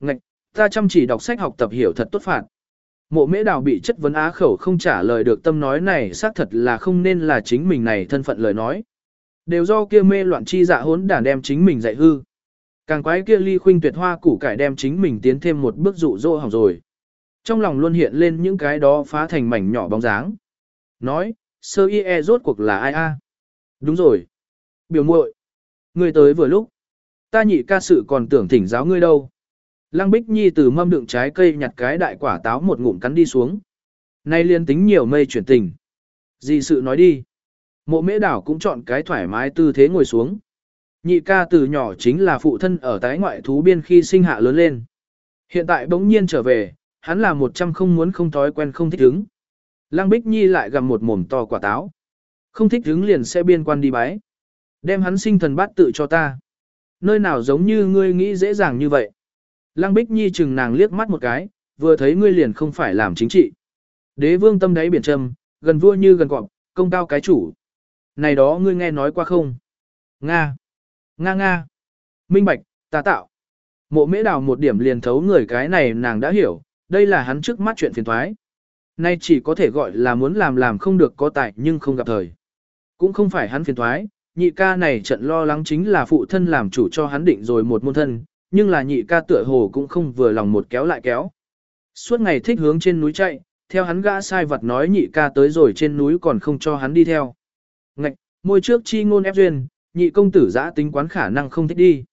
Ngạch, ta chăm chỉ đọc sách học tập hiểu thật tốt phạt. Mộ mễ đào bị chất vấn á khẩu không trả lời được tâm nói này xác thật là không nên là chính mình này thân phận lời nói. Đều do kia mê loạn chi dạ hốn đản đem chính mình dạy hư. Càng quái kia ly khuynh tuyệt hoa củ cải đem chính mình tiến thêm một bước dụ dỗ hỏng rồi. Trong lòng luôn hiện lên những cái đó phá thành mảnh nhỏ bóng dáng. Nói, sơ y e rốt cuộc là ai a? Đúng rồi. Biểu muội, Người tới vừa lúc. Ta nhị ca sự còn tưởng thỉnh giáo ngươi đâu. Lăng Bích Nhi từ mâm đựng trái cây nhặt cái đại quả táo một ngụm cắn đi xuống. Nay liên tính nhiều mây chuyển tình. Dì sự nói đi. Mộ mễ đảo cũng chọn cái thoải mái tư thế ngồi xuống. Nhị ca từ nhỏ chính là phụ thân ở tái ngoại thú biên khi sinh hạ lớn lên. Hiện tại bỗng nhiên trở về, hắn là một trăm không muốn không thói quen không thích hứng. Lăng Bích Nhi lại gặm một mồm to quả táo. Không thích hứng liền sẽ biên quan đi bái. Đem hắn sinh thần bát tự cho ta. Nơi nào giống như ngươi nghĩ dễ dàng như vậy. Lăng Bích Nhi chừng nàng liếc mắt một cái, vừa thấy ngươi liền không phải làm chính trị. Đế vương tâm đáy biển trầm, gần vua như gần cọp, công cao cái chủ. Này đó ngươi nghe nói qua không? Nga. Nga nga. Minh bạch, ta tạo. Mộ mễ đào một điểm liền thấu người cái này nàng đã hiểu, đây là hắn trước mắt chuyện phiền thoái. Nay chỉ có thể gọi là muốn làm làm không được có tài nhưng không gặp thời. Cũng không phải hắn phiền thoái, nhị ca này trận lo lắng chính là phụ thân làm chủ cho hắn định rồi một môn thân, nhưng là nhị ca tựa hồ cũng không vừa lòng một kéo lại kéo. Suốt ngày thích hướng trên núi chạy, theo hắn gã sai vật nói nhị ca tới rồi trên núi còn không cho hắn đi theo. Ngạch, môi trước chi ngôn ép duyên, nhị công tử giã tính quán khả năng không thích đi.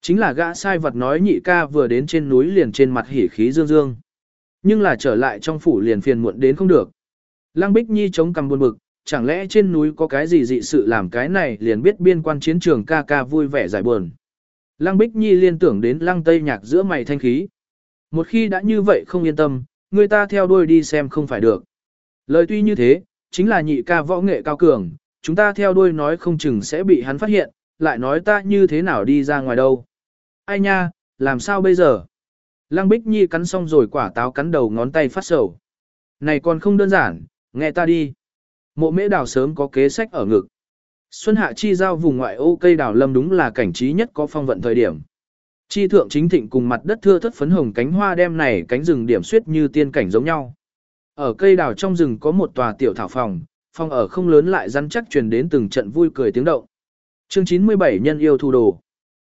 Chính là gã sai vật nói nhị ca vừa đến trên núi liền trên mặt hỉ khí dương dương. Nhưng là trở lại trong phủ liền phiền muộn đến không được. Lăng Bích Nhi chống cằm buồn bực, chẳng lẽ trên núi có cái gì dị sự làm cái này liền biết biên quan chiến trường ca ca vui vẻ giải buồn. Lăng Bích Nhi liên tưởng đến lăng tây nhạc giữa mày thanh khí. Một khi đã như vậy không yên tâm, người ta theo đuôi đi xem không phải được. Lời tuy như thế, chính là nhị ca võ nghệ cao cường, chúng ta theo đuôi nói không chừng sẽ bị hắn phát hiện, lại nói ta như thế nào đi ra ngoài đâu. Ai nha, làm sao bây giờ? Lăng Bích Nhi cắn xong rồi quả táo cắn đầu ngón tay phát sầu. Này còn không đơn giản, nghe ta đi. Mộ mễ đào sớm có kế sách ở ngực. Xuân hạ chi giao vùng ngoại ô cây đào lâm đúng là cảnh trí nhất có phong vận thời điểm. Chi thượng chính thịnh cùng mặt đất thưa thất phấn hồng cánh hoa đem này cánh rừng điểm suyết như tiên cảnh giống nhau. Ở cây đào trong rừng có một tòa tiểu thảo phòng, phòng ở không lớn lại rắn chắc truyền đến từng trận vui cười tiếng động. Chương 97 nhân yêu thu đồ.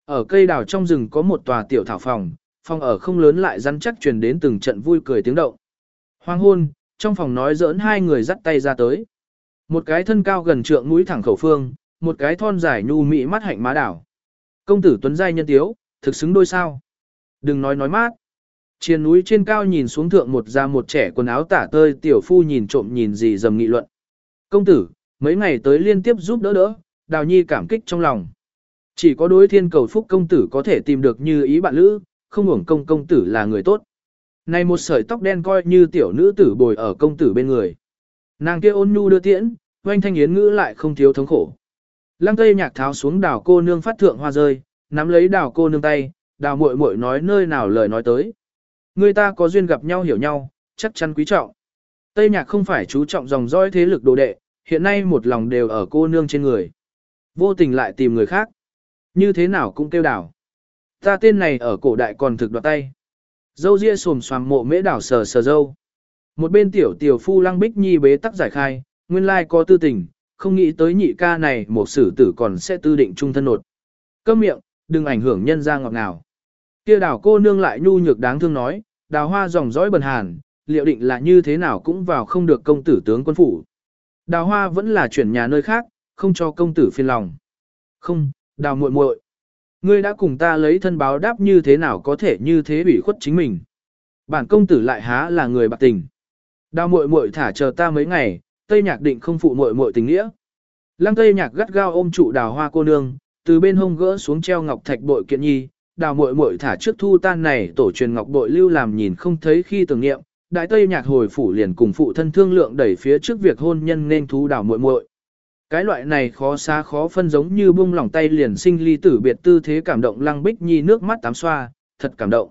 Ở cây đào trong rừng có một tòa tiểu thảo phòng, phòng ở không lớn lại rắn chắc truyền đến từng trận vui cười tiếng động. Hoang hôn, trong phòng nói giỡn hai người dắt tay ra tới. Một cái thân cao gần trượng mũi thẳng khẩu phương, một cái thon dài nhu mị mắt hạnh má đảo. Công tử tuấn giai nhân tiếu, thực xứng đôi sao. Đừng nói nói mát. Trên núi trên cao nhìn xuống thượng một ra một trẻ quần áo tả tơi tiểu phu nhìn trộm nhìn gì dầm nghị luận. Công tử, mấy ngày tới liên tiếp giúp đỡ đỡ, đào nhi cảm kích trong lòng. Chỉ có đối thiên cầu phúc công tử có thể tìm được như ý bạn lữ, không hưởng công công tử là người tốt. Này một sợi tóc đen coi như tiểu nữ tử bồi ở công tử bên người. Nàng kia ôn nhu đưa tiễn, oanh thanh yến ngữ lại không thiếu thống khổ. Lăng tây nhạc tháo xuống đảo cô nương phát thượng hoa rơi, nắm lấy đảo cô nương tay, đảo muội muội nói nơi nào lời nói tới. Người ta có duyên gặp nhau hiểu nhau, chắc chắn quý trọng. Tây nhạc không phải chú trọng dòng dõi thế lực đồ đệ, hiện nay một lòng đều ở cô nương trên người. Vô tình lại tìm người khác. Như thế nào cũng kêu đảo. Ta tên này ở cổ đại còn thực đoạt tay. Dâu ria xồm xoàm mộ mễ đảo sờ sờ dâu. Một bên tiểu tiểu phu lăng bích nhi bế tắc giải khai, nguyên lai có tư tình, không nghĩ tới nhị ca này một sử tử còn sẽ tư định trung thân nột. Câm miệng, đừng ảnh hưởng nhân ra ngọt nào. Kia đảo cô nương lại nhu nhược đáng thương nói, đào hoa dòng dõi bần hàn, liệu định là như thế nào cũng vào không được công tử tướng quân phủ. Đào hoa vẫn là chuyển nhà nơi khác, không cho công tử phiền lòng. Không, đào muội muội, Ngươi đã cùng ta lấy thân báo đáp như thế nào có thể như thế bị khuất chính mình. Bản công tử lại há là người bạc tình. Đào muội muội thả chờ ta mấy ngày, Tây Nhạc định không phụ muội muội tình nghĩa. Lăng Tây Nhạc gắt gao ôm trụ đào hoa cô nương, từ bên hông gỡ xuống treo ngọc thạch bội kiện nhi, đào muội muội thả trước thu tan này tổ truyền ngọc bội lưu làm nhìn không thấy khi tưởng niệm, đại Tây Nhạc hồi phủ liền cùng phụ thân thương lượng đẩy phía trước việc hôn nhân nên thú đào muội muội. Cái loại này khó xa khó phân giống như buông lỏng tay liền sinh ly tử biệt tư thế cảm động Lăng Bích Nhi nước mắt tám xoa, thật cảm động.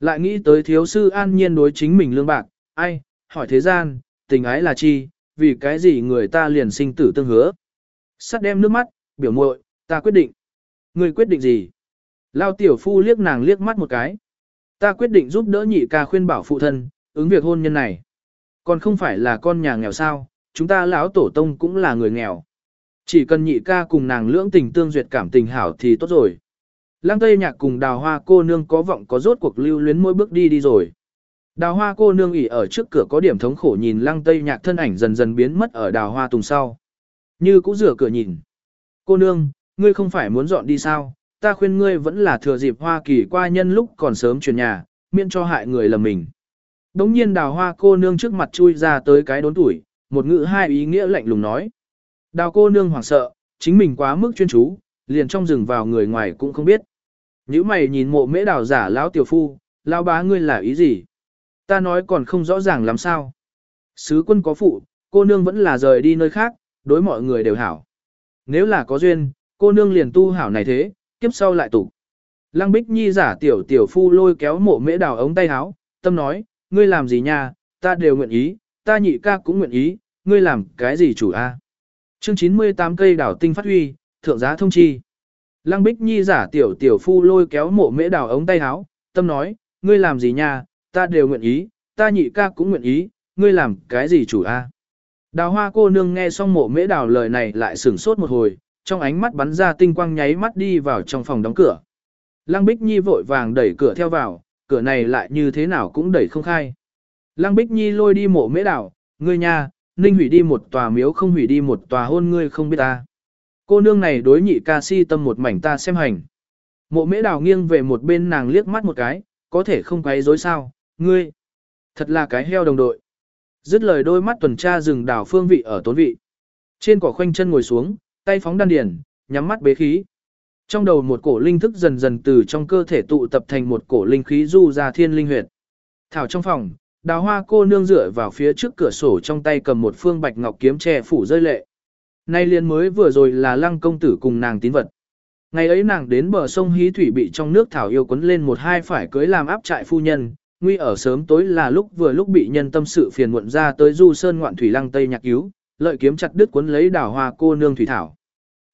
Lại nghĩ tới thiếu sư an nhiên đối chính mình lương bạc, ai, hỏi thế gian, tình ái là chi, vì cái gì người ta liền sinh tử tương hứa. Sắt đem nước mắt, biểu muội, ta quyết định. Người quyết định gì? Lao tiểu phu liếc nàng liếc mắt một cái. Ta quyết định giúp đỡ nhị ca khuyên bảo phụ thân, ứng việc hôn nhân này. Còn không phải là con nhà nghèo sao, chúng ta lão tổ tông cũng là người nghèo. Chỉ cần nhị ca cùng nàng lưỡng tình tương duyệt cảm tình hảo thì tốt rồi. Lăng Tây Nhạc cùng đào hoa cô nương có vọng có rốt cuộc lưu luyến mỗi bước đi đi rồi. Đào hoa cô nương ỉ ở trước cửa có điểm thống khổ nhìn lăng Tây Nhạc thân ảnh dần dần biến mất ở đào hoa tùng sau. Như cũng rửa cửa nhìn. Cô nương, ngươi không phải muốn dọn đi sao, ta khuyên ngươi vẫn là thừa dịp Hoa Kỳ qua nhân lúc còn sớm chuyển nhà, miễn cho hại người lầm mình. Đống nhiên đào hoa cô nương trước mặt chui ra tới cái đốn tuổi, một ngữ hai ý nghĩa lạnh lùng nói. Đào cô nương hoảng sợ, chính mình quá mức chuyên chú, liền trong rừng vào người ngoài cũng không biết. Nếu mày nhìn mộ mễ đào giả lão tiểu phu, lão bá ngươi là ý gì? Ta nói còn không rõ ràng làm sao. Sứ quân có phụ, cô nương vẫn là rời đi nơi khác, đối mọi người đều hảo. Nếu là có duyên, cô nương liền tu hảo này thế, kiếp sau lại tụ. Lăng Bích Nhi giả tiểu tiểu phu lôi kéo mộ mễ đào ống tay háo, tâm nói, ngươi làm gì nha, ta đều nguyện ý, ta nhị ca cũng nguyện ý, ngươi làm cái gì chủ a? À? Chương 98 cây đào tinh phát huy, thượng giá thông chi. Lăng Bích Nhi giả tiểu tiểu phu lôi kéo mộ mễ đào ống tay háo, tâm nói, ngươi làm gì nha, ta đều nguyện ý, ta nhị ca cũng nguyện ý, ngươi làm cái gì chủ a? Đào hoa cô nương nghe xong mộ mễ đào lời này lại sửng sốt một hồi, trong ánh mắt bắn ra tinh quang nháy mắt đi vào trong phòng đóng cửa. Lăng Bích Nhi vội vàng đẩy cửa theo vào, cửa này lại như thế nào cũng đẩy không khai. Lăng Bích Nhi lôi đi mộ mễ đảo, ngươi nha, ninh hủy đi một tòa miếu không hủy đi một tòa hôn ngươi không biết ta. Cô nương này đối nhị ca si tâm một mảnh ta xem hành. Mộ mễ đảo nghiêng về một bên nàng liếc mắt một cái, có thể không quấy dối sao, ngươi. Thật là cái heo đồng đội. Dứt lời đôi mắt tuần tra rừng đảo phương vị ở tốn vị. Trên cỏ khoanh chân ngồi xuống, tay phóng đan điển, nhắm mắt bế khí. Trong đầu một cổ linh thức dần dần từ trong cơ thể tụ tập thành một cổ linh khí du ra thiên linh huyệt. Thảo trong phòng, đào hoa cô nương dựa vào phía trước cửa sổ trong tay cầm một phương bạch ngọc kiếm che phủ rơi lệ. Nay liền mới vừa rồi là lăng công tử cùng nàng tín vật. Ngày ấy nàng đến bờ sông Hí Thủy bị trong nước thảo yêu quấn lên một hai phải cưới làm áp trại phu nhân, nguy ở sớm tối là lúc vừa lúc bị nhân tâm sự phiền muộn ra tới du sơn ngoạn thủy lăng tây nhạc cứu, lợi kiếm chặt đứt cuốn lấy đào hoa cô nương thủy thảo.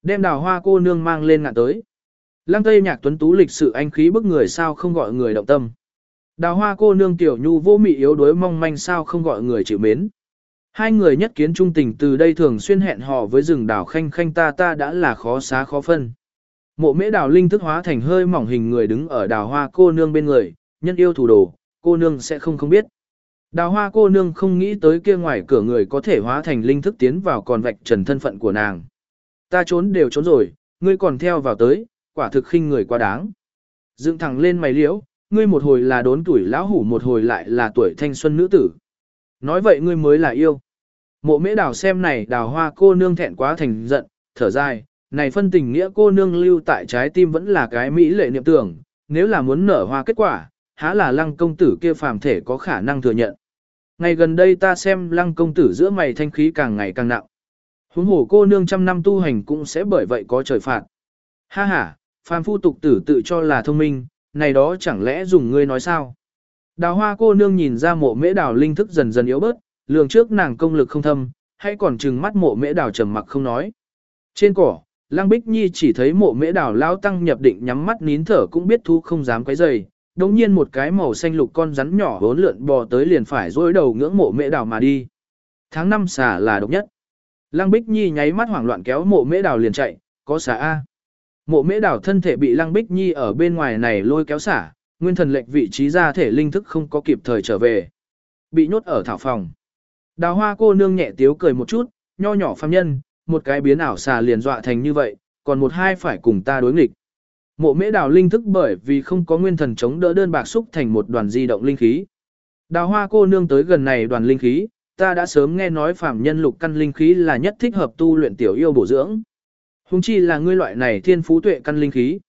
Đem đào hoa cô nương mang lên ngạn tới. Lăng Tây Nhạc Tuấn Tú lịch sự anh khí bức người sao không gọi người động tâm. Đào hoa cô nương tiểu nhu vô mị yếu đuối mong manh sao không gọi người chịu mến. Hai người nhất kiến trung tình từ đây thường xuyên hẹn hò với rừng đào khanh khanh ta ta đã là khó xá khó phân. Mộ mễ đào linh thức hóa thành hơi mỏng hình người đứng ở đào hoa cô nương bên người, nhân yêu thủ đồ, cô nương sẽ không không biết. Đào hoa cô nương không nghĩ tới kia ngoài cửa người có thể hóa thành linh thức tiến vào còn vạch trần thân phận của nàng. Ta trốn đều trốn rồi, ngươi còn theo vào tới, quả thực khinh người quá đáng. Dựng thẳng lên mày liễu, ngươi một hồi là đốn tuổi lão hủ một hồi lại là tuổi thanh xuân nữ tử. Nói vậy ngươi mới là yêu. Mộ mễ đào xem này đào hoa cô nương thẹn quá thành giận, thở dài, này phân tình nghĩa cô nương lưu tại trái tim vẫn là cái mỹ lệ niệm tưởng, nếu là muốn nở hoa kết quả, há là lăng công tử kia phàm thể có khả năng thừa nhận. Ngày gần đây ta xem lăng công tử giữa mày thanh khí càng ngày càng nặng. Huống hồ cô nương trăm năm tu hành cũng sẽ bởi vậy có trời phạt. Ha ha, phàm phu tục tử tự cho là thông minh, này đó chẳng lẽ dùng ngươi nói sao? Đào hoa cô nương nhìn ra mộ mễ đào linh thức dần dần yếu bớt, lường trước nàng công lực không thâm, hay còn chừng mắt mộ mễ đào trầm mặc không nói. Trên cỏ, Lăng Bích Nhi chỉ thấy mộ mễ đào lao tăng nhập định nhắm mắt nín thở cũng biết thu không dám quấy rầy. Đồng nhiên một cái màu xanh lục con rắn nhỏ vốn lượn bò tới liền phải dối đầu ngưỡng mộ mễ đào mà đi. Tháng năm xà là độc nhất. Lăng Bích Nhi nháy mắt hoảng loạn kéo mộ mễ đào liền chạy, có xà A. Mộ mễ đào thân thể bị Lăng Bích Nhi ở bên ngoài này lôi kéo xả, nguyên thần lệnh vị trí ra thể linh thức không có kịp thời trở về. Bị nhốt ở thảo phòng. Đào hoa cô nương nhẹ tiếu cười một chút, nho nhỏ phàm nhân, một cái biến ảo xà liền dọa thành như vậy, còn một hai phải cùng ta đối nghịch. Mộ mễ đào linh thức bởi vì không có nguyên thần chống đỡ đơn bạc xúc thành một đoàn di động linh khí. Đào hoa cô nương tới gần này đoàn linh khí, ta đã sớm nghe nói phạm nhân lục căn linh khí là nhất thích hợp tu luyện tiểu yêu bổ dưỡng. Hùng chi là ngươi loại này thiên phú tuệ căn linh khí.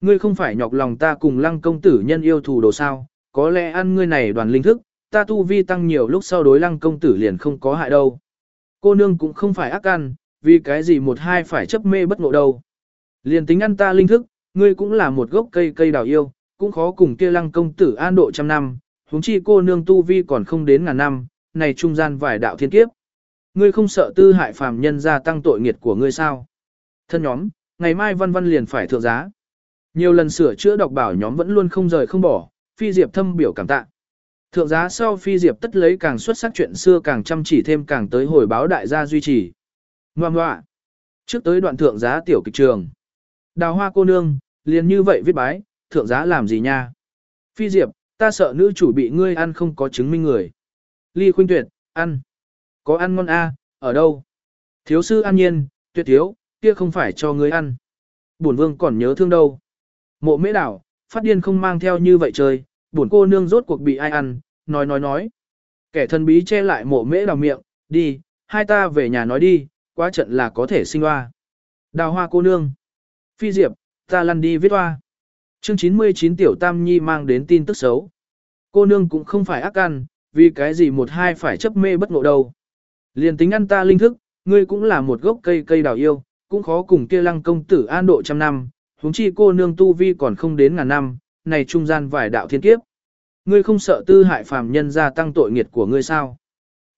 Ngươi không phải nhọc lòng ta cùng lăng công tử nhân yêu thù đồ sao, có lẽ ăn ngươi này đoàn linh thức, ta tu vi tăng nhiều lúc sau đối lăng công tử liền không có hại đâu. Cô nương cũng không phải ác ăn, vì cái gì một hai phải chấp mê bất ngộ đâu. Liền tính ăn ta linh thức, ngươi cũng là một gốc cây cây đào yêu, cũng khó cùng kia lăng công tử an độ trăm năm, huống chi cô nương tu vi còn không đến ngàn năm, này trung gian vài đạo thiên kiếp. Ngươi không sợ tư hại phàm nhân gia tăng tội nghiệt của ngươi sao? Thân nhóm, ngày mai văn văn liền phải thượng giá. Nhiều lần sửa chữa đọc bảo nhóm vẫn luôn không rời không bỏ, phi diệp thâm biểu cảm tạ. Thượng giá sau phi diệp tất lấy càng xuất sắc chuyện xưa càng chăm chỉ thêm càng tới hồi báo đại gia duy trì. Ngoà ngoạ. Trước tới đoạn thượng giá tiểu kịch trường. Đào hoa cô nương, liền như vậy viết bái, thượng giá làm gì nha? Phi diệp, ta sợ nữ chủ bị ngươi ăn không có chứng minh người. Ly khuynh tuyệt, ăn. Có ăn ngon a, ở đâu? Thiếu sư an nhiên, tuyệt thiếu, kia không phải cho ngươi ăn. Bổn vương còn nhớ thương đâu. Mộ mễ đảo, phát điên không mang theo như vậy chơi, bổn cô nương rốt cuộc bị ai ăn, nói nói nói. Kẻ thân bí che lại mộ mễ đảo miệng, đi, hai ta về nhà nói đi, qua trận là có thể sinh hoa. Đào hoa cô nương. Phi diệp, ta lăn đi viết hoa. Chương 99 tiểu tam nhi mang đến tin tức xấu. Cô nương cũng không phải ác ăn, vì cái gì một hai phải chấp mê bất ngộ đâu. Liền tính ăn ta linh thức, ngươi cũng là một gốc cây cây đào yêu, cũng khó cùng kia lăng công tử an độ trăm năm, huống chi cô nương tu vi còn không đến ngàn năm, này trung gian vài đạo thiên kiếp. Ngươi không sợ tư hại phàm nhân gia tăng tội nghiệt của ngươi sao?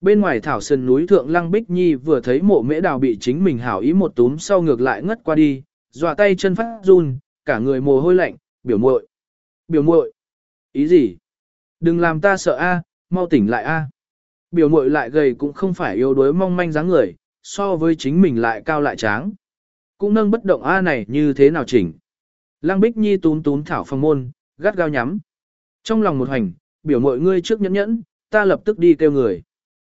Bên ngoài thảo sơn núi thượng lăng bích nhi vừa thấy mộ mễ đào bị chính mình hảo ý một túm sau ngược lại ngất qua đi, dọa tay chân phát run, cả người mồ hôi lạnh, biểu muội, biểu muội, ý gì? Đừng làm ta sợ a, mau tỉnh lại a. Biểu muội lại gầy cũng không phải yếu đuối mong manh dáng người, so với chính mình lại cao lại tráng. Cũng nâng bất động A này như thế nào chỉnh. Lăng Bích Nhi tún tún thảo phong môn, gắt gao nhắm. Trong lòng một hành, biểu mọi ngươi trước nhẫn nhẫn, ta lập tức đi kêu người.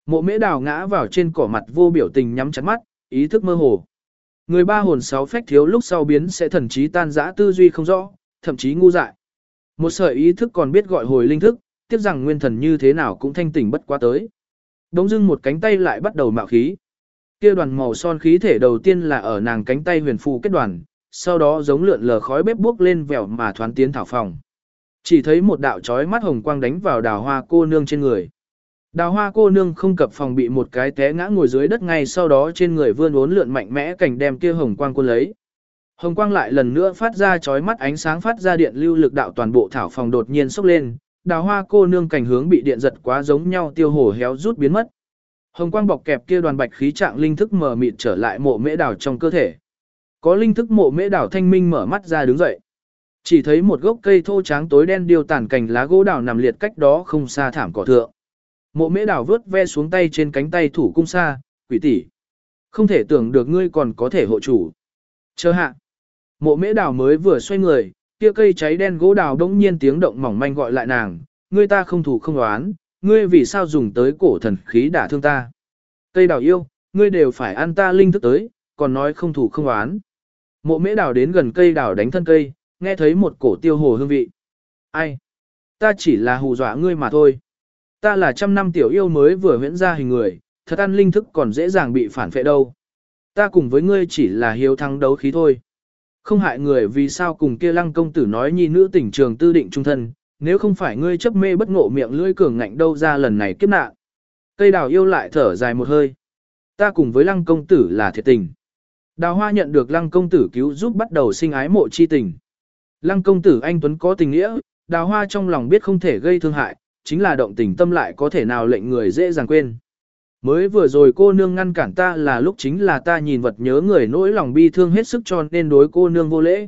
Mộ mễ đào ngã vào trên cỏ mặt vô biểu tình nhắm chặt mắt, ý thức mơ hồ. Người ba hồn sáu phách thiếu lúc sau biến sẽ thần trí tan rã tư duy không rõ, thậm chí ngu dại. Một sợi ý thức còn biết gọi hồi linh thức, tiếc rằng nguyên thần như thế nào cũng thanh tỉnh bất quá tới. Đống dưng một cánh tay lại bắt đầu mạo khí. Kia đoàn màu son khí thể đầu tiên là ở nàng cánh tay huyền phù kết đoàn, sau đó giống lượn lờ khói bếp bước lên vèo mà thoán tiến thảo phòng. Chỉ thấy một đạo chói mắt hồng quang đánh vào đào hoa cô nương trên người. Đào hoa cô nương không cập phòng bị một cái té ngã ngồi dưới đất ngay sau đó trên người vươn uốn lượn mạnh mẽ cảnh đem kia hồng quang quân lấy. Hồng quang lại lần nữa phát ra chói mắt ánh sáng phát ra điện lưu lực đạo toàn bộ thảo phòng đột nhiên sốc lên, đào hoa cô nương cảnh hướng bị điện giật quá giống nhau tiêu hổ héo rút biến mất. Hồng quang bọc kẹp kia đoàn bạch khí trạng linh thức mở mịt trở lại mộ mễ đảo trong cơ thể. Có linh thức mộ mễ đảo thanh minh mở mắt ra đứng dậy. Chỉ thấy một gốc cây thô tráng tối đen điều tản cành lá gỗ đảo nằm liệt cách đó không xa thảm cỏ thượng. Mộ mễ đảo vớt ve xuống tay trên cánh tay thủ cung xa, quỷ tỷ. Không thể tưởng được ngươi còn có thể hộ chủ. Chờ hạ. Mộ mễ đảo mới vừa xoay người, kia cây cháy đen gỗ đào đống nhiên tiếng động mỏng manh gọi lại nàng, ngươi ta không thủ không đoán, ngươi vì sao dùng tới cổ thần khí đả thương ta. Cây đào yêu, ngươi đều phải ăn ta linh thức tới, còn nói không thủ không đoán. Mộ mễ đào đến gần cây đào đánh thân cây, nghe thấy một cổ tiêu hồ hương vị. Ai? Ta chỉ là hù dọa ngươi mà thôi. Ta là trăm năm tiểu yêu mới vừa huyễn ra hình người, thật ăn linh thức còn dễ dàng bị phản phệ đâu. Ta cùng với ngươi chỉ là hiếu thắng đấu khí thôi. Không hại người vì sao cùng kia lăng công tử nói nhi nữ tỉnh trường tư định trung thân, nếu không phải ngươi chấp mê bất ngộ miệng lưỡi cường ngạnh đâu ra lần này kiếp nạn. Cây đào yêu lại thở dài một hơi. Ta cùng với lăng công tử là thiệt tình. Đào hoa nhận được lăng công tử cứu giúp bắt đầu sinh ái mộ chi tình. Lăng công tử anh Tuấn có tình nghĩa, đào hoa trong lòng biết không thể gây thương hại, chính là động tình tâm lại có thể nào lệnh người dễ dàng quên. Mới vừa rồi cô nương ngăn cản ta là lúc chính là ta nhìn vật nhớ người nỗi lòng bi thương hết sức cho nên đối cô nương vô lễ.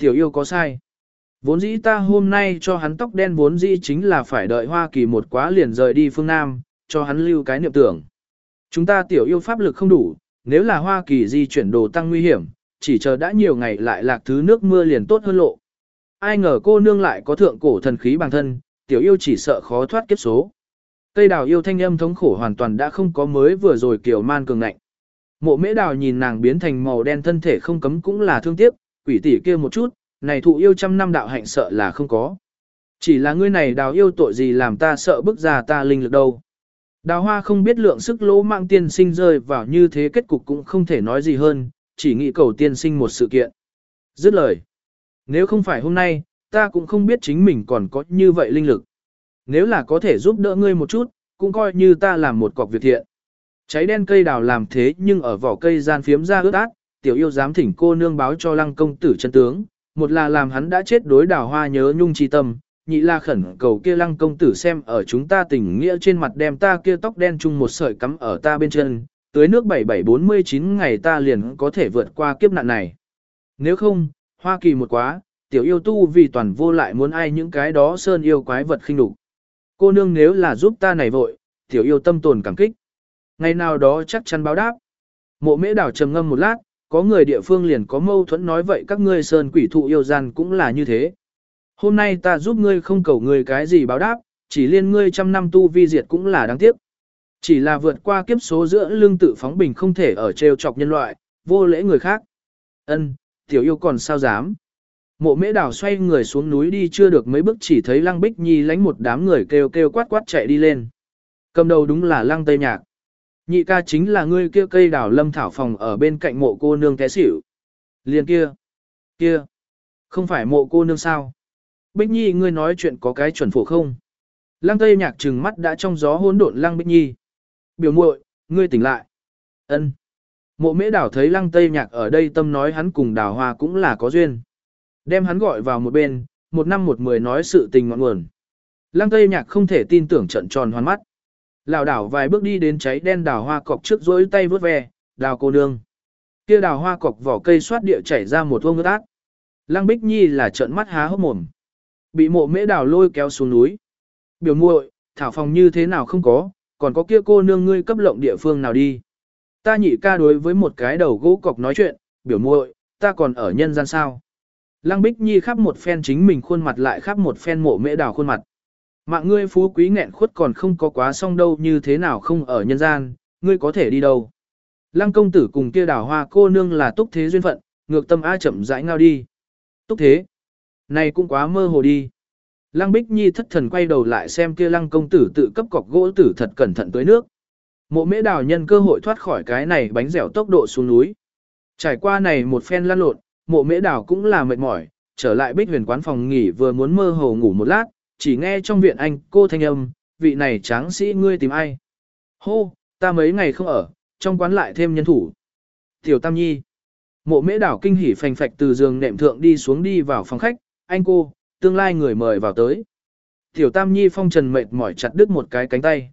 Tiểu yêu có sai. Vốn dĩ ta hôm nay cho hắn tóc đen vốn dĩ chính là phải đợi Hoa Kỳ một quá liền rời đi phương Nam, cho hắn lưu cái niệm tưởng. Chúng ta tiểu yêu pháp lực không đủ, nếu là Hoa Kỳ di chuyển đồ tăng nguy hiểm, chỉ chờ đã nhiều ngày lại lạc thứ nước mưa liền tốt hơn lộ. Ai ngờ cô nương lại có thượng cổ thần khí bằng thân, tiểu yêu chỉ sợ khó thoát kiếp số. Cây đào yêu thanh âm thống khổ hoàn toàn đã không có mới vừa rồi kiểu man cường ngạnh. Mộ mễ đào nhìn nàng biến thành màu đen thân thể không cấm cũng là thương tiếc, quỷ tỷ kia một chút, này thụ yêu trăm năm đạo hạnh sợ là không có. Chỉ là ngươi này đào yêu tội gì làm ta sợ bức ra ta linh lực đâu. Đào hoa không biết lượng sức lỗ mạng tiên sinh rơi vào như thế kết cục cũng không thể nói gì hơn, chỉ nghĩ cầu tiên sinh một sự kiện. Dứt lời. Nếu không phải hôm nay, ta cũng không biết chính mình còn có như vậy linh lực. Nếu là có thể giúp đỡ ngươi một chút, cũng coi như ta làm một cọc việc thiện. Cháy đen cây đào làm thế nhưng ở vỏ cây gian phiếm ra ướt át, tiểu yêu dám thỉnh cô nương báo cho lăng công tử chân tướng, một là làm hắn đã chết đối đào hoa nhớ nhung chi tâm, nhị là khẩn cầu kia lăng công tử xem ở chúng ta tình nghĩa trên mặt đem ta kia tóc đen chung một sợi cắm ở ta bên chân, tới nước 7749 ngày ta liền có thể vượt qua kiếp nạn này. Nếu không, Hoa Kỳ một quá, tiểu yêu tu vì toàn vô lại muốn ai những cái đó sơn yêu quái vật khinh đục. Cô nương nếu là giúp ta này vội, tiểu yêu tâm tồn cảm kích. Ngày nào đó chắc chắn báo đáp. Mộ mễ đảo trầm ngâm một lát, có người địa phương liền có mâu thuẫn nói vậy các ngươi sơn quỷ thụ yêu gian cũng là như thế. Hôm nay ta giúp ngươi không cầu ngươi cái gì báo đáp, chỉ liên ngươi trăm năm tu vi diệt cũng là đáng tiếc. Chỉ là vượt qua kiếp số giữa lương tự phóng bình không thể ở trêu chọc nhân loại, vô lễ người khác. Ân, tiểu yêu còn sao dám. Mộ mễ đảo xoay người xuống núi đi chưa được mấy bước chỉ thấy lăng bích nhi lánh một đám người kêu kêu quát quát chạy đi lên. Cầm đầu đúng là lăng tây nhạc. Nhị ca chính là ngươi kia cây đảo lâm thảo phòng ở bên cạnh mộ cô nương té xỉu. Liền kia. Kia. Không phải mộ cô nương sao? Bích Nhi ngươi nói chuyện có cái chuẩn phổ không? Lăng Tây Nhạc trừng mắt đã trong gió hỗn độn Lăng Bích Nhi. Biểu muội, ngươi tỉnh lại. Ân. Mộ Mễ Đảo thấy Lăng Tây Nhạc ở đây tâm nói hắn cùng Đào Hoa cũng là có duyên. Đem hắn gọi vào một bên, một năm một mười nói sự tình ngọn nguồn. Lăng Tây Nhạc không thể tin tưởng trận tròn hoàn mắt. Lào đảo vài bước đi đến cháy đen đào hoa cọc trước rỗi tay vớt ve, đào cô nương. Kia đào hoa cọc vỏ cây xoát địa chảy ra một vông ướt át. Lăng Bích Nhi là trận mắt há hốc mồm. Bị mộ mễ đào lôi kéo xuống núi. Biểu muội, thảo phòng như thế nào không có, còn có kia cô nương ngươi cấp lộng địa phương nào đi. Ta nhị ca đối với một cái đầu gỗ cọc nói chuyện, biểu muội, ta còn ở nhân gian sao. Lăng Bích Nhi khắp một phen chính mình khuôn mặt lại khắp một phen mộ mễ đào khuôn mặt. Mạng ngươi phú quý nghẹn khuất còn không có quá xong đâu như thế nào không ở nhân gian, ngươi có thể đi đâu. Lăng công tử cùng kia đào hoa cô nương là túc thế duyên phận, ngược tâm a chậm rãi ngao đi. Túc thế. Này cũng quá mơ hồ đi. Lăng Bích Nhi thất thần quay đầu lại xem kia lăng công tử tự cấp cọc gỗ tử thật cẩn thận tới nước. Mộ mễ đào nhân cơ hội thoát khỏi cái này bánh dẻo tốc độ xuống núi. Trải qua này một phen lăn lộn, mộ mễ đào cũng là mệt mỏi, trở lại bích huyền quán phòng nghỉ vừa muốn mơ hồ ngủ một lát, chỉ nghe trong viện anh cô thanh âm, vị này tráng sĩ ngươi tìm ai. Hô, ta mấy ngày không ở, trong quán lại thêm nhân thủ. Tiểu Tam Nhi. Mộ mễ đảo kinh hỉ phành phạch từ giường nệm thượng đi xuống đi vào phòng khách, anh cô, tương lai người mời vào tới. Tiểu Tam Nhi phong trần mệt mỏi chặt đứt một cái cánh tay.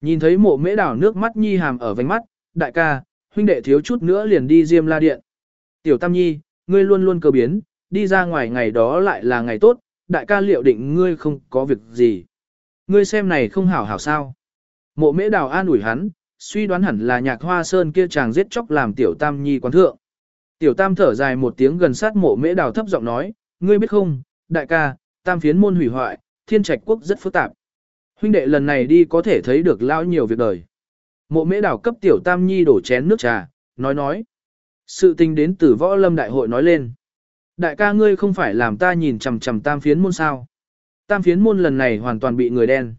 Nhìn thấy mộ mễ đảo nước mắt Nhi hàm ở vành mắt, đại ca, huynh đệ thiếu chút nữa liền đi diêm la điện. Tiểu Tam Nhi, ngươi luôn luôn cơ biến, đi ra ngoài ngày đó lại là ngày tốt, đại ca liệu định ngươi không có việc gì. Ngươi xem này không hảo hảo sao. Mộ mễ đào an ủi hắn, suy đoán hẳn là nhạc hoa sơn kia chàng giết chóc làm tiểu tam nhi quán thượng. Tiểu tam thở dài một tiếng gần sát mộ mễ đào thấp giọng nói, ngươi biết không, đại ca, tam phiến môn hủy hoại, thiên trạch quốc rất phức tạp. Huynh đệ lần này đi có thể thấy được lao nhiều việc đời. Mộ mễ đào cấp tiểu tam nhi đổ chén nước trà, nói nói. Sự tình đến từ võ lâm đại hội nói lên. Đại ca ngươi không phải làm ta nhìn chằm chằm tam phiến môn sao. Tam phiến môn lần này hoàn toàn bị người đen.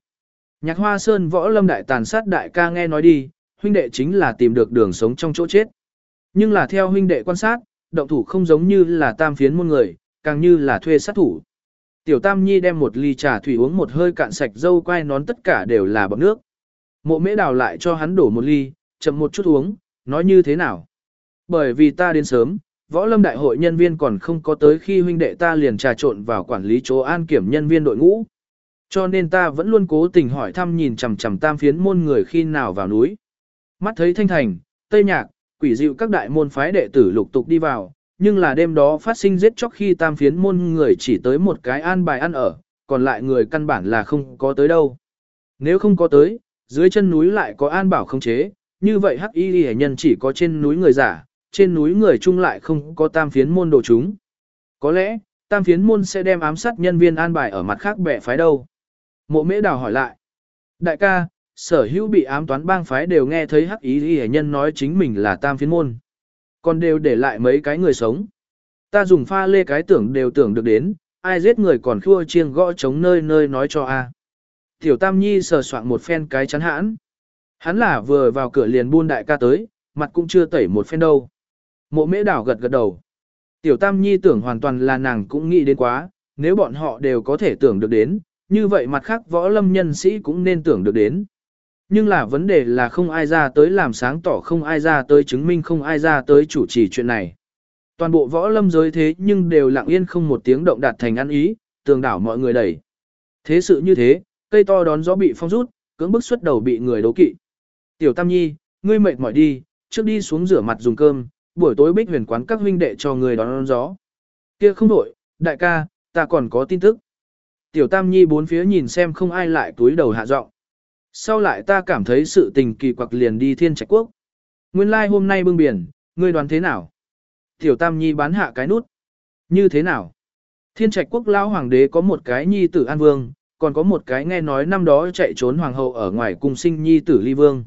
Nhạc hoa sơn võ lâm đại tàn sát đại ca nghe nói đi, huynh đệ chính là tìm được đường sống trong chỗ chết. Nhưng là theo huynh đệ quan sát, động thủ không giống như là tam phiến môn người, càng như là thuê sát thủ. Tiểu Tam Nhi đem một ly trà thủy uống một hơi cạn sạch dâu quai nón tất cả đều là bọc nước. Mộ mễ đào lại cho hắn đổ một ly, chậm một chút uống, nói như thế nào. Bởi vì ta đến sớm, võ lâm đại hội nhân viên còn không có tới khi huynh đệ ta liền trà trộn vào quản lý chỗ an kiểm nhân viên đội ngũ. Cho nên ta vẫn luôn cố tình hỏi thăm nhìn chằm chằm tam phiến môn người khi nào vào núi. Mắt thấy thanh thành, tây nhạc, quỷ dịu các đại môn phái đệ tử lục tục đi vào, nhưng là đêm đó phát sinh giết chóc khi tam phiến môn người chỉ tới một cái an bài ăn ở, còn lại người căn bản là không có tới đâu. Nếu không có tới, dưới chân núi lại có an bảo không chế, như vậy hắc y hệ nhân chỉ có trên núi người giả, trên núi người chung lại không có tam phiến môn đồ chúng. Có lẽ, tam phiến môn sẽ đem ám sát nhân viên an bài ở mặt khác bẻ phái đâu. Mộ mễ đào hỏi lại. Đại ca, sở hữu bị ám toán bang phái đều nghe thấy hắc ý ghi nhân nói chính mình là tam phiến môn. Còn đều để lại mấy cái người sống. Ta dùng pha lê cái tưởng đều tưởng được đến, ai giết người còn khua chiêng gõ chống nơi nơi nói cho a. Tiểu Tam Nhi sờ soạn một phen cái chắn hãn. Hắn là vừa vào cửa liền buôn đại ca tới, mặt cũng chưa tẩy một phen đâu. Mộ mễ đảo gật gật đầu. Tiểu Tam Nhi tưởng hoàn toàn là nàng cũng nghĩ đến quá, nếu bọn họ đều có thể tưởng được đến, như vậy mặt khác võ lâm nhân sĩ cũng nên tưởng được đến. Nhưng là vấn đề là không ai ra tới làm sáng tỏ không ai ra tới chứng minh không ai ra tới chủ trì chuyện này. Toàn bộ võ lâm giới thế nhưng đều lặng yên không một tiếng động đạt thành ăn ý, tường đảo mọi người đẩy. Thế sự như thế, cây to đón gió bị phong rút, cưỡng bức xuất đầu bị người đấu kỵ. Tiểu Tam Nhi, ngươi mệt mỏi đi, trước đi xuống rửa mặt dùng cơm, buổi tối bích huyền quán các huynh đệ cho người đón, đón gió. Kia không đổi, đại ca, ta còn có tin tức. Tiểu Tam Nhi bốn phía nhìn xem không ai lại túi đầu hạ giọng. Sau lại ta cảm thấy sự tình kỳ quặc liền đi thiên trạch quốc. Nguyên lai like hôm nay bưng biển, ngươi đoán thế nào? Tiểu Tam Nhi bán hạ cái nút. Như thế nào? Thiên trạch quốc lão hoàng đế có một cái nhi tử An Vương, còn có một cái nghe nói năm đó chạy trốn hoàng hậu ở ngoài cung sinh nhi tử Ly Vương.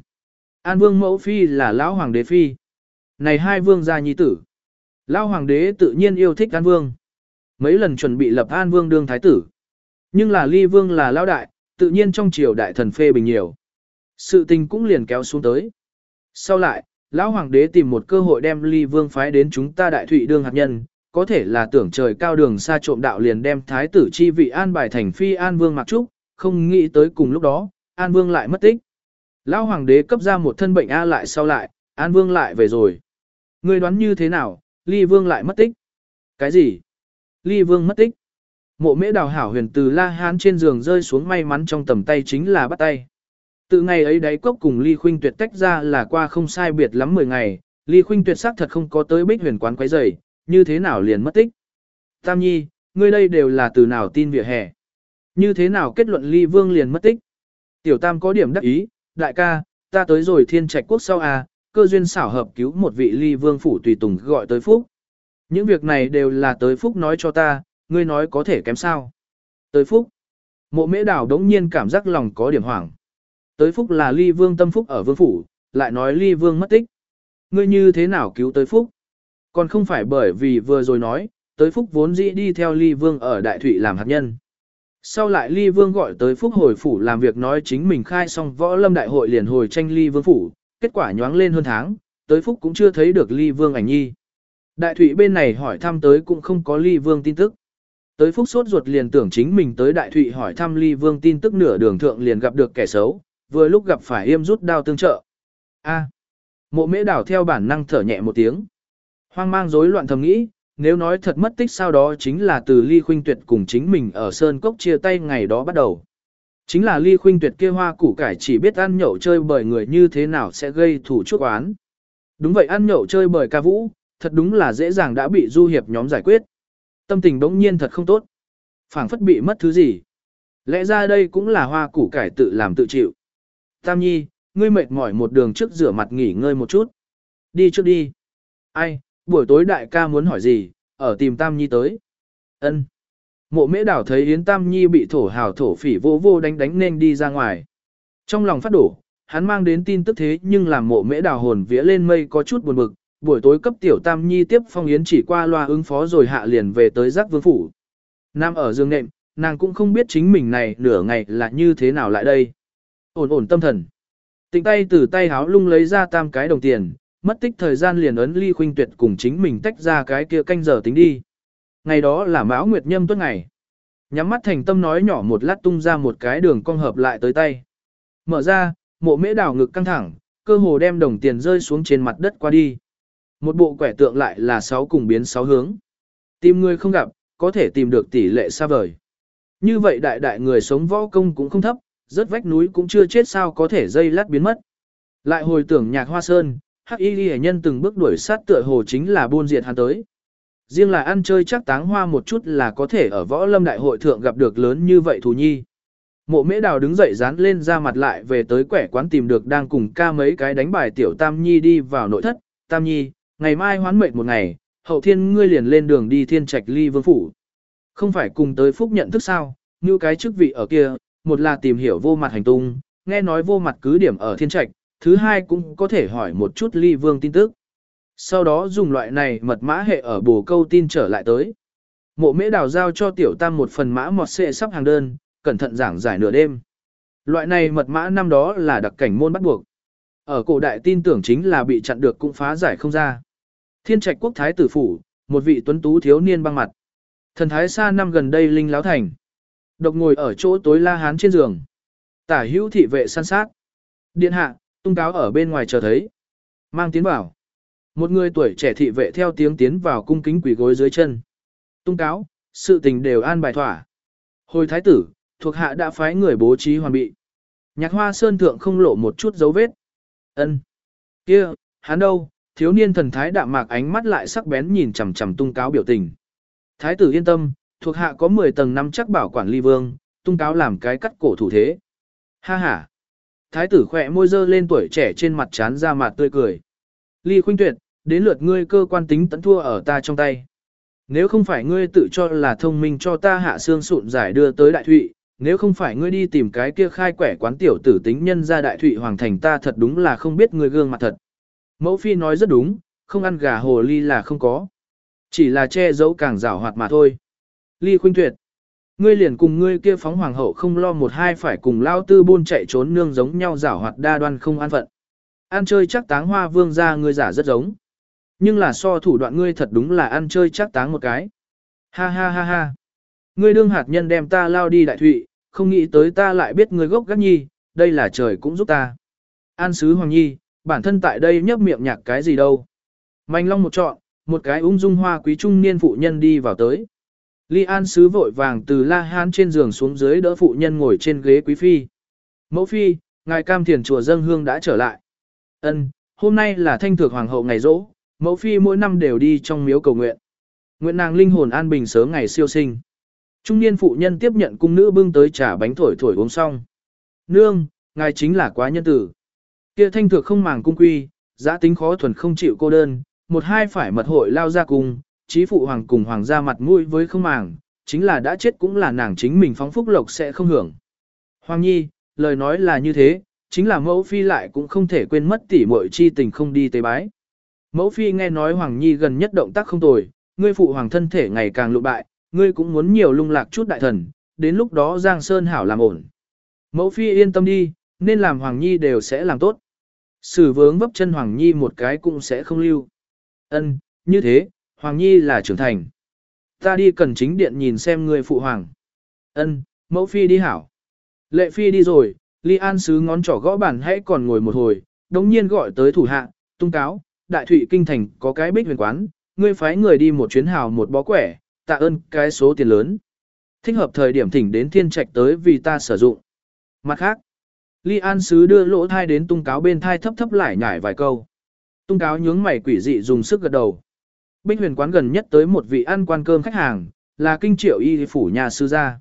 An Vương mẫu phi là lão hoàng đế phi. Này hai vương gia nhi tử. Lão hoàng đế tự nhiên yêu thích An Vương. Mấy lần chuẩn bị lập An Vương đương thái tử. Nhưng là Ly Vương là lão đại, tự nhiên trong triều đại thần phê bình nhiều. Sự tình cũng liền kéo xuống tới. Sau lại, lão hoàng đế tìm một cơ hội đem Ly Vương phái đến chúng ta đại thụy đương hạt nhân, có thể là tưởng trời cao đường xa trộm đạo liền đem thái tử chi vị an bài thành phi an vương mặc trúc, không nghĩ tới cùng lúc đó, an vương lại mất tích. Lão hoàng đế cấp ra một thân bệnh A lại sau lại, an vương lại về rồi. Ngươi đoán như thế nào, ly vương lại mất tích. Cái gì? Ly vương mất tích. Mộ mễ đào hảo huyền từ la hán trên giường rơi xuống may mắn trong tầm tay chính là bắt tay. Từ ngày ấy đáy cốc cùng ly khuynh tuyệt tách ra là qua không sai biệt lắm 10 ngày, ly khuynh tuyệt xác thật không có tới bích huyền quán quấy rầy, như thế nào liền mất tích. Tam nhi, ngươi đây đều là từ nào tin vỉa hè. Như thế nào kết luận ly vương liền mất tích. Tiểu tam có điểm đắc ý, đại ca, ta tới rồi thiên trạch quốc sau à, cơ duyên xảo hợp cứu một vị ly vương phủ tùy tùng gọi tới phúc. Những việc này đều là tới phúc nói cho ta, ngươi nói có thể kém sao. Tới phúc. Mộ mễ đảo đống nhiên cảm giác lòng có điểm hoảng. Tới phúc là ly vương tâm phúc ở vương phủ, lại nói ly vương mất tích. Ngươi như thế nào cứu tới phúc? Còn không phải bởi vì vừa rồi nói, tới Phúc vốn dĩ đi theo Ly Vương ở Đại thủy làm hạt nhân. Sau lại Ly Vương gọi tới Phúc hồi phủ làm việc nói chính mình khai xong võ lâm đại hội liền hồi tranh Ly Vương phủ, kết quả nhoáng lên hơn tháng, tới Phúc cũng chưa thấy được Ly Vương ảnh nhi. Đại thủy bên này hỏi thăm tới cũng không có Ly Vương tin tức. Tới Phúc sốt ruột liền tưởng chính mình tới Đại Thụy hỏi thăm Ly Vương tin tức nửa đường thượng liền gặp được kẻ xấu, vừa lúc gặp phải yêm rút đao tương trợ. A. Mộ mễ đảo theo bản năng thở nhẹ một tiếng. Hoang mang rối loạn thầm nghĩ, nếu nói thật mất tích sau đó chính là từ Ly Khuynh Tuyệt cùng chính mình ở Sơn Cốc chia tay ngày đó bắt đầu. Chính là Ly Khuynh Tuyệt kia hoa củ cải chỉ biết ăn nhậu chơi bởi người như thế nào sẽ gây thủ chuốc oán. Đúng vậy ăn nhậu chơi bởi ca vũ, thật đúng là dễ dàng đã bị du hiệp nhóm giải quyết. Tâm tình đống nhiên thật không tốt. phảng phất bị mất thứ gì. Lẽ ra đây cũng là hoa củ cải tự làm tự chịu. Tam Nhi, ngươi mệt mỏi một đường trước rửa mặt nghỉ ngơi một chút. Đi trước đi. Ai, buổi tối đại ca muốn hỏi gì, ở tìm Tam Nhi tới. Ân. Mộ mễ đảo thấy Yến Tam Nhi bị thổ hào thổ phỉ vô vô đánh đánh nên đi ra ngoài. Trong lòng phát đổ, hắn mang đến tin tức thế nhưng làm mộ mễ đảo hồn vía lên mây có chút buồn bực, buổi tối cấp tiểu Tam Nhi tiếp phong Yến chỉ qua loa ứng phó rồi hạ liền về tới giác vương phủ. Nam ở dương nệm, nàng cũng không biết chính mình này nửa ngày là như thế nào lại đây. Ổn ổn tâm thần. Tịnh tay từ tay háo lung lấy ra tam cái đồng tiền, mất tích thời gian liền ấn ly khuynh tuyệt cùng chính mình tách ra cái kia canh giờ tính đi. Ngày đó là mão nguyệt nhâm tuất ngày. Nhắm mắt thành tâm nói nhỏ một lát tung ra một cái đường cong hợp lại tới tay. Mở ra, mộ mễ đảo ngực căng thẳng, cơ hồ đem đồng tiền rơi xuống trên mặt đất qua đi. Một bộ quẻ tượng lại là sáu cùng biến sáu hướng. Tìm người không gặp, có thể tìm được tỷ lệ xa vời. Như vậy đại đại người sống võ công cũng không thấp, rớt vách núi cũng chưa chết sao có thể dây lát biến mất. Lại hồi tưởng nhạc hoa sơn, hắc y ghi nhân từng bước đuổi sát tựa hồ chính là buôn diệt hắn tới. Riêng là ăn chơi chắc táng hoa một chút là có thể ở võ lâm đại hội thượng gặp được lớn như vậy thù nhi. Mộ mễ đào đứng dậy dán lên ra mặt lại về tới quẻ quán tìm được đang cùng ca mấy cái đánh bài tiểu Tam Nhi đi vào nội thất. Tam Nhi, ngày mai hoán mệnh một ngày, hậu thiên ngươi liền lên đường đi thiên trạch ly vương phủ. Không phải cùng tới phúc nhận thức sao, như cái chức vị ở kia, một là tìm hiểu vô mặt hành tung, nghe nói vô mặt cứ điểm ở thiên trạch, thứ hai cũng có thể hỏi một chút ly vương tin tức. Sau đó dùng loại này mật mã hệ ở bồ câu tin trở lại tới. Mộ mễ đào giao cho tiểu tam một phần mã mọt xệ sắp hàng đơn, cẩn thận giảng giải nửa đêm. Loại này mật mã năm đó là đặc cảnh môn bắt buộc. Ở cổ đại tin tưởng chính là bị chặn được cũng phá giải không ra. Thiên trạch quốc thái tử phủ, một vị tuấn tú thiếu niên băng mặt. Thần thái xa năm gần đây linh láo thành. Độc ngồi ở chỗ tối la hán trên giường. Tả hữu thị vệ săn sát. Điện hạ, tung cáo ở bên ngoài chờ thấy. Mang tiến bảo một người tuổi trẻ thị vệ theo tiếng tiến vào cung kính quỷ gối dưới chân. Tung cáo, sự tình đều an bài thỏa. Hồi thái tử, thuộc hạ đã phái người bố trí hoàn bị. Nhạc hoa sơn thượng không lộ một chút dấu vết. ân kia, hắn đâu, thiếu niên thần thái đạm mạc ánh mắt lại sắc bén nhìn chằm chằm tung cáo biểu tình. Thái tử yên tâm, thuộc hạ có 10 tầng năm chắc bảo quản ly vương, tung cáo làm cái cắt cổ thủ thế. Ha ha. Thái tử khỏe môi dơ lên tuổi trẻ trên mặt chán ra mặt tươi cười. Ly khuynh tuyệt, đến lượt ngươi cơ quan tính tận thua ở ta trong tay. Nếu không phải ngươi tự cho là thông minh cho ta hạ xương sụn giải đưa tới đại thụy, nếu không phải ngươi đi tìm cái kia khai quẻ quán tiểu tử tính nhân ra đại thụy hoàng thành ta thật đúng là không biết ngươi gương mặt thật. Mẫu phi nói rất đúng, không ăn gà hồ ly là không có. Chỉ là che giấu càng rảo hoạt mà thôi. Ly khuynh tuyệt. Ngươi liền cùng ngươi kia phóng hoàng hậu không lo một hai phải cùng lao tư buôn chạy trốn nương giống nhau rảo hoạt đa đoan không an phận. Ăn chơi chắc táng hoa vương ra ngươi giả rất giống. Nhưng là so thủ đoạn ngươi thật đúng là ăn chơi chắc táng một cái. Ha ha ha ha. Ngươi đương hạt nhân đem ta lao đi đại thụy, không nghĩ tới ta lại biết ngươi gốc gác nhi, đây là trời cũng giúp ta. An sứ hoàng nhi, bản thân tại đây nhấp miệng nhạc cái gì đâu. Mạnh long một trọn, một cái ung dung hoa quý trung niên phụ nhân đi vào tới. Ly An sứ vội vàng từ La Hán trên giường xuống dưới đỡ phụ nhân ngồi trên ghế quý phi. Mẫu phi, ngài cam thiền chùa dân hương đã trở lại. Ân, hôm nay là thanh thược hoàng hậu ngày rỗ, mẫu phi mỗi năm đều đi trong miếu cầu nguyện. Nguyện nàng linh hồn an bình sớm ngày siêu sinh. Trung niên phụ nhân tiếp nhận cung nữ bưng tới trà bánh thổi thổi uống xong. Nương, ngài chính là quá nhân tử. Kia thanh thược không màng cung quy, giã tính khó thuần không chịu cô đơn, một hai phải mật hội lao ra cùng, chí phụ hoàng cùng hoàng gia mặt mũi với không màng, chính là đã chết cũng là nàng chính mình phóng phúc lộc sẽ không hưởng. Hoàng nhi, lời nói là như thế, chính là mẫu phi lại cũng không thể quên mất tỉ muội chi tình không đi tế bái. Mẫu phi nghe nói hoàng nhi gần nhất động tác không tồi, ngươi phụ hoàng thân thể ngày càng lụ bại, ngươi cũng muốn nhiều lung lạc chút đại thần, đến lúc đó Giang Sơn hảo làm ổn. Mẫu phi yên tâm đi, nên làm hoàng nhi đều sẽ làm tốt. Sử vướng vấp chân hoàng nhi một cái cũng sẽ không lưu. Ân, như thế, Hoàng Nhi là trưởng thành. Ta đi cần chính điện nhìn xem người phụ hoàng. Ân, mẫu phi đi hảo. Lệ phi đi rồi, Ly An sứ ngón trỏ gõ bàn hãy còn ngồi một hồi, đống nhiên gọi tới thủ hạ, tung cáo, đại thủy kinh thành có cái bích huyền quán, ngươi phái người đi một chuyến hào một bó quẻ, tạ ơn cái số tiền lớn. Thích hợp thời điểm thỉnh đến thiên trạch tới vì ta sử dụng. Mặt khác, Ly An sứ đưa lỗ thai đến tung cáo bên thai thấp thấp lại nhải vài câu. Tung cáo nhướng mày quỷ dị dùng sức gật đầu. Bích huyền quán gần nhất tới một vị ăn quan cơm khách hàng, là kinh triệu y phủ nhà sư gia.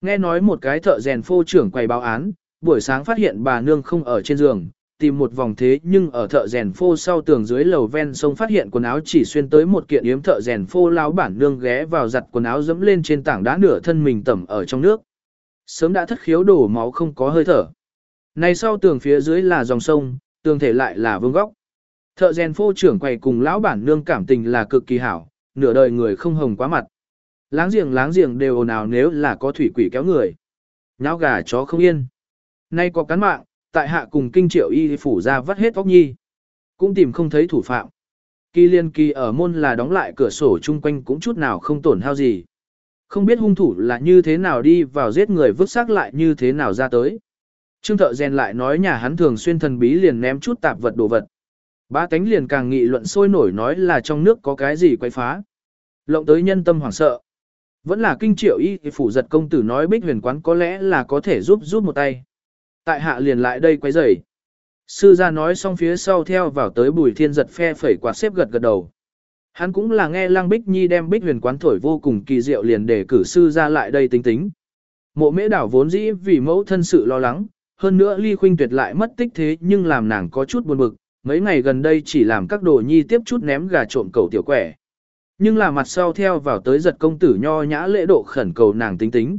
Nghe nói một cái thợ rèn phô trưởng quầy báo án, buổi sáng phát hiện bà nương không ở trên giường, tìm một vòng thế nhưng ở thợ rèn phô sau tường dưới lầu ven sông phát hiện quần áo chỉ xuyên tới một kiện yếm thợ rèn phô lao bản nương ghé vào giặt quần áo dẫm lên trên tảng đá nửa thân mình tẩm ở trong nước. Sớm đã thất khiếu đổ máu không có hơi thở. Này sau tường phía dưới là dòng sông, tường thể lại là vương góc. Thợ rèn phô trưởng quầy cùng lão bản nương cảm tình là cực kỳ hảo, nửa đời người không hồng quá mặt. Láng giềng láng giềng đều ồn ào nếu là có thủy quỷ kéo người. Nháo gà chó không yên. Nay có cán mạng, tại hạ cùng kinh triệu y phủ ra vắt hết óc nhi. Cũng tìm không thấy thủ phạm. Kỳ liên kỳ ở môn là đóng lại cửa sổ chung quanh cũng chút nào không tổn hao gì. Không biết hung thủ là như thế nào đi vào giết người vứt xác lại như thế nào ra tới. Trương thợ rèn lại nói nhà hắn thường xuyên thần bí liền ném chút tạp vật đồ vật. Ba tánh liền càng nghị luận sôi nổi nói là trong nước có cái gì quay phá. Lộng tới nhân tâm hoảng sợ. Vẫn là kinh triệu y thì phủ giật công tử nói bích huyền quán có lẽ là có thể giúp giúp một tay. Tại hạ liền lại đây quấy rầy. Sư gia nói xong phía sau theo vào tới bùi thiên giật phe phẩy quạt xếp gật gật đầu. Hắn cũng là nghe Lăng Bích Nhi đem Bích Huyền quán thổi vô cùng kỳ diệu liền để cử sư ra lại đây tính tính. Mộ Mễ Đảo vốn dĩ vì mẫu thân sự lo lắng, hơn nữa Ly Khuynh Tuyệt lại mất tích thế nhưng làm nàng có chút buồn bực, mấy ngày gần đây chỉ làm các đồ nhi tiếp chút ném gà trộm cầu tiểu quẻ. Nhưng là mặt sau theo vào tới giật công tử nho nhã lễ độ khẩn cầu nàng tính tính.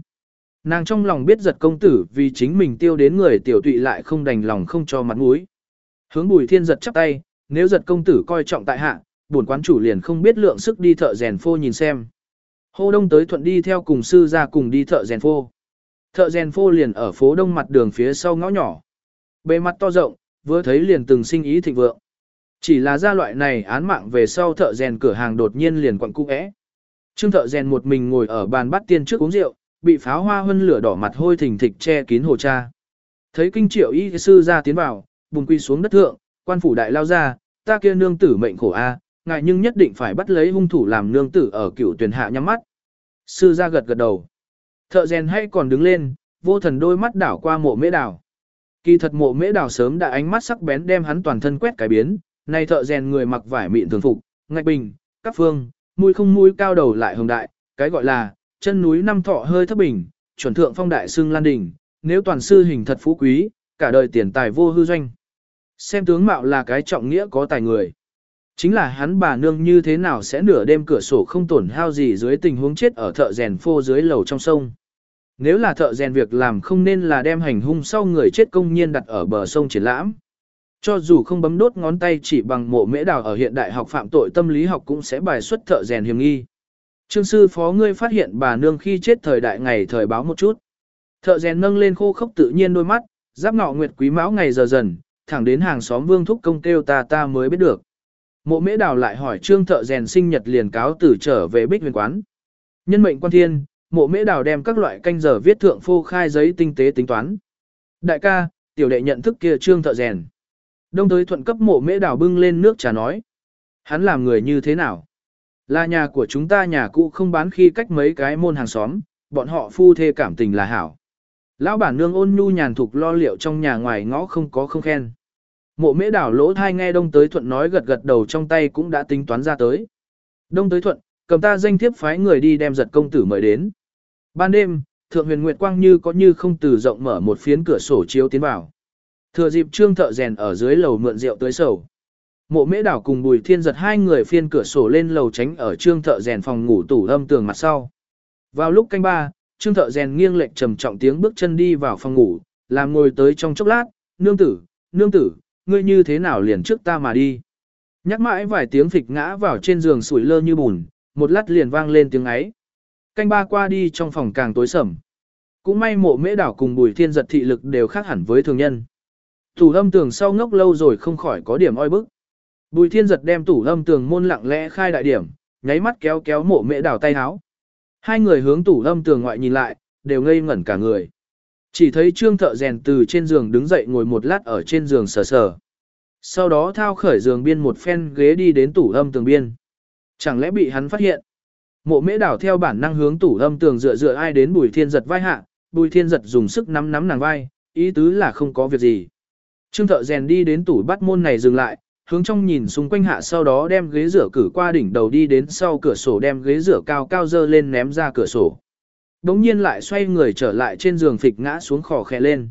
Nàng trong lòng biết giật công tử vì chính mình tiêu đến người tiểu tụy lại không đành lòng không cho mặt mũi. Hướng bùi thiên giật chắp tay, nếu giật công tử coi trọng tại hạ, bổn quán chủ liền không biết lượng sức đi thợ rèn phô nhìn xem. Hô đông tới thuận đi theo cùng sư ra cùng đi thợ rèn phô. Thợ rèn phô liền ở phố đông mặt đường phía sau ngõ nhỏ. Bề mặt to rộng, vừa thấy liền từng sinh ý thịnh vượng. Chỉ là ra loại này án mạng về sau thợ rèn cửa hàng đột nhiên liền quặn cung ẽ. Trương thợ rèn một mình ngồi ở bàn bắt tiên trước uống rượu, bị pháo hoa hơn lửa đỏ mặt hôi thình thịch che kín hồ cha. Thấy kinh triệu y sư ra tiến vào, bùng quy xuống đất thượng, quan phủ đại lao ra, ta kia nương tử mệnh khổ a, ngại nhưng nhất định phải bắt lấy hung thủ làm nương tử ở cựu tuyển hạ nhắm mắt. Sư ra gật gật đầu. Thợ rèn hay còn đứng lên, vô thần đôi mắt đảo qua mộ mễ đảo. Kỳ thật mộ mễ đào sớm đã ánh mắt sắc bén đem hắn toàn thân quét cái biến, nay thợ rèn người mặc vải mịn thường phục, ngạch bình, các phương, mũi không mũi cao đầu lại hồng đại, Cái gọi là, chân núi năm thọ hơi thấp bình, chuẩn thượng phong đại xưng lan đỉnh, nếu toàn sư hình thật phú quý, cả đời tiền tài vô hư doanh. Xem tướng mạo là cái trọng nghĩa có tài người. Chính là hắn bà nương như thế nào sẽ nửa đêm cửa sổ không tổn hao gì dưới tình huống chết ở thợ rèn phô dưới lầu trong sông. Nếu là thợ rèn việc làm không nên là đem hành hung sau người chết công nhiên đặt ở bờ sông triển lãm. Cho dù không bấm đốt ngón tay chỉ bằng mộ mễ đào ở hiện đại học phạm tội tâm lý học cũng sẽ bài xuất thợ rèn hiểm nghi. Trương sư phó ngươi phát hiện bà nương khi chết thời đại ngày thời báo một chút. Thợ rèn nâng lên khô khốc tự nhiên đôi mắt, giáp ngọ nguyệt quý mão ngày giờ dần, thẳng đến hàng xóm vương thúc công kêu ta ta mới biết được. Mộ mễ đào lại hỏi trương thợ rèn sinh nhật liền cáo tử trở về bích huyền quán. Nhân mệnh quan thiên, mộ mễ đào đem các loại canh giờ viết thượng phô khai giấy tinh tế tính toán. Đại ca, tiểu đệ nhận thức kia trương thợ rèn. Đông tới thuận cấp mộ mễ đào bưng lên nước trà nói. Hắn làm người như thế nào? Là nhà của chúng ta nhà cũ không bán khi cách mấy cái môn hàng xóm, bọn họ phu thê cảm tình là hảo. Lão bản nương ôn nhu nhàn thục lo liệu trong nhà ngoài ngõ không có không khen. Mộ mễ đảo lỗ thai nghe đông tới thuận nói gật gật đầu trong tay cũng đã tính toán ra tới. Đông tới thuận, cầm ta danh thiếp phái người đi đem giật công tử mời đến. Ban đêm, thượng huyền nguyệt quang như có như không từ rộng mở một phiến cửa sổ chiếu tiến vào. Thừa dịp trương thợ rèn ở dưới lầu mượn rượu tới sầu. Mộ mễ đảo cùng bùi thiên giật hai người phiên cửa sổ lên lầu tránh ở trương thợ rèn phòng ngủ tủ âm tường mặt sau. Vào lúc canh ba, trương thợ rèn nghiêng lệch trầm trọng tiếng bước chân đi vào phòng ngủ, làm ngồi tới trong chốc lát, nương tử, nương tử, ngươi như thế nào liền trước ta mà đi. Nhắc mãi vài tiếng phịch ngã vào trên giường sủi lơ như bùn, một lát liền vang lên tiếng ấy. Canh ba qua đi trong phòng càng tối sầm. Cũng may mộ mễ đảo cùng bùi thiên giật thị lực đều khác hẳn với thường nhân. Tủ âm tường sau ngốc lâu rồi không khỏi có điểm oi bức. Bùi thiên giật đem tủ âm tường môn lặng lẽ khai đại điểm, nháy mắt kéo kéo mộ mễ đảo tay háo. Hai người hướng tủ âm tường ngoại nhìn lại, đều ngây ngẩn cả người. Chỉ thấy trương thợ rèn từ trên giường đứng dậy ngồi một lát ở trên giường sờ sờ. Sau đó thao khởi giường biên một phen ghế đi đến tủ âm tường biên. Chẳng lẽ bị hắn phát hiện? Mộ mễ đảo theo bản năng hướng tủ âm tường dựa dựa ai đến bùi thiên giật vai hạ, bùi thiên giật dùng sức nắm nắm nàng vai, ý tứ là không có việc gì. Trương thợ rèn đi đến tủ bắt môn này dừng lại, hướng trong nhìn xung quanh hạ sau đó đem ghế rửa cử qua đỉnh đầu đi đến sau cửa sổ đem ghế rửa cao cao dơ lên ném ra cửa sổ. Đống nhiên lại xoay người trở lại trên giường phịch ngã xuống khò khè lên.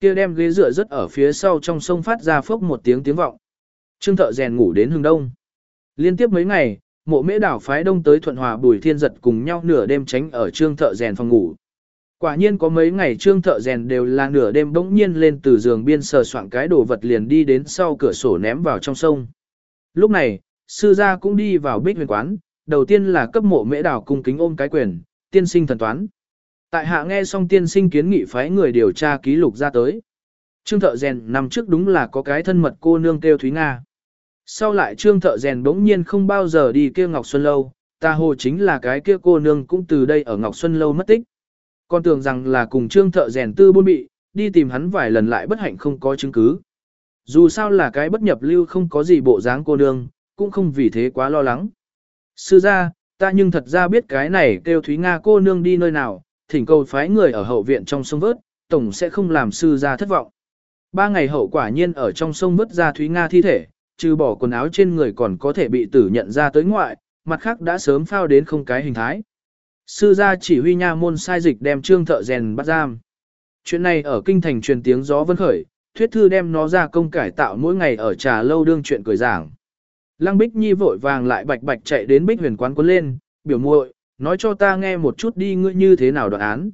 kia đem ghế rửa rất ở phía sau trong sông phát ra phốc một tiếng tiếng vọng. Trương thợ rèn ngủ đến hừng đông. Liên tiếp mấy ngày, mộ mễ đảo phái đông tới thuận hòa bùi thiên giật cùng nhau nửa đêm tránh ở trương thợ rèn phòng ngủ. Quả nhiên có mấy ngày trương thợ rèn đều là nửa đêm bỗng nhiên lên từ giường biên sờ soạn cái đồ vật liền đi đến sau cửa sổ ném vào trong sông. Lúc này, sư gia cũng đi vào bích huyền quán, đầu tiên là cấp mộ mễ đảo cung kính ôm cái quyền, tiên sinh thần toán. Tại hạ nghe xong tiên sinh kiến nghị phái người điều tra ký lục ra tới. Trương thợ rèn nằm trước đúng là có cái thân mật cô nương kêu Thúy Nga. Sau lại trương thợ rèn bỗng nhiên không bao giờ đi kia Ngọc Xuân Lâu, ta hồ chính là cái kia cô nương cũng từ đây ở Ngọc Xuân Lâu mất tích. Con tưởng rằng là cùng trương thợ rèn tư buôn bị, đi tìm hắn vài lần lại bất hạnh không có chứng cứ. Dù sao là cái bất nhập lưu không có gì bộ dáng cô nương, cũng không vì thế quá lo lắng. Sư gia, ta nhưng thật ra biết cái này kêu Thúy Nga cô nương đi nơi nào, thỉnh cầu phái người ở hậu viện trong sông vớt, tổng sẽ không làm sư gia thất vọng. Ba ngày hậu quả nhiên ở trong sông vớt ra Thúy Nga thi thể, trừ bỏ quần áo trên người còn có thể bị tử nhận ra tới ngoại, mặt khác đã sớm phao đến không cái hình thái. Sư gia chỉ huy nha môn sai dịch đem trương thợ rèn bắt giam. Chuyện này ở kinh thành truyền tiếng gió vân khởi, thuyết thư đem nó ra công cải tạo mỗi ngày ở trà lâu đương chuyện cười giảng. Lăng Bích Nhi vội vàng lại bạch bạch chạy đến Bích Huyền quán quấn lên, biểu muội, nói cho ta nghe một chút đi ngươi như thế nào đoạn án.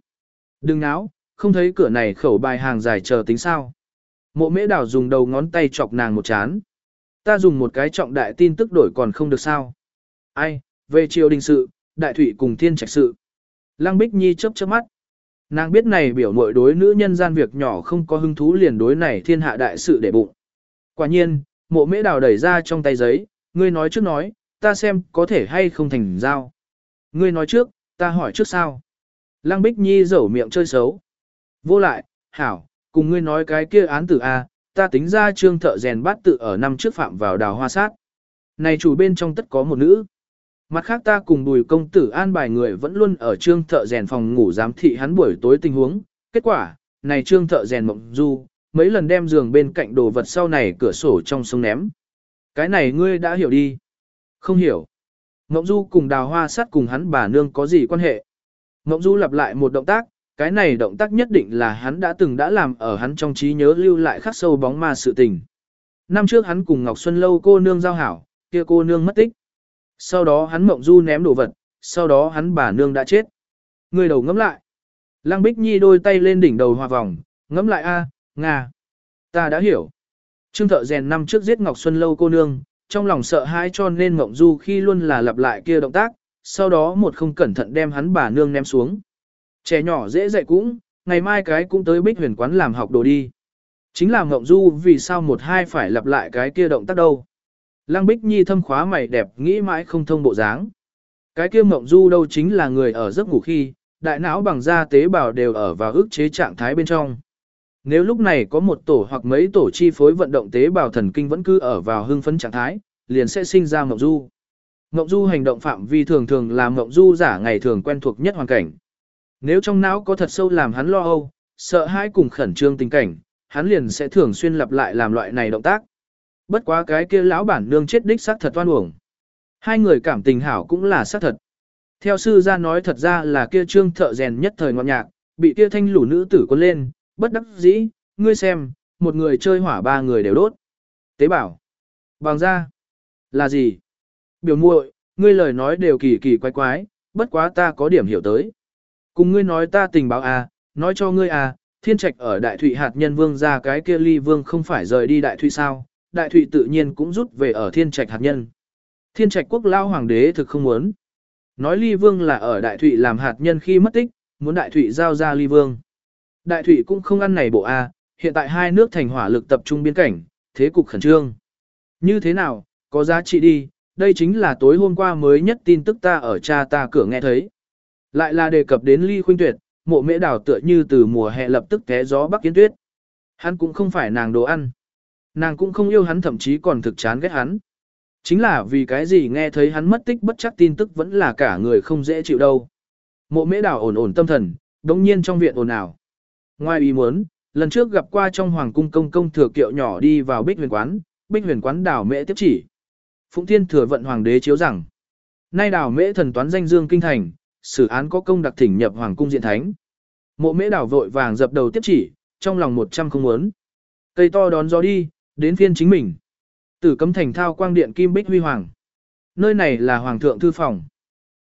Đừng náo, không thấy cửa này khẩu bài hàng dài chờ tính sao. Mộ mễ đảo dùng đầu ngón tay chọc nàng một chán. Ta dùng một cái trọng đại tin tức đổi còn không được sao. Ai, về triều đình sự, đại thủy cùng thiên trạch sự. Lăng Bích Nhi chớp chớp mắt. Nàng biết này biểu mội đối nữ nhân gian việc nhỏ không có hứng thú liền đối này thiên hạ đại sự để bụng. Quả nhiên, mộ mễ đào đẩy ra trong tay giấy, ngươi nói trước nói, ta xem có thể hay không thành giao. Ngươi nói trước, ta hỏi trước sao. Lăng Bích Nhi dẩu miệng chơi xấu. Vô lại, hảo, cùng ngươi nói cái kia án tử A, ta tính ra trương thợ rèn bát tự ở năm trước phạm vào đào hoa sát. Này chủ bên trong tất có một nữ. Mặt khác ta cùng bùi công tử an bài người vẫn luôn ở trương thợ rèn phòng ngủ giám thị hắn buổi tối tình huống. Kết quả, này trương thợ rèn mộng du, mấy lần đem giường bên cạnh đồ vật sau này cửa sổ trong sông ném. Cái này ngươi đã hiểu đi. Không hiểu. mộng Du cùng đào hoa sát cùng hắn bà nương có gì quan hệ? mộng Du lặp lại một động tác, cái này động tác nhất định là hắn đã từng đã làm ở hắn trong trí nhớ lưu lại khắc sâu bóng ma sự tình. Năm trước hắn cùng Ngọc Xuân Lâu cô nương giao hảo, kia cô nương mất tích. Sau đó hắn mộng du ném đồ vật, sau đó hắn bà nương đã chết. Người đầu ngẫm lại. Lăng Bích Nhi đôi tay lên đỉnh đầu hòa vòng, ngẫm lại a, Nga. Ta đã hiểu. Trương thợ rèn năm trước giết Ngọc Xuân Lâu cô nương, trong lòng sợ hãi cho nên mộng du khi luôn là lặp lại kia động tác, sau đó một không cẩn thận đem hắn bà nương ném xuống. Trẻ nhỏ dễ dạy cũng, ngày mai cái cũng tới bích huyền quán làm học đồ đi. Chính là mộng du vì sao một hai phải lặp lại cái kia động tác đâu. Lăng Bích Nhi thâm khóa mày đẹp nghĩ mãi không thông bộ dáng. Cái kia mộng du đâu chính là người ở giấc ngủ khi, đại não bằng da tế bào đều ở vào ức chế trạng thái bên trong. Nếu lúc này có một tổ hoặc mấy tổ chi phối vận động tế bào thần kinh vẫn cứ ở vào hưng phấn trạng thái, liền sẽ sinh ra mộng du. Mộng du hành động phạm vi thường thường là mộng du giả ngày thường quen thuộc nhất hoàn cảnh. Nếu trong não có thật sâu làm hắn lo âu, sợ hãi cùng khẩn trương tình cảnh, hắn liền sẽ thường xuyên lặp lại làm loại này động tác. Bất quá cái kia lão bản nương chết đích xác thật oan uổng. Hai người cảm tình hảo cũng là xác thật. Theo sư gia nói thật ra là kia trương thợ rèn nhất thời ngọn nhạc, bị kia thanh lũ nữ tử quân lên, bất đắc dĩ, ngươi xem, một người chơi hỏa ba người đều đốt. Tế bảo, bằng ra, là gì? Biểu muội, ngươi lời nói đều kỳ kỳ quái quái, bất quá ta có điểm hiểu tới. Cùng ngươi nói ta tình báo à, nói cho ngươi à, thiên trạch ở đại thụy hạt nhân vương ra cái kia ly vương không phải rời đi đại thụy sao, đại thụy tự nhiên cũng rút về ở thiên trạch hạt nhân. Thiên trạch quốc lao hoàng đế thực không muốn. Nói ly vương là ở đại thụy làm hạt nhân khi mất tích, muốn đại thụy giao ra ly vương. Đại thụy cũng không ăn này bộ A, hiện tại hai nước thành hỏa lực tập trung biên cảnh, thế cục khẩn trương. Như thế nào, có giá trị đi, đây chính là tối hôm qua mới nhất tin tức ta ở cha ta cửa nghe thấy. Lại là đề cập đến ly khuynh tuyệt, mộ mễ đào tựa như từ mùa hè lập tức té gió bắc kiến tuyết. Hắn cũng không phải nàng đồ ăn. Nàng cũng không yêu hắn thậm chí còn thực chán ghét hắn. Chính là vì cái gì nghe thấy hắn mất tích bất chắc tin tức vẫn là cả người không dễ chịu đâu. Mộ mễ đảo ổn ổn tâm thần, đống nhiên trong viện ồn ào. Ngoài ý muốn, lần trước gặp qua trong hoàng cung công công thừa kiệu nhỏ đi vào bích huyền quán, bích huyền quán đảo mễ tiếp chỉ. Phụng Thiên thừa vận hoàng đế chiếu rằng, nay đảo mễ thần toán danh dương kinh thành, xử án có công đặc thỉnh nhập hoàng cung diện thánh. Mộ mễ đảo vội vàng dập đầu tiếp chỉ, trong lòng một trăm không muốn. Cây to đón gió đi, đến phiên chính mình. Tử cấm thành thao quang điện kim bích huy hoàng. Nơi này là hoàng thượng thư phòng.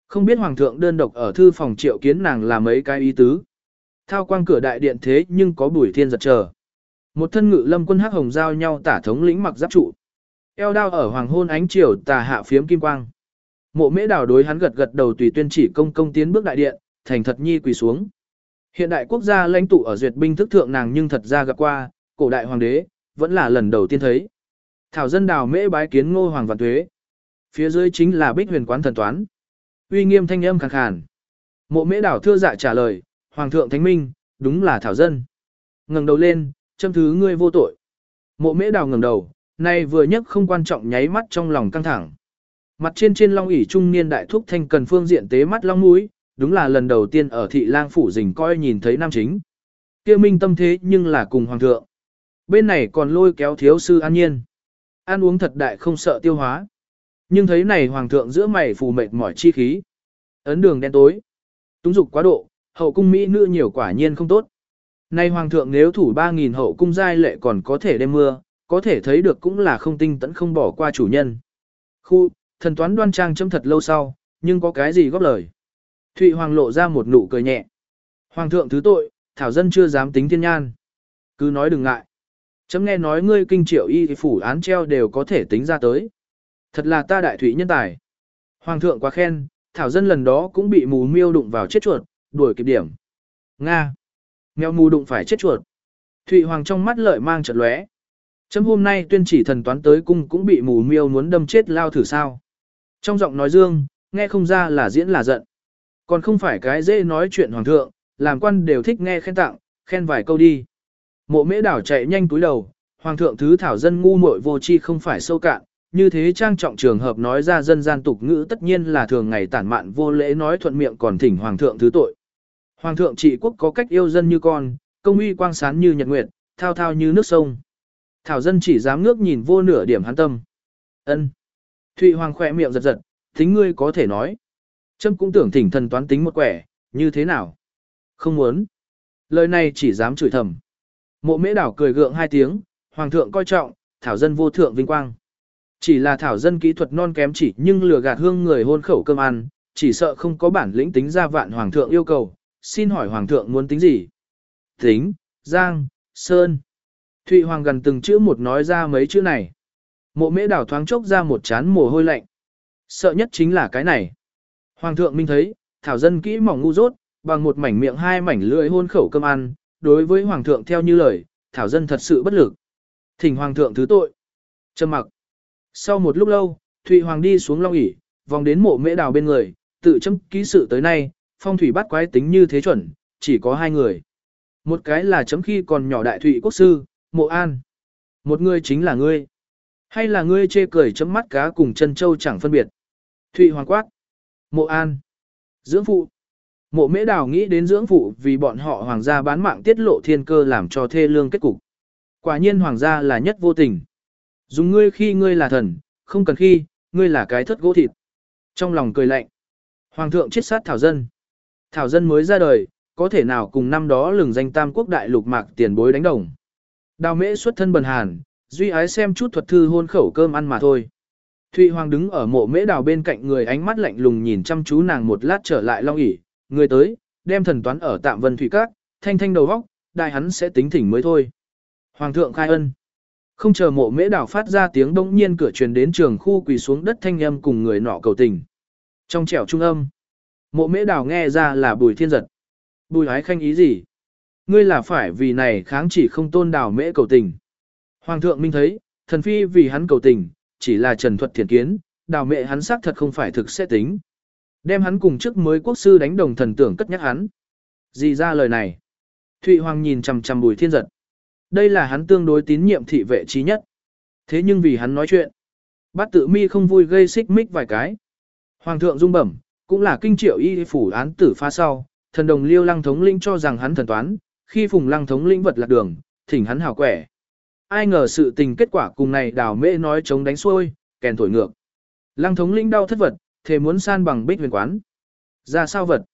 Không biết hoàng thượng đơn độc ở thư phòng triệu kiến nàng là mấy cái ý tứ. Thao quang cửa đại điện thế nhưng có bùi thiên giật chờ. Một thân ngự lâm quân hắc hồng giao nhau tả thống lĩnh mặc giáp trụ. Eo đao ở hoàng hôn ánh chiều tà hạ phiếm kim quang. Mộ mễ đào đối hắn gật gật đầu tùy tuyên chỉ công công tiến bước đại điện, thành thật nhi quỳ xuống. Hiện đại quốc gia lãnh tụ ở duyệt binh thức thượng nàng nhưng thật ra gặp qua, cổ đại hoàng đế, vẫn là lần đầu tiên thấy. Thảo dân đào mễ bái kiến ngô hoàng vạn tuế. Phía dưới chính là bích huyền quán thần toán. Uy nghiêm thanh âm khàn khàn. Mộ mễ đảo thưa dạ trả lời, Hoàng thượng thánh minh, đúng là thảo dân. ngẩng đầu lên, châm thứ ngươi vô tội. Mộ mễ đào ngẩng đầu, nay vừa nhất không quan trọng nháy mắt trong lòng căng thẳng. Mặt trên trên long ỷ trung niên đại thúc thanh cần phương diện tế mắt long mũi, đúng là lần đầu tiên ở thị lang phủ rình coi nhìn thấy nam chính. kia minh tâm thế nhưng là cùng hoàng thượng. Bên này còn lôi kéo thiếu sư an nhiên. Ăn uống thật đại không sợ tiêu hóa. Nhưng thấy này hoàng thượng giữa mày phù mệt mỏi chi khí. Ấn đường đen tối. Túng dục quá độ, hậu cung Mỹ nữ nhiều quả nhiên không tốt. Nay hoàng thượng nếu thủ 3.000 hậu cung giai lệ còn có thể đêm mưa, có thể thấy được cũng là không tinh tẫn không bỏ qua chủ nhân. Khu, thần toán đoan trang châm thật lâu sau, nhưng có cái gì góp lời. Thụy hoàng lộ ra một nụ cười nhẹ. Hoàng thượng thứ tội, thảo dân chưa dám tính thiên nhan. Cứ nói đừng ngại. Chấm nghe nói ngươi kinh triệu y thì phủ án treo đều có thể tính ra tới. Thật là ta đại thủy nhân tài. Hoàng thượng quá khen, thảo dân lần đó cũng bị mù miêu đụng vào chết chuột, đuổi kịp điểm. Nga. Mèo mù đụng phải chết chuột. Thụy Hoàng trong mắt lợi mang chợt lóe. Chấm hôm nay tuyên chỉ thần toán tới cung cũng bị mù miêu muốn đâm chết lao thử sao. Trong giọng nói dương, nghe không ra là diễn là giận. Còn không phải cái dễ nói chuyện hoàng thượng, làm quan đều thích nghe khen tặng, khen vài câu đi. Mộ mễ đảo chạy nhanh túi đầu, hoàng thượng thứ thảo dân ngu muội vô chi không phải sâu cạn, như thế trang trọng trường hợp nói ra dân gian tục ngữ tất nhiên là thường ngày tản mạn vô lễ nói thuận miệng còn thỉnh hoàng thượng thứ tội. Hoàng thượng trị quốc có cách yêu dân như con, công uy quang sán như nhật nguyệt, thao thao như nước sông. Thảo dân chỉ dám ngước nhìn vô nửa điểm hắn tâm. Ân. Thụy hoàng khỏe miệng giật giật, tính ngươi có thể nói. Trâm cũng tưởng thỉnh thần toán tính một quẻ, như thế nào? Không muốn. Lời này chỉ dám chửi thầm. Mộ mễ đảo cười gượng hai tiếng, hoàng thượng coi trọng, thảo dân vô thượng vinh quang. Chỉ là thảo dân kỹ thuật non kém chỉ nhưng lừa gạt hương người hôn khẩu cơm ăn, chỉ sợ không có bản lĩnh tính ra vạn hoàng thượng yêu cầu, xin hỏi hoàng thượng muốn tính gì? Tính, Giang, Sơn. Thụy Hoàng gần từng chữ một nói ra mấy chữ này. Mộ mễ đảo thoáng chốc ra một chán mồ hôi lạnh. Sợ nhất chính là cái này. Hoàng thượng minh thấy, thảo dân kỹ mỏng ngu dốt, bằng một mảnh miệng hai mảnh lưỡi hôn khẩu cơm ăn, đối với hoàng thượng theo như lời, thảo dân thật sự bất lực. Thỉnh hoàng thượng thứ tội. Trầm mặc. Sau một lúc lâu, Thụy Hoàng đi xuống long ỷ, vòng đến mộ mễ đào bên người, tự chấm ký sự tới nay, phong thủy bắt quái tính như thế chuẩn, chỉ có hai người. Một cái là chấm khi còn nhỏ đại thụy quốc sư, mộ an. Một người chính là ngươi. Hay là ngươi chê cười chấm mắt cá cùng chân châu chẳng phân biệt. Thụy hoàng quát. Mộ an. Dưỡng phụ. Mộ mễ đào nghĩ đến dưỡng phụ vì bọn họ hoàng gia bán mạng tiết lộ thiên cơ làm cho thê lương kết cục. Quả nhiên hoàng gia là nhất vô tình. Dùng ngươi khi ngươi là thần, không cần khi, ngươi là cái thất gỗ thịt. Trong lòng cười lạnh. Hoàng thượng chết sát thảo dân. Thảo dân mới ra đời, có thể nào cùng năm đó lừng danh tam quốc đại lục mạc tiền bối đánh đồng. Đào mễ xuất thân bần hàn, duy ái xem chút thuật thư hôn khẩu cơm ăn mà thôi. Thụy Hoàng đứng ở mộ mễ đào bên cạnh người ánh mắt lạnh lùng nhìn chăm chú nàng một lát trở lại long ỉ, người tới, đem thần toán ở tạm vân thủy các, thanh thanh đầu vóc, đại hắn sẽ tính thỉnh mới thôi. Hoàng thượng khai ân. Không chờ mộ mễ đảo phát ra tiếng đông nhiên cửa truyền đến trường khu quỳ xuống đất thanh âm cùng người nọ cầu tình. Trong trẻo trung âm, mộ mễ đảo nghe ra là bùi thiên giật. Bùi ái khanh ý gì? Ngươi là phải vì này kháng chỉ không tôn đảo mễ cầu tình. Hoàng thượng minh thấy, thần phi vì hắn cầu tình, chỉ là trần thuật thiền kiến, đào mễ hắn xác thật không phải thực sẽ tính. Đem hắn cùng trước mới quốc sư đánh đồng thần tưởng cất nhắc hắn. Gì ra lời này? Thụy Hoàng nhìn chằm chằm bùi thiên giật. Đây là hắn tương đối tín nhiệm thị vệ trí nhất. Thế nhưng vì hắn nói chuyện, bát tự mi không vui gây xích mích vài cái. Hoàng thượng dung bẩm, cũng là kinh triệu y phủ án tử pha sau, thần đồng liêu lăng thống lĩnh cho rằng hắn thần toán, khi phùng lăng thống lĩnh vật lạc đường, thỉnh hắn hào quẻ. Ai ngờ sự tình kết quả cùng này đào mễ nói chống đánh xuôi, kèn thổi ngược. Lăng thống lĩnh đau thất vật, thề muốn san bằng bích huyền quán. Ra sao vật?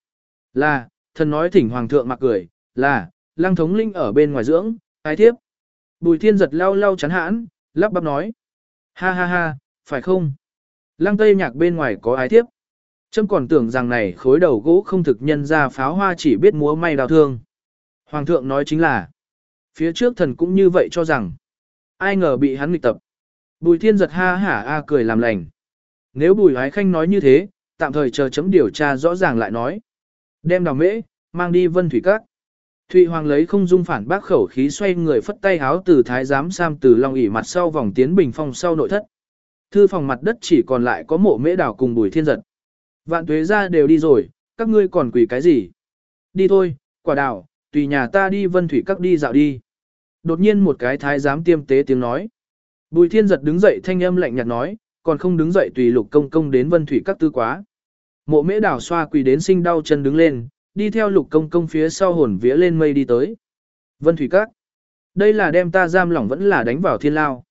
Là, thần nói thỉnh hoàng thượng mặc cười, là, lăng thống linh ở bên ngoài dưỡng, ai thiếp. Bùi thiên giật lau lau chắn hãn, lắp bắp nói. Ha ha ha, phải không? Lăng tây nhạc bên ngoài có ái thiếp. Trâm còn tưởng rằng này khối đầu gỗ không thực nhân ra pháo hoa chỉ biết múa may đào thương. Hoàng thượng nói chính là, phía trước thần cũng như vậy cho rằng, ai ngờ bị hắn nghịch tập. Bùi thiên giật ha hả a cười làm lành. Nếu bùi ái khanh nói như thế, tạm thời chờ chấm điều tra rõ ràng lại nói. Đem đào mễ, mang đi vân thủy các. Thụy Hoàng lấy không dung phản bác khẩu khí xoay người phất tay háo từ thái giám sam từ long ỉ mặt sau vòng tiến bình phong sau nội thất. Thư phòng mặt đất chỉ còn lại có mộ mễ đảo cùng bùi thiên giật. Vạn tuế ra đều đi rồi, các ngươi còn quỷ cái gì? Đi thôi, quả đảo, tùy nhà ta đi vân thủy các đi dạo đi. Đột nhiên một cái thái giám tiêm tế tiếng nói. Bùi thiên giật đứng dậy thanh âm lạnh nhạt nói, còn không đứng dậy tùy lục công công đến vân thủy các tư quá. Mộ mễ đảo xoa quỳ đến sinh đau chân đứng lên, đi theo lục công công phía sau hồn vía lên mây đi tới. Vân thủy các. Đây là đem ta giam lỏng vẫn là đánh vào thiên lao.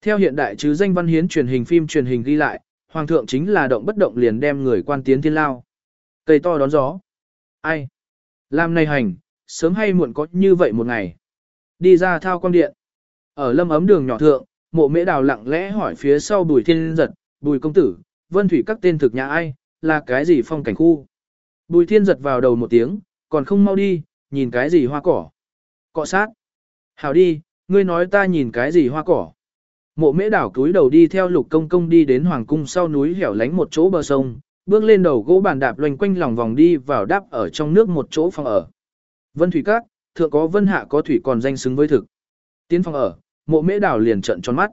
Theo hiện đại chứ danh văn hiến truyền hình phim truyền hình ghi lại, hoàng thượng chính là động bất động liền đem người quan tiến thiên lao. Cây to đón gió. Ai? Làm này hành, sớm hay muộn có như vậy một ngày. Đi ra thao quang điện. Ở lâm ấm đường nhỏ thượng, mộ mễ đào lặng lẽ hỏi phía sau bùi thiên giật, bùi công tử, vân thủy các tên thực nhà ai, là cái gì phong cảnh khu. Bùi thiên giật vào đầu một tiếng, còn không mau đi, nhìn cái gì hoa cỏ. Cọ sát. Hảo đi, ngươi nói ta nhìn cái gì hoa cỏ. Mộ mễ đảo cúi đầu đi theo lục công công đi đến hoàng cung sau núi hẻo lánh một chỗ bờ sông, bước lên đầu gỗ bàn đạp loanh quanh lòng vòng đi vào đáp ở trong nước một chỗ phòng ở. Vân thủy các, thượng có vân hạ có thủy còn danh xứng với thực. Tiến phòng ở, mộ mễ đảo liền trận tròn mắt.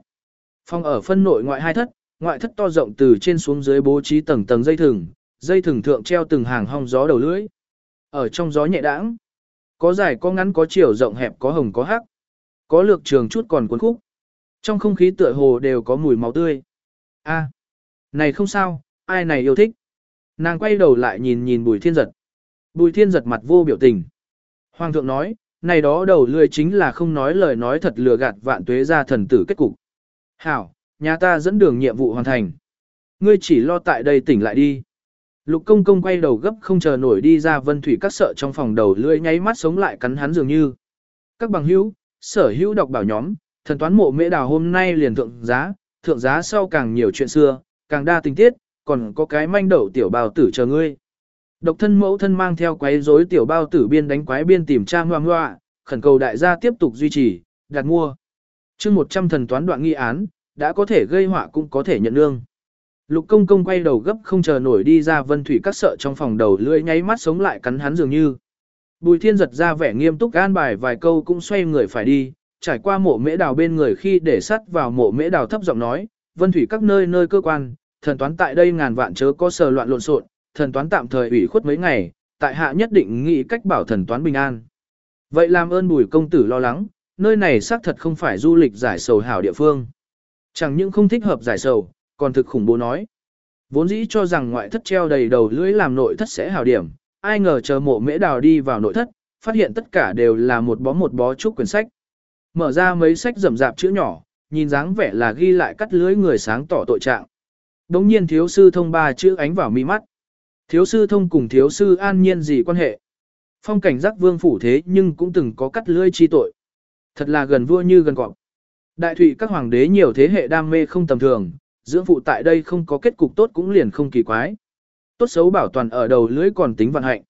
Phòng ở phân nội ngoại hai thất, ngoại thất to rộng từ trên xuống dưới bố trí tầng tầng dây thừng, dây thừng thượng treo từng hàng hong gió đầu lưỡi. Ở trong gió nhẹ đãng, có dài có ngắn có chiều rộng hẹp có hồng có hắc, có lược trường chút còn cuốn khúc. Trong không khí tựa hồ đều có mùi máu tươi. A, này không sao, ai này yêu thích. Nàng quay đầu lại nhìn nhìn bùi thiên giật. Bùi thiên giật mặt vô biểu tình. Hoàng thượng nói, này đó đầu lươi chính là không nói lời nói thật lừa gạt vạn tuế ra thần tử kết cục. Hảo, nhà ta dẫn đường nhiệm vụ hoàn thành. ngươi chỉ lo tại đây tỉnh lại đi. Lục công công quay đầu gấp không chờ nổi đi ra vân thủy các sợ trong phòng đầu lưỡi nháy mắt sống lại cắn hắn dường như. Các bằng hữu, sở hữu đọc bảo nhóm, thần toán mộ mễ đào hôm nay liền thượng giá, thượng giá sau càng nhiều chuyện xưa, càng đa tình tiết, còn có cái manh đậu tiểu bào tử chờ ngươi. Độc thân mẫu thân mang theo quái rối tiểu bao tử biên đánh quái biên tìm tra ngoa ngoa khẩn cầu đại gia tiếp tục duy trì, đặt mua. chương 100 thần toán đoạn nghi án, đã có thể gây họa cũng có thể nhận lương. Lục công công quay đầu gấp không chờ nổi đi ra vân thủy các sợ trong phòng đầu lưỡi nháy mắt sống lại cắn hắn dường như. Bùi thiên giật ra vẻ nghiêm túc gan bài vài câu cũng xoay người phải đi, trải qua mộ mễ đào bên người khi để sắt vào mộ mễ đào thấp giọng nói, vân thủy các nơi nơi cơ quan, thần toán tại đây ngàn vạn chớ có sờ loạn lộn xộn, thần toán tạm thời ủy khuất mấy ngày, tại hạ nhất định nghĩ cách bảo thần toán bình an. Vậy làm ơn bùi công tử lo lắng, nơi này xác thật không phải du lịch giải sầu hảo địa phương. Chẳng những không thích hợp giải sầu, còn thực khủng bố nói. Vốn dĩ cho rằng ngoại thất treo đầy đầu lưỡi làm nội thất sẽ hảo điểm, ai ngờ chờ mộ mễ đào đi vào nội thất, phát hiện tất cả đều là một bó một bó trúc quyển sách. Mở ra mấy sách rầm rạp chữ nhỏ, nhìn dáng vẻ là ghi lại cắt lưới người sáng tỏ tội trạng. Đống nhiên thiếu sư thông ba chữ ánh vào mi mắt. Thiếu sư thông cùng thiếu sư an nhiên gì quan hệ? Phong cảnh giác vương phủ thế nhưng cũng từng có cắt lưỡi chi tội. Thật là gần vua như gần cọp. Đại thủy các hoàng đế nhiều thế hệ đam mê không tầm thường, dưỡng phụ tại đây không có kết cục tốt cũng liền không kỳ quái. Tốt xấu bảo toàn ở đầu lưỡi còn tính vận hạnh.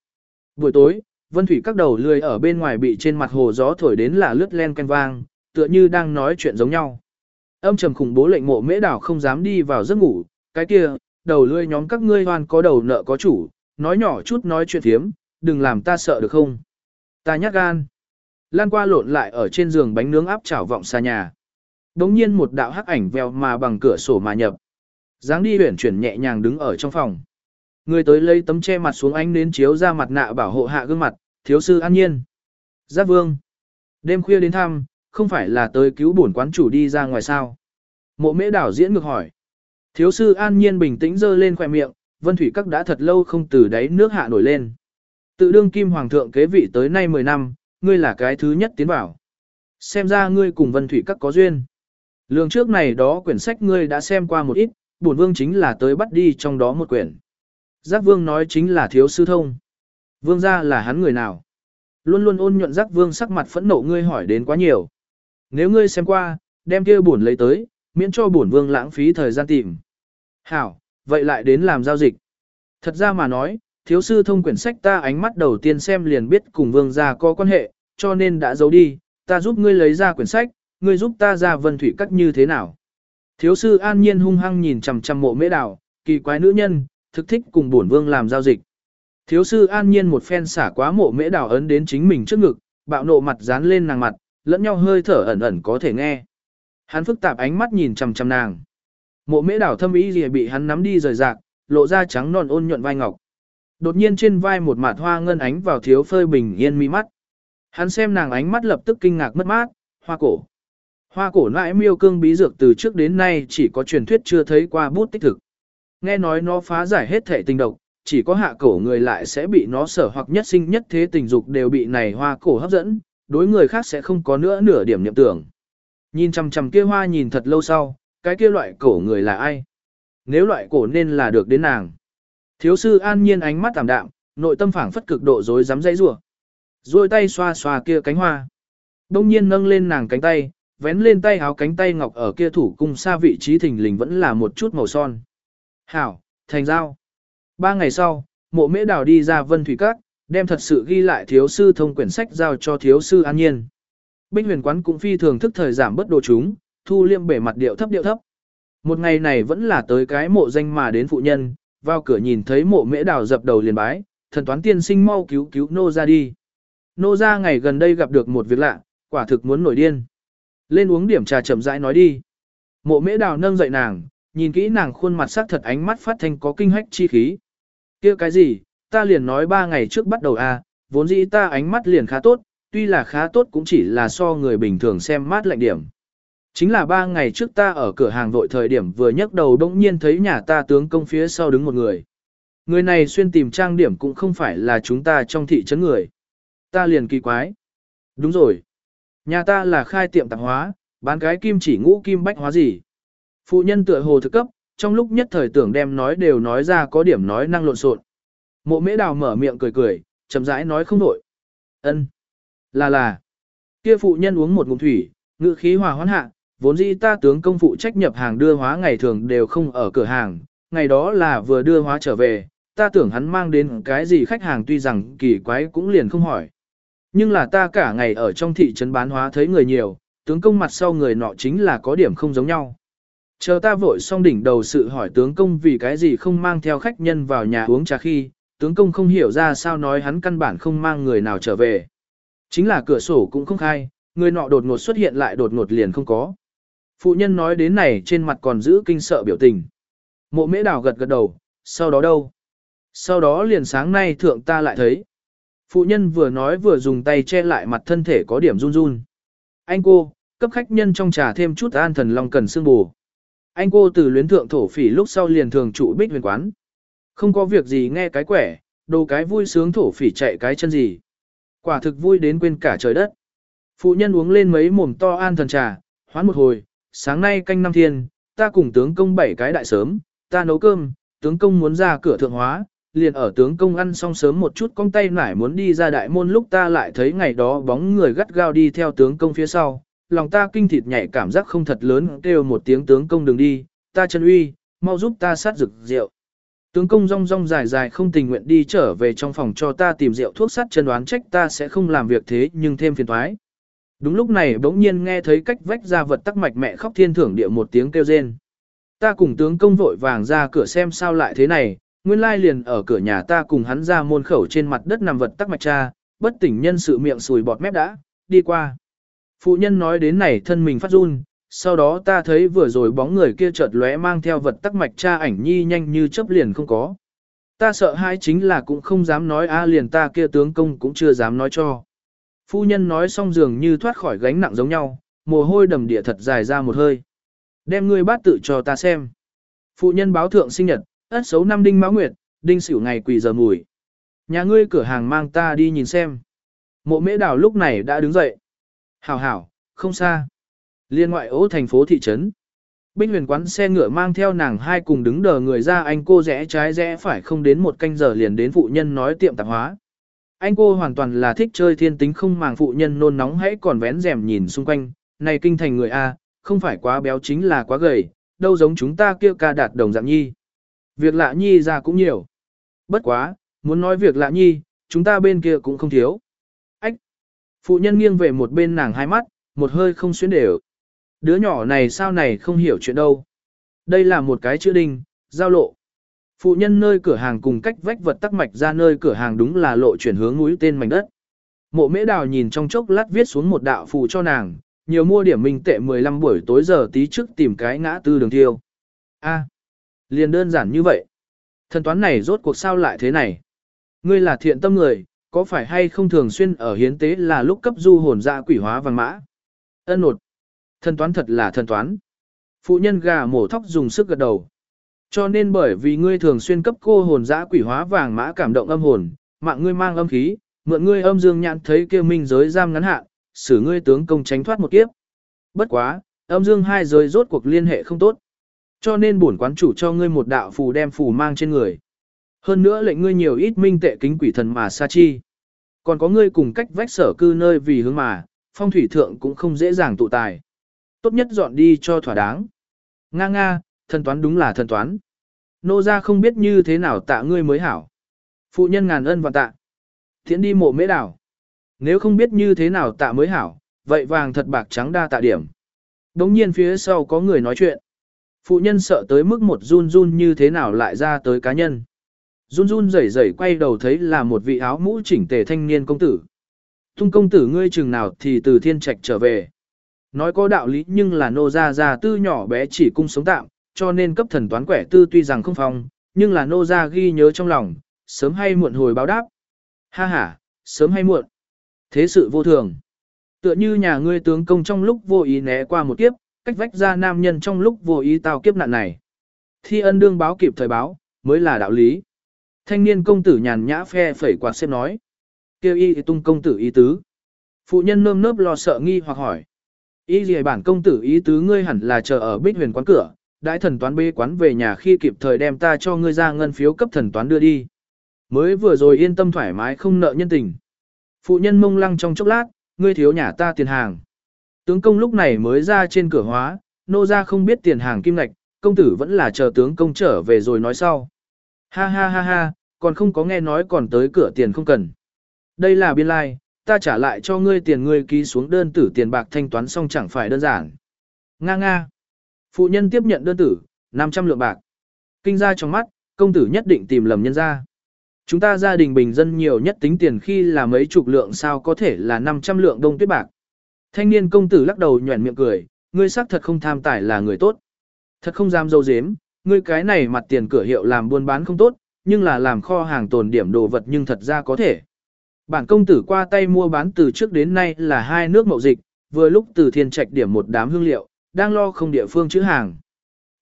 Buổi tối, vân thủy các đầu lưỡi ở bên ngoài bị trên mặt hồ gió thổi đến là lướt len canh vang, tựa như đang nói chuyện giống nhau. Âm trầm khủng bố lệnh mộ mễ đảo không dám đi vào giấc ngủ, cái kia, đầu lưỡi nhóm các ngươi hoan có đầu nợ có chủ, nói nhỏ chút nói chuyện thiếm, đừng làm ta sợ được không. Ta nhát gan. Lan qua lộn lại ở trên giường bánh nướng áp chảo vọng xa nhà. Đống nhiên một đạo hắc ảnh veo mà bằng cửa sổ mà nhập. dáng đi huyển chuyển nhẹ nhàng đứng ở trong phòng. Người tới lấy tấm che mặt xuống ánh đến chiếu ra mặt nạ bảo hộ hạ gương mặt, thiếu sư an nhiên. Giáp vương. Đêm khuya đến thăm, không phải là tới cứu bổn quán chủ đi ra ngoài sao. Mộ mễ đảo diễn ngược hỏi. Thiếu sư an nhiên bình tĩnh dơ lên khoe miệng, vân thủy các đã thật lâu không từ đáy nước hạ nổi lên. Tự đương kim hoàng thượng kế vị tới nay 10 năm, ngươi là cái thứ nhất tiến vào. Xem ra ngươi cùng vân thủy các có duyên. Lường trước này đó quyển sách ngươi đã xem qua một ít, bổn vương chính là tới bắt đi trong đó một quyển. Giác vương nói chính là thiếu sư thông. Vương gia là hắn người nào? Luôn luôn ôn nhuận giác vương sắc mặt phẫn nộ ngươi hỏi đến quá nhiều. Nếu ngươi xem qua, đem kia bổn lấy tới, miễn cho bổn vương lãng phí thời gian tìm. Hảo, vậy lại đến làm giao dịch. Thật ra mà nói, thiếu sư thông quyển sách ta ánh mắt đầu tiên xem liền biết cùng vương gia có quan hệ, cho nên đã giấu đi, ta giúp ngươi lấy ra quyển sách, ngươi giúp ta ra vân thủy cắt như thế nào. Thiếu sư an nhiên hung hăng nhìn chằm chằm mộ mễ đảo, kỳ quái nữ nhân, thực thích cùng bổn vương làm giao dịch. Thiếu sư an nhiên một phen xả quá mộ mễ đảo ấn đến chính mình trước ngực, bạo nộ mặt dán lên nàng mặt, lẫn nhau hơi thở ẩn ẩn có thể nghe. Hắn phức tạp ánh mắt nhìn chằm chằm nàng. Mộ mễ đảo thâm ý gì bị hắn nắm đi rời rạc, lộ ra trắng non ôn nhuận vai ngọc. Đột nhiên trên vai một mạt hoa ngân ánh vào thiếu phơi bình yên mi mắt. Hắn xem nàng ánh mắt lập tức kinh ngạc mất mát, hoa cổ. Hoa cổ nãi miêu cương bí dược từ trước đến nay chỉ có truyền thuyết chưa thấy qua bút tích thực. Nghe nói nó phá giải hết thể tình độc, chỉ có hạ cổ người lại sẽ bị nó sở hoặc nhất sinh nhất thế tình dục đều bị này hoa cổ hấp dẫn, đối người khác sẽ không có nữa nửa điểm niệm tưởng. Nhìn chằm chằm kia hoa nhìn thật lâu sau, cái kia loại cổ người là ai? Nếu loại cổ nên là được đến nàng. Thiếu sư an nhiên ánh mắt tạm đạm, nội tâm phảng phất cực độ rối rắm dãy rủa. Rồi tay xoa xoa kia cánh hoa. Đông nhiên nâng lên nàng cánh tay, vén lên tay áo cánh tay ngọc ở kia thủ cung xa vị trí thình lình vẫn là một chút màu son. Hảo, thành giao. Ba ngày sau, mộ mễ đào đi ra vân thủy các, đem thật sự ghi lại thiếu sư thông quyển sách giao cho thiếu sư an nhiên. Binh huyền quán cũng phi thường thức thời giảm bất đồ chúng, thu liêm bể mặt điệu thấp điệu thấp. Một ngày này vẫn là tới cái mộ danh mà đến phụ nhân, vào cửa nhìn thấy mộ mễ đào dập đầu liền bái, thần toán tiên sinh mau cứu cứu nô ra đi. Nô ra ngày gần đây gặp được một việc lạ, quả thực muốn nổi điên. Lên uống điểm trà chậm rãi nói đi. Mộ mễ đào nâng dậy nàng, nhìn kỹ nàng khuôn mặt sắc thật ánh mắt phát thanh có kinh hách chi khí. kia cái gì, ta liền nói ba ngày trước bắt đầu à, vốn dĩ ta ánh mắt liền khá tốt, tuy là khá tốt cũng chỉ là so người bình thường xem mát lạnh điểm. Chính là ba ngày trước ta ở cửa hàng vội thời điểm vừa nhấc đầu đỗng nhiên thấy nhà ta tướng công phía sau đứng một người. Người này xuyên tìm trang điểm cũng không phải là chúng ta trong thị trấn người. Ta liền kỳ quái. Đúng rồi. Nhà ta là khai tiệm tạp hóa, bán cái kim chỉ ngũ kim bách hóa gì. Phụ nhân tựa hồ thực cấp, trong lúc nhất thời tưởng đem nói đều nói ra có điểm nói năng lộn xộn. Mộ mễ đào mở miệng cười cười, chậm rãi nói không nổi. ân Là là. Kia phụ nhân uống một ngụm thủy, ngự khí hòa hoãn hạ, vốn dĩ ta tướng công phụ trách nhập hàng đưa hóa ngày thường đều không ở cửa hàng, ngày đó là vừa đưa hóa trở về, ta tưởng hắn mang đến cái gì khách hàng tuy rằng kỳ quái cũng liền không hỏi. Nhưng là ta cả ngày ở trong thị trấn bán hóa thấy người nhiều, tướng công mặt sau người nọ chính là có điểm không giống nhau. Chờ ta vội xong đỉnh đầu sự hỏi tướng công vì cái gì không mang theo khách nhân vào nhà uống trà khi, tướng công không hiểu ra sao nói hắn căn bản không mang người nào trở về. Chính là cửa sổ cũng không khai, người nọ đột ngột xuất hiện lại đột ngột liền không có. Phụ nhân nói đến này trên mặt còn giữ kinh sợ biểu tình. Mộ mễ đào gật gật đầu, sau đó đâu? Sau đó liền sáng nay thượng ta lại thấy. Phụ nhân vừa nói vừa dùng tay che lại mặt thân thể có điểm run run. Anh cô, cấp khách nhân trong trà thêm chút an thần long cần xương bù. Anh cô từ luyến thượng thổ phỉ lúc sau liền thường trụ bích huyền quán. Không có việc gì nghe cái quẻ, đồ cái vui sướng thổ phỉ chạy cái chân gì. Quả thực vui đến quên cả trời đất. Phụ nhân uống lên mấy mồm to an thần trà, hoán một hồi, sáng nay canh năm thiên, ta cùng tướng công bảy cái đại sớm, ta nấu cơm, tướng công muốn ra cửa thượng hóa, liền ở tướng công ăn xong sớm một chút con tay nải muốn đi ra đại môn lúc ta lại thấy ngày đó bóng người gắt gao đi theo tướng công phía sau, lòng ta kinh thịt nhảy cảm giác không thật lớn kêu một tiếng tướng công đừng đi, ta chân uy, mau giúp ta sát rực rượu. Tướng công rong rong dài dài không tình nguyện đi trở về trong phòng cho ta tìm rượu thuốc sát chân đoán trách ta sẽ không làm việc thế nhưng thêm phiền thoái. Đúng lúc này bỗng nhiên nghe thấy cách vách ra vật tắc mạch mẹ khóc thiên thưởng địa một tiếng kêu rên. Ta cùng tướng công vội vàng ra cửa xem sao lại thế này, nguyên lai liền ở cửa nhà ta cùng hắn ra môn khẩu trên mặt đất nằm vật tắc mạch cha, bất tỉnh nhân sự miệng sùi bọt mép đã, đi qua. Phụ nhân nói đến này thân mình phát run, sau đó ta thấy vừa rồi bóng người kia chợt lóe mang theo vật tắc mạch cha ảnh nhi nhanh như chớp liền không có. Ta sợ hai chính là cũng không dám nói a liền ta kia tướng công cũng chưa dám nói cho. Phu nhân nói xong dường như thoát khỏi gánh nặng giống nhau, mồ hôi đầm địa thật dài ra một hơi. Đem ngươi bát tự cho ta xem. Phụ nhân báo thượng sinh nhật, ất xấu năm đinh máu nguyệt, đinh xỉu ngày quỳ giờ mùi. Nhà ngươi cửa hàng mang ta đi nhìn xem. Mộ mễ đào lúc này đã đứng dậy. Hảo hảo, không xa. Liên ngoại ố thành phố thị trấn. Binh huyền quán xe ngựa mang theo nàng hai cùng đứng đờ người ra anh cô rẽ trái rẽ phải không đến một canh giờ liền đến phụ nhân nói tiệm tạp hóa. Anh cô hoàn toàn là thích chơi thiên tính không màng phụ nhân nôn nóng hãy còn vén rèm nhìn xung quanh, này kinh thành người A, không phải quá béo chính là quá gầy, đâu giống chúng ta kia ca đạt đồng dạng nhi. Việc lạ nhi ra cũng nhiều. Bất quá, muốn nói việc lạ nhi, chúng ta bên kia cũng không thiếu. Ách! Phụ nhân nghiêng về một bên nàng hai mắt, một hơi không xuyến đều. Đứa nhỏ này sao này không hiểu chuyện đâu. Đây là một cái chữ đinh, giao lộ. Phụ nhân nơi cửa hàng cùng cách vách vật tắc mạch ra nơi cửa hàng đúng là lộ chuyển hướng núi tên mảnh đất. Mộ mễ đào nhìn trong chốc lát viết xuống một đạo phù cho nàng, nhiều mua điểm minh tệ 15 buổi tối giờ tí trước tìm cái ngã tư đường thiêu. A, liền đơn giản như vậy. Thần toán này rốt cuộc sao lại thế này? Ngươi là thiện tâm người, có phải hay không thường xuyên ở hiến tế là lúc cấp du hồn dạ quỷ hóa vàng mã? Ân nột. Thần toán thật là thần toán. Phụ nhân gà mổ thóc dùng sức gật đầu. Cho nên bởi vì ngươi thường xuyên cấp cô hồn dã quỷ hóa vàng mã cảm động âm hồn, mạng ngươi mang âm khí, mượn ngươi âm dương nhãn thấy kia minh giới giam ngắn hạn, xử ngươi tướng công tránh thoát một kiếp. Bất quá, âm dương hai giới rốt cuộc liên hệ không tốt. Cho nên bổn quán chủ cho ngươi một đạo phù đem phù mang trên người. Hơn nữa lệnh ngươi nhiều ít minh tệ kính quỷ thần mà sa chi. Còn có ngươi cùng cách vách sở cư nơi vì hướng mà, phong thủy thượng cũng không dễ dàng tụ tài. Tốt nhất dọn đi cho thỏa đáng. Nga nga, thần toán đúng là thần toán. Nô ra không biết như thế nào tạ ngươi mới hảo. Phụ nhân ngàn ân và tạ. Thiện đi mộ mễ đảo. Nếu không biết như thế nào tạ mới hảo, vậy vàng thật bạc trắng đa tạ điểm. Đống nhiên phía sau có người nói chuyện. Phụ nhân sợ tới mức một run run như thế nào lại ra tới cá nhân. Run run rẩy rẩy quay đầu thấy là một vị áo mũ chỉnh tề thanh niên công tử. Tung công tử ngươi chừng nào thì từ thiên trạch trở về. Nói có đạo lý nhưng là nô gia ra tư nhỏ bé chỉ cung sống tạm, cho nên cấp thần toán quẻ tư tuy rằng không phong, nhưng là nô gia ghi nhớ trong lòng, sớm hay muộn hồi báo đáp. Ha ha, sớm hay muộn. Thế sự vô thường. Tựa như nhà ngươi tướng công trong lúc vô ý né qua một kiếp, cách vách ra nam nhân trong lúc vô ý tao kiếp nạn này. Thi ân đương báo kịp thời báo, mới là đạo lý. Thanh niên công tử nhàn nhã phe phẩy quạt xếp nói. Kêu y tung công tử ý tứ. Phụ nhân nơm nớp lo sợ nghi hoặc hỏi. Y gì bản công tử ý tứ ngươi hẳn là chờ ở bích huyền quán cửa, đãi thần toán bê quán về nhà khi kịp thời đem ta cho ngươi ra ngân phiếu cấp thần toán đưa đi. Mới vừa rồi yên tâm thoải mái không nợ nhân tình. Phụ nhân mông lăng trong chốc lát, ngươi thiếu nhà ta tiền hàng. Tướng công lúc này mới ra trên cửa hóa, nô ra không biết tiền hàng kim ngạch, công tử vẫn là chờ tướng công trở về rồi nói sau. Ha ha ha ha, còn không có nghe nói còn tới cửa tiền không cần. Đây là biên lai, like, ta trả lại cho ngươi tiền ngươi ký xuống đơn tử tiền bạc thanh toán xong chẳng phải đơn giản. Nga nga. Phụ nhân tiếp nhận đơn tử, 500 lượng bạc. Kinh ra trong mắt, công tử nhất định tìm lầm nhân ra. Chúng ta gia đình bình dân nhiều nhất tính tiền khi là mấy chục lượng sao có thể là 500 lượng đông tuyết bạc. Thanh niên công tử lắc đầu nhuẩn miệng cười, ngươi xác thật không tham tài là người tốt. Thật không dám dâu dếm, ngươi cái này mặt tiền cửa hiệu làm buôn bán không tốt, nhưng là làm kho hàng tồn điểm đồ vật nhưng thật ra có thể. Bản công tử qua tay mua bán từ trước đến nay là hai nước mậu dịch, vừa lúc từ thiên trạch điểm một đám hương liệu, đang lo không địa phương chữ hàng.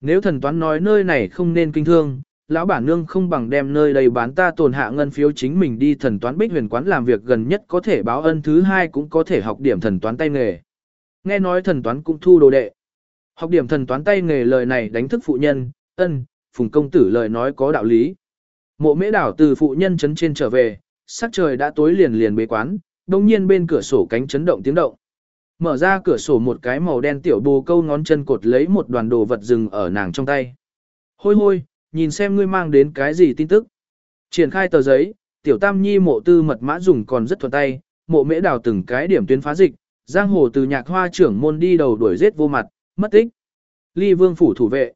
Nếu thần toán nói nơi này không nên kinh thương, lão bản nương không bằng đem nơi đây bán ta tồn hạ ngân phiếu chính mình đi thần toán bích huyền quán làm việc gần nhất có thể báo ân thứ hai cũng có thể học điểm thần toán tay nghề. Nghe nói thần toán cũng thu đồ đệ. Học điểm thần toán tay nghề lời này đánh thức phụ nhân, ân, phùng công tử lời nói có đạo lý. Mộ mễ đảo từ phụ nhân chấn trên trở về, sắc trời đã tối liền liền bế quán, đồng nhiên bên cửa sổ cánh chấn động tiếng động. Mở ra cửa sổ một cái màu đen tiểu bồ câu ngón chân cột lấy một đoàn đồ vật rừng ở nàng trong tay. Hôi hôi, nhìn xem ngươi mang đến cái gì tin tức. Triển khai tờ giấy, tiểu tam nhi mộ tư mật mã dùng còn rất thuận tay, mộ mễ đào từng cái điểm tuyến phá dịch, giang hồ từ nhạc hoa trưởng môn đi đầu đuổi giết vô mặt, mất tích. Ly vương phủ thủ vệ.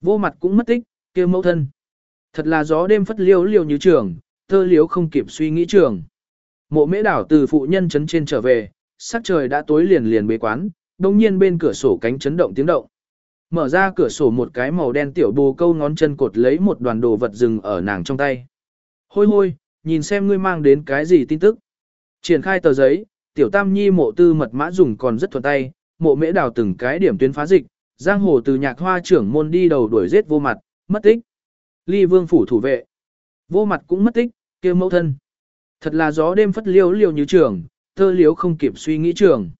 Vô mặt cũng mất tích, kêu mẫu thân. Thật là gió đêm phất liêu liêu như trường, thơ liếu không kịp suy nghĩ trường. Mộ mễ đảo từ phụ nhân chấn trên trở về, sắc trời đã tối liền liền bế quán, đồng nhiên bên cửa sổ cánh chấn động tiếng động. Mở ra cửa sổ một cái màu đen tiểu bồ câu ngón chân cột lấy một đoàn đồ vật rừng ở nàng trong tay. Hôi hôi, nhìn xem ngươi mang đến cái gì tin tức. Triển khai tờ giấy, tiểu tam nhi mộ tư mật mã dùng còn rất thuận tay, mộ mễ đào từng cái điểm tuyến phá dịch, giang hồ từ nhạc hoa trưởng môn đi đầu đuổi giết vô mặt, mất tích. Ly vương phủ thủ vệ. Vô mặt cũng mất tích, kêu mẫu thân. Thật là gió đêm phất liêu liêu như trường, thơ liếu không kịp suy nghĩ trường.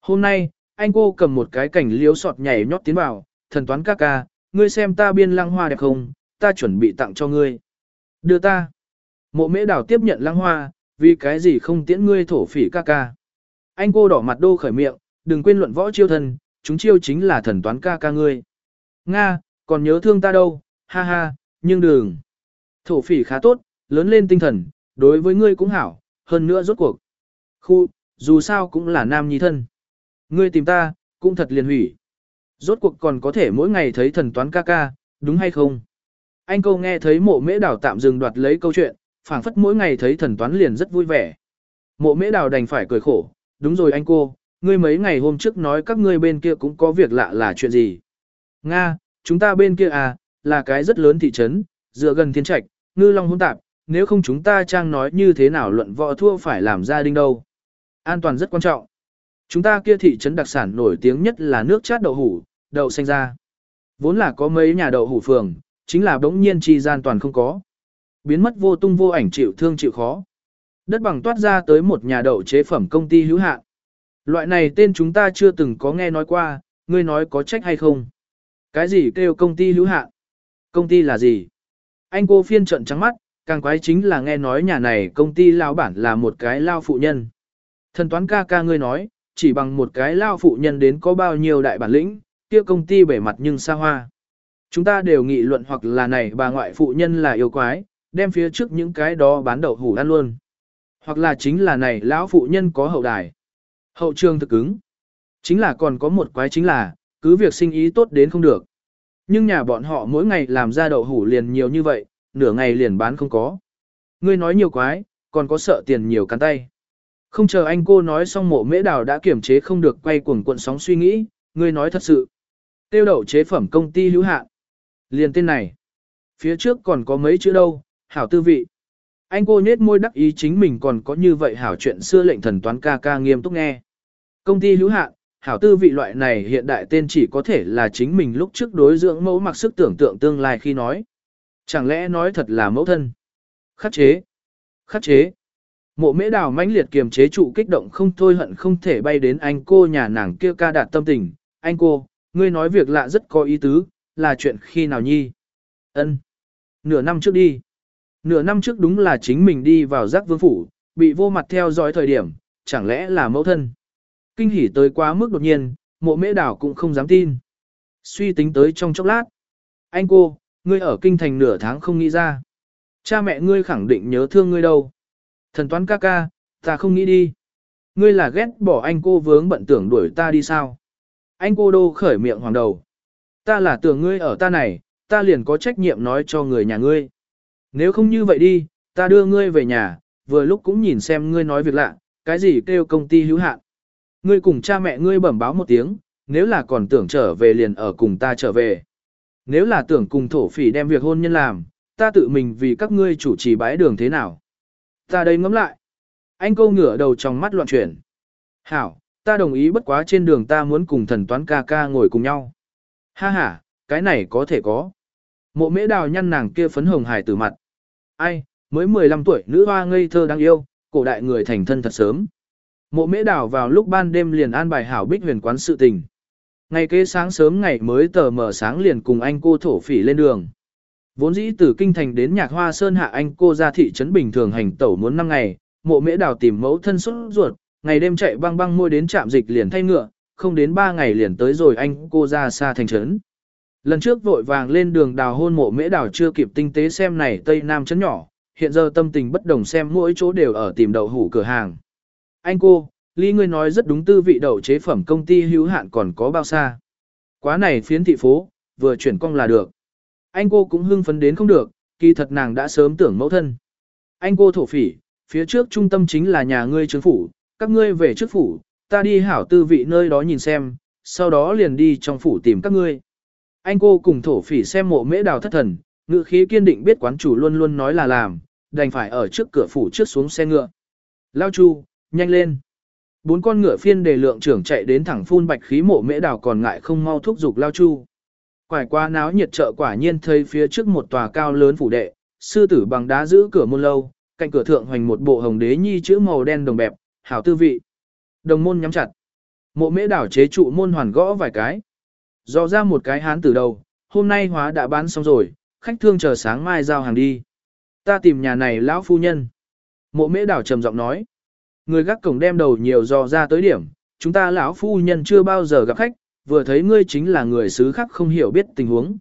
Hôm nay, anh cô cầm một cái cảnh liếu sọt nhảy nhót tiến vào, thần toán ca ca, ngươi xem ta biên lăng hoa đẹp không, ta chuẩn bị tặng cho ngươi. Đưa ta. Mộ mễ đảo tiếp nhận lăng hoa, vì cái gì không tiễn ngươi thổ phỉ ca ca. Anh cô đỏ mặt đô khởi miệng, đừng quên luận võ chiêu thần, chúng chiêu chính là thần toán ca ca ngươi. Nga, còn nhớ thương ta đâu, ha ha, nhưng đừng. Thổ phỉ khá tốt, lớn lên tinh thần, đối với ngươi cũng hảo, hơn nữa rốt cuộc. Khu, dù sao cũng là nam nhi thân. Ngươi tìm ta, cũng thật liền hủy. Rốt cuộc còn có thể mỗi ngày thấy thần toán ca ca, đúng hay không? Anh câu nghe thấy mộ mễ đảo tạm dừng đoạt lấy câu chuyện, phảng phất mỗi ngày thấy thần toán liền rất vui vẻ. Mộ mễ đảo đành phải cười khổ, đúng rồi anh cô, ngươi mấy ngày hôm trước nói các ngươi bên kia cũng có việc lạ là chuyện gì? Nga, chúng ta bên kia à, là cái rất lớn thị trấn, dựa gần thiên trạch, ngư long hỗn tạp, nếu không chúng ta trang nói như thế nào luận võ thua phải làm gia đình đâu. An toàn rất quan trọng. Chúng ta kia thị trấn đặc sản nổi tiếng nhất là nước chát đậu hủ, đậu xanh ra. Vốn là có mấy nhà đậu hủ phường, chính là bỗng nhiên chi gian toàn không có. Biến mất vô tung vô ảnh chịu thương chịu khó. Đất bằng toát ra tới một nhà đậu chế phẩm công ty hữu hạn. Loại này tên chúng ta chưa từng có nghe nói qua, ngươi nói có trách hay không? Cái gì kêu công ty hữu hạn? Công ty là gì? Anh cô phiên trận trắng mắt, càng quái chính là nghe nói nhà này công ty lao bản là một cái lao phụ nhân. Thần toán ca ca ngươi nói, chỉ bằng một cái lao phụ nhân đến có bao nhiêu đại bản lĩnh, kia công ty bể mặt nhưng xa hoa. Chúng ta đều nghị luận hoặc là này bà ngoại phụ nhân là yêu quái, đem phía trước những cái đó bán đậu hủ ăn luôn. Hoặc là chính là này lão phụ nhân có hậu đài. Hậu trường thực ứng. Chính là còn có một quái chính là, cứ việc sinh ý tốt đến không được. Nhưng nhà bọn họ mỗi ngày làm ra đậu hủ liền nhiều như vậy, nửa ngày liền bán không có. Ngươi nói nhiều quái, còn có sợ tiền nhiều cắn tay. Không chờ anh cô nói xong mộ mễ đào đã kiểm chế không được quay cuồng cuộn sóng suy nghĩ, ngươi nói thật sự. Tiêu đậu chế phẩm công ty hữu hạn. Liền tên này. Phía trước còn có mấy chữ đâu, hảo tư vị. Anh cô nhết môi đắc ý chính mình còn có như vậy hảo chuyện xưa lệnh thần toán ca ca nghiêm túc nghe. Công ty hữu hạn, hảo tư vị loại này hiện đại tên chỉ có thể là chính mình lúc trước đối dưỡng mẫu mặc sức tưởng tượng tương lai khi nói. Chẳng lẽ nói thật là mẫu thân? Khắc chế. Khắc chế. Mộ mễ đào mãnh liệt kiềm chế trụ kích động không thôi hận không thể bay đến anh cô nhà nàng kia ca đạt tâm tình. Anh cô, ngươi nói việc lạ rất có ý tứ, là chuyện khi nào nhi? Ân, Nửa năm trước đi. Nửa năm trước đúng là chính mình đi vào giác vương phủ, bị vô mặt theo dõi thời điểm, chẳng lẽ là mẫu thân. Kinh hỉ tới quá mức đột nhiên, mộ mễ đảo cũng không dám tin. Suy tính tới trong chốc lát. Anh cô, ngươi ở kinh thành nửa tháng không nghĩ ra. Cha mẹ ngươi khẳng định nhớ thương ngươi đâu. Thần toán ca ca, ta không nghĩ đi. Ngươi là ghét bỏ anh cô vướng bận tưởng đuổi ta đi sao. Anh cô đô khởi miệng hoàng đầu. Ta là tưởng ngươi ở ta này, ta liền có trách nhiệm nói cho người nhà ngươi. Nếu không như vậy đi, ta đưa ngươi về nhà, vừa lúc cũng nhìn xem ngươi nói việc lạ, cái gì kêu công ty hữu hạn. Ngươi cùng cha mẹ ngươi bẩm báo một tiếng, nếu là còn tưởng trở về liền ở cùng ta trở về. Nếu là tưởng cùng thổ phỉ đem việc hôn nhân làm, ta tự mình vì các ngươi chủ trì bái đường thế nào. Ta đây ngẫm lại. Anh câu ngửa đầu trong mắt loạn chuyển. Hảo, ta đồng ý bất quá trên đường ta muốn cùng thần toán ca ca ngồi cùng nhau. Ha ha, cái này có thể có. Mộ mễ đào nhăn nàng kia phấn hồng hài từ mặt. Ai, mới 15 tuổi nữ hoa ngây thơ đáng yêu, cổ đại người thành thân thật sớm. Mộ mễ đào vào lúc ban đêm liền an bài hảo bích huyền quán sự tình. Ngày kế sáng sớm ngày mới tờ mở sáng liền cùng anh cô thổ phỉ lên đường. Vốn dĩ từ kinh thành đến nhạc hoa sơn hạ anh cô ra thị trấn bình thường hành tẩu muốn 5 ngày, mộ mễ đào tìm mẫu thân xuất ruột, ngày đêm chạy băng băng môi đến trạm dịch liền thay ngựa, không đến 3 ngày liền tới rồi anh cô ra xa thành trấn. Lần trước vội vàng lên đường đào hôn mộ mễ đào chưa kịp tinh tế xem này tây nam trấn nhỏ, hiện giờ tâm tình bất đồng xem mỗi chỗ đều ở tìm đậu hủ cửa hàng. Anh cô, Lý ngươi nói rất đúng tư vị đậu chế phẩm công ty hữu hạn còn có bao xa. Quá này phiến thị phố, vừa chuyển cong là được. Anh cô cũng hưng phấn đến không được, kỳ thật nàng đã sớm tưởng mẫu thân. Anh cô thổ phỉ, phía trước trung tâm chính là nhà ngươi chứng phủ, các ngươi về trước phủ, ta đi hảo tư vị nơi đó nhìn xem, sau đó liền đi trong phủ tìm các ngươi. Anh cô cùng thổ phỉ xem mộ mễ đào thất thần, ngự khí kiên định biết quán chủ luôn luôn nói là làm, đành phải ở trước cửa phủ trước xuống xe ngựa. Lao chu, nhanh lên. Bốn con ngựa phiên đề lượng trưởng chạy đến thẳng phun bạch khí mộ mễ đào còn ngại không mau thúc giục Lao chu. Quải qua náo nhiệt chợ quả nhiên thấy phía trước một tòa cao lớn phủ đệ, sư tử bằng đá giữ cửa môn lâu, cạnh cửa thượng hoành một bộ hồng đế nhi chữ màu đen đồng bẹp, hảo tư vị. Đồng môn nhắm chặt. Mộ mễ đảo chế trụ môn hoàn gõ vài cái. dò ra một cái hán từ đầu, hôm nay hóa đã bán xong rồi, khách thương chờ sáng mai giao hàng đi. Ta tìm nhà này lão phu nhân. Mộ mễ đảo trầm giọng nói. Người gác cổng đem đầu nhiều dò ra tới điểm, chúng ta lão phu nhân chưa bao giờ gặp khách, vừa thấy ngươi chính là người xứ khác không hiểu biết tình huống.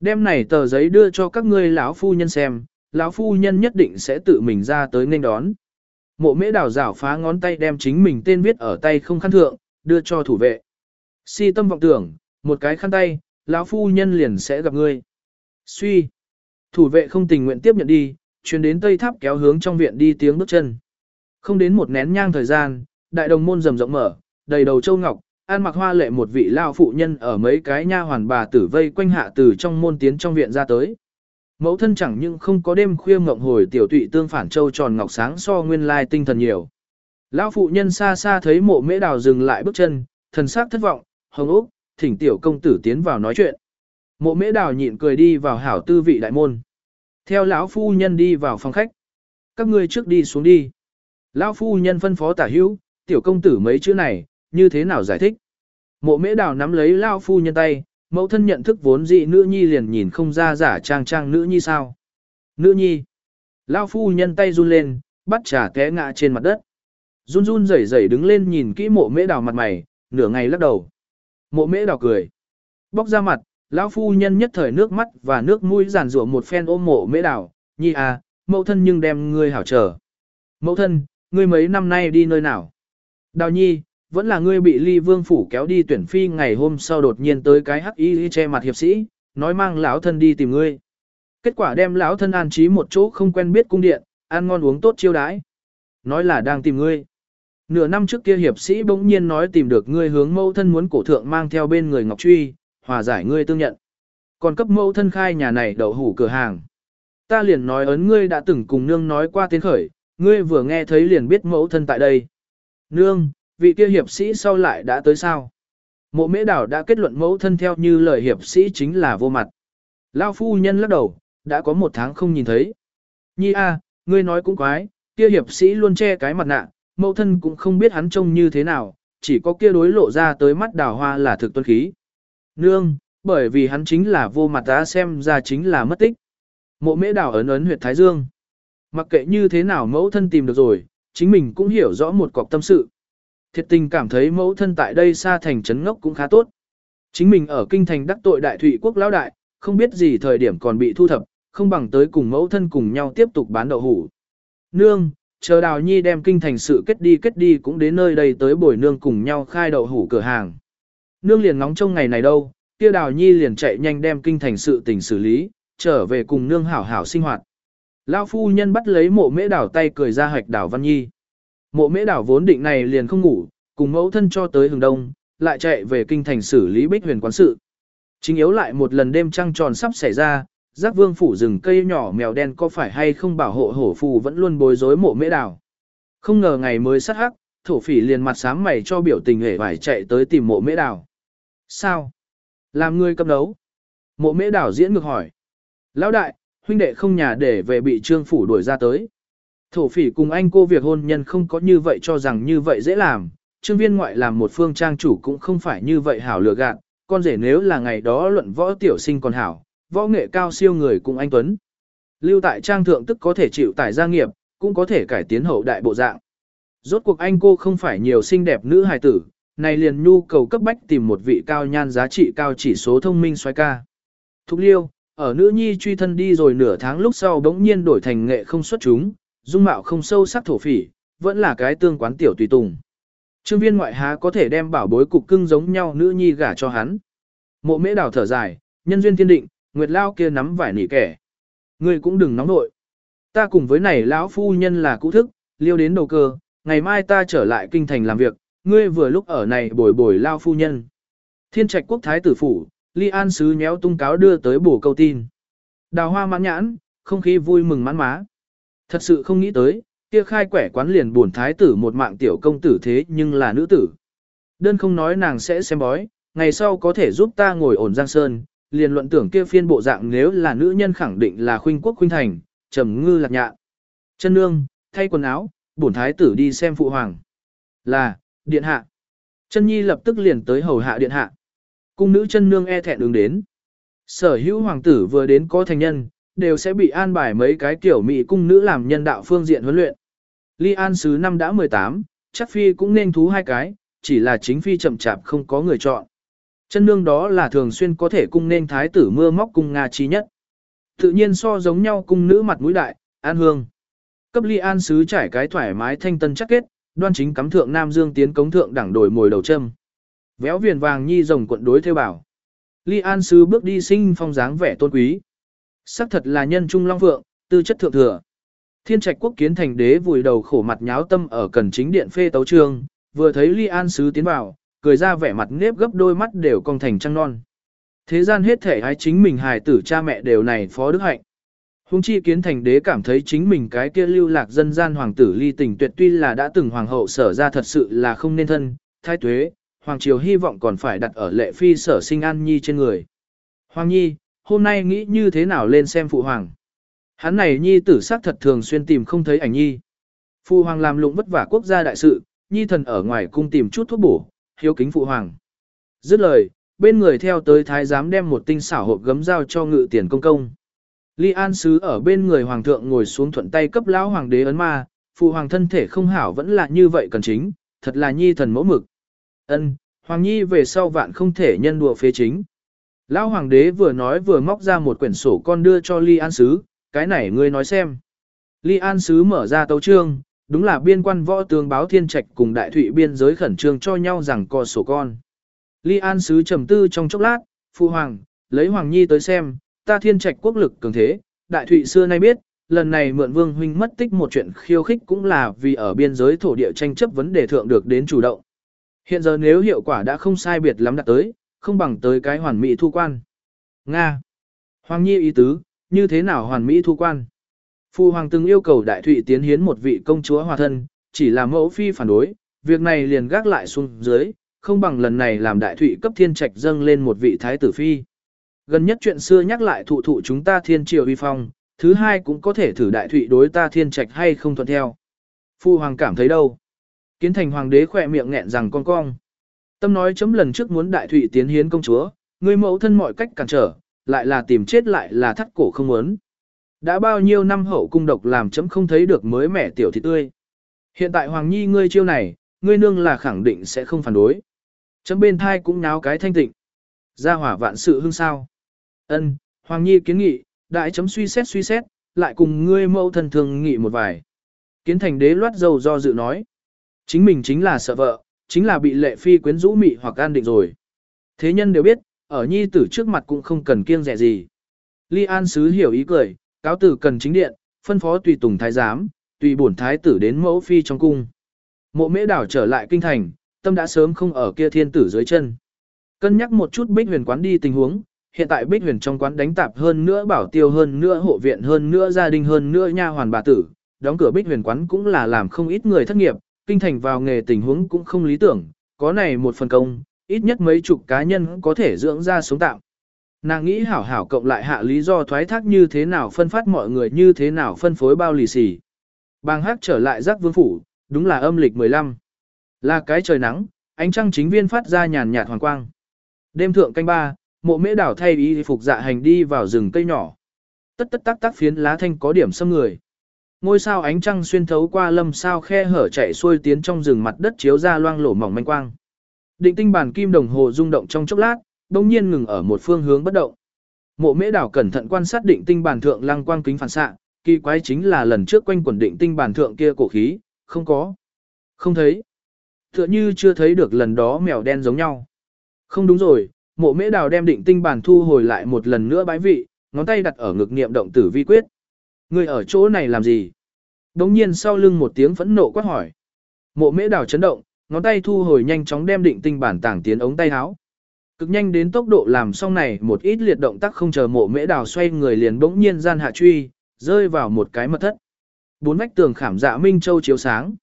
Đem này tờ giấy đưa cho các ngươi lão phu nhân xem, lão phu nhân nhất định sẽ tự mình ra tới nên đón. Mộ mễ đào rảo phá ngón tay đem chính mình tên viết ở tay không khăn thượng, đưa cho thủ vệ. Si tâm vọng tưởng, một cái khăn tay, lão phu nhân liền sẽ gặp ngươi. Suy. Thủ vệ không tình nguyện tiếp nhận đi, chuyến đến tây tháp kéo hướng trong viện đi tiếng bước chân. Không đến một nén nhang thời gian, đại đồng môn rầm rộng mở, đầy đầu châu ngọc, an mặc hoa lệ một vị lao phụ nhân ở mấy cái nha hoàn bà tử vây quanh hạ từ trong môn tiến trong viện ra tới. Mẫu thân chẳng nhưng không có đêm khuya ngộng hồi tiểu tụy tương phản châu tròn ngọc sáng so nguyên lai tinh thần nhiều. Lão phụ nhân xa xa thấy mộ mễ đào dừng lại bước chân, thần sắc thất vọng, hồng úc, thỉnh tiểu công tử tiến vào nói chuyện. Mộ mễ đào nhịn cười đi vào hảo tư vị đại môn. Theo lão phu nhân đi vào phòng khách. Các ngươi trước đi xuống đi. Lão phu nhân phân phó tả hữu, tiểu công tử mấy chữ này, như thế nào giải thích? Mộ mễ đào nắm lấy lão phu nhân tay, mẫu thân nhận thức vốn dị nữ nhi liền nhìn không ra giả trang trang nữ nhi sao. Nữ nhi. Lão phu nhân tay run lên, bắt trà té ngã trên mặt đất. Run run rẩy rẩy đứng lên nhìn kỹ mộ mễ đào mặt mày, nửa ngày lắc đầu. Mộ mễ đào cười. Bóc ra mặt, lão phu nhân nhất thời nước mắt và nước mũi giàn rủa một phen ôm mộ mễ đào. Nhi à, mẫu thân nhưng đem ngươi hảo chờ. Mẫu thân, ngươi mấy năm nay đi nơi nào? Đào nhi, vẫn là ngươi bị ly vương phủ kéo đi tuyển phi ngày hôm sau đột nhiên tới cái hắc y che mặt hiệp sĩ, nói mang lão thân đi tìm ngươi. Kết quả đem lão thân an trí một chỗ không quen biết cung điện, ăn ngon uống tốt chiêu đãi. Nói là đang tìm ngươi. Nửa năm trước kia hiệp sĩ bỗng nhiên nói tìm được ngươi hướng mẫu thân muốn cổ thượng mang theo bên người Ngọc Truy, hòa giải ngươi tương nhận. Còn cấp mẫu thân khai nhà này đậu hủ cửa hàng. Ta liền nói ấn ngươi đã từng cùng nương nói qua tên khởi, ngươi vừa nghe thấy liền biết mẫu thân tại đây. Nương, vị kia hiệp sĩ sau lại đã tới sao? Mộ mễ đảo đã kết luận mẫu thân theo như lời hiệp sĩ chính là vô mặt. Lao phu nhân lắc đầu, đã có một tháng không nhìn thấy. Nhi a, ngươi nói cũng quái, kia hiệp sĩ luôn che cái mặt nạ, mẫu thân cũng không biết hắn trông như thế nào, chỉ có kia đối lộ ra tới mắt đào hoa là thực tuân khí. Nương, bởi vì hắn chính là vô mặt ta xem ra chính là mất tích. Mộ mễ đảo ấn ấn huyệt Thái Dương. Mặc kệ như thế nào mẫu thân tìm được rồi, chính mình cũng hiểu rõ một cọc tâm sự. Thiệt tình cảm thấy mẫu thân tại đây xa thành trấn ngốc cũng khá tốt. Chính mình ở kinh thành đắc tội đại thụy quốc lão đại, không biết gì thời điểm còn bị thu thập, không bằng tới cùng mẫu thân cùng nhau tiếp tục bán đậu hủ. Nương, chờ đào nhi đem kinh thành sự kết đi kết đi cũng đến nơi đây tới bồi nương cùng nhau khai đậu hủ cửa hàng. Nương liền ngóng trong ngày này đâu, kia đào nhi liền chạy nhanh đem kinh thành sự tình xử lý, trở về cùng nương hảo hảo sinh hoạt. Lão phu nhân bắt lấy mộ mễ đảo tay cười ra hạch đảo văn nhi. Mộ mễ đảo vốn định này liền không ngủ, cùng mẫu thân cho tới hừng đông, lại chạy về kinh thành xử lý bích huyền quán sự. Chính yếu lại một lần đêm trăng tròn sắp xảy ra, giác vương phủ rừng cây nhỏ mèo đen có phải hay không bảo hộ hổ phù vẫn luôn bối rối mộ mễ đảo. Không ngờ ngày mới sát hắc, thổ phỉ liền mặt sám mày cho biểu tình hề vải chạy tới tìm mộ mễ đảo. Sao? Làm người cầm đấu? Mộ mễ đảo diễn ngược hỏi. Lão đại, huynh đệ không nhà để về bị trương phủ đuổi ra tới. Thổ phỉ cùng anh cô việc hôn nhân không có như vậy cho rằng như vậy dễ làm, trương viên ngoại làm một phương trang chủ cũng không phải như vậy hảo lừa gạt, con rể nếu là ngày đó luận võ tiểu sinh còn hảo, võ nghệ cao siêu người cùng anh Tuấn. Lưu tại trang thượng tức có thể chịu tải gia nghiệp, cũng có thể cải tiến hậu đại bộ dạng. Rốt cuộc anh cô không phải nhiều xinh đẹp nữ hài tử, này liền nhu cầu cấp bách tìm một vị cao nhan giá trị cao chỉ số thông minh xoay ca. Thục liêu, ở nữ nhi truy thân đi rồi nửa tháng lúc sau bỗng nhiên đổi thành nghệ không xuất chúng, dung mạo không sâu sắc thổ phỉ, vẫn là cái tương quán tiểu tùy tùng. Trương viên ngoại há có thể đem bảo bối cục cưng giống nhau nữ nhi gả cho hắn. Mộ mễ đào thở dài, nhân duyên thiên định, nguyệt lao kia nắm vải nỉ kẻ. Ngươi cũng đừng nóng nội. Ta cùng với này lão phu nhân là cũ thức, liêu đến đầu cơ, ngày mai ta trở lại kinh thành làm việc, ngươi vừa lúc ở này bồi bồi lao phu nhân. Thiên trạch quốc thái tử phủ, ly an sứ nhéo tung cáo đưa tới bổ câu tin. Đào hoa mãn nhãn, không khí vui mừng mãn má. Thật sự không nghĩ tới, kia khai quẻ quán liền buồn thái tử một mạng tiểu công tử thế nhưng là nữ tử. Đơn không nói nàng sẽ xem bói, ngày sau có thể giúp ta ngồi ổn giang sơn, liền luận tưởng kia phiên bộ dạng nếu là nữ nhân khẳng định là khuynh quốc khuynh thành, trầm ngư lạc nhạ. Chân nương, thay quần áo, bổn thái tử đi xem phụ hoàng. Là, điện hạ. Chân nhi lập tức liền tới hầu hạ điện hạ. Cung nữ chân nương e thẹn ứng đến. Sở hữu hoàng tử vừa đến có thành nhân, đều sẽ bị an bài mấy cái tiểu mỹ cung nữ làm nhân đạo phương diện huấn luyện. Ly An sứ năm đã 18, chắc phi cũng nên thú hai cái, chỉ là chính phi chậm chạp không có người chọn. Chân nương đó là thường xuyên có thể cung nên thái tử mưa móc cung Nga chi nhất. Tự nhiên so giống nhau cung nữ mặt mũi đại, an hương. Cấp ly an sứ trải cái thoải mái thanh tân chắc kết, đoan chính cắm thượng Nam Dương tiến cống thượng đẳng đổi mồi đầu châm. Véo viền vàng nhi rồng quận đối theo bảo. Ly an sứ bước đi sinh phong dáng vẻ tôn quý. Sắc thật là nhân trung long vượng, tư chất thượng thừa. Thiên trạch quốc kiến thành đế vùi đầu khổ mặt nháo tâm ở cần chính điện phê tấu trương, vừa thấy ly an sứ tiến vào, cười ra vẻ mặt nếp gấp đôi mắt đều cong thành trăng non. Thế gian hết thể ai chính mình hài tử cha mẹ đều này phó đức hạnh. Hùng chi kiến thành đế cảm thấy chính mình cái kia lưu lạc dân gian hoàng tử ly tình tuyệt tuy là đã từng hoàng hậu sở ra thật sự là không nên thân, thái tuế, hoàng triều hy vọng còn phải đặt ở lệ phi sở sinh an nhi trên người. Hoàng nhi, hôm nay nghĩ như thế nào lên xem phụ hoàng. Hắn này nhi tử sắc thật thường xuyên tìm không thấy ảnh nhi. Phụ hoàng làm lụng vất vả quốc gia đại sự, nhi thần ở ngoài cung tìm chút thuốc bổ, hiếu kính phụ hoàng. Dứt lời, bên người theo tới thái giám đem một tinh xảo hộp gấm giao cho ngự tiền công công. Ly An sứ ở bên người hoàng thượng ngồi xuống thuận tay cấp lão hoàng đế ấn ma, phụ hoàng thân thể không hảo vẫn là như vậy cần chính, thật là nhi thần mẫu mực. Ân, hoàng nhi về sau vạn không thể nhân đùa phế chính. Lão hoàng đế vừa nói vừa móc ra một quyển sổ con đưa cho Ly An sứ, cái này ngươi nói xem. Ly An sứ mở ra tấu trương, đúng là biên quan võ tướng báo thiên trạch cùng đại thụy biên giới khẩn trương cho nhau rằng co sổ con. Ly An sứ trầm tư trong chốc lát, phụ hoàng, lấy hoàng nhi tới xem, ta thiên trạch quốc lực cường thế, đại thụy xưa nay biết, lần này mượn vương huynh mất tích một chuyện khiêu khích cũng là vì ở biên giới thổ địa tranh chấp vấn đề thượng được đến chủ động. Hiện giờ nếu hiệu quả đã không sai biệt lắm đạt tới, không bằng tới cái hoàn mỹ thu quan. Nga. Hoàng nhi ý tứ, như thế nào hoàn mỹ thu quan? Phu hoàng từng yêu cầu đại thụy tiến hiến một vị công chúa hòa thân, chỉ là mẫu phi phản đối, việc này liền gác lại xuống dưới, không bằng lần này làm đại thụy cấp thiên trạch dâng lên một vị thái tử phi. Gần nhất chuyện xưa nhắc lại thụ thụ chúng ta thiên triều uy phong, thứ hai cũng có thể thử đại thụy đối ta thiên trạch hay không thuận theo. Phu hoàng cảm thấy đâu? Kiến thành hoàng đế khỏe miệng nghẹn rằng con cong. Tâm nói chấm lần trước muốn đại thụy tiến hiến công chúa, người mẫu thân mọi cách cản trở, lại là tìm chết lại là thắt cổ không muốn. Đã bao nhiêu năm hậu cung độc làm chấm không thấy được mới mẻ tiểu thị tươi. Hiện tại Hoàng Nhi ngươi chiêu này, ngươi nương là khẳng định sẽ không phản đối. Chấm bên thai cũng náo cái thanh tịnh. Gia hỏa vạn sự hương sao. Ân, Hoàng Nhi kiến nghị, đại chấm suy xét suy xét, lại cùng ngươi mẫu thân thường nghị một vài. Kiến thành đế loát dầu do dự nói. Chính mình chính là sợ vợ, chính là bị lệ phi quyến rũ mị hoặc an định rồi. Thế nhân đều biết, ở nhi tử trước mặt cũng không cần kiêng rẻ gì. Ly An Sứ hiểu ý cười, cáo tử cần chính điện, phân phó tùy tùng thái giám, tùy bổn thái tử đến mẫu phi trong cung. Mộ mễ đảo trở lại kinh thành, tâm đã sớm không ở kia thiên tử dưới chân. Cân nhắc một chút bích huyền quán đi tình huống, hiện tại bích huyền trong quán đánh tạp hơn nữa bảo tiêu hơn nữa hộ viện hơn nữa gia đình hơn nữa nha hoàn bà tử, đóng cửa bích huyền quán cũng là làm không ít người thất nghiệp, kinh thành vào nghề tình huống cũng không lý tưởng, có này một phần công, ít nhất mấy chục cá nhân có thể dưỡng ra sống tạm. Nàng nghĩ hảo hảo cộng lại hạ lý do thoái thác như thế nào phân phát mọi người như thế nào phân phối bao lì xì. Bàng hát trở lại giác vương phủ, đúng là âm lịch 15. Là cái trời nắng, ánh trăng chính viên phát ra nhàn nhạt hoàng quang. Đêm thượng canh ba, mộ mễ đảo thay y phục dạ hành đi vào rừng cây nhỏ. Tất tất tắc tắc phiến lá thanh có điểm xâm người. Ngôi sao ánh trăng xuyên thấu qua lâm sao khe hở chạy xuôi tiến trong rừng mặt đất chiếu ra loang lổ mỏng manh quang. Định tinh bản kim đồng hồ rung động trong chốc lát, bỗng nhiên ngừng ở một phương hướng bất động. Mộ Mễ Đảo cẩn thận quan sát định tinh bản thượng lăng quang kính phản xạ, kỳ quái chính là lần trước quanh quẩn định tinh bản thượng kia cổ khí, không có. Không thấy. Tựa như chưa thấy được lần đó mèo đen giống nhau. Không đúng rồi, mộ mễ đào đem định tinh bản thu hồi lại một lần nữa bái vị, ngón tay đặt ở ngực niệm động tử vi quyết. Ngươi ở chỗ này làm gì? Đống nhiên sau lưng một tiếng phẫn nộ quát hỏi. Mộ mễ đào chấn động, ngón tay thu hồi nhanh chóng đem định tinh bản tảng tiến ống tay áo. Cực nhanh đến tốc độ làm xong này một ít liệt động tác không chờ mộ mễ đào xoay người liền bỗng nhiên gian hạ truy, rơi vào một cái mật thất. Bốn vách tường khảm dạ minh châu chiếu sáng.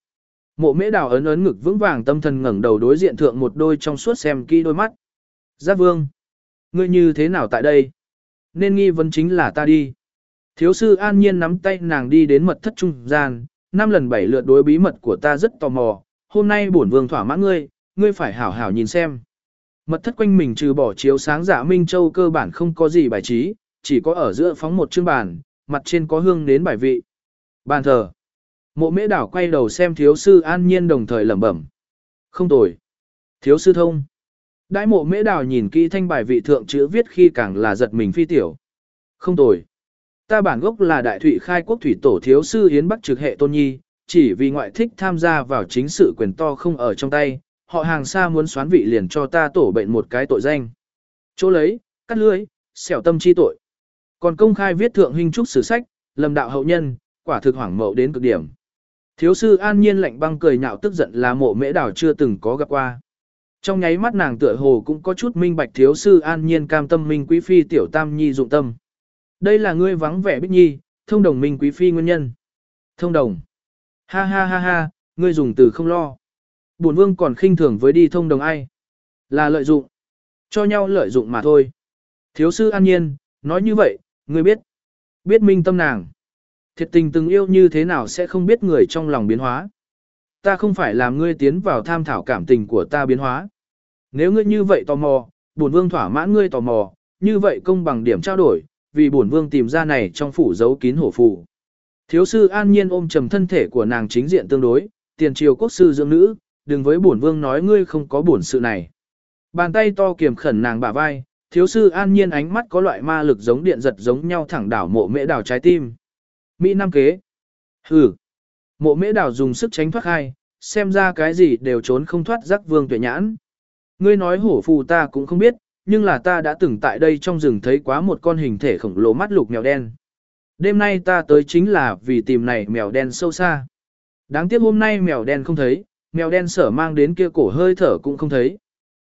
Mộ mễ đào ấn ấn ngực vững vàng tâm thần ngẩng đầu đối diện thượng một đôi trong suốt xem kỹ đôi mắt. Giác vương, ngươi như thế nào tại đây? Nên nghi vấn chính là ta đi. Thiếu sư an nhiên nắm tay nàng đi đến mật thất trung gian, năm lần bảy lượt đối bí mật của ta rất tò mò, hôm nay bổn vương thỏa mãn ngươi, ngươi phải hảo hảo nhìn xem. Mật thất quanh mình trừ bỏ chiếu sáng giả Minh Châu cơ bản không có gì bài trí, chỉ có ở giữa phóng một chương bàn, mặt trên có hương đến bài vị. Bàn thờ. Mộ mễ đảo quay đầu xem thiếu sư an nhiên đồng thời lẩm bẩm. Không tồi. Thiếu sư thông. Đại mộ mễ đảo nhìn kỹ thanh bài vị thượng chữ viết khi càng là giật mình phi tiểu. Không tồi. Ta bản gốc là đại thủy khai quốc thủy tổ thiếu sư hiến Bắc trực hệ tôn nhi, chỉ vì ngoại thích tham gia vào chính sự quyền to không ở trong tay, họ hàng xa muốn xoán vị liền cho ta tổ bệnh một cái tội danh. Chỗ lấy, cắt lưới, xẻo tâm chi tội. Còn công khai viết thượng hình trúc sử sách, lầm đạo hậu nhân, quả thực hoảng mậu đến cực điểm. Thiếu sư an nhiên lạnh băng cười nhạo tức giận là mộ mễ đảo chưa từng có gặp qua. Trong nháy mắt nàng tựa hồ cũng có chút minh bạch thiếu sư an nhiên cam tâm minh quý phi tiểu tam nhi dụng tâm. Đây là ngươi vắng vẻ bích nhi, thông đồng minh quý phi nguyên nhân. Thông đồng. Ha ha ha ha, ngươi dùng từ không lo. Bổn vương còn khinh thường với đi thông đồng ai. Là lợi dụng. Cho nhau lợi dụng mà thôi. Thiếu sư an nhiên, nói như vậy, ngươi biết. Biết minh tâm nàng. Thiệt tình từng yêu như thế nào sẽ không biết người trong lòng biến hóa. Ta không phải làm ngươi tiến vào tham thảo cảm tình của ta biến hóa. Nếu ngươi như vậy tò mò, bổn vương thỏa mãn ngươi tò mò, như vậy công bằng điểm trao đổi, vì bổn vương tìm ra này trong phủ giấu kín hổ phù. Thiếu sư an nhiên ôm trầm thân thể của nàng chính diện tương đối, tiền triều quốc sư dưỡng nữ, đừng với bổn vương nói ngươi không có bổn sự này. Bàn tay to kiềm khẩn nàng bả vai, thiếu sư an nhiên ánh mắt có loại ma lực giống điện giật giống nhau thẳng đảo mộ mễ đảo trái tim. Mỹ Nam kế. Hừ. Mộ mễ đảo dùng sức tránh thoát hai, xem ra cái gì đều trốn không thoát giác vương tuệ nhãn. Ngươi nói hổ phù ta cũng không biết, nhưng là ta đã từng tại đây trong rừng thấy quá một con hình thể khổng lồ mắt lục mèo đen. Đêm nay ta tới chính là vì tìm này mèo đen sâu xa. Đáng tiếc hôm nay mèo đen không thấy, mèo đen sở mang đến kia cổ hơi thở cũng không thấy.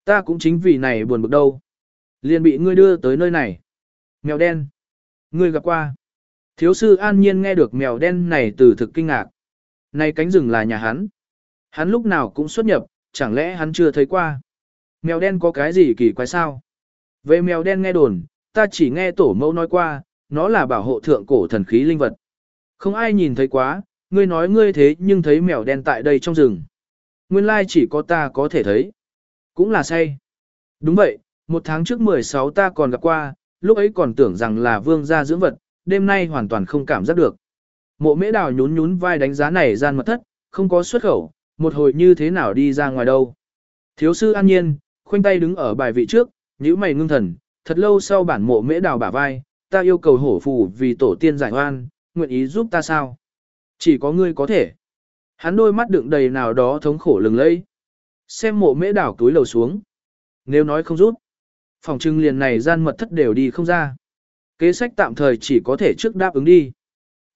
Ta cũng chính vì này buồn bực đâu. Liền bị ngươi đưa tới nơi này. Mèo đen. Ngươi gặp qua. Thiếu sư an nhiên nghe được mèo đen này từ thực kinh ngạc. Này cánh rừng là nhà hắn. Hắn lúc nào cũng xuất nhập, chẳng lẽ hắn chưa thấy qua. Mèo đen có cái gì kỳ quái sao? Về mèo đen nghe đồn, ta chỉ nghe tổ mẫu nói qua, nó là bảo hộ thượng cổ thần khí linh vật. Không ai nhìn thấy quá, ngươi nói ngươi thế nhưng thấy mèo đen tại đây trong rừng. Nguyên lai chỉ có ta có thể thấy. Cũng là say. Đúng vậy, một tháng trước 16 ta còn gặp qua, lúc ấy còn tưởng rằng là vương gia dưỡng vật, đêm nay hoàn toàn không cảm giác được. Mộ mễ đào nhún nhún vai đánh giá này gian mật thất, không có xuất khẩu, một hồi như thế nào đi ra ngoài đâu. Thiếu sư an nhiên, khoanh tay đứng ở bài vị trước, nhíu mày ngưng thần, thật lâu sau bản mộ mễ đào bả vai, ta yêu cầu hổ phù vì tổ tiên giải oan, nguyện ý giúp ta sao? Chỉ có ngươi có thể. Hắn đôi mắt đựng đầy nào đó thống khổ lừng lẫy. Xem mộ mễ đảo túi lầu xuống. Nếu nói không rút, phòng trưng liền này gian mật thất đều đi không ra. Kế sách tạm thời chỉ có thể trước đáp ứng đi.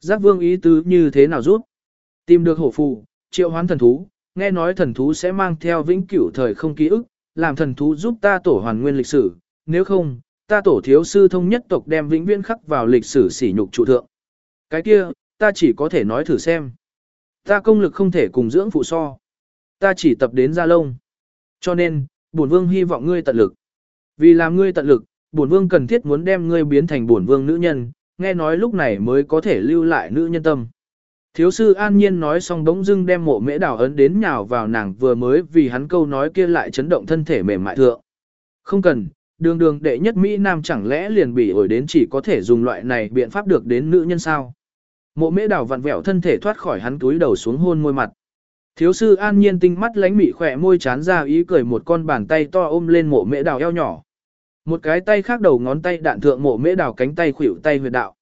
Giác vương ý tứ như thế nào rút? Tìm được hổ phù, triệu hoán thần thú, nghe nói thần thú sẽ mang theo vĩnh cửu thời không ký ức, làm thần thú giúp ta tổ hoàn nguyên lịch sử, nếu không, ta tổ thiếu sư thông nhất tộc đem vĩnh viễn khắc vào lịch sử sỉ nhục trụ thượng. Cái kia, ta chỉ có thể nói thử xem. Ta công lực không thể cùng dưỡng phụ so. Ta chỉ tập đến gia lông. Cho nên, bổn vương hy vọng ngươi tận lực. Vì làm ngươi tận lực, bổn vương cần thiết muốn đem ngươi biến thành bổn vương nữ nhân, nghe nói lúc này mới có thể lưu lại nữ nhân tâm. Thiếu sư an nhiên nói xong đống dưng đem mộ mễ đảo ấn đến nhào vào nàng vừa mới vì hắn câu nói kia lại chấn động thân thể mềm mại thượng. Không cần, đường đường đệ nhất Mỹ Nam chẳng lẽ liền bị ổi đến chỉ có thể dùng loại này biện pháp được đến nữ nhân sao. Mộ mễ đảo vặn vẹo thân thể thoát khỏi hắn túi đầu xuống hôn môi mặt. Thiếu sư an nhiên tinh mắt lánh mị khỏe môi chán ra ý cười một con bàn tay to ôm lên mộ mễ đào eo nhỏ. Một cái tay khác đầu ngón tay đạn thượng mộ mễ đào cánh tay khuỷu tay huyệt đạo.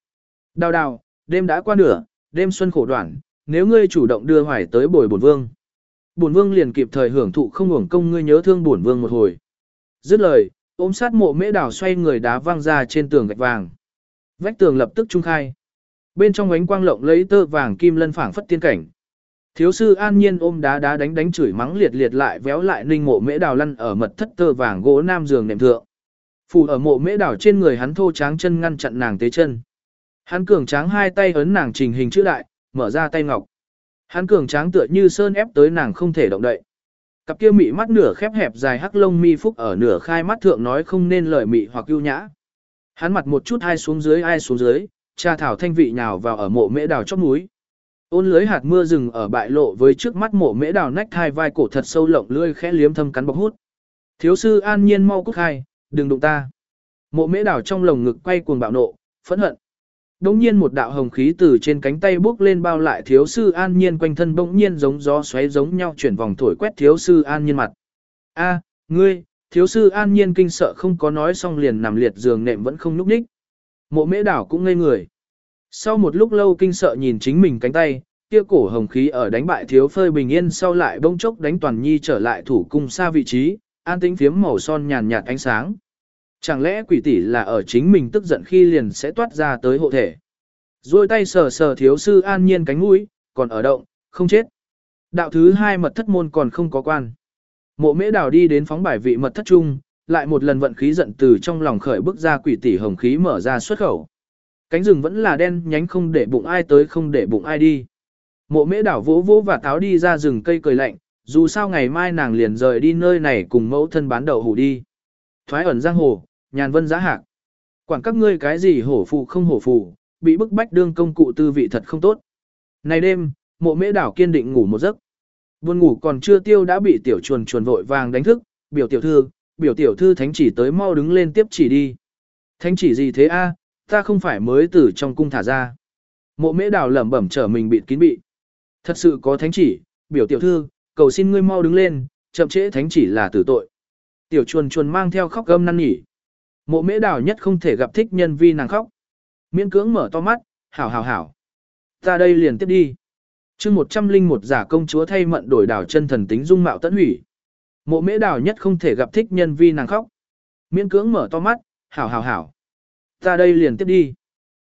Đào đào, đêm đã qua nửa, đêm xuân khổ đoạn, nếu ngươi chủ động đưa hoài tới bồi bổn vương. Bổn vương liền kịp thời hưởng thụ không hưởng công ngươi nhớ thương bổn vương một hồi. Dứt lời, ôm sát mộ mễ đào xoay người đá văng ra trên tường gạch vàng. Vách tường lập tức trung khai. Bên trong ánh quang lộng lấy tơ vàng kim lân phảng phất tiên cảnh. Thiếu sư an nhiên ôm đá đá đánh đánh chửi mắng liệt liệt lại véo lại ninh mộ mễ đào lăn ở mật thất tơ vàng gỗ nam giường nệm thượng. Phủ ở mộ mễ đào trên người hắn thô tráng chân ngăn chặn nàng tế chân. Hắn cường tráng hai tay ấn nàng trình hình chữ đại, mở ra tay ngọc. Hắn cường tráng tựa như sơn ép tới nàng không thể động đậy. Cặp kia mị mắt nửa khép hẹp dài hắc lông mi phúc ở nửa khai mắt thượng nói không nên lời mị hoặc ưu nhã. Hắn mặt một chút hai xuống dưới ai xuống dưới, cha thảo thanh vị nhào vào ở mộ mễ đào chóp núi. Ôn lưới hạt mưa rừng ở bại lộ với trước mắt mộ mễ đào nách hai vai cổ thật sâu lộng lươi khẽ liếm thâm cắn bọc hút. Thiếu sư an nhiên mau cút hai, đừng đụng ta. Mộ mễ đào trong lồng ngực quay cuồng bạo nộ, phẫn hận. Đống nhiên một đạo hồng khí từ trên cánh tay bước lên bao lại thiếu sư an nhiên quanh thân bỗng nhiên giống gió xoáy giống nhau chuyển vòng thổi quét thiếu sư an nhiên mặt. A, ngươi, thiếu sư an nhiên kinh sợ không có nói xong liền nằm liệt giường nệm vẫn không núp ních. Mộ mễ đảo cũng ngây người. Sau một lúc lâu kinh sợ nhìn chính mình cánh tay, kia cổ hồng khí ở đánh bại thiếu phơi bình yên sau lại bỗng chốc đánh toàn nhi trở lại thủ cung xa vị trí, an tĩnh phiếm màu son nhàn nhạt ánh sáng. Chẳng lẽ quỷ tỷ là ở chính mình tức giận khi liền sẽ toát ra tới hộ thể. Rồi tay sờ sờ thiếu sư an nhiên cánh mũi, còn ở động, không chết. Đạo thứ hai mật thất môn còn không có quan. Mộ mễ đào đi đến phóng bài vị mật thất trung, lại một lần vận khí giận từ trong lòng khởi bức ra quỷ tỷ hồng khí mở ra xuất khẩu. Cánh rừng vẫn là đen nhánh không để bụng ai tới không để bụng ai đi. Mộ mễ đảo vỗ vỗ và táo đi ra rừng cây cười lạnh, dù sao ngày mai nàng liền rời đi nơi này cùng mẫu thân bán đậu hủ đi. Thoái ẩn giang hồ, nhàn vân giá hạc. Quản các ngươi cái gì hổ phụ không hổ phụ, bị bức bách đương công cụ tư vị thật không tốt. Này đêm, mộ mễ đảo kiên định ngủ một giấc. Buồn ngủ còn chưa tiêu đã bị tiểu chuồn chuồn vội vàng đánh thức, biểu tiểu thư, biểu tiểu thư thánh chỉ tới mau đứng lên tiếp chỉ đi. Thánh chỉ gì thế a? ta không phải mới từ trong cung thả ra. Mộ mễ đảo lẩm bẩm trở mình bị kín bị. Thật sự có thánh chỉ, biểu tiểu thư, cầu xin ngươi mau đứng lên, chậm trễ thánh chỉ là tử tội. Tiểu chuồn chuồn mang theo khóc gâm năn nỉ. Mộ mễ đào nhất không thể gặp thích nhân vi nàng khóc. Miễn cưỡng mở to mắt, hảo hảo hảo. Ta đây liền tiếp đi. chương một trăm linh một giả công chúa thay mận đổi đảo chân thần tính dung mạo tận hủy. Mộ mễ đào nhất không thể gặp thích nhân vi nàng khóc. Miễn cưỡng mở to mắt, hảo hảo hảo. Ta đây liền tiếp đi.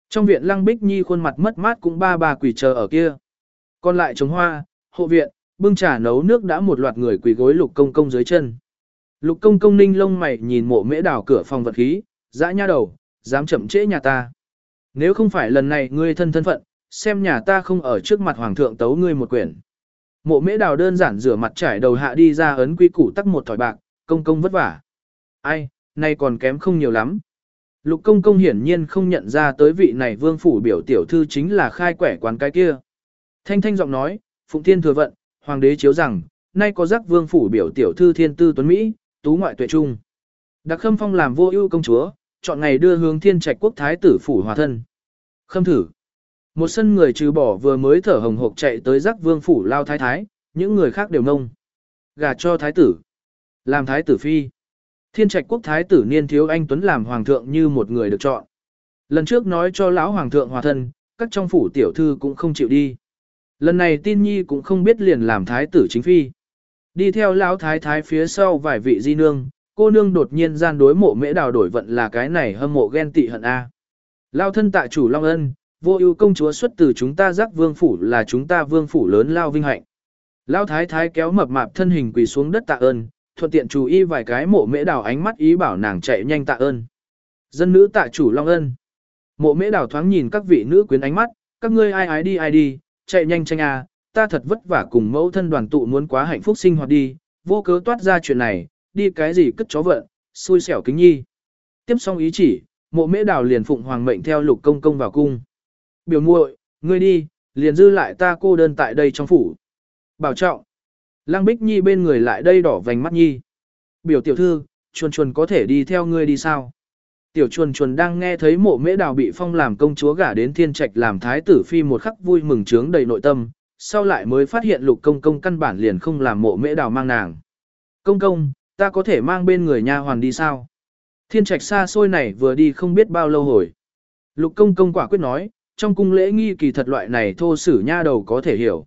Trong viện lăng bích nhi khuôn mặt mất mát cũng ba bà quỷ chờ ở kia. Còn lại trống hoa, hộ viện, bưng trà nấu nước đã một loạt người quỳ gối lục công công dưới chân. Lục công công ninh lông mày nhìn mộ mễ đảo cửa phòng vật khí, dã nha đầu, dám chậm trễ nhà ta. Nếu không phải lần này ngươi thân thân phận, xem nhà ta không ở trước mặt hoàng thượng tấu ngươi một quyển. Mộ mễ đào đơn giản rửa mặt trải đầu hạ đi ra ấn quy củ tắc một thỏi bạc, công công vất vả. Ai, nay còn kém không nhiều lắm. Lục công công hiển nhiên không nhận ra tới vị này vương phủ biểu tiểu thư chính là khai quẻ quán cái kia. Thanh thanh giọng nói, Phụng Thiên thừa vận, hoàng đế chiếu rằng, nay có giác vương phủ biểu tiểu thư thiên tư tuấn Mỹ, tú ngoại tuệ trung. Đặc khâm phong làm vô ưu công chúa, chọn ngày đưa hướng thiên trạch quốc thái tử phủ hòa thân. Khâm thử. Một sân người trừ bỏ vừa mới thở hồng hộc chạy tới giác vương phủ lao thái thái, những người khác đều nông. Gà cho thái tử. Làm thái tử phi. Thiên trạch quốc thái tử niên thiếu anh Tuấn làm hoàng thượng như một người được chọn. Lần trước nói cho lão hoàng thượng hòa thân, các trong phủ tiểu thư cũng không chịu đi. Lần này tin nhi cũng không biết liền làm thái tử chính phi. Đi theo lão thái thái phía sau vài vị di nương, cô nương đột nhiên gian đối mộ mễ đào đổi vận là cái này hâm mộ ghen tị hận A. Lao thân tại chủ Long Ân, vô ưu công chúa xuất từ chúng ta giác vương phủ là chúng ta vương phủ lớn lao vinh hạnh. Lao thái thái kéo mập mạp thân hình quỳ xuống đất tạ ơn, thuận tiện chú ý vài cái mộ mễ đào ánh mắt ý bảo nàng chạy nhanh tạ ơn. Dân nữ tạ chủ Long Ân. Mộ mễ đào thoáng nhìn các vị nữ quyến ánh mắt, các ngươi ai ái đi ai đi, chạy nhanh tranh à, ta thật vất vả cùng mẫu thân đoàn tụ muốn quá hạnh phúc sinh hoạt đi, vô cớ toát ra chuyện này, đi cái gì cất chó vận, xui xẻo kính nhi. Tiếp xong ý chỉ, mộ mễ đào liền phụng hoàng mệnh theo lục công công vào cung. Biểu muội, ngươi đi, liền dư lại ta cô đơn tại đây trong phủ. Bảo trọng. Lăng Bích Nhi bên người lại đây đỏ vành mắt Nhi. Biểu tiểu thư, chuồn chuồn có thể đi theo ngươi đi sao? Tiểu chuồn chuồn đang nghe thấy mộ mễ đào bị phong làm công chúa gả đến thiên trạch làm thái tử phi một khắc vui mừng trướng đầy nội tâm, sau lại mới phát hiện lục công công căn bản liền không làm mộ mễ đào mang nàng. Công công, ta có thể mang bên người nha hoàn đi sao? Thiên trạch xa xôi này vừa đi không biết bao lâu hồi. Lục công công quả quyết nói, trong cung lễ nghi kỳ thật loại này thô sử nha đầu có thể hiểu.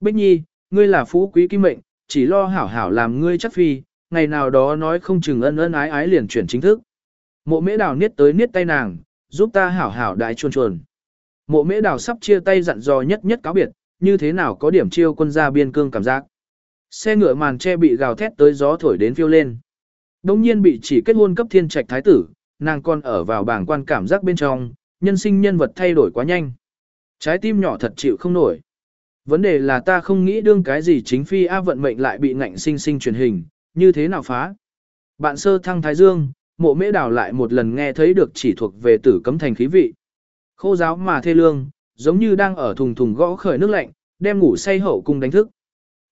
Bích nhi, ngươi là phú quý kim mệnh, chỉ lo hảo hảo làm ngươi chắc phi, ngày nào đó nói không chừng ân ân ái ái liền chuyển chính thức. Mộ mễ đào niết tới niết tay nàng, giúp ta hảo hảo đại chuồn chuồn. Mộ mễ đào sắp chia tay dặn dò nhất nhất cáo biệt, như thế nào có điểm chiêu quân gia biên cương cảm giác. Xe ngựa màn che bị gào thét tới gió thổi đến phiêu lên. Đông nhiên bị chỉ kết hôn cấp thiên trạch thái tử, nàng còn ở vào bảng quan cảm giác bên trong, nhân sinh nhân vật thay đổi quá nhanh. Trái tim nhỏ thật chịu không nổi. Vấn đề là ta không nghĩ đương cái gì chính phi A vận mệnh lại bị ngạnh sinh sinh truyền hình, như thế nào phá. Bạn sơ thăng Thái Dương, mộ mễ đào lại một lần nghe thấy được chỉ thuộc về tử cấm thành khí vị. Khô giáo mà thê lương, giống như đang ở thùng thùng gõ khởi nước lạnh, đem ngủ say hậu cung đánh thức.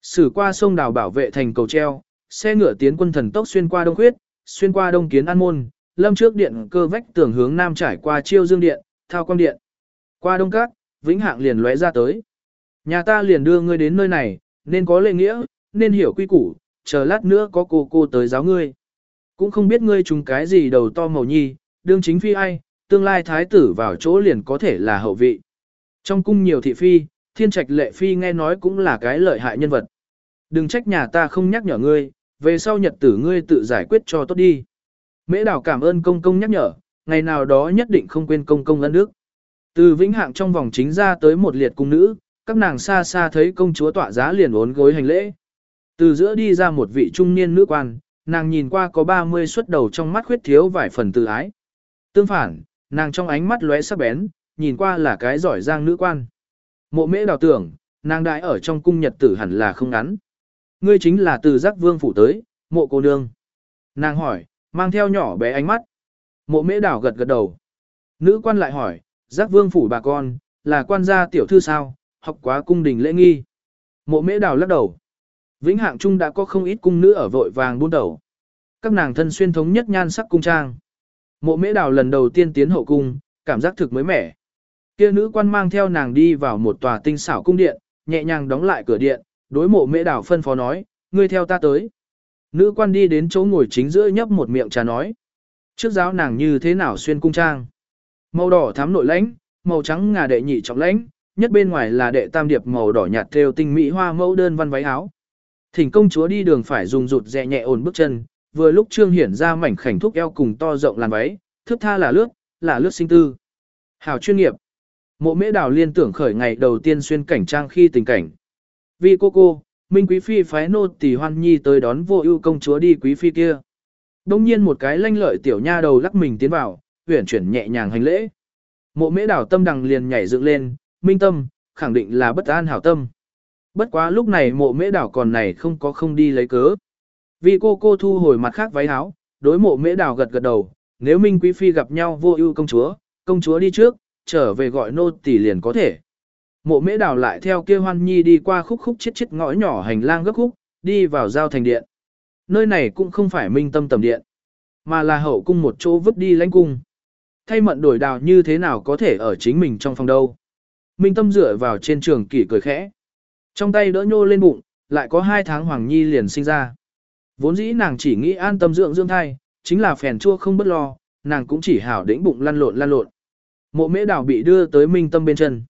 Sử qua sông đào bảo vệ thành cầu treo, xe ngựa tiến quân thần tốc xuyên qua đông khuyết, xuyên qua đông kiến an môn, lâm trước điện cơ vách tường hướng nam trải qua chiêu dương điện, thao quang điện. Qua đông cát, vĩnh hạng liền lóe ra tới. Nhà ta liền đưa ngươi đến nơi này, nên có lệ nghĩa, nên hiểu quy củ, chờ lát nữa có cô cô tới giáo ngươi. Cũng không biết ngươi trùng cái gì đầu to màu nhi, đương chính phi ai, tương lai thái tử vào chỗ liền có thể là hậu vị. Trong cung nhiều thị phi, thiên trạch lệ phi nghe nói cũng là cái lợi hại nhân vật. Đừng trách nhà ta không nhắc nhở ngươi, về sau nhật tử ngươi tự giải quyết cho tốt đi. Mễ đảo cảm ơn công công nhắc nhở, ngày nào đó nhất định không quên công công ân đức. Từ vĩnh hạng trong vòng chính ra tới một liệt cung nữ, các nàng xa xa thấy công chúa tọa giá liền ốn gối hành lễ. Từ giữa đi ra một vị trung niên nữ quan, nàng nhìn qua có 30 xuất đầu trong mắt khuyết thiếu vài phần tự ái. Tương phản, nàng trong ánh mắt lóe sắc bén, nhìn qua là cái giỏi giang nữ quan. Mộ mễ đào tưởng, nàng đại ở trong cung nhật tử hẳn là không ngắn. Ngươi chính là từ giác vương phủ tới, mộ cô nương. Nàng hỏi, mang theo nhỏ bé ánh mắt. Mộ mễ đào gật gật đầu. Nữ quan lại hỏi, giác vương phủ bà con, là quan gia tiểu thư sao, học quá cung đình lễ nghi. Mộ mễ đào lắc đầu. Vĩnh hạng trung đã có không ít cung nữ ở vội vàng buôn đầu. Các nàng thân xuyên thống nhất nhan sắc cung trang. Mộ mễ đào lần đầu tiên tiến hậu cung, cảm giác thực mới mẻ. Kia nữ quan mang theo nàng đi vào một tòa tinh xảo cung điện, nhẹ nhàng đóng lại cửa điện, đối mộ mễ đảo phân phó nói, ngươi theo ta tới. Nữ quan đi đến chỗ ngồi chính giữa nhấp một miệng trà nói. Trước giáo nàng như thế nào xuyên cung trang. Màu đỏ thắm nội lãnh, màu trắng ngà đệ nhị trọng lãnh, nhất bên ngoài là đệ tam điệp màu đỏ nhạt theo tinh mỹ hoa mẫu đơn văn váy áo. Thỉnh công chúa đi đường phải dùng rụt dẹ nhẹ ổn bước chân, vừa lúc trương hiển ra mảnh khảnh thúc eo cùng to rộng làn váy, thước tha là lướt, là lướt sinh tư. Hảo chuyên nghiệp. Mộ mễ đào liên tưởng khởi ngày đầu tiên xuyên cảnh trang khi tình cảnh. Vì cô cô, Minh Quý Phi phái nô tỳ hoan nhi tới đón vô ưu công chúa đi Quý Phi kia. Đông nhiên một cái lanh lợi tiểu nha đầu lắc mình tiến vào, huyển chuyển nhẹ nhàng hành lễ. Mộ mễ đảo tâm đằng liền nhảy dựng lên, minh tâm, khẳng định là bất an hảo tâm. Bất quá lúc này mộ mễ đảo còn này không có không đi lấy cớ. Vì cô cô thu hồi mặt khác váy áo, đối mộ mễ đảo gật gật đầu, nếu Minh Quý Phi gặp nhau vô ưu công chúa, công chúa đi trước, trở về gọi nô tỳ liền có thể. Mộ mễ đào lại theo kia hoan nhi đi qua khúc khúc chết chết ngõ nhỏ hành lang gấp khúc, đi vào giao thành điện. Nơi này cũng không phải minh tâm tầm điện. mà là hậu cung một chỗ vứt đi lãnh cung. Thay mận đổi đào như thế nào có thể ở chính mình trong phòng đâu. Minh Tâm dựa vào trên trường kỷ cười khẽ. Trong tay đỡ nhô lên bụng, lại có hai tháng Hoàng Nhi liền sinh ra. Vốn dĩ nàng chỉ nghĩ an tâm dưỡng dưỡng thai, chính là phèn chua không bất lo, nàng cũng chỉ hảo đĩnh bụng lăn lộn lăn lộn. Mộ mễ đảo bị đưa tới Minh Tâm bên chân.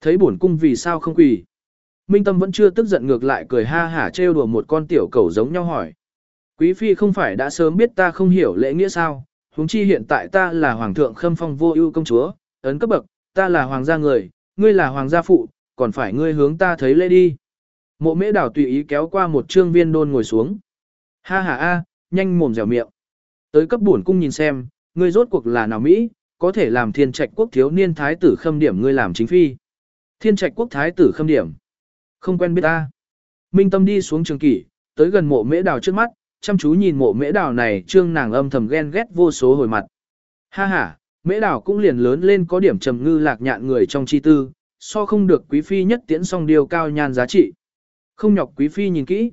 Thấy bổn cung vì sao không quỳ. Minh Tâm vẫn chưa tức giận ngược lại cười ha hả trêu đùa một con tiểu cầu giống nhau hỏi. Quý phi không phải đã sớm biết ta không hiểu lễ nghĩa sao, huống chi hiện tại ta là hoàng thượng khâm phong vô ưu công chúa, ấn cấp bậc, ta là hoàng gia người, ngươi là hoàng gia phụ, còn phải ngươi hướng ta thấy lễ đi. Mộ mễ đảo tùy ý kéo qua một trương viên đôn ngồi xuống. Ha ha a, nhanh mồm dẻo miệng. Tới cấp bổn cung nhìn xem, ngươi rốt cuộc là nào Mỹ, có thể làm thiên trạch quốc thiếu niên thái tử khâm điểm ngươi làm chính phi. Thiên trạch quốc thái tử khâm điểm. Không quen biết ta. Minh tâm đi xuống trường kỷ, tới gần mộ mễ đào trước mắt, chăm chú nhìn mộ mễ đào này trương nàng âm thầm ghen ghét vô số hồi mặt. Ha ha, mễ đào cũng liền lớn lên có điểm trầm ngư lạc nhạn người trong chi tư, so không được quý phi nhất tiễn song điều cao nhan giá trị. Không nhọc quý phi nhìn kỹ.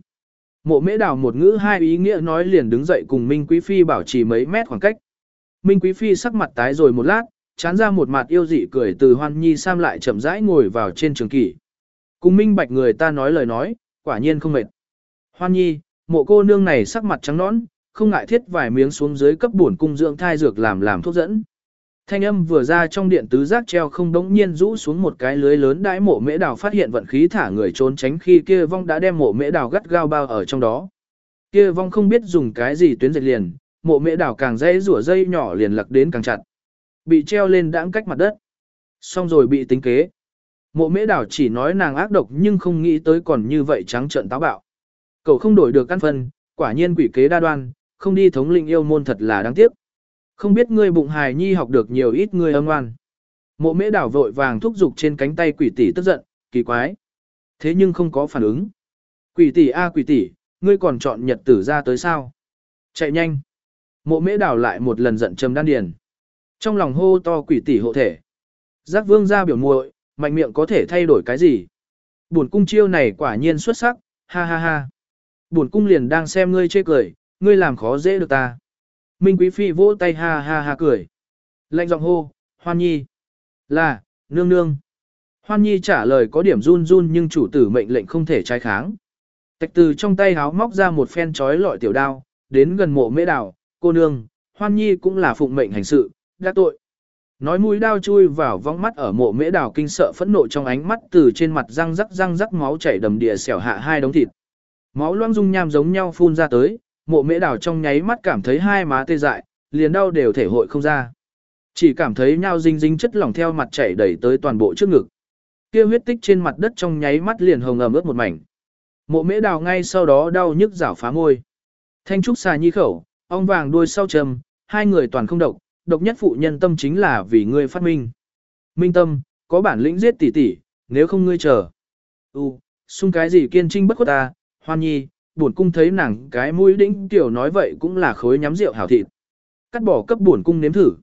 Mộ mễ đào một ngữ hai ý nghĩa nói liền đứng dậy cùng Minh quý phi bảo trì mấy mét khoảng cách. Minh quý phi sắc mặt tái rồi một lát, chán ra một mặt yêu dị cười từ hoan nhi sam lại chậm rãi ngồi vào trên trường kỷ. Cùng minh bạch người ta nói lời nói, quả nhiên không mệt. Hoan nhi, mộ cô nương này sắc mặt trắng nõn, không ngại thiết vài miếng xuống dưới cấp bổn cung dưỡng thai dược làm làm thuốc dẫn. Thanh âm vừa ra trong điện tứ giác treo không đống nhiên rũ xuống một cái lưới lớn đãi mộ mễ đào phát hiện vận khí thả người trốn tránh khi kia vong đã đem mộ mễ đào gắt gao bao ở trong đó. Kia vong không biết dùng cái gì tuyến dệt liền, mộ mễ đào càng dây rủa dây nhỏ liền lặc đến càng chặt. Bị treo lên đãng cách mặt đất. Xong rồi bị tính kế. Mộ mễ đảo chỉ nói nàng ác độc nhưng không nghĩ tới còn như vậy trắng trợn táo bạo. Cậu không đổi được căn phân, quả nhiên quỷ kế đa đoan, không đi thống lĩnh yêu môn thật là đáng tiếc. Không biết ngươi bụng hài nhi học được nhiều ít ngươi âm ngoan. Mộ mễ đảo vội vàng thúc giục trên cánh tay quỷ tỷ tức giận, kỳ quái. Thế nhưng không có phản ứng. Quỷ tỷ a quỷ tỷ, ngươi còn chọn nhật tử ra tới sao? Chạy nhanh. Mộ mễ đảo lại một lần giận trầm đan điền. Trong lòng hô to quỷ tỷ hộ thể. Giác vương ra biểu muội, mạnh miệng có thể thay đổi cái gì? Buồn cung chiêu này quả nhiên xuất sắc, ha ha ha. Buồn cung liền đang xem ngươi chê cười, ngươi làm khó dễ được ta. Minh Quý Phi vỗ tay ha ha ha cười. Lạnh giọng hô, Hoan Nhi. Là, nương nương. Hoan Nhi trả lời có điểm run run nhưng chủ tử mệnh lệnh không thể trái kháng. Tạch từ trong tay háo móc ra một phen chói lọi tiểu đao, đến gần mộ mễ đảo, cô nương, Hoan Nhi cũng là phụng mệnh hành sự, đã tội. Nói mũi đao chui vào vong mắt ở mộ mễ đào kinh sợ phẫn nộ trong ánh mắt từ trên mặt răng rắc răng rắc máu chảy đầm địa xẻo hạ hai đống thịt. Máu loang dung nham giống nhau phun ra tới, mộ mễ đào trong nháy mắt cảm thấy hai má tê dại, liền đau đều thể hội không ra. Chỉ cảm thấy nhau dinh dinh chất lỏng theo mặt chảy đẩy tới toàn bộ trước ngực. Kia huyết tích trên mặt đất trong nháy mắt liền hồng ẩm ướt một mảnh. Mộ mễ đào ngay sau đó đau nhức rảo phá môi. Thanh trúc xà nhi khẩu, ong vàng đuôi sau trầm, hai người toàn không độc, độc nhất phụ nhân tâm chính là vì ngươi phát minh. Minh tâm, có bản lĩnh giết tỷ tỷ, nếu không ngươi chờ. U, xung cái gì kiên trinh bất khuất ta, hoan nhi, buồn cung thấy nàng cái mũi đĩnh tiểu nói vậy cũng là khối nhắm rượu hảo thịt. Cắt bỏ cấp buồn cung nếm thử.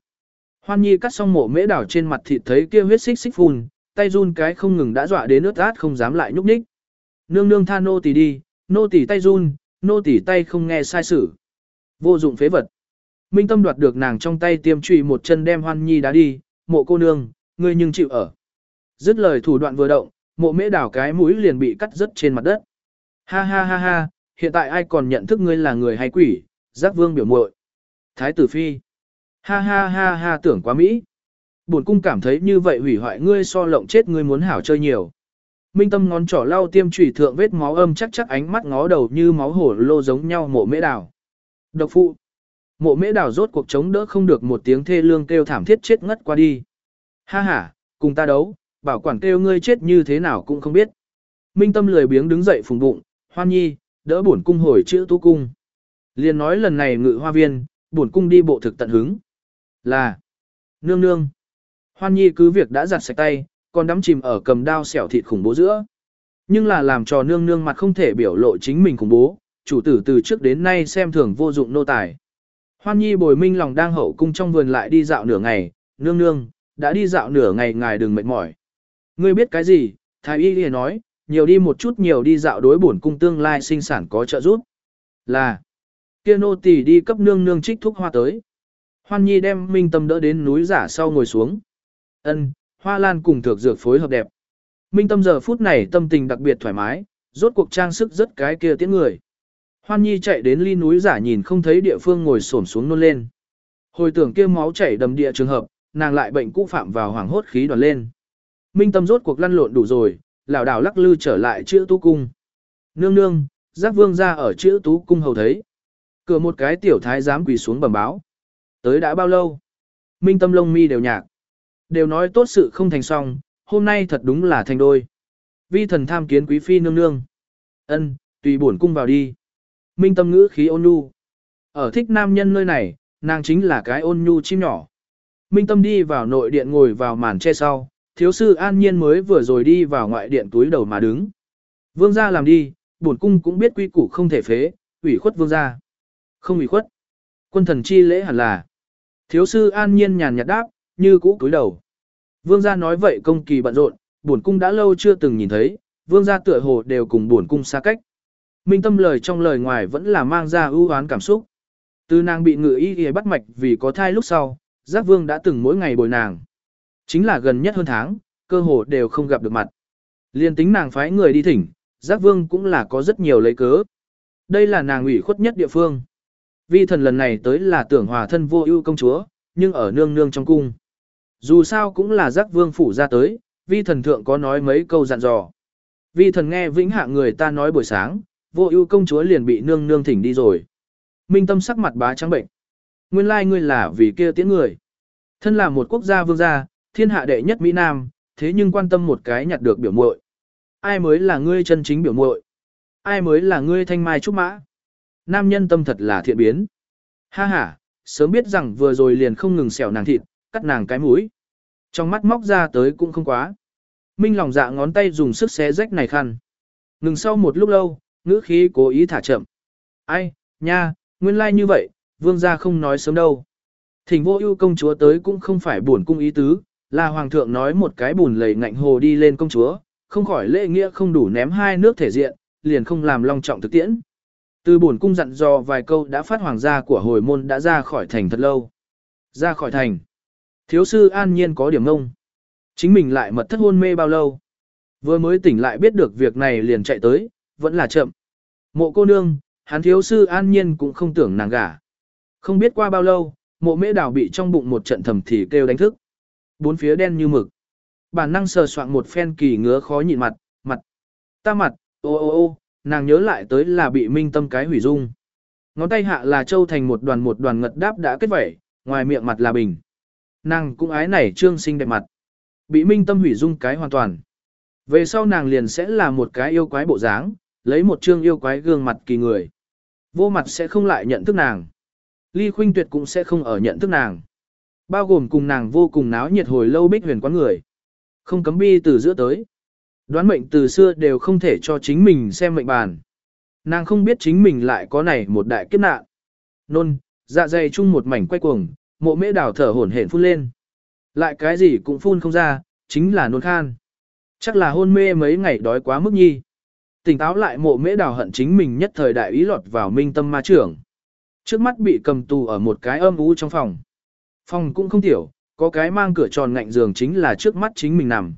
Hoan nhi cắt xong mộ mễ đảo trên mặt thịt thấy kia huyết xích xích phun, tay run cái không ngừng đã dọa đến nước át không dám lại nhúc nhích. Nương nương tha nô tỳ đi, nô tỳ tay run, nô tỳ tay không nghe sai sử. Vô dụng phế vật. Minh Tâm đoạt được nàng trong tay tiêm trụy một chân đem Hoan Nhi đá đi, mộ cô nương, ngươi nhưng chịu ở. Dứt lời thủ đoạn vừa động, mộ mễ đảo cái mũi liền bị cắt rớt trên mặt đất. Ha ha ha ha, hiện tại ai còn nhận thức ngươi là người hay quỷ, giác vương biểu muội Thái tử phi. Ha ha ha ha tưởng quá Mỹ. Bổn cung cảm thấy như vậy hủy hoại ngươi so lộng chết ngươi muốn hảo chơi nhiều. Minh tâm ngón trỏ lau tiêm trùy thượng vết máu âm chắc chắc ánh mắt ngó đầu như máu hổ lô giống nhau mộ mễ đảo. Độc phụ. Mộ mễ đào rốt cuộc chống đỡ không được một tiếng thê lương kêu thảm thiết chết ngất qua đi. Ha ha, cùng ta đấu, bảo quản kêu ngươi chết như thế nào cũng không biết. Minh tâm lười biếng đứng dậy phùng bụng, hoan nhi, đỡ bổn cung hồi chữ tu cung. Liền nói lần này ngự hoa viên, bổn cung đi bộ thực tận hứng. Là, nương nương. Hoan nhi cứ việc đã giặt sạch tay, còn đắm chìm ở cầm đao xẻo thịt khủng bố giữa. Nhưng là làm cho nương nương mặt không thể biểu lộ chính mình khủng bố, chủ tử từ trước đến nay xem thường vô dụng nô tài. Hoan nhi bồi minh lòng đang hậu cung trong vườn lại đi dạo nửa ngày, nương nương, đã đi dạo nửa ngày ngài đừng mệt mỏi. Ngươi biết cái gì, thái y liền nói, nhiều đi một chút nhiều đi dạo đối bổn cung tương lai sinh sản có trợ giúp. Là, kia nô tỳ đi cấp nương nương trích thuốc hoa tới. Hoan Nhi đem Minh Tâm đỡ đến núi giả sau ngồi xuống. Ân, Hoa Lan cùng thược dược phối hợp đẹp. Minh Tâm giờ phút này tâm tình đặc biệt thoải mái, rốt cuộc trang sức rất cái kia tiếng người. Hoan Nhi chạy đến ly núi giả nhìn không thấy địa phương ngồi xổm xuống nôn lên. Hồi tưởng kia máu chảy đầm địa trường hợp, nàng lại bệnh cũ phạm vào hoàng hốt khí đoàn lên. Minh Tâm rốt cuộc lăn lộn đủ rồi, lảo đảo lắc lư trở lại chữ tú cung. Nương nương, giác vương ra ở chữ tú cung hầu thấy. Cửa một cái tiểu thái giám quỳ xuống bẩm báo. Tới đã bao lâu? Minh tâm lông mi đều nhạc. Đều nói tốt sự không thành xong, hôm nay thật đúng là thành đôi. Vi thần tham kiến quý phi nương nương. Ân, tùy bổn cung vào đi. Minh tâm ngữ khí ôn nhu. Ở thích nam nhân nơi này, nàng chính là cái ôn nhu chim nhỏ. Minh tâm đi vào nội điện ngồi vào màn che sau, thiếu sư an nhiên mới vừa rồi đi vào ngoại điện túi đầu mà đứng. Vương gia làm đi, bổn cung cũng biết quy củ không thể phế, ủy khuất vương gia. Không ủy khuất. Quân thần chi lễ hẳn là. Thiếu sư an nhiên nhàn nhạt đáp, như cũ cúi đầu. Vương gia nói vậy công kỳ bận rộn, bổn cung đã lâu chưa từng nhìn thấy, vương gia tựa hồ đều cùng bổn cung xa cách. Minh tâm lời trong lời ngoài vẫn là mang ra ưu oán cảm xúc. Từ nàng bị ngự y y bắt mạch vì có thai lúc sau, giác vương đã từng mỗi ngày bồi nàng. Chính là gần nhất hơn tháng, cơ hồ đều không gặp được mặt. Liên tính nàng phái người đi thỉnh, giác vương cũng là có rất nhiều lấy cớ. Đây là nàng ủy khuất nhất địa phương. Vi thần lần này tới là tưởng hòa thân vô ưu công chúa, nhưng ở nương nương trong cung. Dù sao cũng là giác vương phủ ra tới, vi thần thượng có nói mấy câu dặn dò. Vi thần nghe vĩnh hạ người ta nói buổi sáng, vô ưu công chúa liền bị nương nương thỉnh đi rồi. Minh tâm sắc mặt bá trắng bệnh. Nguyên lai ngươi là vì kia tiễn người. Thân là một quốc gia vương gia, thiên hạ đệ nhất Mỹ Nam, thế nhưng quan tâm một cái nhặt được biểu muội. Ai mới là ngươi chân chính biểu muội? Ai mới là ngươi thanh mai trúc mã? Nam nhân tâm thật là thiện biến. Ha ha, sớm biết rằng vừa rồi liền không ngừng xẻo nàng thịt, cắt nàng cái mũi. Trong mắt móc ra tới cũng không quá. Minh lòng dạ ngón tay dùng sức xé rách này khăn. Ngừng sau một lúc lâu, ngữ khí cố ý thả chậm. Ai, nha, nguyên lai like như vậy, vương gia không nói sớm đâu. Thỉnh vô ưu công chúa tới cũng không phải buồn cung ý tứ, là hoàng thượng nói một cái bùn lầy ngạnh hồ đi lên công chúa, không khỏi lễ nghĩa không đủ ném hai nước thể diện, liền không làm long trọng thực tiễn. Từ buồn cung dặn dò vài câu đã phát hoàng gia của hồi môn đã ra khỏi thành thật lâu. Ra khỏi thành. Thiếu sư an nhiên có điểm ngông. Chính mình lại mật thất hôn mê bao lâu. Vừa mới tỉnh lại biết được việc này liền chạy tới, vẫn là chậm. Mộ cô nương, hắn thiếu sư an nhiên cũng không tưởng nàng gả. Không biết qua bao lâu, mộ mễ đào bị trong bụng một trận thầm thì kêu đánh thức. Bốn phía đen như mực. Bản năng sờ soạn một phen kỳ ngứa khó nhịn mặt, mặt. Ta mặt, ô ô ô, nàng nhớ lại tới là bị minh tâm cái hủy dung. Ngón tay hạ là châu thành một đoàn một đoàn ngật đáp đã kết vẩy, ngoài miệng mặt là bình. Nàng cũng ái này trương sinh đẹp mặt. Bị minh tâm hủy dung cái hoàn toàn. Về sau nàng liền sẽ là một cái yêu quái bộ dáng, lấy một trương yêu quái gương mặt kỳ người. Vô mặt sẽ không lại nhận thức nàng. Ly Khuynh Tuyệt cũng sẽ không ở nhận thức nàng. Bao gồm cùng nàng vô cùng náo nhiệt hồi lâu bích huyền quán người. Không cấm bi từ giữa tới. Đoán mệnh từ xưa đều không thể cho chính mình xem mệnh bàn. Nàng không biết chính mình lại có này một đại kiếp nạn. Nôn, dạ dày chung một mảnh quay cuồng, mộ mễ đảo thở hổn hển phun lên. Lại cái gì cũng phun không ra, chính là nôn khan. Chắc là hôn mê mấy ngày đói quá mức nhi. Tỉnh táo lại mộ mễ đào hận chính mình nhất thời đại ý lọt vào minh tâm ma trưởng. Trước mắt bị cầm tù ở một cái âm u trong phòng. Phòng cũng không tiểu, có cái mang cửa tròn ngạnh giường chính là trước mắt chính mình nằm.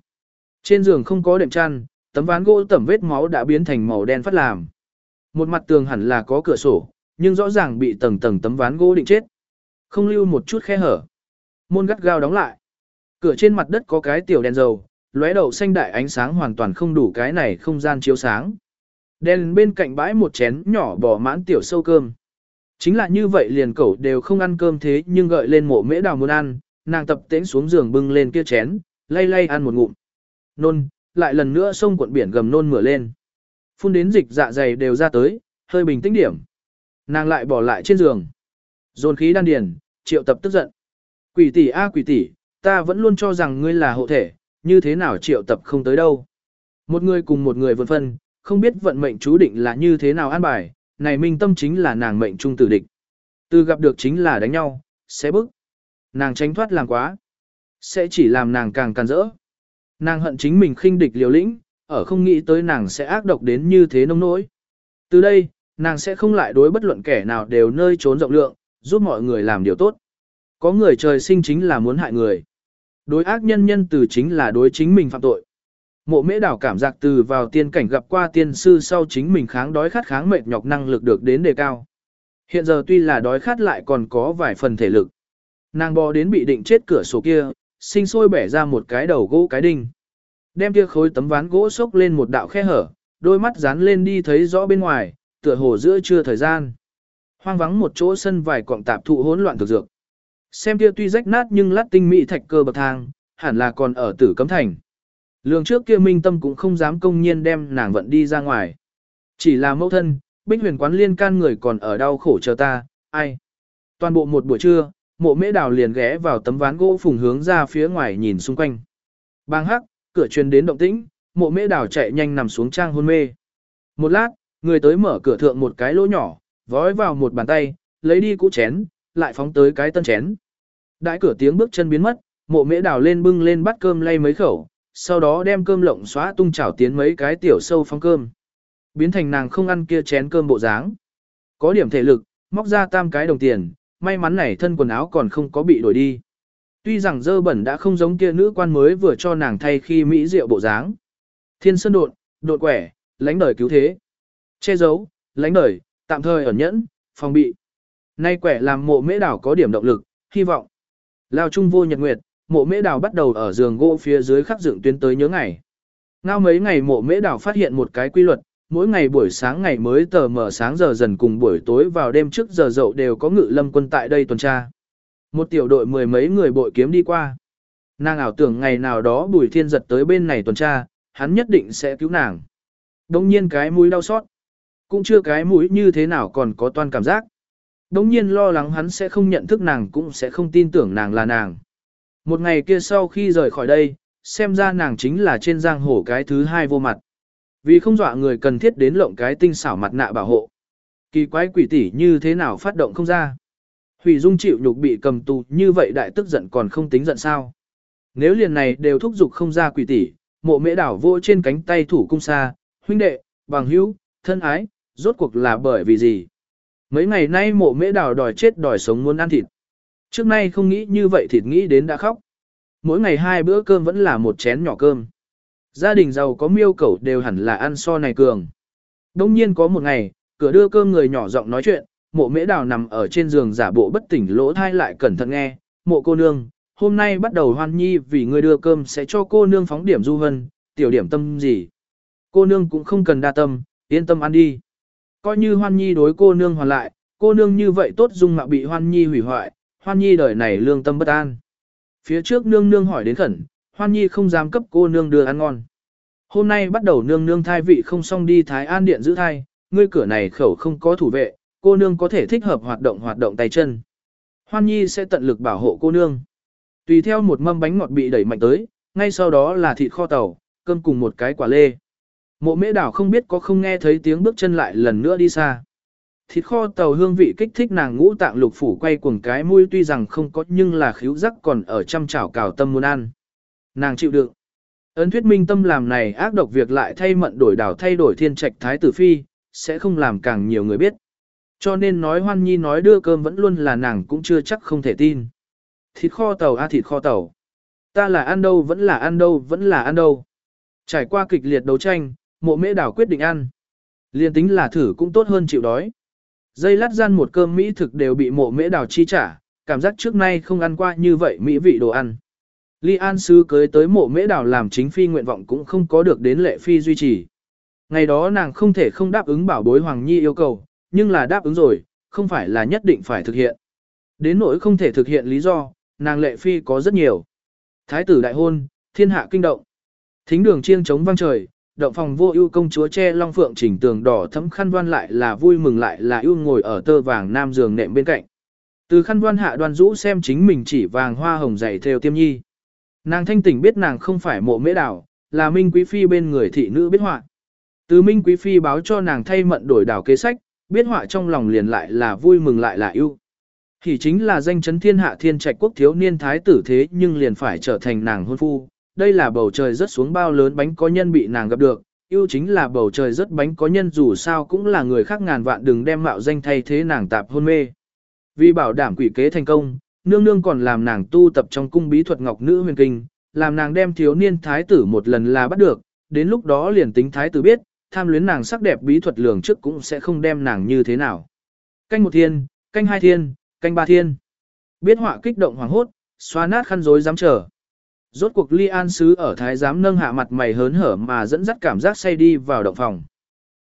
Trên giường không có đệm chăn, tấm ván gỗ tẩm vết máu đã biến thành màu đen phát làm. Một mặt tường hẳn là có cửa sổ, nhưng rõ ràng bị tầng tầng tấm ván gỗ định chết. Không lưu một chút khe hở. Môn gắt gao đóng lại. Cửa trên mặt đất có cái tiểu đèn dầu, lóe đầu xanh đại ánh sáng hoàn toàn không đủ cái này không gian chiếu sáng. Đèn bên cạnh bãi một chén nhỏ bỏ mãn tiểu sâu cơm. Chính là như vậy liền cẩu đều không ăn cơm thế nhưng gợi lên mộ mễ đào muốn ăn, nàng tập tễnh xuống giường bưng lên kia chén, lay lay ăn một ngụm. Nôn, lại lần nữa sông cuộn biển gầm nôn mửa lên. Phun đến dịch dạ dày đều ra tới, hơi bình tĩnh điểm. Nàng lại bỏ lại trên giường. Dồn khí đan điền, triệu tập tức giận. Quỷ tỷ a quỷ tỷ, ta vẫn luôn cho rằng ngươi là hộ thể, như thế nào triệu tập không tới đâu. Một người cùng một người vân phân, không biết vận mệnh chú định là như thế nào an bài, này minh tâm chính là nàng mệnh trung tử địch. Từ gặp được chính là đánh nhau, sẽ bức. Nàng tránh thoát làm quá. Sẽ chỉ làm nàng càng càng rỡ. Nàng hận chính mình khinh địch liều lĩnh, ở không nghĩ tới nàng sẽ ác độc đến như thế nông nỗi. Từ đây, Nàng sẽ không lại đối bất luận kẻ nào đều nơi trốn rộng lượng, giúp mọi người làm điều tốt. Có người trời sinh chính là muốn hại người. Đối ác nhân nhân từ chính là đối chính mình phạm tội. Mộ mễ đảo cảm giác từ vào tiên cảnh gặp qua tiên sư sau chính mình kháng đói khát kháng mệt nhọc năng lực được đến đề cao. Hiện giờ tuy là đói khát lại còn có vài phần thể lực. Nàng bò đến bị định chết cửa sổ kia, sinh sôi bẻ ra một cái đầu gỗ cái đinh. Đem kia khối tấm ván gỗ xốc lên một đạo khe hở, đôi mắt dán lên đi thấy rõ bên ngoài, tựa hồ giữa trưa thời gian. Hoang vắng một chỗ sân vài cọng tạp thụ hỗn loạn thực dược. Xem kia tuy rách nát nhưng lát tinh mỹ thạch cơ bậc thang, hẳn là còn ở tử cấm thành. Lường trước kia minh tâm cũng không dám công nhiên đem nàng vận đi ra ngoài. Chỉ là mẫu thân, bích huyền quán liên can người còn ở đau khổ chờ ta, ai. Toàn bộ một buổi trưa, mộ mễ đào liền ghé vào tấm ván gỗ phùng hướng ra phía ngoài nhìn xung quanh. Bang hắc, cửa truyền đến động tĩnh, mộ mễ đào chạy nhanh nằm xuống trang hôn mê. Một lát, người tới mở cửa thượng một cái lỗ nhỏ, vói vào một bàn tay, lấy đi cũ chén, lại phóng tới cái tân chén. Đãi cửa tiếng bước chân biến mất, mộ mễ đào lên bưng lên bắt cơm lay mấy khẩu, sau đó đem cơm lộng xóa tung chảo tiến mấy cái tiểu sâu phong cơm. Biến thành nàng không ăn kia chén cơm bộ dáng. Có điểm thể lực, móc ra tam cái đồng tiền, may mắn này thân quần áo còn không có bị đổi đi. Tuy rằng dơ bẩn đã không giống kia nữ quan mới vừa cho nàng thay khi mỹ rượu bộ dáng. Thiên sơn đột, đột quẻ, lánh đời cứu thế. Che giấu, lánh đời, tạm thời ẩn nhẫn, phòng bị. Nay quẻ làm mộ mễ đảo có điểm động lực, hy vọng. Lao trung vô nhật nguyệt, mộ mễ đảo bắt đầu ở giường gỗ phía dưới khắc dựng tuyến tới nhớ ngày. Ngao mấy ngày mộ mễ đảo phát hiện một cái quy luật, mỗi ngày buổi sáng ngày mới tờ mở sáng giờ dần cùng buổi tối vào đêm trước giờ dậu đều có ngự lâm quân tại đây tuần tra. Một tiểu đội mười mấy người bội kiếm đi qua. Nàng ảo tưởng ngày nào đó bùi thiên giật tới bên này tuần tra, hắn nhất định sẽ cứu nàng. Đông nhiên cái mũi đau xót. Cũng chưa cái mũi như thế nào còn có toan cảm giác đống nhiên lo lắng hắn sẽ không nhận thức nàng cũng sẽ không tin tưởng nàng là nàng. Một ngày kia sau khi rời khỏi đây, xem ra nàng chính là trên giang hồ cái thứ hai vô mặt. Vì không dọa người cần thiết đến lộng cái tinh xảo mặt nạ bảo hộ. Kỳ quái quỷ tỷ như thế nào phát động không ra. Hủy dung chịu nhục bị cầm tù như vậy đại tức giận còn không tính giận sao. Nếu liền này đều thúc giục không ra quỷ tỷ, mộ mễ đảo vô trên cánh tay thủ cung xa, huynh đệ, bằng hữu, thân ái, rốt cuộc là bởi vì gì. Mấy ngày nay mộ mễ đào đòi chết đòi sống muốn ăn thịt. Trước nay không nghĩ như vậy thịt nghĩ đến đã khóc. Mỗi ngày hai bữa cơm vẫn là một chén nhỏ cơm. Gia đình giàu có miêu cầu đều hẳn là ăn so này cường. Đông nhiên có một ngày, cửa đưa cơm người nhỏ giọng nói chuyện, mộ mễ đào nằm ở trên giường giả bộ bất tỉnh lỗ thai lại cẩn thận nghe, mộ cô nương, hôm nay bắt đầu hoan nhi vì người đưa cơm sẽ cho cô nương phóng điểm du hân, tiểu điểm tâm gì. Cô nương cũng không cần đa tâm, yên tâm ăn đi. Coi như hoan nhi đối cô nương hoàn lại, cô nương như vậy tốt dung mạo bị hoan nhi hủy hoại, hoan nhi đời này lương tâm bất an. Phía trước nương nương hỏi đến khẩn, hoan nhi không dám cấp cô nương đưa ăn ngon. Hôm nay bắt đầu nương nương thai vị không xong đi Thái An Điện giữ thai, ngươi cửa này khẩu không có thủ vệ, cô nương có thể thích hợp hoạt động hoạt động tay chân. Hoan nhi sẽ tận lực bảo hộ cô nương. Tùy theo một mâm bánh ngọt bị đẩy mạnh tới, ngay sau đó là thịt kho tàu, cơm cùng một cái quả lê. Mộ mễ đảo không biết có không nghe thấy tiếng bước chân lại lần nữa đi xa. Thịt kho tàu hương vị kích thích nàng ngũ tạng lục phủ quay cuồng cái mũi tuy rằng không có nhưng là khíu rắc còn ở trăm chảo cào tâm muốn ăn. Nàng chịu đựng. Ấn thuyết minh tâm làm này ác độc việc lại thay mận đổi đảo thay đổi thiên trạch thái tử phi, sẽ không làm càng nhiều người biết. Cho nên nói hoan nhi nói đưa cơm vẫn luôn là nàng cũng chưa chắc không thể tin. Thịt kho tàu a à, thịt kho tàu. Ta là ăn đâu vẫn là ăn đâu vẫn là ăn đâu. Trải qua kịch liệt đấu tranh, mộ mễ đảo quyết định ăn. Liên tính là thử cũng tốt hơn chịu đói. Dây lát gian một cơm mỹ thực đều bị mộ mễ đảo chi trả, cảm giác trước nay không ăn qua như vậy mỹ vị đồ ăn. Ly An Sư cưới tới mộ mễ đảo làm chính phi nguyện vọng cũng không có được đến lệ phi duy trì. Ngày đó nàng không thể không đáp ứng bảo bối Hoàng Nhi yêu cầu, nhưng là đáp ứng rồi, không phải là nhất định phải thực hiện. Đến nỗi không thể thực hiện lý do, nàng lệ phi có rất nhiều. Thái tử đại hôn, thiên hạ kinh động. Thính đường chiêng chống vang trời, động phòng vô ưu công chúa che long phượng chỉnh tường đỏ thấm khăn đoan lại là vui mừng lại là ưu ngồi ở tơ vàng nam giường nệm bên cạnh. Từ khăn đoan hạ đoan rũ xem chính mình chỉ vàng hoa hồng dày theo tiêm nhi. Nàng thanh tỉnh biết nàng không phải mộ mễ đảo, là Minh Quý Phi bên người thị nữ biết họa. Từ Minh Quý Phi báo cho nàng thay mận đổi đảo kế sách, biết họa trong lòng liền lại là vui mừng lại là yêu. Thì chính là danh chấn thiên hạ thiên trạch quốc thiếu niên thái tử thế nhưng liền phải trở thành nàng hôn phu. Đây là bầu trời rất xuống bao lớn bánh có nhân bị nàng gặp được, yêu chính là bầu trời rất bánh có nhân dù sao cũng là người khác ngàn vạn đừng đem mạo danh thay thế nàng tạp hôn mê. Vì bảo đảm quỷ kế thành công, nương nương còn làm nàng tu tập trong cung bí thuật ngọc nữ huyền kinh, làm nàng đem thiếu niên thái tử một lần là bắt được, đến lúc đó liền tính thái tử biết, tham luyến nàng sắc đẹp bí thuật lường trước cũng sẽ không đem nàng như thế nào. Canh một thiên, canh hai thiên, canh ba thiên. Biết họa kích động hoàng hốt, xoa nát khăn rối dám trở Rốt cuộc ly an sứ ở thái giám nâng hạ mặt mày hớn hở mà dẫn dắt cảm giác say đi vào động phòng.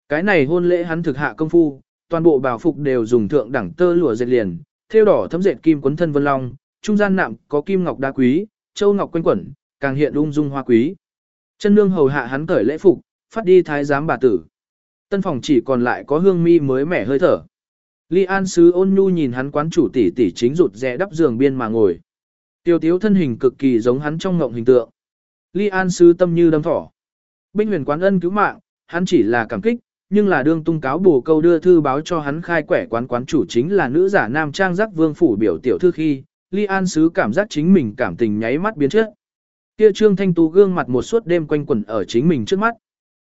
Cái này hôn lễ hắn thực hạ công phu, toàn bộ bảo phục đều dùng thượng đẳng tơ lụa dệt liền, thêu đỏ thấm dệt kim quấn thân vân long, trung gian nạm có kim ngọc đá quý, châu ngọc quanh quẩn, càng hiện ung dung hoa quý. Chân nương hầu hạ hắn cởi lễ phục, phát đi thái giám bà tử. Tân phòng chỉ còn lại có hương mi mới mẻ hơi thở. Ly An sứ ôn nhu nhìn hắn quán chủ tỷ tỷ chính rụt rè đắp giường biên mà ngồi. Tiêu tiếu thân hình cực kỳ giống hắn trong ngộng hình tượng. Ly An sứ tâm như đâm thỏ. Binh huyền quán ân cứu mạng, hắn chỉ là cảm kích, nhưng là đương tung cáo bổ câu đưa thư báo cho hắn khai quẻ quán quán chủ chính là nữ giả nam trang giác vương phủ biểu tiểu thư khi, Ly An sứ cảm giác chính mình cảm tình nháy mắt biến chất. Kia trương thanh tú gương mặt một suốt đêm quanh quẩn ở chính mình trước mắt.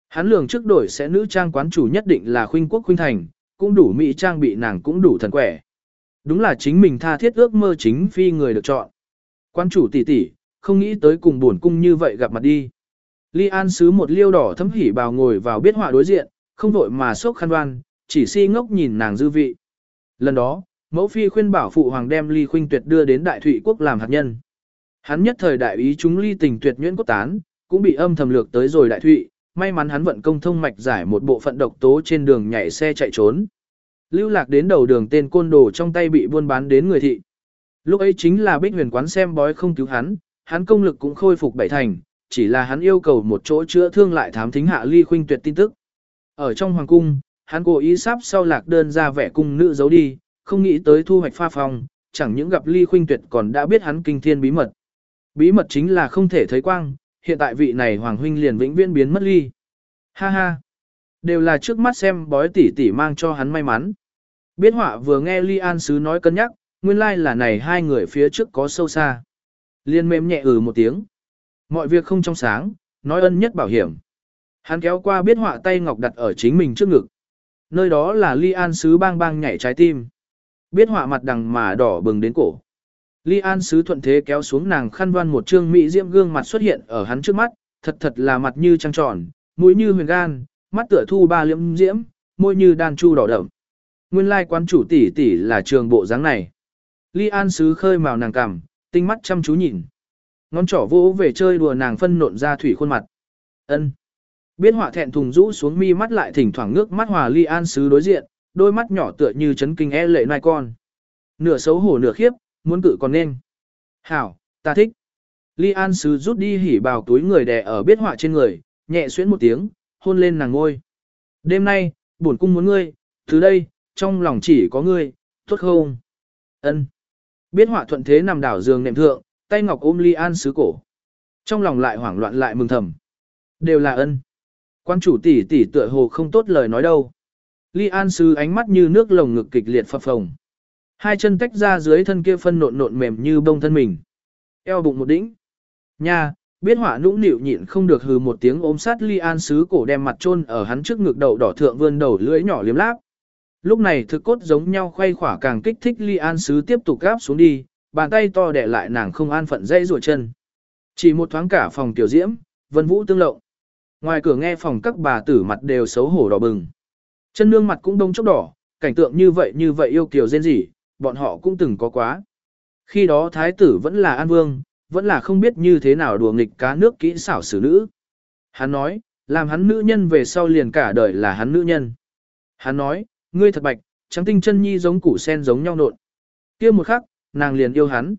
Hắn lường trước đổi sẽ nữ trang quán chủ nhất định là khuynh quốc khuynh thành, cũng đủ mỹ trang bị nàng cũng đủ thần quẻ. Đúng là chính mình tha thiết ước mơ chính phi người được chọn. Quan chủ tỷ tỷ, không nghĩ tới cùng buồn cung như vậy gặp mặt đi. Ly An sứ một liêu đỏ thấm hỉ bào ngồi vào biết họa đối diện, không vội mà sốc khăn đoan, chỉ si ngốc nhìn nàng dư vị. Lần đó, mẫu phi khuyên bảo phụ hoàng đem Ly Khuynh Tuyệt đưa đến Đại Thụy quốc làm hạt nhân. Hắn nhất thời đại ý chúng Ly tình tuyệt nhuyễn cốt tán, cũng bị âm thầm lược tới rồi Đại Thụy, may mắn hắn vận công thông mạch giải một bộ phận độc tố trên đường nhảy xe chạy trốn. Lưu lạc đến đầu đường tên côn đồ trong tay bị buôn bán đến người thị. Lúc ấy chính là bích huyền quán xem bói không cứu hắn, hắn công lực cũng khôi phục bảy thành, chỉ là hắn yêu cầu một chỗ chữa thương lại thám thính hạ ly khuynh tuyệt tin tức. Ở trong hoàng cung, hắn cố ý sắp sau lạc đơn ra vẻ cung nữ giấu đi, không nghĩ tới thu hoạch pha phong, chẳng những gặp ly khuynh tuyệt còn đã biết hắn kinh thiên bí mật. Bí mật chính là không thể thấy quang, hiện tại vị này hoàng huynh liền vĩnh viễn biến mất ly. Ha ha, đều là trước mắt xem bói tỷ tỷ mang cho hắn may mắn. Biết họa vừa nghe ly an sứ nói cân nhắc, nguyên lai là này hai người phía trước có sâu xa. Liên mềm nhẹ ừ một tiếng. Mọi việc không trong sáng, nói ân nhất bảo hiểm. Hắn kéo qua biết họa tay ngọc đặt ở chính mình trước ngực. Nơi đó là ly an sứ bang bang nhảy trái tim. Biết họa mặt đằng mà đỏ bừng đến cổ. Ly An sứ thuận thế kéo xuống nàng khăn đoan một trương mỹ diễm gương mặt xuất hiện ở hắn trước mắt, thật thật là mặt như trăng tròn, mũi như huyền gan, mắt tựa thu ba liễm diễm, môi như đan chu đỏ đậm. Nguyên lai quán chủ tỷ tỷ là trường bộ dáng này. Ly An sứ khơi màu nàng cằm, tinh mắt chăm chú nhìn. Ngón trỏ vỗ về chơi đùa nàng phân nộn ra thủy khuôn mặt. Ân. Biết họa thẹn thùng rũ xuống mi mắt lại thỉnh thoảng ngước mắt hòa Ly An sứ đối diện, đôi mắt nhỏ tựa như chấn kinh e lệ nai con. Nửa xấu hổ nửa khiếp, muốn cự còn nên. Hảo, ta thích. Ly An Sứ rút đi hỉ bào túi người đè ở biết họa trên người, nhẹ xuyến một tiếng, hôn lên nàng ngôi. Đêm nay, bổn cung muốn ngươi, từ đây, trong lòng chỉ có ngươi, tốt không? Ân. Biết họa thuận thế nằm đảo giường nệm thượng, tay ngọc ôm Ly An Sứ cổ. Trong lòng lại hoảng loạn lại mừng thầm. Đều là ân. Quan chủ tỷ tỷ tựa hồ không tốt lời nói đâu. Ly An Sứ ánh mắt như nước lồng ngực kịch liệt phập phồng. Hai chân tách ra dưới thân kia phân nộn nộn mềm như bông thân mình. Eo bụng một đỉnh. Nha, biết hỏa nũng nịu nhịn không được hừ một tiếng ôm sát ly an sứ cổ đem mặt chôn ở hắn trước ngực đầu đỏ thượng vươn đầu lưỡi nhỏ liếm láp. Lúc này thực cốt giống nhau khoay khỏa càng kích thích ly an sứ tiếp tục gáp xuống đi, bàn tay to đẻ lại nàng không an phận dây rùa chân. Chỉ một thoáng cả phòng tiểu diễm, vân vũ tương lộng. Ngoài cửa nghe phòng các bà tử mặt đều xấu hổ đỏ bừng. Chân nương mặt cũng đông chốc đỏ, cảnh tượng như vậy như vậy yêu kiều rên rỉ, bọn họ cũng từng có quá. Khi đó thái tử vẫn là an vương, vẫn là không biết như thế nào đùa nghịch cá nước kỹ xảo xử nữ. Hắn nói, làm hắn nữ nhân về sau liền cả đời là hắn nữ nhân. Hắn nói, ngươi thật bạch, trắng tinh chân nhi giống củ sen giống nhau nộn. kia một khắc, nàng liền yêu hắn.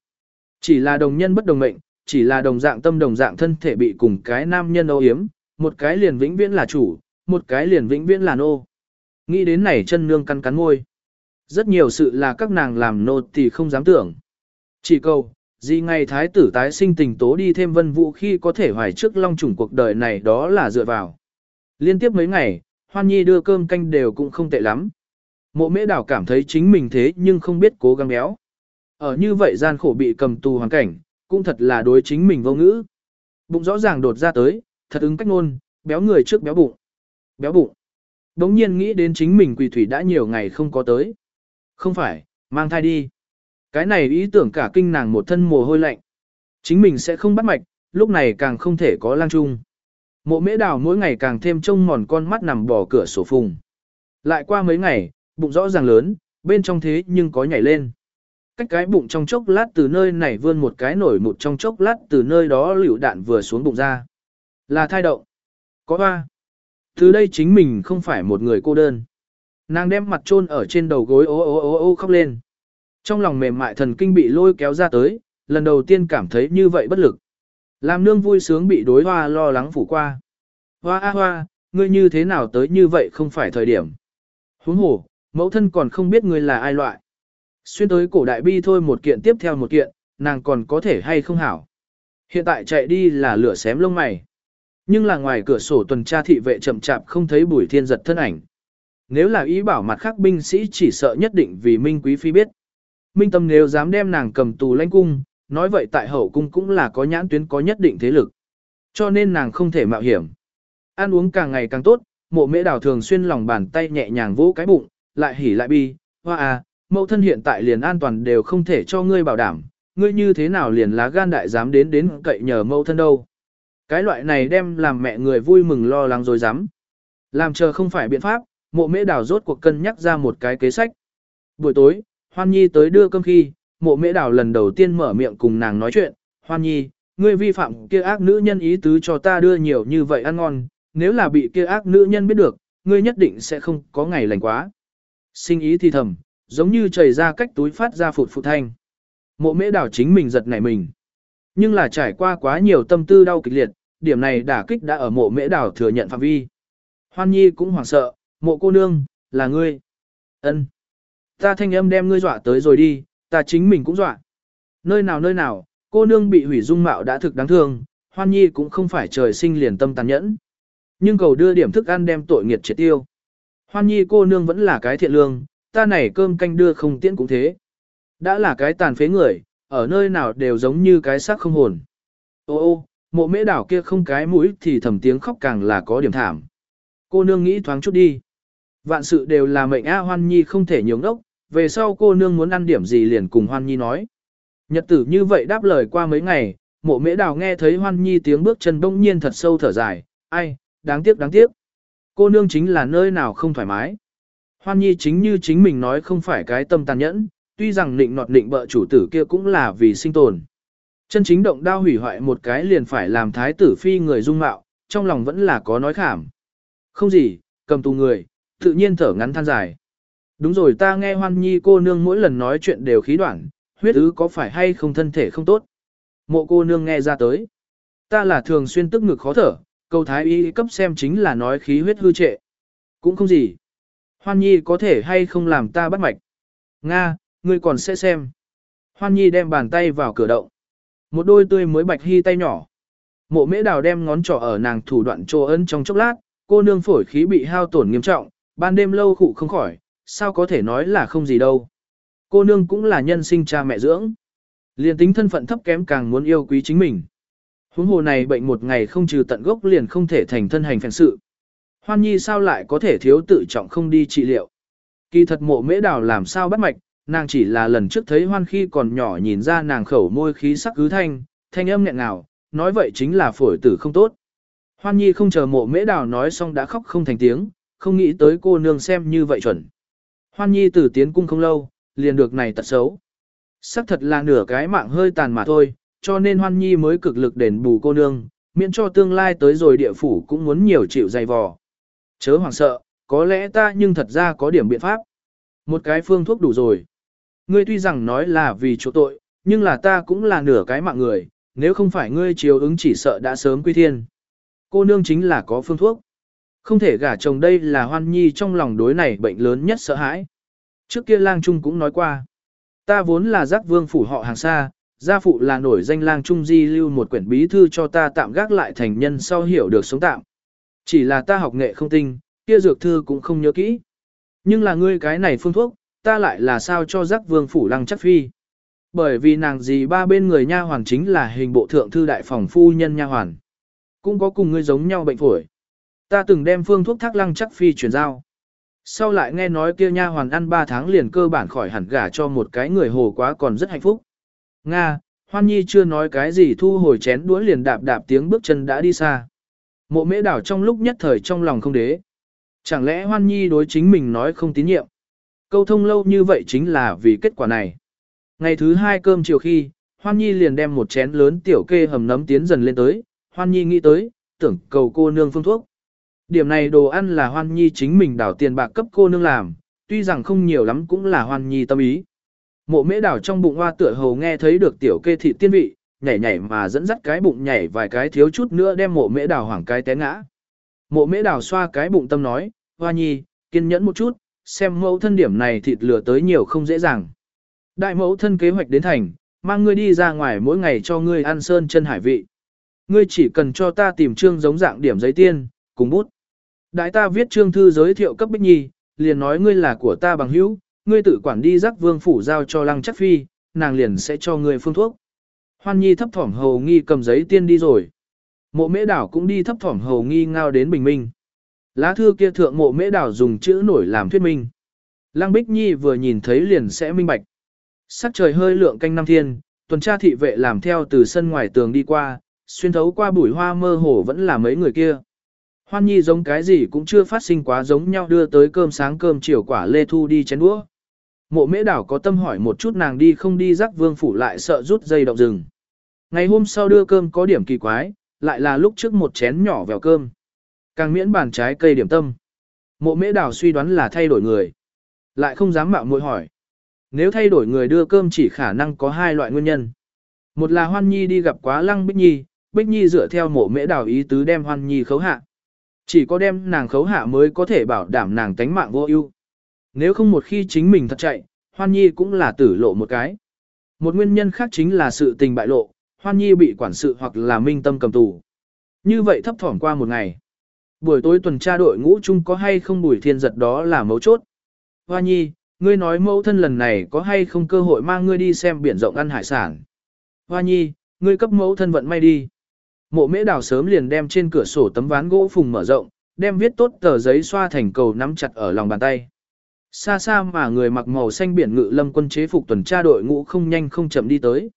Chỉ là đồng nhân bất đồng mệnh, chỉ là đồng dạng tâm đồng dạng thân thể bị cùng cái nam nhân âu yếm, một cái liền vĩnh viễn là chủ, một cái liền vĩnh viễn là nô. Nghĩ đến này chân nương cắn cắn ngôi. Rất nhiều sự là các nàng làm nô thì không dám tưởng. Chỉ câu, gì ngày thái tử tái sinh tình tố đi thêm vân vũ khi có thể hoài trước long trùng cuộc đời này đó là dựa vào. Liên tiếp mấy ngày, Hoan Nhi đưa cơm canh đều cũng không tệ lắm. Mộ mễ đảo cảm thấy chính mình thế nhưng không biết cố gắng béo. Ở như vậy gian khổ bị cầm tù hoàn cảnh, cũng thật là đối chính mình vô ngữ. Bụng rõ ràng đột ra tới, thật ứng cách ngôn, béo người trước béo bụng. béo bụng. Đống nhiên nghĩ đến chính mình quỳ thủy đã nhiều ngày không có tới. Không phải, mang thai đi. Cái này ý tưởng cả kinh nàng một thân mồ hôi lạnh. Chính mình sẽ không bắt mạch, lúc này càng không thể có lang Trung Mộ mễ đào mỗi ngày càng thêm trông mòn con mắt nằm bò cửa sổ phùng. Lại qua mấy ngày, bụng rõ ràng lớn, bên trong thế nhưng có nhảy lên. Cách cái bụng trong chốc lát từ nơi này vươn một cái nổi một trong chốc lát từ nơi đó liều đạn vừa xuống bụng ra. Là thai động. Có hoa. Từ đây chính mình không phải một người cô đơn. Nàng đem mặt chôn ở trên đầu gối ô ô ô ô khóc lên. Trong lòng mềm mại thần kinh bị lôi kéo ra tới, lần đầu tiên cảm thấy như vậy bất lực. Làm nương vui sướng bị đối hoa lo lắng phủ qua. Hoa a hoa, ngươi như thế nào tới như vậy không phải thời điểm. Huống hồ, mẫu thân còn không biết ngươi là ai loại. Xuyên tới cổ đại bi thôi một kiện tiếp theo một kiện, nàng còn có thể hay không hảo. Hiện tại chạy đi là lửa xém lông mày. Nhưng là ngoài cửa sổ tuần tra thị vệ chậm chạp không thấy bùi thiên giật thân ảnh. Nếu là ý bảo mặt khác binh sĩ chỉ sợ nhất định vì Minh Quý Phi biết. Minh Tâm nếu dám đem nàng cầm tù lãnh cung, nói vậy tại hậu cung cũng là có nhãn tuyến có nhất định thế lực. Cho nên nàng không thể mạo hiểm. Ăn uống càng ngày càng tốt, mộ mễ đào thường xuyên lòng bàn tay nhẹ nhàng vỗ cái bụng, lại hỉ lại bi, hoa à, mẫu thân hiện tại liền an toàn đều không thể cho ngươi bảo đảm, ngươi như thế nào liền lá gan đại dám đến đến cậy nhờ mẫu thân đâu. Cái loại này đem làm mẹ người vui mừng lo lắng rồi dám. Làm chờ không phải biện pháp, mộ mễ đào rốt cuộc cân nhắc ra một cái kế sách. Buổi tối, Hoan Nhi tới đưa cơm khi, mộ mễ đào lần đầu tiên mở miệng cùng nàng nói chuyện, Hoan Nhi, ngươi vi phạm kia ác nữ nhân ý tứ cho ta đưa nhiều như vậy ăn ngon, nếu là bị kia ác nữ nhân biết được, ngươi nhất định sẽ không có ngày lành quá. Sinh ý thì thầm, giống như chảy ra cách túi phát ra phụt phụt thanh. Mộ mễ đảo chính mình giật nảy mình. Nhưng là trải qua quá nhiều tâm tư đau kịch liệt, điểm này đả kích đã ở mộ mễ đảo thừa nhận phạm vi. Hoan nhi cũng hoảng sợ, mộ cô nương, là ngươi. ân Ta thanh âm đem ngươi dọa tới rồi đi, ta chính mình cũng dọa. Nơi nào nơi nào, cô nương bị hủy dung mạo đã thực đáng thương, hoan nhi cũng không phải trời sinh liền tâm tàn nhẫn. Nhưng cầu đưa điểm thức ăn đem tội nghiệt triệt tiêu. Hoan nhi cô nương vẫn là cái thiện lương, ta này cơm canh đưa không tiễn cũng thế. Đã là cái tàn phế người, ở nơi nào đều giống như cái xác không hồn. Ô ô, mộ mễ đảo kia không cái mũi thì thầm tiếng khóc càng là có điểm thảm. Cô nương nghĩ thoáng chút đi. Vạn sự đều là mệnh A Hoan Nhi không thể nhường ốc, về sau cô nương muốn ăn điểm gì liền cùng Hoan Nhi nói. Nhật tử như vậy đáp lời qua mấy ngày, mộ mễ đào nghe thấy Hoan Nhi tiếng bước chân bỗng nhiên thật sâu thở dài, ai, đáng tiếc đáng tiếc. Cô nương chính là nơi nào không thoải mái. Hoan Nhi chính như chính mình nói không phải cái tâm tàn nhẫn, tuy rằng nịnh nọt nịnh bợ chủ tử kia cũng là vì sinh tồn. Chân chính động đao hủy hoại một cái liền phải làm thái tử phi người dung mạo, trong lòng vẫn là có nói khảm. Không gì, cầm tù người, tự nhiên thở ngắn than dài. Đúng rồi ta nghe hoan nhi cô nương mỗi lần nói chuyện đều khí đoạn, huyết ứ có phải hay không thân thể không tốt. Mộ cô nương nghe ra tới. Ta là thường xuyên tức ngực khó thở, câu thái y cấp xem chính là nói khí huyết hư trệ. Cũng không gì. Hoan nhi có thể hay không làm ta bắt mạch. Nga, ngươi còn sẽ xem. Hoan nhi đem bàn tay vào cửa động. Một đôi tươi mới bạch hy tay nhỏ. Mộ mễ đào đem ngón trỏ ở nàng thủ đoạn trô ân trong chốc lát, cô nương phổi khí bị hao tổn nghiêm trọng, ban đêm lâu khụ không khỏi, sao có thể nói là không gì đâu. Cô nương cũng là nhân sinh cha mẹ dưỡng. Liền tính thân phận thấp kém càng muốn yêu quý chính mình. Huống hồ này bệnh một ngày không trừ tận gốc liền không thể thành thân hành phèn sự. Hoan nhi sao lại có thể thiếu tự trọng không đi trị liệu. Kỳ thật mộ mễ đào làm sao bắt mạch, nàng chỉ là lần trước thấy hoan khi còn nhỏ nhìn ra nàng khẩu môi khí sắc cứ thanh, thanh âm nghẹn ngào, nói vậy chính là phổi tử không tốt. Hoan nhi không chờ mộ mễ đào nói xong đã khóc không thành tiếng, không nghĩ tới cô nương xem như vậy chuẩn. Hoan nhi từ tiến cung không lâu, liền được này tật xấu. Sắc thật là nửa cái mạng hơi tàn mà thôi, cho nên hoan nhi mới cực lực đền bù cô nương, miễn cho tương lai tới rồi địa phủ cũng muốn nhiều chịu dày vò. Chớ hoàng sợ, có lẽ ta nhưng thật ra có điểm biện pháp. Một cái phương thuốc đủ rồi. Ngươi tuy rằng nói là vì chỗ tội, nhưng là ta cũng là nửa cái mạng người, nếu không phải ngươi chiếu ứng chỉ sợ đã sớm quy thiên. Cô nương chính là có phương thuốc. Không thể gả chồng đây là hoan nhi trong lòng đối này bệnh lớn nhất sợ hãi. Trước kia lang trung cũng nói qua. Ta vốn là giác vương phủ họ hàng xa, gia phụ là nổi danh lang trung di lưu một quyển bí thư cho ta tạm gác lại thành nhân sau hiểu được sống tạm. Chỉ là ta học nghệ không tinh, kia dược thư cũng không nhớ kỹ. Nhưng là ngươi cái này phương thuốc, ta lại là sao cho giác vương phủ lăng chắc phi. Bởi vì nàng gì ba bên người nha hoàn chính là hình bộ thượng thư đại phòng phu nhân nha hoàn. Cũng có cùng ngươi giống nhau bệnh phổi. Ta từng đem phương thuốc thác lăng chắc phi chuyển giao. Sau lại nghe nói kia nha hoàn ăn 3 tháng liền cơ bản khỏi hẳn gả cho một cái người hồ quá còn rất hạnh phúc. Nga, Hoan Nhi chưa nói cái gì thu hồi chén đũa liền đạp đạp tiếng bước chân đã đi xa. Mộ mễ đảo trong lúc nhất thời trong lòng không đế. Chẳng lẽ Hoan Nhi đối chính mình nói không tín nhiệm? Câu thông lâu như vậy chính là vì kết quả này. Ngày thứ hai cơm chiều khi, Hoan Nhi liền đem một chén lớn tiểu kê hầm nấm tiến dần lên tới, Hoan Nhi nghĩ tới, tưởng cầu cô nương phương thuốc. Điểm này đồ ăn là Hoan Nhi chính mình đảo tiền bạc cấp cô nương làm, tuy rằng không nhiều lắm cũng là Hoan Nhi tâm ý. Mộ mễ đảo trong bụng hoa tựa hầu nghe thấy được tiểu kê thị tiên vị, nhảy nhảy mà dẫn dắt cái bụng nhảy vài cái thiếu chút nữa đem mộ mễ đảo hoảng cái té ngã. Mộ mễ đảo xoa cái bụng tâm nói, Hoa Nhi, kiên nhẫn một chút, xem mẫu thân điểm này thịt lừa tới nhiều không dễ dàng. Đại mẫu thân kế hoạch đến thành, mang ngươi đi ra ngoài mỗi ngày cho ngươi ăn sơn chân hải vị. Ngươi chỉ cần cho ta tìm trương giống dạng điểm giấy tiên, cùng bút. Đại ta viết trương thư giới thiệu cấp Bích Nhi, liền nói ngươi là của ta bằng hữu, ngươi tự quản đi rắc vương phủ giao cho lăng chắc phi, nàng liền sẽ cho ngươi phương thuốc. Hoan Nhi thấp thỏm hầu nghi cầm giấy tiên đi rồi. Mộ mễ đảo cũng đi thấp thỏm hầu nghi ngao đến bình minh. Lá thư kia thượng mộ mễ đảo dùng chữ nổi làm thuyết minh. Lăng Bích Nhi vừa nhìn thấy liền sẽ minh bạch. Sắc trời hơi lượng canh năm thiên, tuần tra thị vệ làm theo từ sân ngoài tường đi qua, xuyên thấu qua bụi hoa mơ hồ vẫn là mấy người kia. Hoan Nhi giống cái gì cũng chưa phát sinh quá giống nhau đưa tới cơm sáng cơm chiều quả lê thu đi chén đũa. Mộ mễ đảo có tâm hỏi một chút nàng đi không đi rắc vương phủ lại sợ rút dây động rừng. Ngày hôm sau đưa cơm có điểm kỳ quái, lại là lúc trước một chén nhỏ vèo cơm. Càng miễn bàn trái cây điểm tâm. Mộ mễ đảo suy đoán là thay đổi người. Lại không dám mạo muội hỏi. Nếu thay đổi người đưa cơm chỉ khả năng có hai loại nguyên nhân. Một là Hoan Nhi đi gặp quá lăng Bích Nhi, Bích Nhi dựa theo mộ mễ đảo ý tứ đem Hoan Nhi khấu hạ. Chỉ có đem nàng khấu hạ mới có thể bảo đảm nàng tánh mạng vô ưu. Nếu không một khi chính mình thật chạy, Hoan Nhi cũng là tử lộ một cái. Một nguyên nhân khác chính là sự tình bại lộ, Hoan Nhi bị quản sự hoặc là minh tâm cầm tù. Như vậy thấp thỏm qua một ngày. Buổi tối tuần tra đội ngũ chung có hay không bùi thiên giật đó là mấu chốt. Hoa Nhi, ngươi nói mẫu thân lần này có hay không cơ hội mang ngươi đi xem biển rộng ăn hải sản. Hoa Nhi, ngươi cấp mẫu thân vận may đi. Mộ mễ đào sớm liền đem trên cửa sổ tấm ván gỗ phùng mở rộng, đem viết tốt tờ giấy xoa thành cầu nắm chặt ở lòng bàn tay. Xa xa mà người mặc màu xanh biển ngự lâm quân chế phục tuần tra đội ngũ không nhanh không chậm đi tới.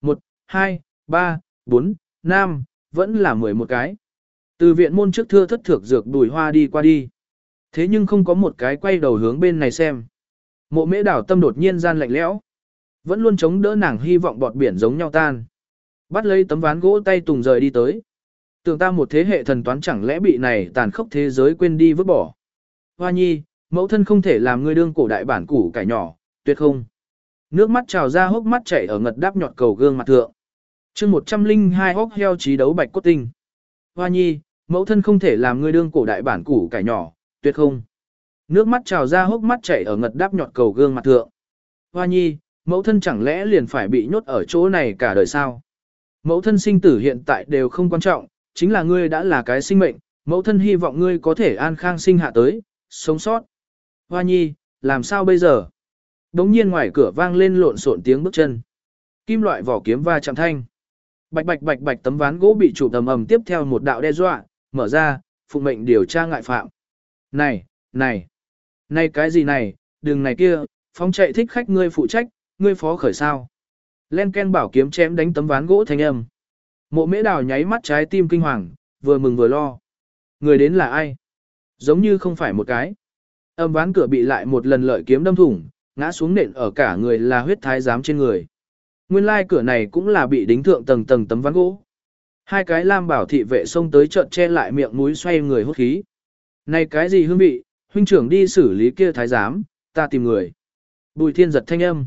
1, 2, 3, 4, 5, vẫn là 11 cái. Từ viện môn trước thưa thất thược dược đùi hoa đi qua đi. Thế nhưng không có một cái quay đầu hướng bên này xem. Mộ mễ đảo tâm đột nhiên gian lạnh lẽo. Vẫn luôn chống đỡ nàng hy vọng bọt biển giống nhau tan. Bắt lấy tấm ván gỗ tay tùng rời đi tới. Tưởng ta một thế hệ thần toán chẳng lẽ bị này tàn khốc thế giới quên đi vứt bỏ. Hoa nhi, mẫu thân không thể làm ngươi đương cổ đại bản củ cải nhỏ, tuyệt không. Nước mắt trào ra hốc mắt chảy ở ngật đáp nhọt cầu gương mặt thượng. chương 102 hốc heo trí đấu bạch cốt tinh. Hoa nhi, mẫu thân không thể làm ngươi đương cổ đại bản củ cải nhỏ, tuyệt không. Nước mắt trào ra hốc mắt chảy ở ngật đáp nhọt cầu gương mặt thượng. Hoa nhi, mẫu thân chẳng lẽ liền phải bị nhốt ở chỗ này cả đời sao? Mẫu thân sinh tử hiện tại đều không quan trọng, chính là ngươi đã là cái sinh mệnh, mẫu thân hy vọng ngươi có thể an khang sinh hạ tới, sống sót. Hoa nhi, làm sao bây giờ? Đống nhiên ngoài cửa vang lên lộn xộn tiếng bước chân. Kim loại vỏ kiếm va chạm thanh. Bạch bạch bạch bạch tấm ván gỗ bị chủ tầm ầm tiếp theo một đạo đe dọa, mở ra, phụ mệnh điều tra ngại phạm. Này, này, này cái gì này, đừng này kia, phóng chạy thích khách ngươi phụ trách, ngươi phó khởi sao. Len Ken bảo kiếm chém đánh tấm ván gỗ thanh âm. Mộ mễ đào nháy mắt trái tim kinh hoàng, vừa mừng vừa lo. Người đến là ai? Giống như không phải một cái. Âm ván cửa bị lại một lần lợi kiếm đâm thủng, ngã xuống nện ở cả người là huyết thái giám trên người. Nguyên lai cửa này cũng là bị đính thượng tầng tầng tấm ván gỗ. Hai cái lam bảo thị vệ xông tới trận che lại miệng mũi xoay người hút khí. Này cái gì hương vị, huynh trưởng đi xử lý kia thái giám, ta tìm người. Bùi thiên giật thanh âm.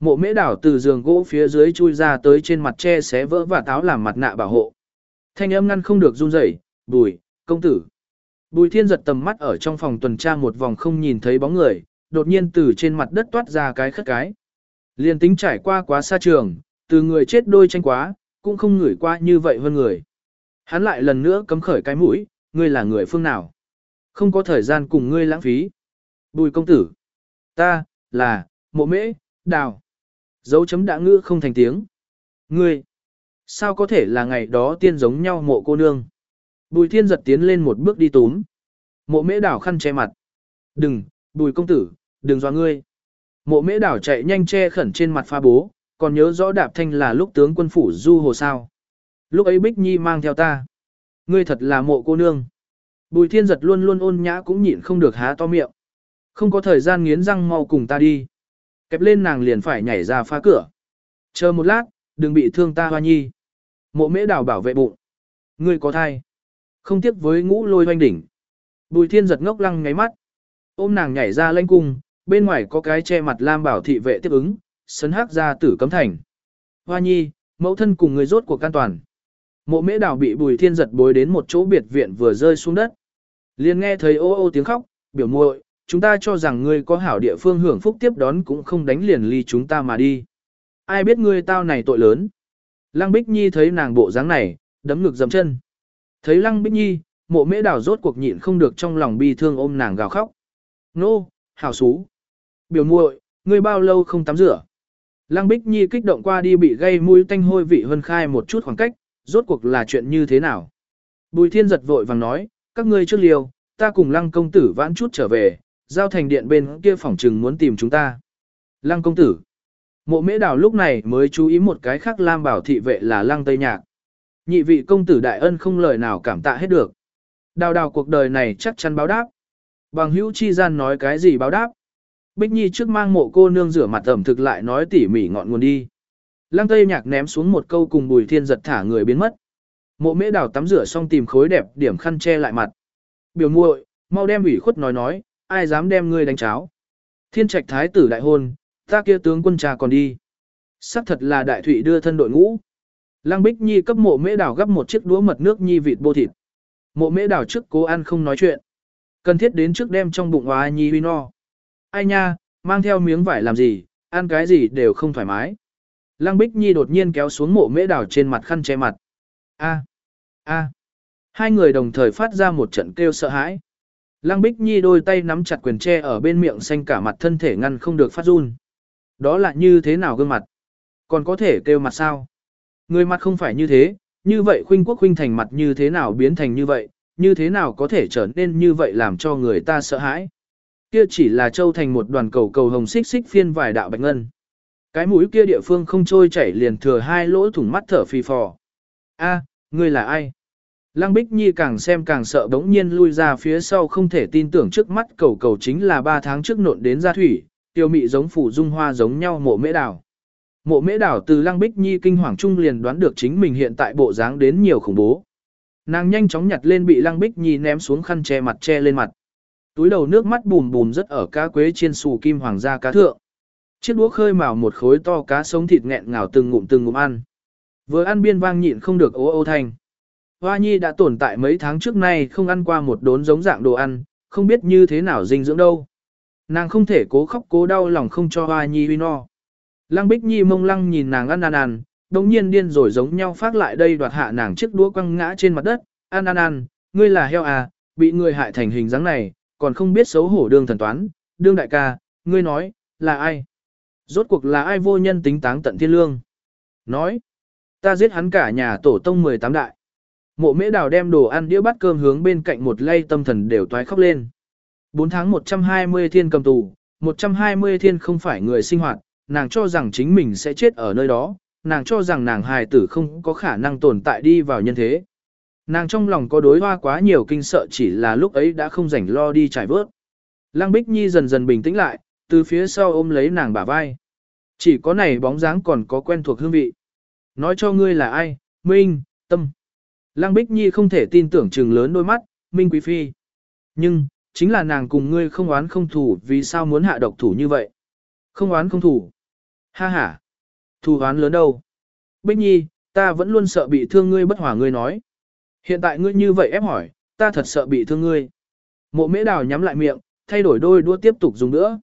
Mộ mễ đảo từ giường gỗ phía dưới chui ra tới trên mặt che xé vỡ và táo làm mặt nạ bảo hộ. Thanh âm ngăn không được run rẩy, bùi, công tử. Bùi thiên giật tầm mắt ở trong phòng tuần tra một vòng không nhìn thấy bóng người, đột nhiên từ trên mặt đất toát ra cái khất cái. Liên tính trải qua quá xa trường, từ người chết đôi tranh quá, cũng không ngửi qua như vậy hơn người. Hắn lại lần nữa cấm khởi cái mũi, ngươi là người phương nào? Không có thời gian cùng ngươi lãng phí. Bùi công tử. Ta, là, mộ mễ, đào. Dấu chấm đã ngữ không thành tiếng. Ngươi. Sao có thể là ngày đó tiên giống nhau mộ cô nương? Bùi thiên giật tiến lên một bước đi túm. Mộ mễ đảo khăn che mặt. Đừng, bùi công tử, đừng doa ngươi. Mộ mễ đảo chạy nhanh che khẩn trên mặt pha bố, còn nhớ rõ đạp thanh là lúc tướng quân phủ du hồ sao. Lúc ấy Bích Nhi mang theo ta. Ngươi thật là mộ cô nương. Bùi thiên giật luôn luôn ôn nhã cũng nhịn không được há to miệng. Không có thời gian nghiến răng mau cùng ta đi. Kẹp lên nàng liền phải nhảy ra phá cửa. Chờ một lát, đừng bị thương ta hoa nhi. Mộ mễ đảo bảo vệ bụng. Ngươi có thai. Không tiếp với ngũ lôi hoanh đỉnh. Bùi thiên giật ngốc lăng ngáy mắt. Ôm nàng nhảy ra lanh cung, bên ngoài có cái che mặt lam bảo thị vệ tiếp ứng, sấn hắc ra tử cấm thành. Hoa nhi, mẫu thân cùng người rốt của can toàn. Mộ mễ đảo bị bùi thiên giật bối đến một chỗ biệt viện vừa rơi xuống đất. liền nghe thấy ô ô tiếng khóc, biểu muội, chúng ta cho rằng ngươi có hảo địa phương hưởng phúc tiếp đón cũng không đánh liền ly chúng ta mà đi. Ai biết ngươi tao này tội lớn. Lăng Bích Nhi thấy nàng bộ dáng này, đấm ngực dầm chân. Thấy Lăng Bích Nhi, mộ mễ đảo rốt cuộc nhịn không được trong lòng bi thương ôm nàng gào khóc. Nô, hảo xú. Biểu muội, ngươi bao lâu không tắm rửa. Lăng Bích Nhi kích động qua đi bị gây mũi tanh hôi vị hơn khai một chút khoảng cách, rốt cuộc là chuyện như thế nào. Bùi thiên giật vội vàng nói, các ngươi trước liều, ta cùng lăng công tử vãn chút trở về, giao thành điện bên kia phòng trừng muốn tìm chúng ta. Lăng công tử. Mộ mễ đào lúc này mới chú ý một cái khác lam bảo thị vệ là lăng tây nhạc. Nhị vị công tử đại ân không lời nào cảm tạ hết được. Đào đào cuộc đời này chắc chắn báo đáp. Bằng hữu chi gian nói cái gì báo đáp. Bích Nhi trước mang mộ cô nương rửa mặt ẩm thực lại nói tỉ mỉ ngọn nguồn đi. Lăng Tây Nhạc ném xuống một câu cùng Bùi Thiên giật thả người biến mất. Mộ Mễ Đào tắm rửa xong tìm khối đẹp điểm khăn che lại mặt. Biểu muội, mau đem ủy khuất nói nói, ai dám đem ngươi đánh cháo. Thiên trạch thái tử đại hôn, ta kia tướng quân trà còn đi. Sắc thật là đại thủy đưa thân đội ngũ. Lăng Bích Nhi cấp mộ Mễ đảo gấp một chiếc đũa mật nước nhi vịt bô thịt. Mộ Mễ đảo trước cố ăn không nói chuyện. Cần thiết đến trước đem trong bụng hoa nhi huy no. Ai nha, mang theo miếng vải làm gì, ăn cái gì đều không thoải mái. Lăng Bích Nhi đột nhiên kéo xuống mộ mễ đảo trên mặt khăn che mặt. A, a. Hai người đồng thời phát ra một trận kêu sợ hãi. Lăng Bích Nhi đôi tay nắm chặt quyền tre ở bên miệng xanh cả mặt thân thể ngăn không được phát run. Đó là như thế nào gương mặt? Còn có thể kêu mặt sao? Người mặt không phải như thế, như vậy khuynh quốc khuynh thành mặt như thế nào biến thành như vậy, như thế nào có thể trở nên như vậy làm cho người ta sợ hãi? Kia chỉ là châu thành một đoàn cầu cầu hồng xích xích phiên vài đạo bạch ngân. Cái mũi kia địa phương không trôi chảy liền thừa hai lỗ thủng mắt thở phì phò. A, ngươi là ai? Lăng Bích Nhi càng xem càng sợ bỗng nhiên lui ra phía sau không thể tin tưởng trước mắt cầu cầu chính là ba tháng trước nộn đến gia thủy, tiêu mị giống phủ dung hoa giống nhau mộ mễ đảo. Mộ mễ đảo từ Lăng Bích Nhi kinh hoàng trung liền đoán được chính mình hiện tại bộ dáng đến nhiều khủng bố. Nàng nhanh chóng nhặt lên bị Lăng Bích Nhi ném xuống khăn che mặt che lên mặt. Túi đầu nước mắt bùm bùm rất ở cá quế chiên sù kim hoàng gia cá thượng. Chiếc đũa khơi mào một khối to cá sống thịt nghẹn ngào từng ngụm từng ngụm ăn. Vừa ăn biên vang nhịn không được ố ô thanh. Hoa Nhi đã tồn tại mấy tháng trước nay không ăn qua một đốn giống dạng đồ ăn, không biết như thế nào dinh dưỡng đâu. Nàng không thể cố khóc cố đau lòng không cho Hoa Nhi huy no. Lăng Bích Nhi mông lăng nhìn nàng ăn ăn ăn, đồng nhiên điên rồi giống nhau phát lại đây đoạt hạ nàng chiếc đũa quăng ngã trên mặt đất, ăn ăn ăn, ngươi là heo à, bị người hại thành hình dáng này, còn không biết xấu hổ đương thần toán, đương đại ca, ngươi nói, là ai? Rốt cuộc là ai vô nhân tính táng tận thiên lương? Nói, ta giết hắn cả nhà tổ tông 18 đại. Mộ mễ đào đem đồ ăn đĩa bát cơm hướng bên cạnh một lay tâm thần đều toái khóc lên. 4 tháng 120 thiên cầm tù, 120 thiên không phải người sinh hoạt, nàng cho rằng chính mình sẽ chết ở nơi đó, nàng cho rằng nàng hài tử không có khả năng tồn tại đi vào nhân thế. Nàng trong lòng có đối hoa quá nhiều kinh sợ chỉ là lúc ấy đã không rảnh lo đi trải vớt. Lăng Bích Nhi dần dần bình tĩnh lại, từ phía sau ôm lấy nàng bả vai. Chỉ có này bóng dáng còn có quen thuộc hương vị. Nói cho ngươi là ai, Minh, Tâm. Lăng Bích Nhi không thể tin tưởng trừng lớn đôi mắt, Minh Quý Phi. Nhưng, chính là nàng cùng ngươi không oán không thủ vì sao muốn hạ độc thủ như vậy. Không oán không thủ. Ha ha. Thù oán lớn đâu. Bích Nhi, ta vẫn luôn sợ bị thương ngươi bất hòa ngươi nói. Hiện tại ngươi như vậy ép hỏi, ta thật sợ bị thương ngươi. Mộ mễ đào nhắm lại miệng, thay đổi đôi đua tiếp tục dùng nữa.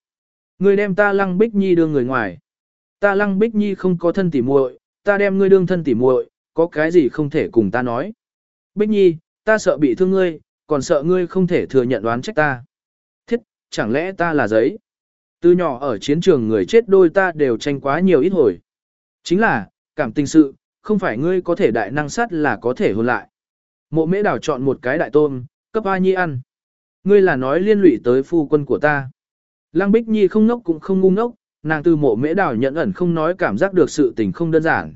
Ngươi đem ta lăng bích nhi đưa người ngoài. Ta lăng bích nhi không có thân tỉ muội, ta đem ngươi đương thân tỉ muội, có cái gì không thể cùng ta nói. Bích nhi, ta sợ bị thương ngươi, còn sợ ngươi không thể thừa nhận đoán trách ta. Thiết, chẳng lẽ ta là giấy? Từ nhỏ ở chiến trường người chết đôi ta đều tranh quá nhiều ít hồi. Chính là, cảm tình sự, không phải ngươi có thể đại năng sát là có thể hôn lại. Mộ mễ đảo chọn một cái đại tôm, cấp A Nhi ăn. Ngươi là nói liên lụy tới phu quân của ta. Lăng Bích Nhi không ngốc cũng không ngu ngốc, nàng từ mộ mễ đảo nhận ẩn không nói cảm giác được sự tình không đơn giản.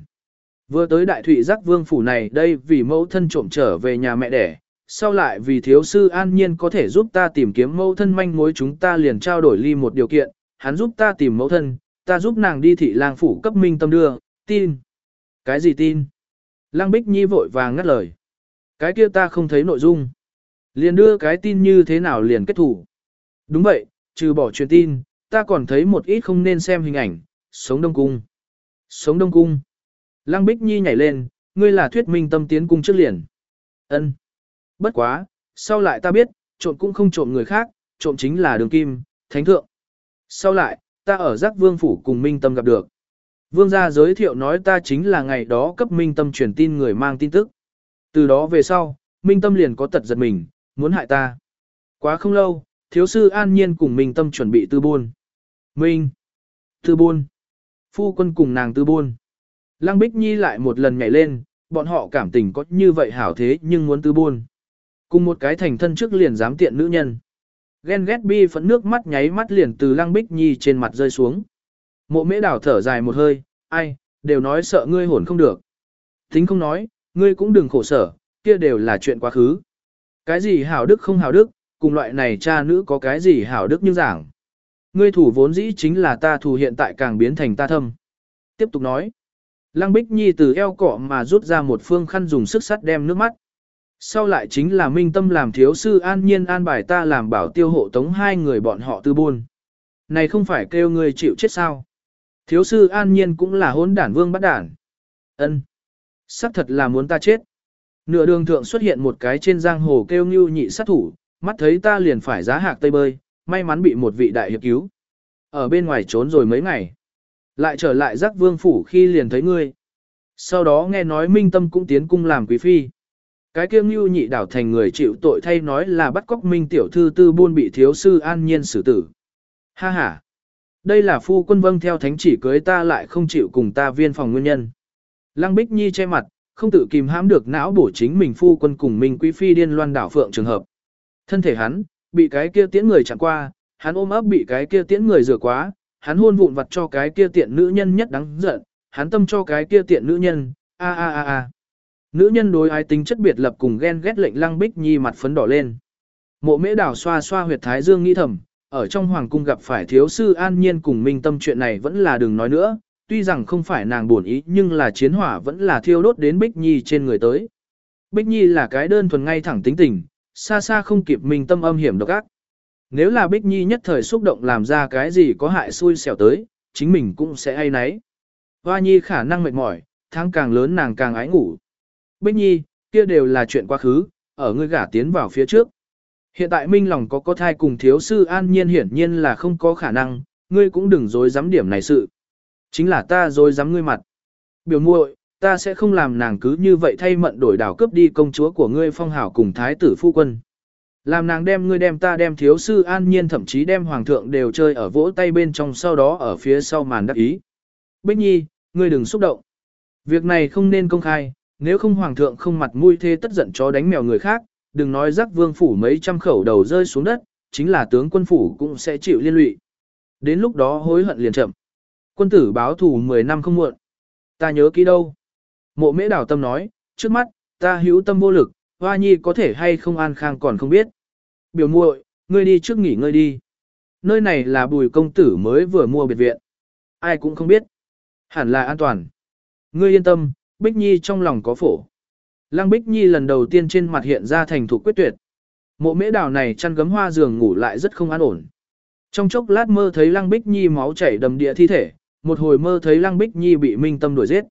Vừa tới đại thụy giác vương phủ này đây vì mẫu thân trộm trở về nhà mẹ đẻ, sau lại vì thiếu sư an nhiên có thể giúp ta tìm kiếm mẫu thân manh mối chúng ta liền trao đổi ly một điều kiện, hắn giúp ta tìm mẫu thân, ta giúp nàng đi thị lang phủ cấp minh tâm đưa, tin. Cái gì tin? Lăng Bích Nhi vội vàng ngắt lời. Cái kia ta không thấy nội dung. Liền đưa cái tin như thế nào liền kết thủ. Đúng vậy, trừ bỏ truyền tin, ta còn thấy một ít không nên xem hình ảnh, sống đông cung. Sống đông cung. Lăng Bích Nhi nhảy lên, ngươi là thuyết minh tâm tiến cung trước liền. Ân. Bất quá, sau lại ta biết, trộm cũng không trộm người khác, trộm chính là đường kim, thánh thượng. Sau lại, ta ở giác vương phủ cùng minh tâm gặp được. Vương gia giới thiệu nói ta chính là ngày đó cấp minh tâm truyền tin người mang tin tức. Từ đó về sau, minh tâm liền có tật giật mình, muốn hại ta. Quá không lâu, thiếu sư an nhiên cùng minh tâm chuẩn bị tư buôn. Minh. Tư buôn. Phu quân cùng nàng tư buôn. Lăng Bích Nhi lại một lần nhảy lên, bọn họ cảm tình có như vậy hảo thế nhưng muốn tư buôn. Cùng một cái thành thân trước liền dám tiện nữ nhân. Ghen ghét bi phẫn nước mắt nháy mắt liền từ Lăng Bích Nhi trên mặt rơi xuống. Mộ mễ đảo thở dài một hơi, ai, đều nói sợ ngươi hồn không được. Tính không nói, ngươi cũng đừng khổ sở, kia đều là chuyện quá khứ. Cái gì hảo đức không hảo đức, cùng loại này cha nữ có cái gì hảo đức như giảng. Ngươi thủ vốn dĩ chính là ta thù hiện tại càng biến thành ta thâm. Tiếp tục nói. Lăng Bích Nhi từ eo cọ mà rút ra một phương khăn dùng sức sắt đem nước mắt. Sau lại chính là minh tâm làm thiếu sư an nhiên an bài ta làm bảo tiêu hộ tống hai người bọn họ tư buôn. Này không phải kêu ngươi chịu chết sao. Thiếu sư an nhiên cũng là hôn đản vương bắt đản. ân Sắc thật là muốn ta chết. Nửa đường thượng xuất hiện một cái trên giang hồ kêu như nhị sát thủ, mắt thấy ta liền phải giá hạc tây bơi, may mắn bị một vị đại hiệp cứu. Ở bên ngoài trốn rồi mấy ngày. Lại trở lại giác vương phủ khi liền thấy ngươi. Sau đó nghe nói minh tâm cũng tiến cung làm quý phi. Cái kia như nhị đảo thành người chịu tội thay nói là bắt cóc minh tiểu thư tư buôn bị thiếu sư an nhiên xử tử. Ha ha. Đây là phu quân vâng theo thánh chỉ cưới ta lại không chịu cùng ta viên phòng nguyên nhân. Lăng Bích Nhi che mặt, không tự kìm hãm được não bổ chính mình phu quân cùng mình quý phi điên loan đảo phượng trường hợp. Thân thể hắn, bị cái kia tiễn người chặn qua, hắn ôm ấp bị cái kia tiễn người rửa quá, hắn hôn vụn vặt cho cái kia tiện nữ nhân nhất đáng giận, hắn tâm cho cái kia tiện nữ nhân, a a a a. Nữ nhân đối ái tính chất biệt lập cùng ghen ghét lệnh lăng bích nhi mặt phấn đỏ lên. Mộ mễ đảo xoa xoa huyệt thái dương nghĩ thầm, ở trong hoàng cung gặp phải thiếu sư an nhiên cùng minh tâm chuyện này vẫn là đừng nói nữa, tuy rằng không phải nàng buồn ý nhưng là chiến hỏa vẫn là thiêu đốt đến bích nhi trên người tới. Bích nhi là cái đơn thuần ngay thẳng tính tình, xa xa không kịp minh tâm âm hiểm độc ác. Nếu là bích nhi nhất thời xúc động làm ra cái gì có hại xui xẻo tới, chính mình cũng sẽ ai nấy. Hoa nhi khả năng mệt mỏi, tháng càng lớn nàng càng ái ngủ. Bích Nhi, kia đều là chuyện quá khứ, ở ngươi gả tiến vào phía trước. Hiện tại Minh lòng có có thai cùng thiếu sư an nhiên hiển nhiên là không có khả năng, ngươi cũng đừng dối dám điểm này sự. Chính là ta dối dám ngươi mặt. Biểu muội, ta sẽ không làm nàng cứ như vậy thay mận đổi đảo cướp đi công chúa của ngươi phong hảo cùng thái tử phu quân. Làm nàng đem ngươi đem ta đem thiếu sư an nhiên thậm chí đem hoàng thượng đều chơi ở vỗ tay bên trong sau đó ở phía sau màn đắc ý. Bích Nhi, ngươi đừng xúc động. Việc này không nên công khai, nếu không hoàng thượng không mặt mũi thế tất giận chó đánh mèo người khác, đừng nói rắc vương phủ mấy trăm khẩu đầu rơi xuống đất, chính là tướng quân phủ cũng sẽ chịu liên lụy. Đến lúc đó hối hận liền chậm. Quân tử báo thù 10 năm không muộn. Ta nhớ kỹ đâu. Mộ mễ đào tâm nói, trước mắt, ta hữu tâm vô lực, hoa nhi có thể hay không an khang còn không biết. Biểu muội, ngươi đi trước nghỉ ngơi đi. Nơi này là bùi công tử mới vừa mua biệt viện. Ai cũng không biết. Hẳn là an toàn. Ngươi yên tâm, Bích Nhi trong lòng có phổ. Lăng Bích Nhi lần đầu tiên trên mặt hiện ra thành thủ quyết tuyệt. Mộ mễ đào này chăn gấm hoa giường ngủ lại rất không an ổn. Trong chốc lát mơ thấy Lăng Bích Nhi máu chảy đầm địa thi thể, một hồi mơ thấy Lăng Bích Nhi bị Minh Tâm đuổi giết.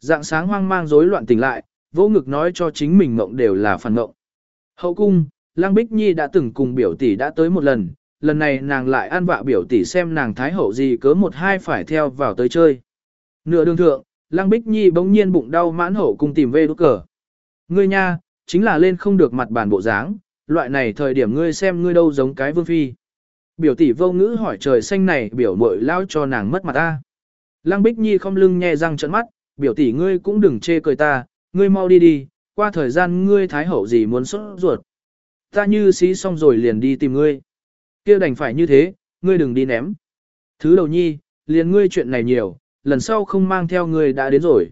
Dạng sáng hoang mang rối loạn tỉnh lại, vỗ ngực nói cho chính mình mộng đều là phản mộng. Hậu cung, Lăng Bích Nhi đã từng cùng biểu tỷ đã tới một lần, lần này nàng lại an vạ biểu tỷ xem nàng thái hậu gì cớ một hai phải theo vào tới chơi. Nửa đường thượng, Lăng Bích Nhi bỗng nhiên bụng đau mãn hậu cùng tìm về đốt cờ. Ngươi nha, chính là lên không được mặt bàn bộ dáng, loại này thời điểm ngươi xem ngươi đâu giống cái vương phi. Biểu tỷ vô ngữ hỏi trời xanh này biểu mội lao cho nàng mất mặt ta. Lăng Bích Nhi không lưng nhẹ răng trợn mắt, biểu tỷ ngươi cũng đừng chê cười ta, ngươi mau đi đi, qua thời gian ngươi thái hậu gì muốn xuất ruột. Ta như xí xong rồi liền đi tìm ngươi. kia đành phải như thế, ngươi đừng đi ném. Thứ đầu nhi, liền ngươi chuyện này nhiều, lần sau không mang theo ngươi đã đến rồi.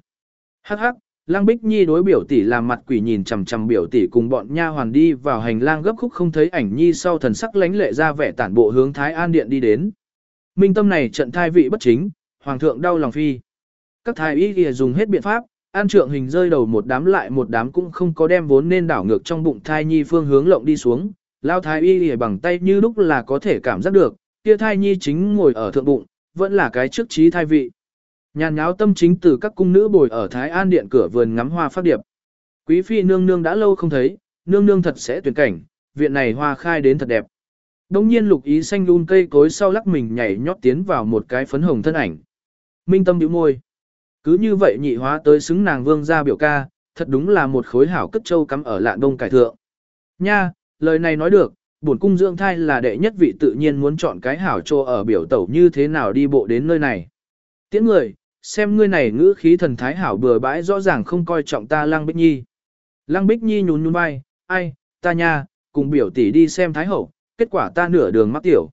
Hắc hắc, Lăng Bích Nhi đối biểu tỷ làm mặt quỷ nhìn chằm chằm biểu tỷ cùng bọn nha hoàn đi vào hành lang gấp khúc không thấy ảnh nhi sau thần sắc lánh lệ ra vẻ tản bộ hướng Thái An điện đi đến. Minh tâm này trận thai vị bất chính, hoàng thượng đau lòng phi. Các thái y kia dùng hết biện pháp, an trượng hình rơi đầu một đám lại một đám cũng không có đem vốn nên đảo ngược trong bụng thai nhi phương hướng lộng đi xuống. Lao thái y lìa bằng tay như lúc là có thể cảm giác được, kia thai nhi chính ngồi ở thượng bụng, vẫn là cái trước trí thai vị. Nhàn nháo tâm chính từ các cung nữ bồi ở Thái An điện cửa vườn ngắm hoa phát điệp. Quý phi nương nương đã lâu không thấy, nương nương thật sẽ tuyển cảnh, viện này hoa khai đến thật đẹp. Đông nhiên lục ý xanh luôn cây cối sau lắc mình nhảy nhót tiến vào một cái phấn hồng thân ảnh. Minh tâm nhíu môi. Cứ như vậy nhị hóa tới xứng nàng vương gia biểu ca, thật đúng là một khối hảo cất châu cắm ở lạn đông cải thượng. Nha, lời này nói được, bổn cung dưỡng thai là đệ nhất vị tự nhiên muốn chọn cái hảo trô ở biểu tẩu như thế nào đi bộ đến nơi này. Tiễn người, xem ngươi này ngữ khí thần thái hảo bừa bãi rõ ràng không coi trọng ta Lăng Bích Nhi. Lăng Bích Nhi nhún nhún vai, ai, ta nha, cùng biểu tỷ đi xem thái hậu, kết quả ta nửa đường mắc tiểu.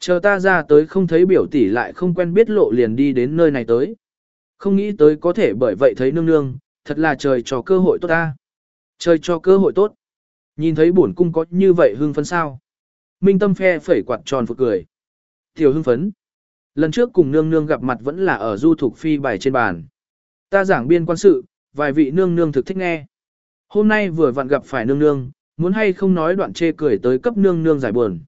Chờ ta ra tới không thấy biểu tỷ lại không quen biết lộ liền đi đến nơi này tới. Không nghĩ tới có thể bởi vậy thấy nương nương, thật là trời cho cơ hội tốt ta. Trời cho cơ hội tốt. Nhìn thấy bổn cung có như vậy hưng phấn sao. Minh tâm phe phẩy quạt tròn phục cười. Tiểu hưng phấn. Lần trước cùng nương nương gặp mặt vẫn là ở du thục phi bài trên bàn. Ta giảng biên quan sự, vài vị nương nương thực thích nghe. Hôm nay vừa vặn gặp phải nương nương, muốn hay không nói đoạn chê cười tới cấp nương nương giải buồn.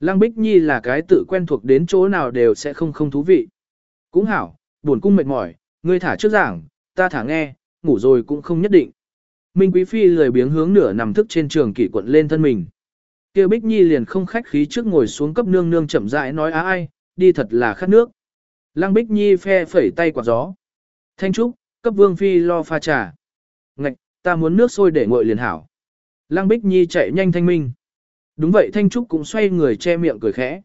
Lăng Bích Nhi là cái tự quen thuộc đến chỗ nào đều sẽ không không thú vị. Cũng hảo, buồn cung mệt mỏi, ngươi thả trước giảng, ta thả nghe, ngủ rồi cũng không nhất định. Minh Quý Phi lười biếng hướng nửa nằm thức trên trường kỷ quận lên thân mình. Kêu Bích Nhi liền không khách khí trước ngồi xuống cấp nương nương chậm rãi nói á ai, đi thật là khát nước. Lăng Bích Nhi phe phẩy tay quạt gió. Thanh Trúc, cấp Vương Phi lo pha trà. Ngạch, ta muốn nước sôi để nguội liền hảo. Lăng Bích Nhi chạy nhanh thanh minh. Đúng vậy Thanh Trúc cũng xoay người che miệng cười khẽ.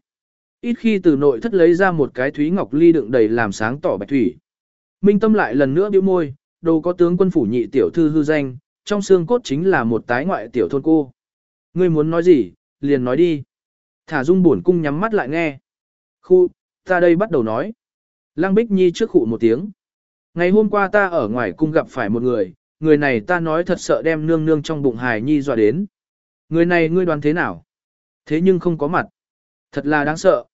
Ít khi từ nội thất lấy ra một cái thúy ngọc ly đựng đầy làm sáng tỏ bạch thủy. Minh Tâm lại lần nữa bĩu môi, đồ có tướng quân phủ nhị tiểu thư hư danh, trong xương cốt chính là một tái ngoại tiểu thôn cô. Ngươi muốn nói gì, liền nói đi. Thả dung buồn cung nhắm mắt lại nghe. Khu, ta đây bắt đầu nói. Lăng Bích Nhi trước khụ một tiếng. Ngày hôm qua ta ở ngoài cung gặp phải một người, người này ta nói thật sợ đem nương nương trong bụng hài nhi dọa đến. Người này ngươi đoán thế nào? Thế nhưng không có mặt. Thật là đáng sợ.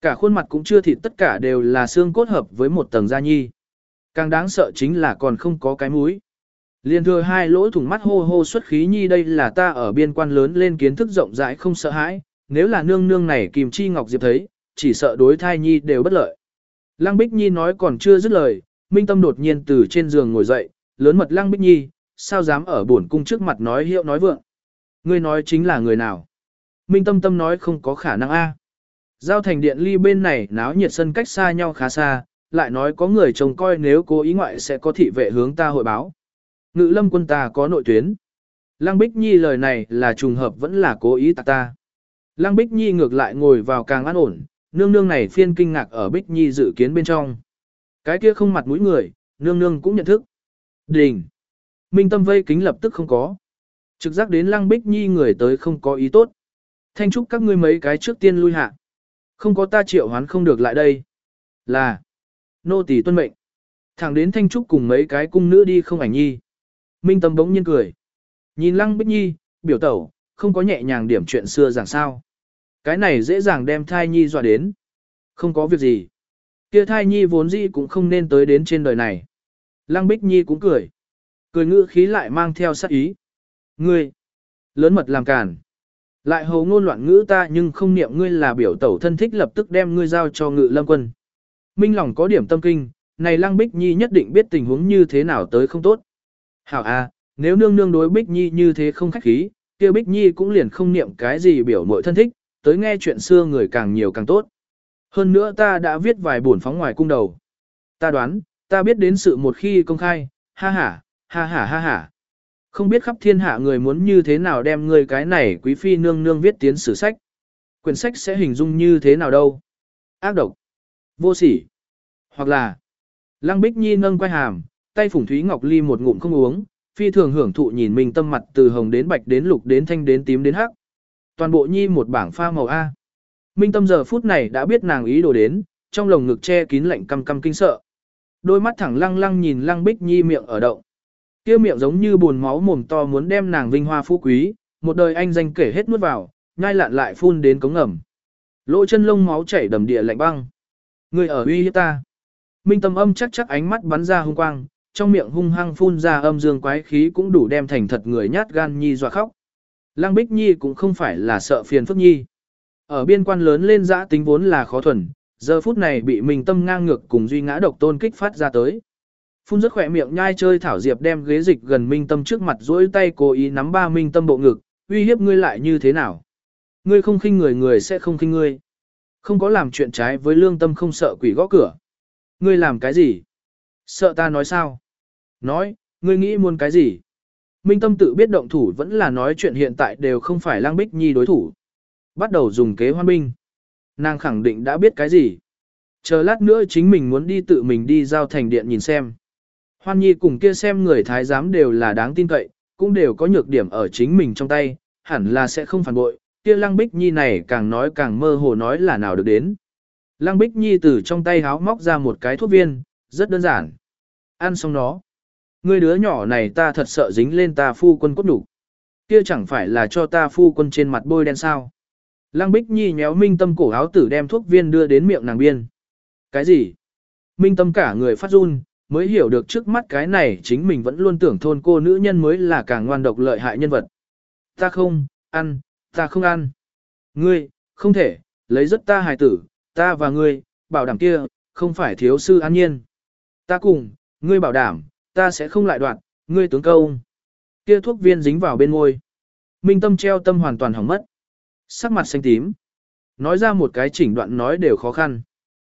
Cả khuôn mặt cũng chưa thịt tất cả đều là xương cốt hợp với một tầng da nhi. Càng đáng sợ chính là còn không có cái mũi. Liên thừa hai lỗ thủng mắt hô hô xuất khí nhi đây là ta ở biên quan lớn lên kiến thức rộng rãi không sợ hãi, nếu là nương nương này kìm chi ngọc diệp thấy, chỉ sợ đối thai nhi đều bất lợi. Lăng Bích Nhi nói còn chưa dứt lời, Minh Tâm đột nhiên từ trên giường ngồi dậy, lớn mật Lăng Bích Nhi, sao dám ở bổn cung trước mặt nói hiệu nói vượng. Ngươi nói chính là người nào? Minh Tâm Tâm nói không có khả năng a. Giao thành điện ly bên này náo nhiệt sân cách xa nhau khá xa, lại nói có người trông coi nếu cố ý ngoại sẽ có thị vệ hướng ta hội báo. Ngự lâm quân ta có nội tuyến. Lăng Bích Nhi lời này là trùng hợp vẫn là cố ý ta ta. Lăng Bích Nhi ngược lại ngồi vào càng an ổn, nương nương này phiên kinh ngạc ở Bích Nhi dự kiến bên trong. Cái kia không mặt mũi người, nương nương cũng nhận thức. Đình. Minh tâm vây kính lập tức không có. Trực giác đến Lăng Bích Nhi người tới không có ý tốt. Thanh trúc các ngươi mấy cái trước tiên lui hạ. Không có ta triệu hoán không được lại đây. Là. Nô tỳ tuân mệnh. Thẳng đến Thanh trúc cùng mấy cái cung nữ đi không ảnh nhi. Minh tâm bỗng nhiên cười. Nhìn Lăng Bích Nhi, biểu tẩu, không có nhẹ nhàng điểm chuyện xưa giảng sao. Cái này dễ dàng đem thai nhi dọa đến. Không có việc gì. Kia thai nhi vốn dĩ cũng không nên tới đến trên đời này. Lăng Bích Nhi cũng cười. Cười ngữ khí lại mang theo sát ý. Ngươi, lớn mật làm cản. Lại hầu ngôn loạn ngữ ta nhưng không niệm ngươi là biểu tẩu thân thích lập tức đem ngươi giao cho ngự lâm quân. Minh lòng có điểm tâm kinh, này Lăng Bích Nhi nhất định biết tình huống như thế nào tới không tốt. Hảo a, nếu nương nương đối Bích Nhi như thế không khách khí, kia Bích Nhi cũng liền không niệm cái gì biểu mội thân thích, tới nghe chuyện xưa người càng nhiều càng tốt. Hơn nữa ta đã viết vài buồn phóng ngoài cung đầu. Ta đoán, ta biết đến sự một khi công khai, ha ha, ha ha ha ha. Không biết khắp thiên hạ người muốn như thế nào đem người cái này quý phi nương nương viết tiến sử sách. Quyển sách sẽ hình dung như thế nào đâu. Ác độc, vô sỉ, hoặc là Lăng Bích Nhi nâng quay hàm, tay phủng Thúy Ngọc Ly một ngụm không uống, Phi thường hưởng thụ nhìn mình Tâm mặt từ hồng đến bạch đến lục đến thanh đến tím đến hắc. Toàn bộ nhi một bảng pha màu A. Minh Tâm giờ phút này đã biết nàng ý đồ đến, trong lồng ngực che kín lạnh căm căm kinh sợ. Đôi mắt thẳng lăng lăng nhìn lăng bích nhi miệng ở động. kia miệng giống như buồn máu mồm to muốn đem nàng vinh hoa phú quý, một đời anh danh kể hết nuốt vào, nhai lạn lại phun đến cống ngầm. Lỗ chân lông máu chảy đầm địa lạnh băng. Người ở uy hiếp ta. Minh tâm âm chắc chắc ánh mắt bắn ra hung quang, trong miệng hung hăng phun ra âm dương quái khí cũng đủ đem thành thật người nhát gan nhi dọa khóc. Lăng Bích Nhi cũng không phải là sợ phiền phức nhi. Ở biên quan lớn lên dã tính vốn là khó thuần, giờ phút này bị mình tâm ngang ngược cùng duy ngã độc tôn kích phát ra tới. Phun rất khỏe miệng nhai chơi thảo diệp đem ghế dịch gần minh tâm trước mặt duỗi tay cố ý nắm ba minh tâm bộ ngực, uy hiếp ngươi lại như thế nào. Ngươi không khinh người người sẽ không khinh ngươi. Không có làm chuyện trái với lương tâm không sợ quỷ gõ cửa. Ngươi làm cái gì? Sợ ta nói sao? Nói, ngươi nghĩ muốn cái gì? Minh tâm tự biết động thủ vẫn là nói chuyện hiện tại đều không phải lang bích nhi đối thủ. Bắt đầu dùng kế hoan binh. Nàng khẳng định đã biết cái gì. Chờ lát nữa chính mình muốn đi tự mình đi giao thành điện nhìn xem. Hoan nhi cùng kia xem người thái giám đều là đáng tin cậy, cũng đều có nhược điểm ở chính mình trong tay, hẳn là sẽ không phản bội. Kia lăng bích nhi này càng nói càng mơ hồ nói là nào được đến. Lăng bích nhi từ trong tay háo móc ra một cái thuốc viên, rất đơn giản. Ăn xong nó. Ngươi đứa nhỏ này ta thật sợ dính lên ta phu quân cốt đủ. Kia chẳng phải là cho ta phu quân trên mặt bôi đen sao. Lăng Bích Nhi nhéo Minh Tâm cổ áo tử đem thuốc viên đưa đến miệng nàng biên. Cái gì? Minh Tâm cả người phát run, mới hiểu được trước mắt cái này chính mình vẫn luôn tưởng thôn cô nữ nhân mới là càng ngoan độc lợi hại nhân vật. Ta không, ăn, ta không ăn. Ngươi, không thể, lấy rất ta hài tử, ta và ngươi, bảo đảm kia, không phải thiếu sư an nhiên. Ta cùng, ngươi bảo đảm, ta sẽ không lại đoạn, ngươi tướng câu. Kia thuốc viên dính vào bên môi. Minh Tâm treo tâm hoàn toàn hỏng mất. Sắc mặt xanh tím. Nói ra một cái chỉnh đoạn nói đều khó khăn.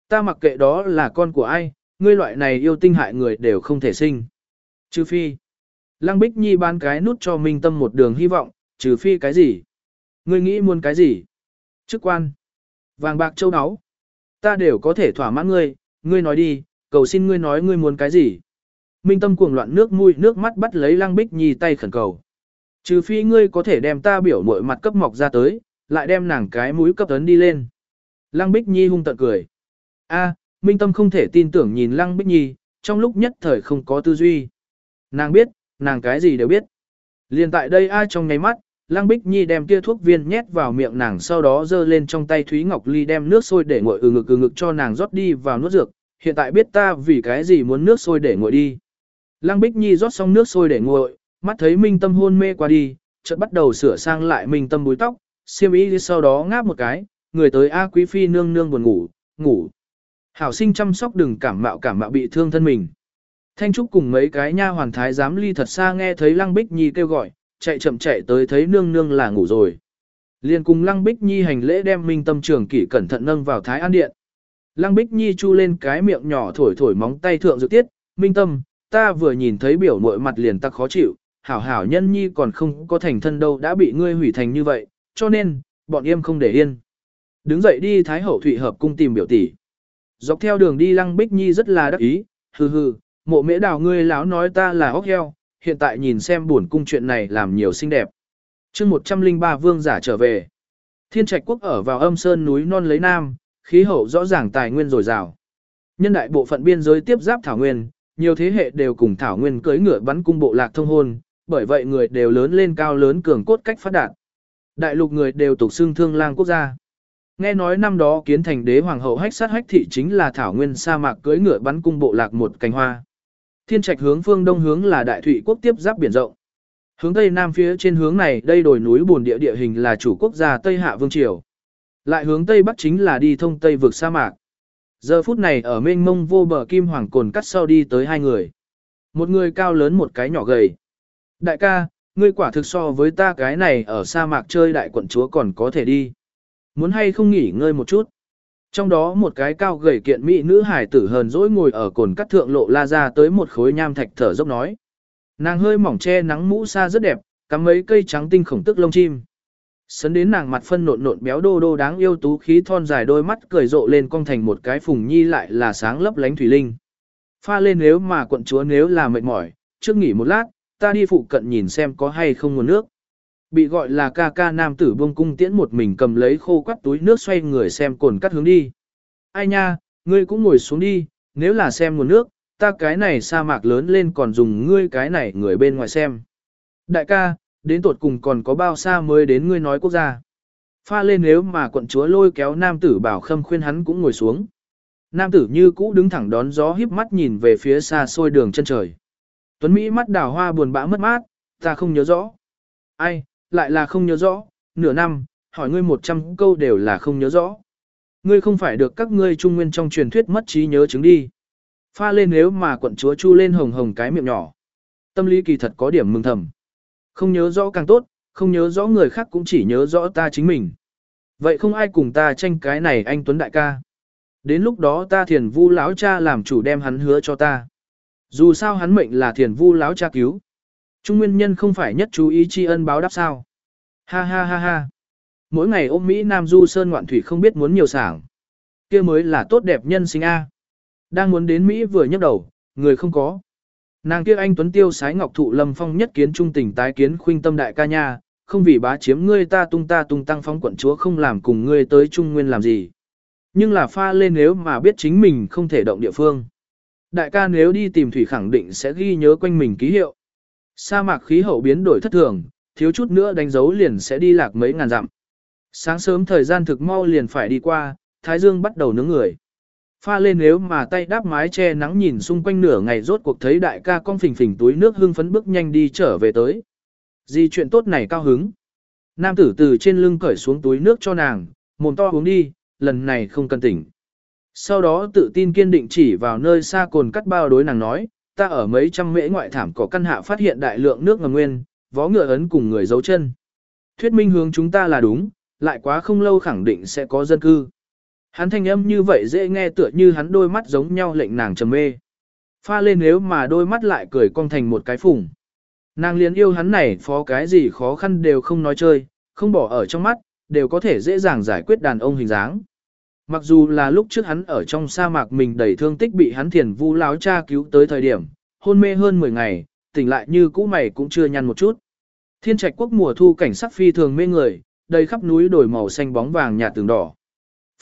Ta mặc kệ đó là con của ai, ngươi loại này yêu tinh hại người đều không thể sinh. Trừ phi. Lăng Bích Nhi ban cái nút cho Minh Tâm một đường hy vọng, trừ phi cái gì? Ngươi nghĩ muốn cái gì? Chức quan. Vàng bạc châu áo. Ta đều có thể thỏa mãn ngươi, ngươi nói đi, cầu xin ngươi nói ngươi muốn cái gì? Minh Tâm cuồng loạn nước mũi nước mắt bắt lấy Lăng Bích Nhi tay khẩn cầu. Trừ phi ngươi có thể đem ta biểu muội mặt cấp mọc ra tới, lại đem nàng cái mũi cấp tấn đi lên. Lăng Bích Nhi hung tận cười. A, Minh Tâm không thể tin tưởng nhìn Lăng Bích Nhi, trong lúc nhất thời không có tư duy. Nàng biết, nàng cái gì đều biết. Liên tại đây ai trong nháy mắt, Lăng Bích Nhi đem kia thuốc viên nhét vào miệng nàng sau đó giơ lên trong tay Thúy Ngọc Ly đem nước sôi để nguội ừ ngực ừ ngực cho nàng rót đi vào nuốt dược. Hiện tại biết ta vì cái gì muốn nước sôi để nguội đi. Lăng Bích Nhi rót xong nước sôi để nguội, mắt thấy Minh Tâm hôn mê qua đi, chợt bắt đầu sửa sang lại Minh Tâm búi tóc, siêm ý sau đó ngáp một cái, người tới A Quý Phi nương nương buồn ngủ, ngủ. Hảo sinh chăm sóc đừng cảm mạo cảm mạo bị thương thân mình. Thanh Trúc cùng mấy cái nha hoàn thái giám ly thật xa nghe thấy Lăng Bích Nhi kêu gọi, chạy chậm chạy tới thấy nương nương là ngủ rồi. Liền cùng Lăng Bích Nhi hành lễ đem Minh Tâm trưởng kỷ cẩn thận nâng vào Thái An Điện. Lăng Bích Nhi chu lên cái miệng nhỏ thổi thổi móng tay thượng dự tiết, Minh Tâm, ta vừa nhìn thấy biểu mội mặt liền tắc khó chịu, hảo hảo nhân nhi còn không có thành thân đâu đã bị ngươi hủy thành như vậy, cho nên, bọn em không để yên. Đứng dậy đi Thái Hậu Thụy Hợp cung tìm biểu tỷ. Dọc theo đường đi Lăng Bích Nhi rất là đắc ý, hừ hừ, mộ mễ đào ngươi lão nói ta là hốc heo, hiện tại nhìn xem buồn cung chuyện này làm nhiều xinh đẹp. chương 103 vương giả trở về. Thiên trạch quốc ở vào âm sơn núi non lấy nam, khí hậu rõ ràng tài nguyên dồi dào. Nhân đại bộ phận biên giới tiếp giáp Thảo Nguyên, nhiều thế hệ đều cùng Thảo Nguyên cưới ngựa bắn cung bộ lạc thông hôn, bởi vậy người đều lớn lên cao lớn cường cốt cách phát đạt. Đại lục người đều tục xưng thương lang quốc gia. Nghe nói năm đó kiến thành đế hoàng hậu hách sát hách thị chính là thảo nguyên sa mạc cưới ngựa bắn cung bộ lạc một cánh hoa. Thiên trạch hướng phương đông hướng là đại thủy quốc tiếp giáp biển rộng. Hướng tây nam phía trên hướng này đây đồi núi buồn địa địa hình là chủ quốc gia Tây Hạ Vương Triều. Lại hướng tây bắc chính là đi thông tây vực sa mạc. Giờ phút này ở mênh mông vô bờ kim hoàng cồn cắt sau đi tới hai người. Một người cao lớn một cái nhỏ gầy. Đại ca, ngươi quả thực so với ta cái này ở sa mạc chơi đại quận chúa còn có thể đi. Muốn hay không nghỉ ngơi một chút. Trong đó một cái cao gầy kiện mỹ nữ hải tử hờn dỗi ngồi ở cồn cắt thượng lộ la ra tới một khối nham thạch thở dốc nói. Nàng hơi mỏng che nắng mũ sa rất đẹp, cắm mấy cây trắng tinh khổng tức lông chim. Sấn đến nàng mặt phân nộn nộn béo đô đô đáng yêu tú khí thon dài đôi mắt cười rộ lên cong thành một cái phùng nhi lại là sáng lấp lánh thủy linh. Pha lên nếu mà quận chúa nếu là mệt mỏi, trước nghỉ một lát, ta đi phụ cận nhìn xem có hay không nguồn nước. Bị gọi là ca ca nam tử buông cung tiễn một mình cầm lấy khô quắt túi nước xoay người xem cồn cắt hướng đi. Ai nha, ngươi cũng ngồi xuống đi, nếu là xem nguồn nước, ta cái này sa mạc lớn lên còn dùng ngươi cái này người bên ngoài xem. Đại ca, đến tột cùng còn có bao xa mới đến ngươi nói quốc gia. Pha lên nếu mà quận chúa lôi kéo nam tử bảo khâm khuyên hắn cũng ngồi xuống. Nam tử như cũ đứng thẳng đón gió híp mắt nhìn về phía xa xôi đường chân trời. Tuấn Mỹ mắt đào hoa buồn bã mất mát, ta không nhớ rõ. Ai, lại là không nhớ rõ, nửa năm, hỏi ngươi một trăm câu đều là không nhớ rõ. Ngươi không phải được các ngươi trung nguyên trong truyền thuyết mất trí nhớ chứng đi. Pha lên nếu mà quận chúa chu lên hồng hồng cái miệng nhỏ. Tâm lý kỳ thật có điểm mừng thầm. Không nhớ rõ càng tốt, không nhớ rõ người khác cũng chỉ nhớ rõ ta chính mình. Vậy không ai cùng ta tranh cái này anh Tuấn đại ca. Đến lúc đó ta thiền vu lão cha làm chủ đem hắn hứa cho ta. Dù sao hắn mệnh là thiền vu lão cha cứu. Trung nguyên nhân không phải nhất chú ý tri ân báo đáp sao. Ha ha ha ha. Mỗi ngày ôm Mỹ Nam Du Sơn ngoạn thủy không biết muốn nhiều sảng. kia mới là tốt đẹp nhân sinh A. Đang muốn đến Mỹ vừa nhấc đầu, người không có. Nàng kia anh Tuấn Tiêu sái ngọc thụ lâm phong nhất kiến trung tình tái kiến khuynh tâm đại ca nha, không vì bá chiếm ngươi ta tung ta tung tăng phong quận chúa không làm cùng ngươi tới trung nguyên làm gì. Nhưng là pha lên nếu mà biết chính mình không thể động địa phương. Đại ca nếu đi tìm thủy khẳng định sẽ ghi nhớ quanh mình ký hiệu. Sa mạc khí hậu biến đổi thất thường, thiếu chút nữa đánh dấu liền sẽ đi lạc mấy ngàn dặm. Sáng sớm thời gian thực mau liền phải đi qua, thái dương bắt đầu nướng người. Pha lên nếu mà tay đáp mái che nắng nhìn xung quanh nửa ngày rốt cuộc thấy đại ca con phình phình túi nước hưng phấn bước nhanh đi trở về tới. Gì chuyện tốt này cao hứng. Nam tử từ trên lưng cởi xuống túi nước cho nàng, mồm to uống đi, lần này không cần tỉnh. Sau đó tự tin kiên định chỉ vào nơi xa cồn cắt bao đối nàng nói, ta ở mấy trăm mễ ngoại thảm có căn hạ phát hiện đại lượng nước ngầm nguyên, vó ngựa ấn cùng người giấu chân. Thuyết minh hướng chúng ta là đúng, lại quá không lâu khẳng định sẽ có dân cư. Hắn thanh âm như vậy dễ nghe tựa như hắn đôi mắt giống nhau lệnh nàng trầm mê. Pha lên nếu mà đôi mắt lại cười cong thành một cái phùng. Nàng liền yêu hắn này phó cái gì khó khăn đều không nói chơi, không bỏ ở trong mắt, đều có thể dễ dàng giải quyết đàn ông hình dáng. Mặc dù là lúc trước hắn ở trong sa mạc mình đầy thương tích bị hắn thiền vu láo cha cứu tới thời điểm, hôn mê hơn 10 ngày, tỉnh lại như cũ mày cũng chưa nhăn một chút. Thiên trạch quốc mùa thu cảnh sắc phi thường mê người, đầy khắp núi đổi màu xanh bóng vàng nhạt tường đỏ.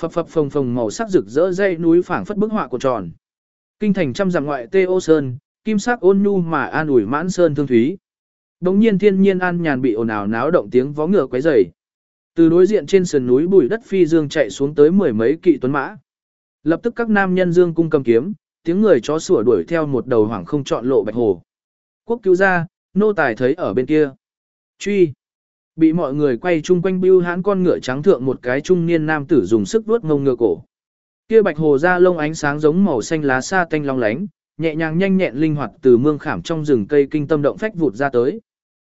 Phập phập phồng phồng màu sắc rực rỡ dây núi phảng phất bức họa của tròn. Kinh thành trăm dặm ngoại tê ô sơn, kim sắc ôn nhu mà an ủi mãn sơn thương thúy. Đống nhiên thiên nhiên an nhàn bị ồn ào náo động tiếng vó ngựa quấy rầy. Từ đối diện trên sườn núi bụi đất phi dương chạy xuống tới mười mấy kỵ tuấn mã. Lập tức các nam nhân dương cung cầm kiếm, tiếng người chó sủa đuổi theo một đầu hoảng không chọn lộ bạch hồ. Quốc cứu ra, nô tài thấy ở bên kia. Truy. Bị mọi người quay chung quanh bưu hãn con ngựa trắng thượng một cái trung niên nam tử dùng sức vuốt ngông ngựa cổ. Kia bạch hồ ra lông ánh sáng giống màu xanh lá sa tanh long lánh, nhẹ nhàng nhanh nhẹn linh hoạt từ mương khảm trong rừng cây kinh tâm động phách vụt ra tới.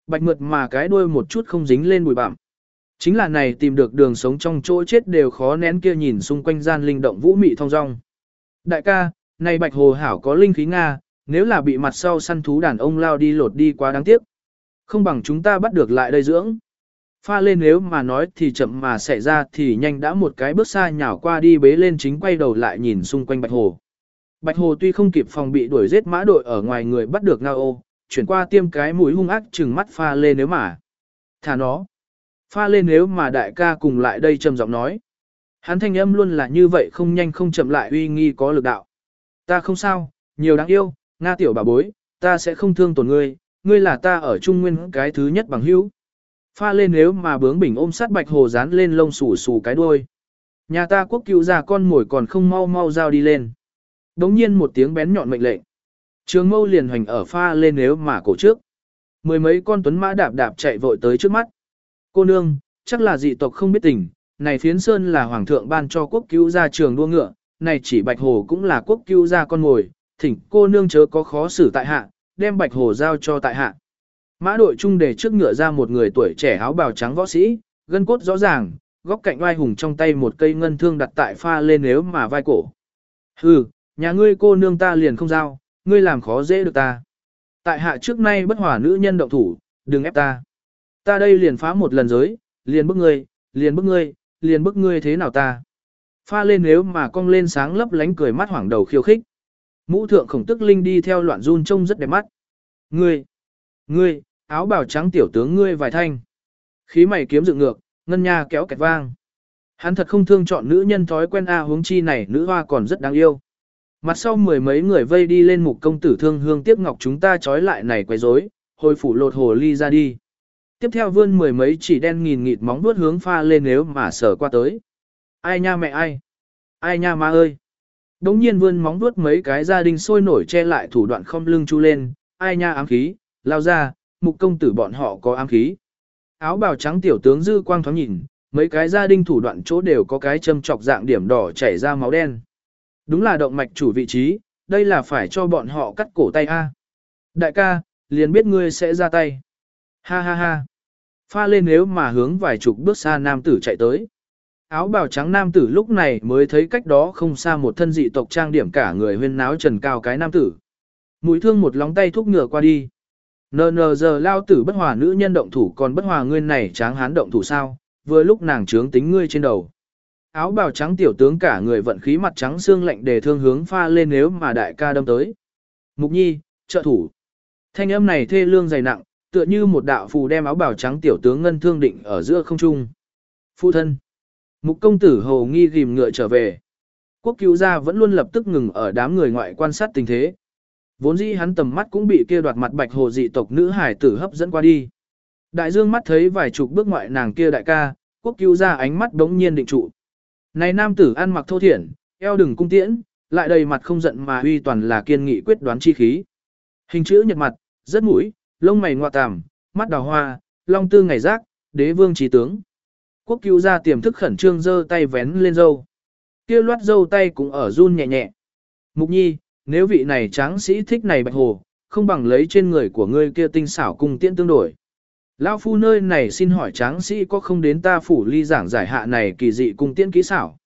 Bạch mượt mà cái đuôi một chút không dính lên bụi bặm. Chính là này tìm được đường sống trong chỗ chết đều khó nén kia nhìn xung quanh gian linh động vũ mị thong dong. Đại ca, này bạch hồ hảo có linh khí Nga, nếu là bị mặt sau săn thú đàn ông lao đi lột đi quá đáng tiếc. Không bằng chúng ta bắt được lại đây dưỡng. Pha lên nếu mà nói thì chậm mà xảy ra thì nhanh đã một cái bước xa nhào qua đi bế lên chính quay đầu lại nhìn xung quanh bạch hồ. Bạch hồ tuy không kịp phòng bị đuổi giết mã đội ở ngoài người bắt được ngao ô, chuyển qua tiêm cái mũi hung ác chừng mắt pha lên nếu mà. Thả nó. Pha lên nếu mà đại ca cùng lại đây trầm giọng nói. Hắn thanh âm luôn là như vậy không nhanh không chậm lại uy nghi có lực đạo. Ta không sao, nhiều đáng yêu, Nga tiểu bà bối, ta sẽ không thương tổn ngươi, ngươi là ta ở Trung Nguyên cái thứ nhất bằng hữu. Pha lên nếu mà bướng bỉnh ôm sát bạch hồ dán lên lông xù xù cái đuôi. Nhà ta quốc cựu già con mồi còn không mau mau giao đi lên. Đống nhiên một tiếng bén nhọn mệnh lệnh. Trường mâu liền hoành ở pha lên nếu mà cổ trước. Mười mấy con tuấn mã đạp đạp chạy vội tới trước mắt. Cô nương, chắc là dị tộc không biết tình, này phiến sơn là hoàng thượng ban cho quốc cứu ra trường đua ngựa, này chỉ bạch hồ cũng là quốc cứu ra con ngồi, thỉnh cô nương chớ có khó xử tại hạ, đem bạch hồ giao cho tại hạ. Mã đội trung để trước ngựa ra một người tuổi trẻ áo bào trắng võ sĩ, gân cốt rõ ràng, góc cạnh oai hùng trong tay một cây ngân thương đặt tại pha lên nếu mà vai cổ. Hừ, nhà ngươi cô nương ta liền không giao, ngươi làm khó dễ được ta. Tại hạ trước nay bất hòa nữ nhân động thủ, đừng ép ta. Ta đây liền phá một lần giới, liền bức ngươi, liền bức ngươi, liền bức ngươi thế nào ta. Pha lên nếu mà cong lên sáng lấp lánh cười mắt hoảng đầu khiêu khích. Mũ thượng khổng tức linh đi theo loạn run trông rất đẹp mắt. Ngươi, Ngươi, áo bào trắng tiểu tướng ngươi vài thanh. Khí mày kiếm dựng ngược, ngân nha kéo kẹt vang. Hắn thật không thương chọn nữ nhân thói quen a huống chi này nữ hoa còn rất đáng yêu. Mặt sau mười mấy người vây đi lên mục công tử thương hương tiếp ngọc chúng ta trói lại này quấy rối, hồi phủ lột hồ ly ra đi. Tiếp theo vươn mười mấy chỉ đen nghìn nghịt móng vuốt hướng pha lên nếu mà sở qua tới. Ai nha mẹ ai? Ai nha ma ơi? Đống nhiên vươn móng vuốt mấy cái gia đình sôi nổi che lại thủ đoạn không lưng chu lên, ai nha ám khí, lao ra, mục công tử bọn họ có ám khí. Áo bào trắng tiểu tướng dư quang thoáng nhìn, mấy cái gia đình thủ đoạn chỗ đều có cái châm chọc dạng điểm đỏ chảy ra máu đen. Đúng là động mạch chủ vị trí, đây là phải cho bọn họ cắt cổ tay a. Đại ca, liền biết ngươi sẽ ra tay. Ha ha ha. Pha lên nếu mà hướng vài chục bước xa nam tử chạy tới. Áo bào trắng nam tử lúc này mới thấy cách đó không xa một thân dị tộc trang điểm cả người huyên náo trần cao cái nam tử. Mũi thương một lóng tay thúc ngựa qua đi. Nờ nờ giờ lao tử bất hòa nữ nhân động thủ còn bất hòa ngươi này tráng hán động thủ sao, vừa lúc nàng trướng tính ngươi trên đầu. Áo bào trắng tiểu tướng cả người vận khí mặt trắng xương lạnh để thương hướng pha lên nếu mà đại ca đâm tới. Mục nhi, trợ thủ. Thanh âm này thê lương dày nặng, tựa như một đạo phù đem áo bào trắng tiểu tướng ngân thương định ở giữa không trung. Phụ thân. Mục công tử hồ nghi ghim ngựa trở về. Quốc cứu gia vẫn luôn lập tức ngừng ở đám người ngoại quan sát tình thế. Vốn dĩ hắn tầm mắt cũng bị kia đoạt mặt bạch hồ dị tộc nữ hải tử hấp dẫn qua đi. Đại dương mắt thấy vài chục bước ngoại nàng kia đại ca, quốc cứu gia ánh mắt đống nhiên định trụ. Này nam tử ăn mặc thô thiển, eo đừng cung tiễn, lại đầy mặt không giận mà uy toàn là kiên nghị quyết đoán chi khí. Hình chữ nhật mặt, rất mũi, lông mày ngoạ tàm, mắt đào hoa, long tư ngày rác, đế vương trí tướng. Quốc cứu ra tiềm thức khẩn trương giơ tay vén lên dâu. Kia loát dâu tay cũng ở run nhẹ nhẹ. Mục nhi, nếu vị này tráng sĩ thích này bạch hồ, không bằng lấy trên người của ngươi kia tinh xảo cùng tiễn tương đổi. Lão phu nơi này xin hỏi tráng sĩ có không đến ta phủ ly giảng giải hạ này kỳ dị cung tiễn kỹ xảo.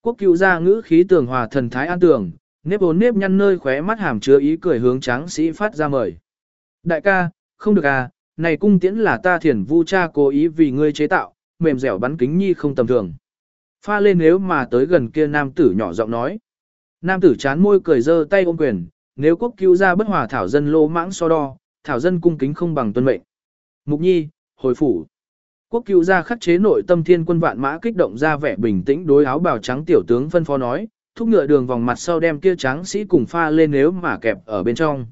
Quốc cứu ra ngữ khí tường hòa thần thái an tường, nếp ốn nếp nhăn nơi khóe mắt hàm chứa ý cười hướng tráng sĩ phát ra mời. Đại ca, không được à, này cung tiễn là ta thiền vu cha cố ý vì ngươi chế tạo, mềm dẻo bắn kính nhi không tầm thường. Pha lên nếu mà tới gần kia nam tử nhỏ giọng nói. Nam tử chán môi cười dơ tay ôm quyền, nếu quốc cứu ra bất hòa thảo dân lô mãng so đo, thảo dân cung kính không bằng tuân mệnh. Mục nhi, hồi phủ. Quốc cứu ra khắc chế nội tâm thiên quân vạn mã kích động ra vẻ bình tĩnh đối áo bào trắng tiểu tướng phân phó nói, thúc ngựa đường vòng mặt sau đem kia trắng sĩ cùng pha lên nếu mà kẹp ở bên trong.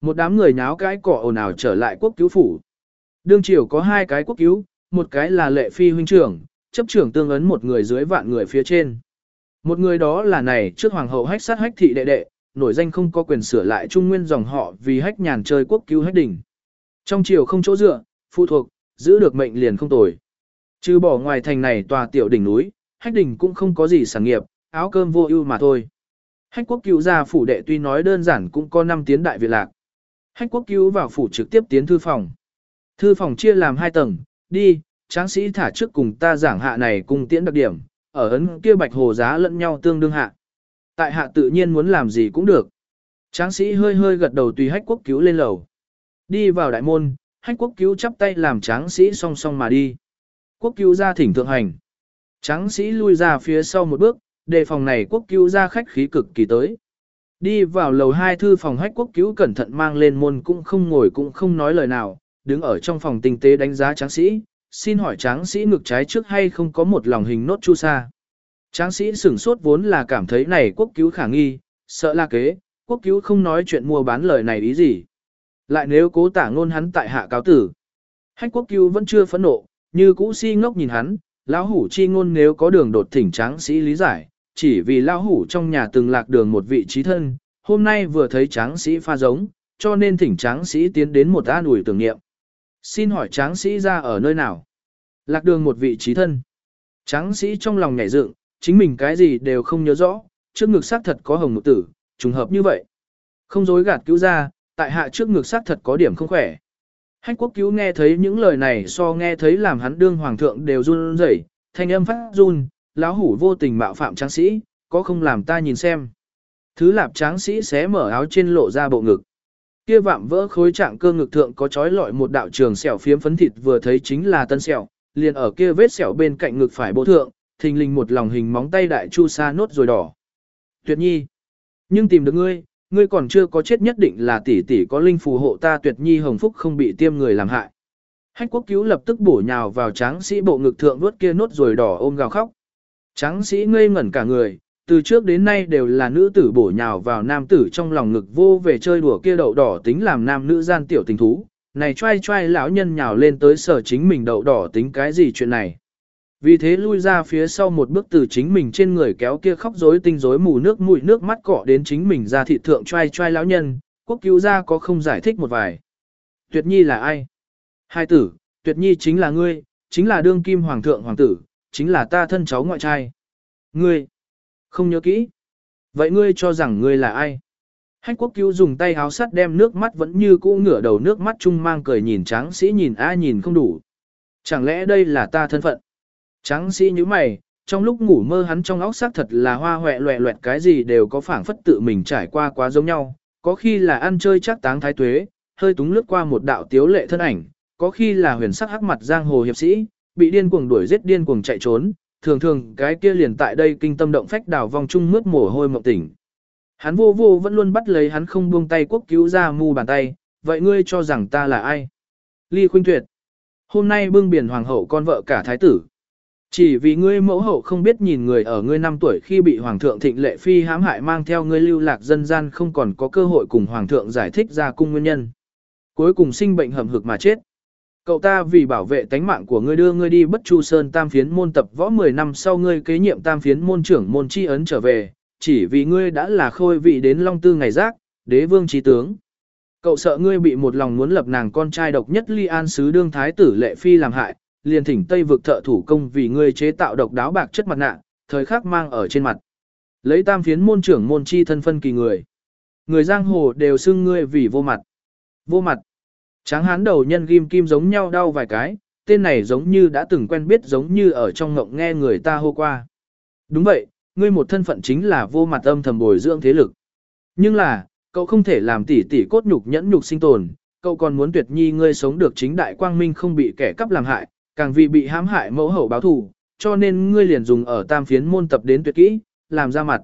Một đám người nháo cái cỏ ồn ào trở lại quốc cứu phủ. Đương triều có hai cái quốc cứu, một cái là lệ phi huynh trưởng, chấp trưởng tương ấn một người dưới vạn người phía trên. Một người đó là này trước hoàng hậu hách sát hách thị đệ đệ, nổi danh không có quyền sửa lại trung nguyên dòng họ vì hách nhàn chơi quốc cứu hách đỉnh. Trong triều không chỗ dựa, phụ thuộc, giữ được mệnh liền không tồi. Trừ bỏ ngoài thành này tòa tiểu đỉnh núi, hách đỉnh cũng không có gì sản nghiệp, áo cơm vô ưu mà thôi. Hách quốc cứu gia phủ đệ tuy nói đơn giản cũng có năm tiến đại việt lạc. Hách quốc cứu vào phủ trực tiếp tiến thư phòng. Thư phòng chia làm hai tầng, đi, tráng sĩ thả trước cùng ta giảng hạ này cùng tiễn đặc điểm, ở ấn kia bạch hồ giá lẫn nhau tương đương hạ. Tại hạ tự nhiên muốn làm gì cũng được. Tráng sĩ hơi hơi gật đầu tùy hách quốc cứu lên lầu. Đi vào đại môn, hách quốc cứu chắp tay làm tráng sĩ song song mà đi. Quốc cứu ra thỉnh thượng hành. Tráng sĩ lui ra phía sau một bước, đề phòng này quốc cứu ra khách khí cực kỳ tới. Đi vào lầu hai thư phòng hách quốc cứu cẩn thận mang lên môn cũng không ngồi cũng không nói lời nào, đứng ở trong phòng tinh tế đánh giá tráng sĩ, xin hỏi tráng sĩ ngực trái trước hay không có một lòng hình nốt chu sa. Tráng sĩ sửng sốt vốn là cảm thấy này quốc cứu khả nghi, sợ la kế, quốc cứu không nói chuyện mua bán lời này ý gì. Lại nếu cố tả ngôn hắn tại hạ cáo tử. Hách quốc cứu vẫn chưa phẫn nộ, như cũ si ngốc nhìn hắn, lão hủ chi ngôn nếu có đường đột thỉnh tráng sĩ lý giải, chỉ vì lão hủ trong nhà từng lạc đường một vị trí thân, hôm nay vừa thấy tráng sĩ pha giống, cho nên thỉnh tráng sĩ tiến đến một an ủi tưởng niệm. Xin hỏi tráng sĩ ra ở nơi nào? Lạc đường một vị trí thân. Tráng sĩ trong lòng nhảy dựng, chính mình cái gì đều không nhớ rõ, trước ngực xác thật có hồng một tử, trùng hợp như vậy. Không dối gạt cứu ra, tại hạ trước ngực xác thật có điểm không khỏe. Hách quốc cứu nghe thấy những lời này so nghe thấy làm hắn đương hoàng thượng đều run rẩy, thanh âm phát run, lão hủ vô tình mạo phạm tráng sĩ, có không làm ta nhìn xem. Thứ lạp tráng sĩ xé mở áo trên lộ ra bộ ngực. Kia vạm vỡ khối trạng cơ ngực thượng có trói lọi một đạo trường sẹo phiếm phấn thịt vừa thấy chính là tân sẹo, liền ở kia vết sẹo bên cạnh ngực phải bộ thượng, thình lình một lòng hình móng tay đại chu sa nốt rồi đỏ. Tuyệt nhi, nhưng tìm được ngươi, ngươi còn chưa có chết nhất định là tỷ tỷ có linh phù hộ ta tuyệt nhi hồng phúc không bị tiêm người làm hại. Hách quốc cứu lập tức bổ nhào vào tráng sĩ bộ ngực thượng vuốt kia nốt rồi đỏ ôm gào khóc. Tráng sĩ ngây ngẩn cả người, từ trước đến nay đều là nữ tử bổ nhào vào nam tử trong lòng ngực vô về chơi đùa kia đậu đỏ tính làm nam nữ gian tiểu tình thú. Này trai trai lão nhân nhào lên tới sở chính mình đậu đỏ tính cái gì chuyện này. Vì thế lui ra phía sau một bước từ chính mình trên người kéo kia khóc rối tinh rối mù nước mũi nước mắt cọ đến chính mình ra thị thượng trai trai lão nhân, quốc cứu ra có không giải thích một vài. Tuyệt nhi là ai? Hai tử, tuyệt nhi chính là ngươi, chính là đương kim hoàng thượng hoàng tử, chính là ta thân cháu ngoại trai. Ngươi, không nhớ kỹ. Vậy ngươi cho rằng ngươi là ai? Hách quốc cứu dùng tay háo sắt đem nước mắt vẫn như cũ ngửa đầu nước mắt chung mang cười nhìn tráng sĩ nhìn a nhìn không đủ. Chẳng lẽ đây là ta thân phận? Tráng sĩ như mày, trong lúc ngủ mơ hắn trong óc xác thật là hoa hoẹ loẹ loẹt cái gì đều có phảng phất tự mình trải qua quá giống nhau, có khi là ăn chơi chắc táng thái tuế, hơi túng lướt qua một đạo tiếu lệ thân ảnh, có khi là huyền sắc hắc mặt giang hồ hiệp sĩ, bị điên cuồng đuổi giết điên cuồng chạy trốn, thường thường cái kia liền tại đây kinh tâm động phách đào vòng chung mướt mồ hôi mộng tỉnh. Hắn vô vô vẫn luôn bắt lấy hắn không buông tay quốc cứu ra mu bàn tay, vậy ngươi cho rằng ta là ai? Ly Khuynh Tuyệt. Hôm nay bưng biển hoàng hậu con vợ cả thái tử. Chỉ vì ngươi mẫu hậu không biết nhìn người ở ngươi năm tuổi khi bị hoàng thượng thịnh lệ phi hãm hại mang theo ngươi lưu lạc dân gian không còn có cơ hội cùng hoàng thượng giải thích ra cung nguyên nhân. Cuối cùng sinh bệnh hầm hực mà chết. Cậu ta vì bảo vệ tánh mạng của ngươi đưa ngươi đi bất chu sơn tam phiến môn tập võ 10 năm sau ngươi kế nhiệm tam phiến môn trưởng môn chi ấn trở về, chỉ vì ngươi đã là khôi vị đến long tư ngày giác, đế vương trí tướng. Cậu sợ ngươi bị một lòng muốn lập nàng con trai độc nhất ly an sứ đương thái tử lệ phi làm hại, liền thỉnh Tây vực thợ thủ công vì ngươi chế tạo độc đáo bạc chất mặt nạ, thời khắc mang ở trên mặt. Lấy tam phiến môn trưởng môn chi thân phân kỳ người. Người giang hồ đều xưng ngươi vì vô mặt. Vô mặt. Tráng hán đầu nhân ghim kim giống nhau đau vài cái, tên này giống như đã từng quen biết giống như ở trong ngộng nghe người ta hô qua. Đúng vậy, ngươi một thân phận chính là vô mặt âm thầm bồi dưỡng thế lực. Nhưng là, cậu không thể làm tỉ tỉ cốt nhục nhẫn nhục sinh tồn, cậu còn muốn tuyệt nhi ngươi sống được chính đại quang minh không bị kẻ cắp làm hại, càng vì bị hãm hại mẫu hậu báo thù, cho nên ngươi liền dùng ở tam phiến môn tập đến tuyệt kỹ, làm ra mặt.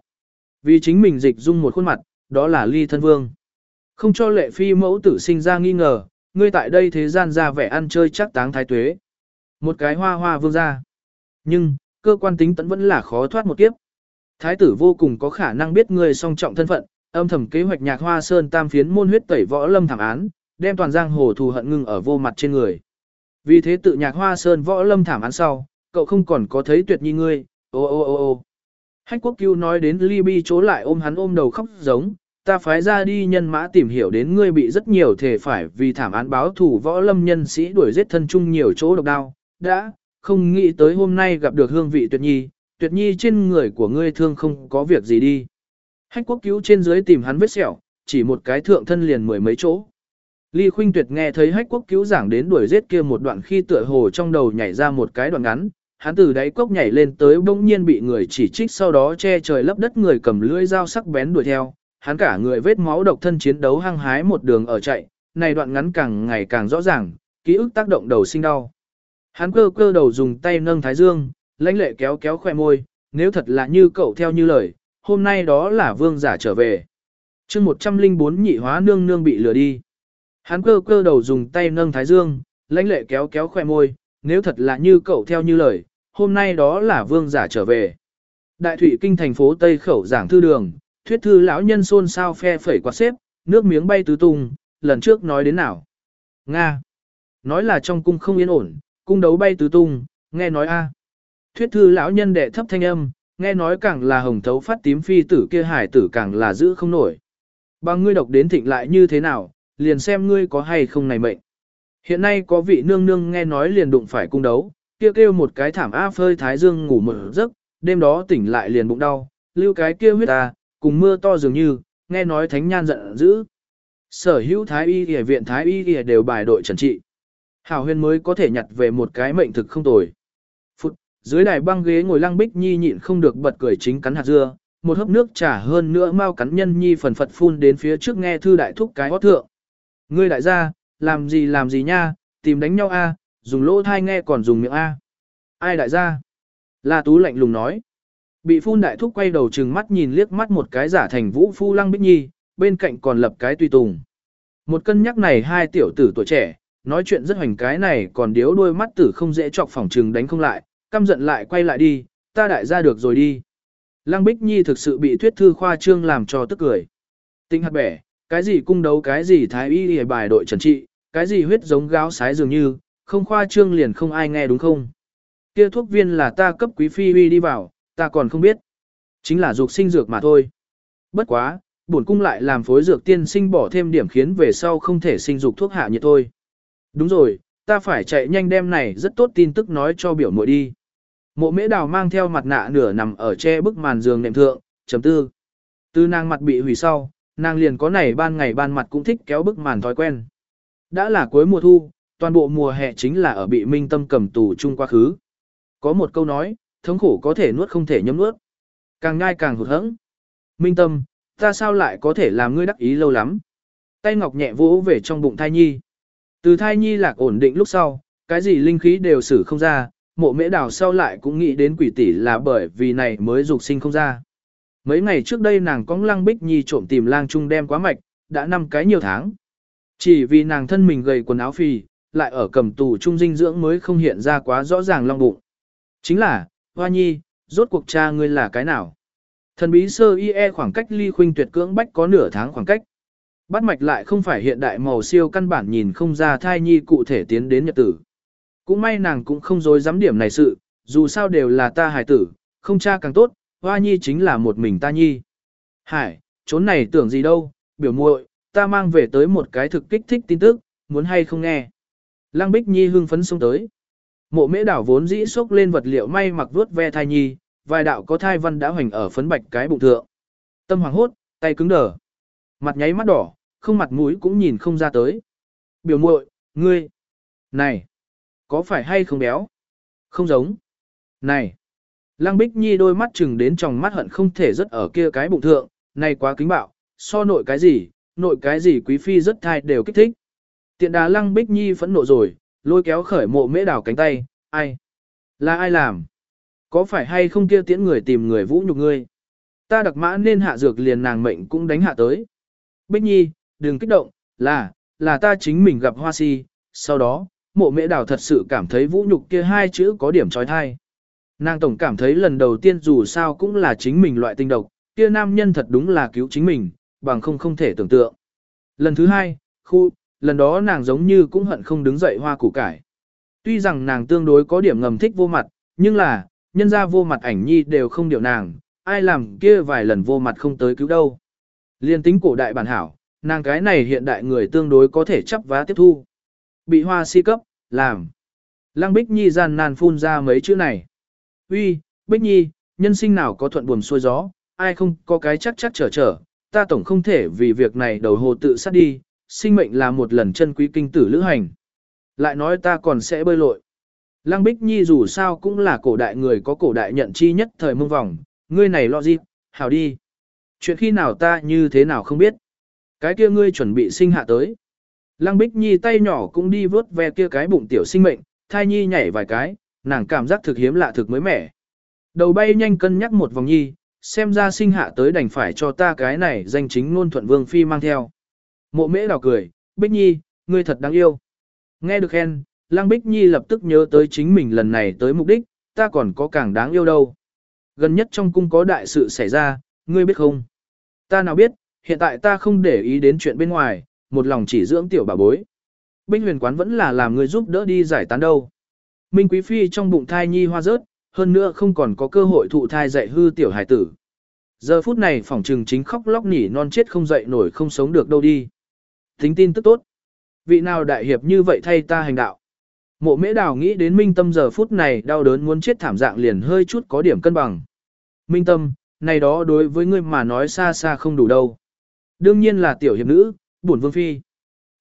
Vì chính mình dịch dung một khuôn mặt, đó là ly thân vương. Không cho lệ phi mẫu tử sinh ra nghi ngờ, ngươi tại đây thế gian ra vẻ ăn chơi chắc táng thái tuế. Một cái hoa hoa vương ra. Nhưng, cơ quan tính tẫn vẫn là khó thoát một kiếp. Thái tử vô cùng có khả năng biết ngươi song trọng thân phận, âm thầm kế hoạch nhạc hoa sơn tam phiến môn huyết tẩy võ lâm thảm án, đem toàn giang hồ thù hận ngưng ở vô mặt trên người. Vì thế tự nhạc hoa sơn võ lâm thảm án sau, cậu không còn có thấy tuyệt nhi ngươi, ô ô ô ô. Hách quốc cứu nói đến Libi chỗ lại ôm hắn ôm đầu khóc giống, ta phái ra đi nhân mã tìm hiểu đến ngươi bị rất nhiều thể phải vì thảm án báo thủ võ lâm nhân sĩ đuổi giết thân chung nhiều chỗ độc đao, đã, không nghĩ tới hôm nay gặp được hương vị tuyệt nhi, tuyệt nhi trên người của ngươi thương không có việc gì đi. Hách quốc cứu trên dưới tìm hắn vết sẹo, chỉ một cái thượng thân liền mười mấy chỗ. Ly Khuynh Tuyệt nghe thấy hách quốc cứu giảng đến đuổi giết kia một đoạn khi tựa hồ trong đầu nhảy ra một cái đoạn ngắn, hắn từ đáy cốc nhảy lên tới bỗng nhiên bị người chỉ trích sau đó che trời lấp đất người cầm lưỡi dao sắc bén đuổi theo, hắn cả người vết máu độc thân chiến đấu hăng hái một đường ở chạy, này đoạn ngắn càng ngày càng rõ ràng, ký ức tác động đầu sinh đau. Hắn cơ cơ đầu dùng tay nâng thái dương, lãnh lệ kéo kéo khoe môi, nếu thật là như cậu theo như lời, hôm nay đó là vương giả trở về. chương 104 nhị hóa nương nương bị lừa đi. Hắn cơ cơ đầu dùng tay nâng thái dương, lãnh lệ kéo kéo khoe môi, nếu thật là như cậu theo như lời, hôm nay đó là vương giả trở về. Đại thủy kinh thành phố Tây khẩu giảng thư đường, thuyết thư lão nhân xôn xao phe phẩy quạt xếp, nước miếng bay tứ tung, lần trước nói đến nào. Nga. Nói là trong cung không yên ổn, cung đấu bay tứ tung, nghe nói a. Thuyết thư lão nhân đệ thấp thanh âm, nghe nói càng là hồng thấu phát tím phi tử kia hải tử càng là giữ không nổi. Bằng ngươi độc đến thịnh lại như thế nào, liền xem ngươi có hay không này mệnh. Hiện nay có vị nương nương nghe nói liền đụng phải cung đấu, kia kêu, kêu một cái thảm a phơi thái dương ngủ một giấc, đêm đó tỉnh lại liền bụng đau, lưu cái kia huyết ta, cùng mưa to dường như, nghe nói thánh nhan giận dữ. Sở hữu thái y y viện thái y y đều bài đội trần trị. Hảo huyền mới có thể nhặt về một cái mệnh thực không tồi. Phút, dưới đài băng ghế ngồi lăng bích nhi nhịn không được bật cười chính cắn hạt dưa, một hớp nước trả hơn nữa mau cắn nhân nhi phần phật phun đến phía trước nghe thư đại thúc cái hót thượng. Ngươi đại gia, làm gì làm gì nha, tìm đánh nhau a, dùng lỗ thai nghe còn dùng miệng a. Ai đại gia? La Tú lạnh lùng nói. Bị phun đại thúc quay đầu trừng mắt nhìn liếc mắt một cái giả thành vũ phu lăng bích nhi, bên cạnh còn lập cái tùy tùng. Một cân nhắc này hai tiểu tử tuổi trẻ, nói chuyện rất hoành cái này còn điếu đôi mắt tử không dễ chọc phòng trừng đánh không lại, căm giận lại quay lại đi, ta đại ra được rồi đi. Lăng Bích Nhi thực sự bị thuyết thư khoa trương làm cho tức cười. Tinh hạt bẻ, cái gì cung đấu cái gì thái y hề bài đội trần trị, cái gì huyết giống gáo sái dường như, không khoa trương liền không ai nghe đúng không? Kia thuốc viên là ta cấp quý phi uy đi vào, ta còn không biết. Chính là dục sinh dược mà thôi. Bất quá, bổn cung lại làm phối dược tiên sinh bỏ thêm điểm khiến về sau không thể sinh dục thuốc hạ nhiệt thôi. Đúng rồi, ta phải chạy nhanh đem này rất tốt tin tức nói cho biểu muội đi. Mộ mễ đào mang theo mặt nạ nửa nằm ở che bức màn giường nệm thượng, chấm tư. Từ nàng mặt bị hủy sau, nàng liền có này ban ngày ban mặt cũng thích kéo bức màn thói quen. Đã là cuối mùa thu, toàn bộ mùa hè chính là ở bị minh tâm cầm tù chung quá khứ. Có một câu nói, thống khổ có thể nuốt không thể nhấm nuốt. Càng ngai càng hụt hẫng. Minh tâm, ta sao lại có thể làm ngươi đắc ý lâu lắm. Tay ngọc nhẹ vỗ về trong bụng thai nhi. Từ thai nhi lạc ổn định lúc sau, cái gì linh khí đều xử không ra, mộ mễ đào sau lại cũng nghĩ đến quỷ tỷ là bởi vì này mới dục sinh không ra. Mấy ngày trước đây nàng cóng lăng bích nhi trộm tìm lang trung đem quá mạch, đã năm cái nhiều tháng. Chỉ vì nàng thân mình gầy quần áo phì, lại ở cầm tù trung dinh dưỡng mới không hiện ra quá rõ ràng long bụng. Chính là, hoa nhi, rốt cuộc cha ngươi là cái nào? Thần bí sơ IE khoảng cách ly khuynh tuyệt cưỡng bách có nửa tháng khoảng cách. Bắt mạch lại không phải hiện đại màu siêu căn bản nhìn không ra thai nhi cụ thể tiến đến nhật tử. Cũng may nàng cũng không dối dám điểm này sự, dù sao đều là ta hài tử, không cha càng tốt, hoa nhi chính là một mình ta nhi. Hải, chốn này tưởng gì đâu, biểu muội, ta mang về tới một cái thực kích thích tin tức, muốn hay không nghe. Lăng Bích Nhi hưng phấn xuống tới. Mộ mễ đảo vốn dĩ xốc lên vật liệu may mặc vuốt ve thai nhi, vài đạo có thai văn đã hoành ở phấn bạch cái bụng thượng. Tâm hoàng hốt, tay cứng đờ. Mặt nháy mắt đỏ, không mặt mũi cũng nhìn không ra tới. Biểu muội, ngươi, này, có phải hay không béo? Không giống. Này, Lăng Bích Nhi đôi mắt chừng đến tròng mắt hận không thể rất ở kia cái bụng thượng, này quá kính bạo, so nội cái gì, nội cái gì quý phi rất thai đều kích thích. Tiện đà Lăng Bích Nhi phẫn nộ rồi, lôi kéo khởi mộ mễ đảo cánh tay, ai? Là ai làm? Có phải hay không kia tiễn người tìm người vũ nhục ngươi? Ta đặc mã nên hạ dược liền nàng mệnh cũng đánh hạ tới. Bích Nhi, đừng kích động, là, là ta chính mình gặp hoa si, sau đó, mộ mễ đào thật sự cảm thấy vũ nhục kia hai chữ có điểm trói thai. Nàng tổng cảm thấy lần đầu tiên dù sao cũng là chính mình loại tinh độc, kia nam nhân thật đúng là cứu chính mình, bằng không không thể tưởng tượng. Lần thứ hai, khu, lần đó nàng giống như cũng hận không đứng dậy hoa củ cải. Tuy rằng nàng tương đối có điểm ngầm thích vô mặt, nhưng là, nhân ra vô mặt ảnh nhi đều không điều nàng, ai làm kia vài lần vô mặt không tới cứu đâu. Liên tính cổ đại bản hảo, nàng cái này hiện đại người tương đối có thể chấp vá tiếp thu. Bị hoa si cấp, làm. Lăng Bích Nhi gian nan phun ra mấy chữ này. Uy, Bích Nhi, nhân sinh nào có thuận buồm xuôi gió, ai không có cái chắc chắc trở trở, ta tổng không thể vì việc này đầu hồ tự sát đi, sinh mệnh là một lần chân quý kinh tử lữ hành. Lại nói ta còn sẽ bơi lội. Lăng Bích Nhi dù sao cũng là cổ đại người có cổ đại nhận chi nhất thời mông vòng, ngươi này lo gì, hảo đi. Chuyện khi nào ta như thế nào không biết. Cái kia ngươi chuẩn bị sinh hạ tới. Lăng Bích Nhi tay nhỏ cũng đi vớt ve kia cái bụng tiểu sinh mệnh, thai nhi nhảy vài cái, nàng cảm giác thực hiếm lạ thực mới mẻ. Đầu bay nhanh cân nhắc một vòng nhi, xem ra sinh hạ tới đành phải cho ta cái này danh chính ngôn thuận vương phi mang theo. Mộ mễ đào cười, Bích Nhi, ngươi thật đáng yêu. Nghe được khen, Lăng Bích Nhi lập tức nhớ tới chính mình lần này tới mục đích, ta còn có càng đáng yêu đâu. Gần nhất trong cung có đại sự xảy ra, ngươi biết không? Ta nào biết, hiện tại ta không để ý đến chuyện bên ngoài, một lòng chỉ dưỡng tiểu bà bối. Binh huyền quán vẫn là làm người giúp đỡ đi giải tán đâu. Minh Quý Phi trong bụng thai nhi hoa rớt, hơn nữa không còn có cơ hội thụ thai dạy hư tiểu hải tử. Giờ phút này phỏng trừng chính khóc lóc nỉ non chết không dậy nổi không sống được đâu đi. Tính tin tức tốt. Vị nào đại hiệp như vậy thay ta hành đạo. Mộ mễ đào nghĩ đến minh tâm giờ phút này đau đớn muốn chết thảm dạng liền hơi chút có điểm cân bằng. Minh tâm, này đó đối với ngươi mà nói xa xa không đủ đâu. Đương nhiên là tiểu hiệp nữ, bổn vương phi.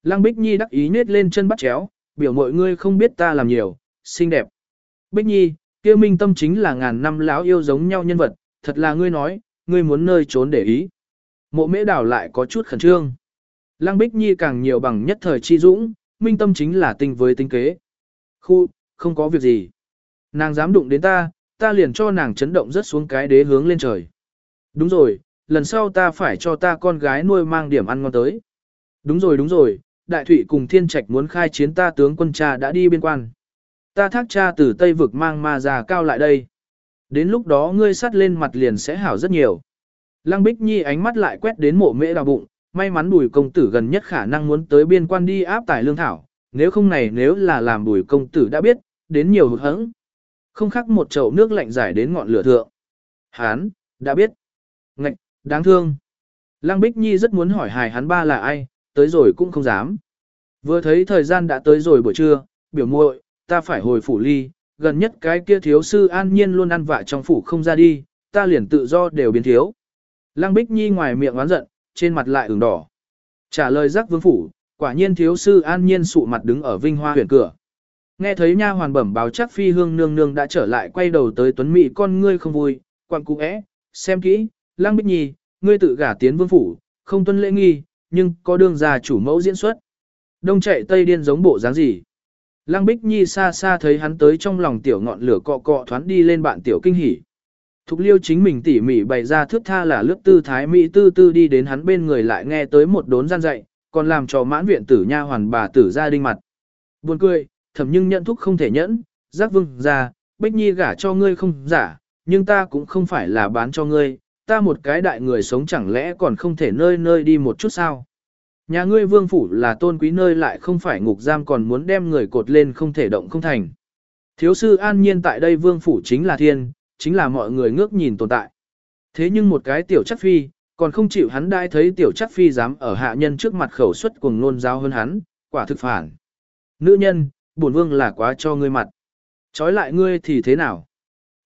Lăng Bích Nhi đắc ý nết lên chân bắt chéo, biểu mọi ngươi không biết ta làm nhiều, xinh đẹp. Bích Nhi, kia minh tâm chính là ngàn năm lão yêu giống nhau nhân vật, thật là ngươi nói, ngươi muốn nơi trốn để ý. Mộ mễ đảo lại có chút khẩn trương. Lăng Bích Nhi càng nhiều bằng nhất thời chi dũng, minh tâm chính là tinh với tinh kế. Khu, không có việc gì. Nàng dám đụng đến ta, ta liền cho nàng chấn động rất xuống cái đế hướng lên trời. Đúng rồi, lần sau ta phải cho ta con gái nuôi mang điểm ăn ngon tới. Đúng rồi đúng rồi, đại thụy cùng thiên trạch muốn khai chiến ta tướng quân cha đã đi biên quan. Ta thác cha từ Tây vực mang ma già cao lại đây. Đến lúc đó ngươi sắt lên mặt liền sẽ hảo rất nhiều. Lăng Bích Nhi ánh mắt lại quét đến mộ mễ đào bụng, may mắn bùi công tử gần nhất khả năng muốn tới biên quan đi áp tải lương thảo, nếu không này nếu là làm bùi công tử đã biết, đến nhiều hụt hẫng. Không khác một chậu nước lạnh giải đến ngọn lửa thượng. Hán, đã biết. Ngạch, đáng thương. Lăng Bích Nhi rất muốn hỏi hài hắn ba là ai, tới rồi cũng không dám. Vừa thấy thời gian đã tới rồi buổi trưa, biểu muội, ta phải hồi phủ ly, gần nhất cái kia thiếu sư an nhiên luôn ăn vạ trong phủ không ra đi, ta liền tự do đều biến thiếu. Lăng Bích Nhi ngoài miệng oán giận, trên mặt lại ửng đỏ. Trả lời giác vương phủ, quả nhiên thiếu sư an nhiên sụ mặt đứng ở vinh hoa huyền cửa. Nghe thấy nha hoàn bẩm báo chắc phi hương nương nương đã trở lại quay đầu tới tuấn mỹ con ngươi không vui, quặng cụ é, xem kỹ, Lăng Bích Nhi, ngươi tự gả tiến vương phủ, không tuân lễ nghi, nhưng có đương gia chủ mẫu diễn xuất. Đông chạy tây điên giống bộ dáng gì? Lăng Bích Nhi xa xa thấy hắn tới trong lòng tiểu ngọn lửa cọ cọ thoáng đi lên bạn tiểu kinh hỉ. Thục liêu chính mình tỉ mỉ bày ra thước tha là lướt tư thái mỹ tư tư đi đến hắn bên người lại nghe tới một đốn gian dạy, còn làm cho mãn viện tử nha hoàn bà tử ra đinh mặt. Buồn cười, thầm nhưng nhận thúc không thể nhẫn, giác vương ra, Bích Nhi gả cho ngươi không giả, nhưng ta cũng không phải là bán cho ngươi, ta một cái đại người sống chẳng lẽ còn không thể nơi nơi đi một chút sao. Nhà ngươi vương phủ là tôn quý nơi lại không phải ngục giam còn muốn đem người cột lên không thể động không thành. Thiếu sư an nhiên tại đây vương phủ chính là thiên, chính là mọi người ngước nhìn tồn tại. Thế nhưng một cái tiểu chắc phi, còn không chịu hắn đai thấy tiểu chắc phi dám ở hạ nhân trước mặt khẩu suất cùng nôn giáo hơn hắn, quả thực phản. Nữ nhân, bổn vương là quá cho ngươi mặt. Chói lại ngươi thì thế nào?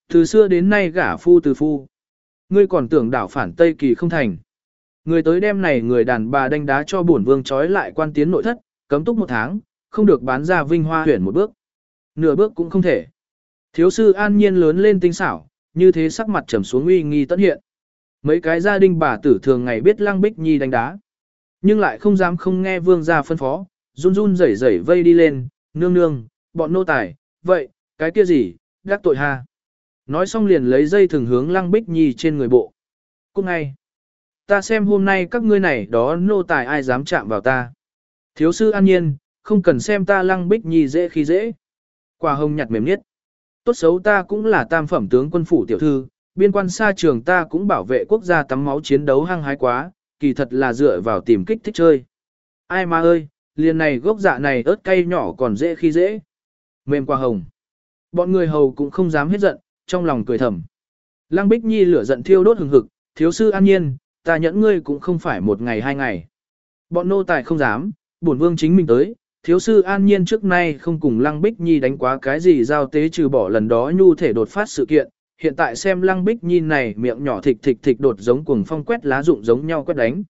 Từ xưa đến nay gả phu từ phu. Ngươi còn tưởng đảo phản Tây Kỳ không thành. Người tới đêm này người đàn bà đánh đá cho bổn vương trói lại quan tiến nội thất, cấm túc một tháng, không được bán ra vinh hoa huyển một bước. Nửa bước cũng không thể. Thiếu sư an nhiên lớn lên tinh xảo, như thế sắc mặt trầm xuống uy nghi tất hiện. Mấy cái gia đình bà tử thường ngày biết lăng bích nhi đánh đá. Nhưng lại không dám không nghe vương gia phân phó, run run rẩy rẩy vây đi lên, nương nương, bọn nô tài, vậy, cái kia gì, gác tội ha. Nói xong liền lấy dây thường hướng lăng bích nhi trên người bộ. Cũng ngay, ta xem hôm nay các ngươi này đó nô tài ai dám chạm vào ta. Thiếu sư an nhiên, không cần xem ta lăng bích nhi dễ khi dễ. Quả hồng nhặt mềm nhất. Tốt xấu ta cũng là tam phẩm tướng quân phủ tiểu thư, biên quan xa trường ta cũng bảo vệ quốc gia tắm máu chiến đấu hăng hái quá, kỳ thật là dựa vào tìm kích thích chơi. Ai mà ơi, liền này gốc dạ này ớt cay nhỏ còn dễ khi dễ. Mềm qua hồng. Bọn người hầu cũng không dám hết giận, trong lòng cười thầm. Lăng Bích Nhi lửa giận thiêu đốt hừng hực, thiếu sư an nhiên, ta nhẫn ngươi cũng không phải một ngày hai ngày. Bọn nô tài không dám, bổn vương chính mình tới, thiếu sư an nhiên trước nay không cùng Lăng Bích Nhi đánh quá cái gì giao tế trừ bỏ lần đó nhu thể đột phát sự kiện, hiện tại xem Lăng Bích Nhi này miệng nhỏ thịch thịch thịch đột giống cuồng phong quét lá rụng giống nhau quét đánh.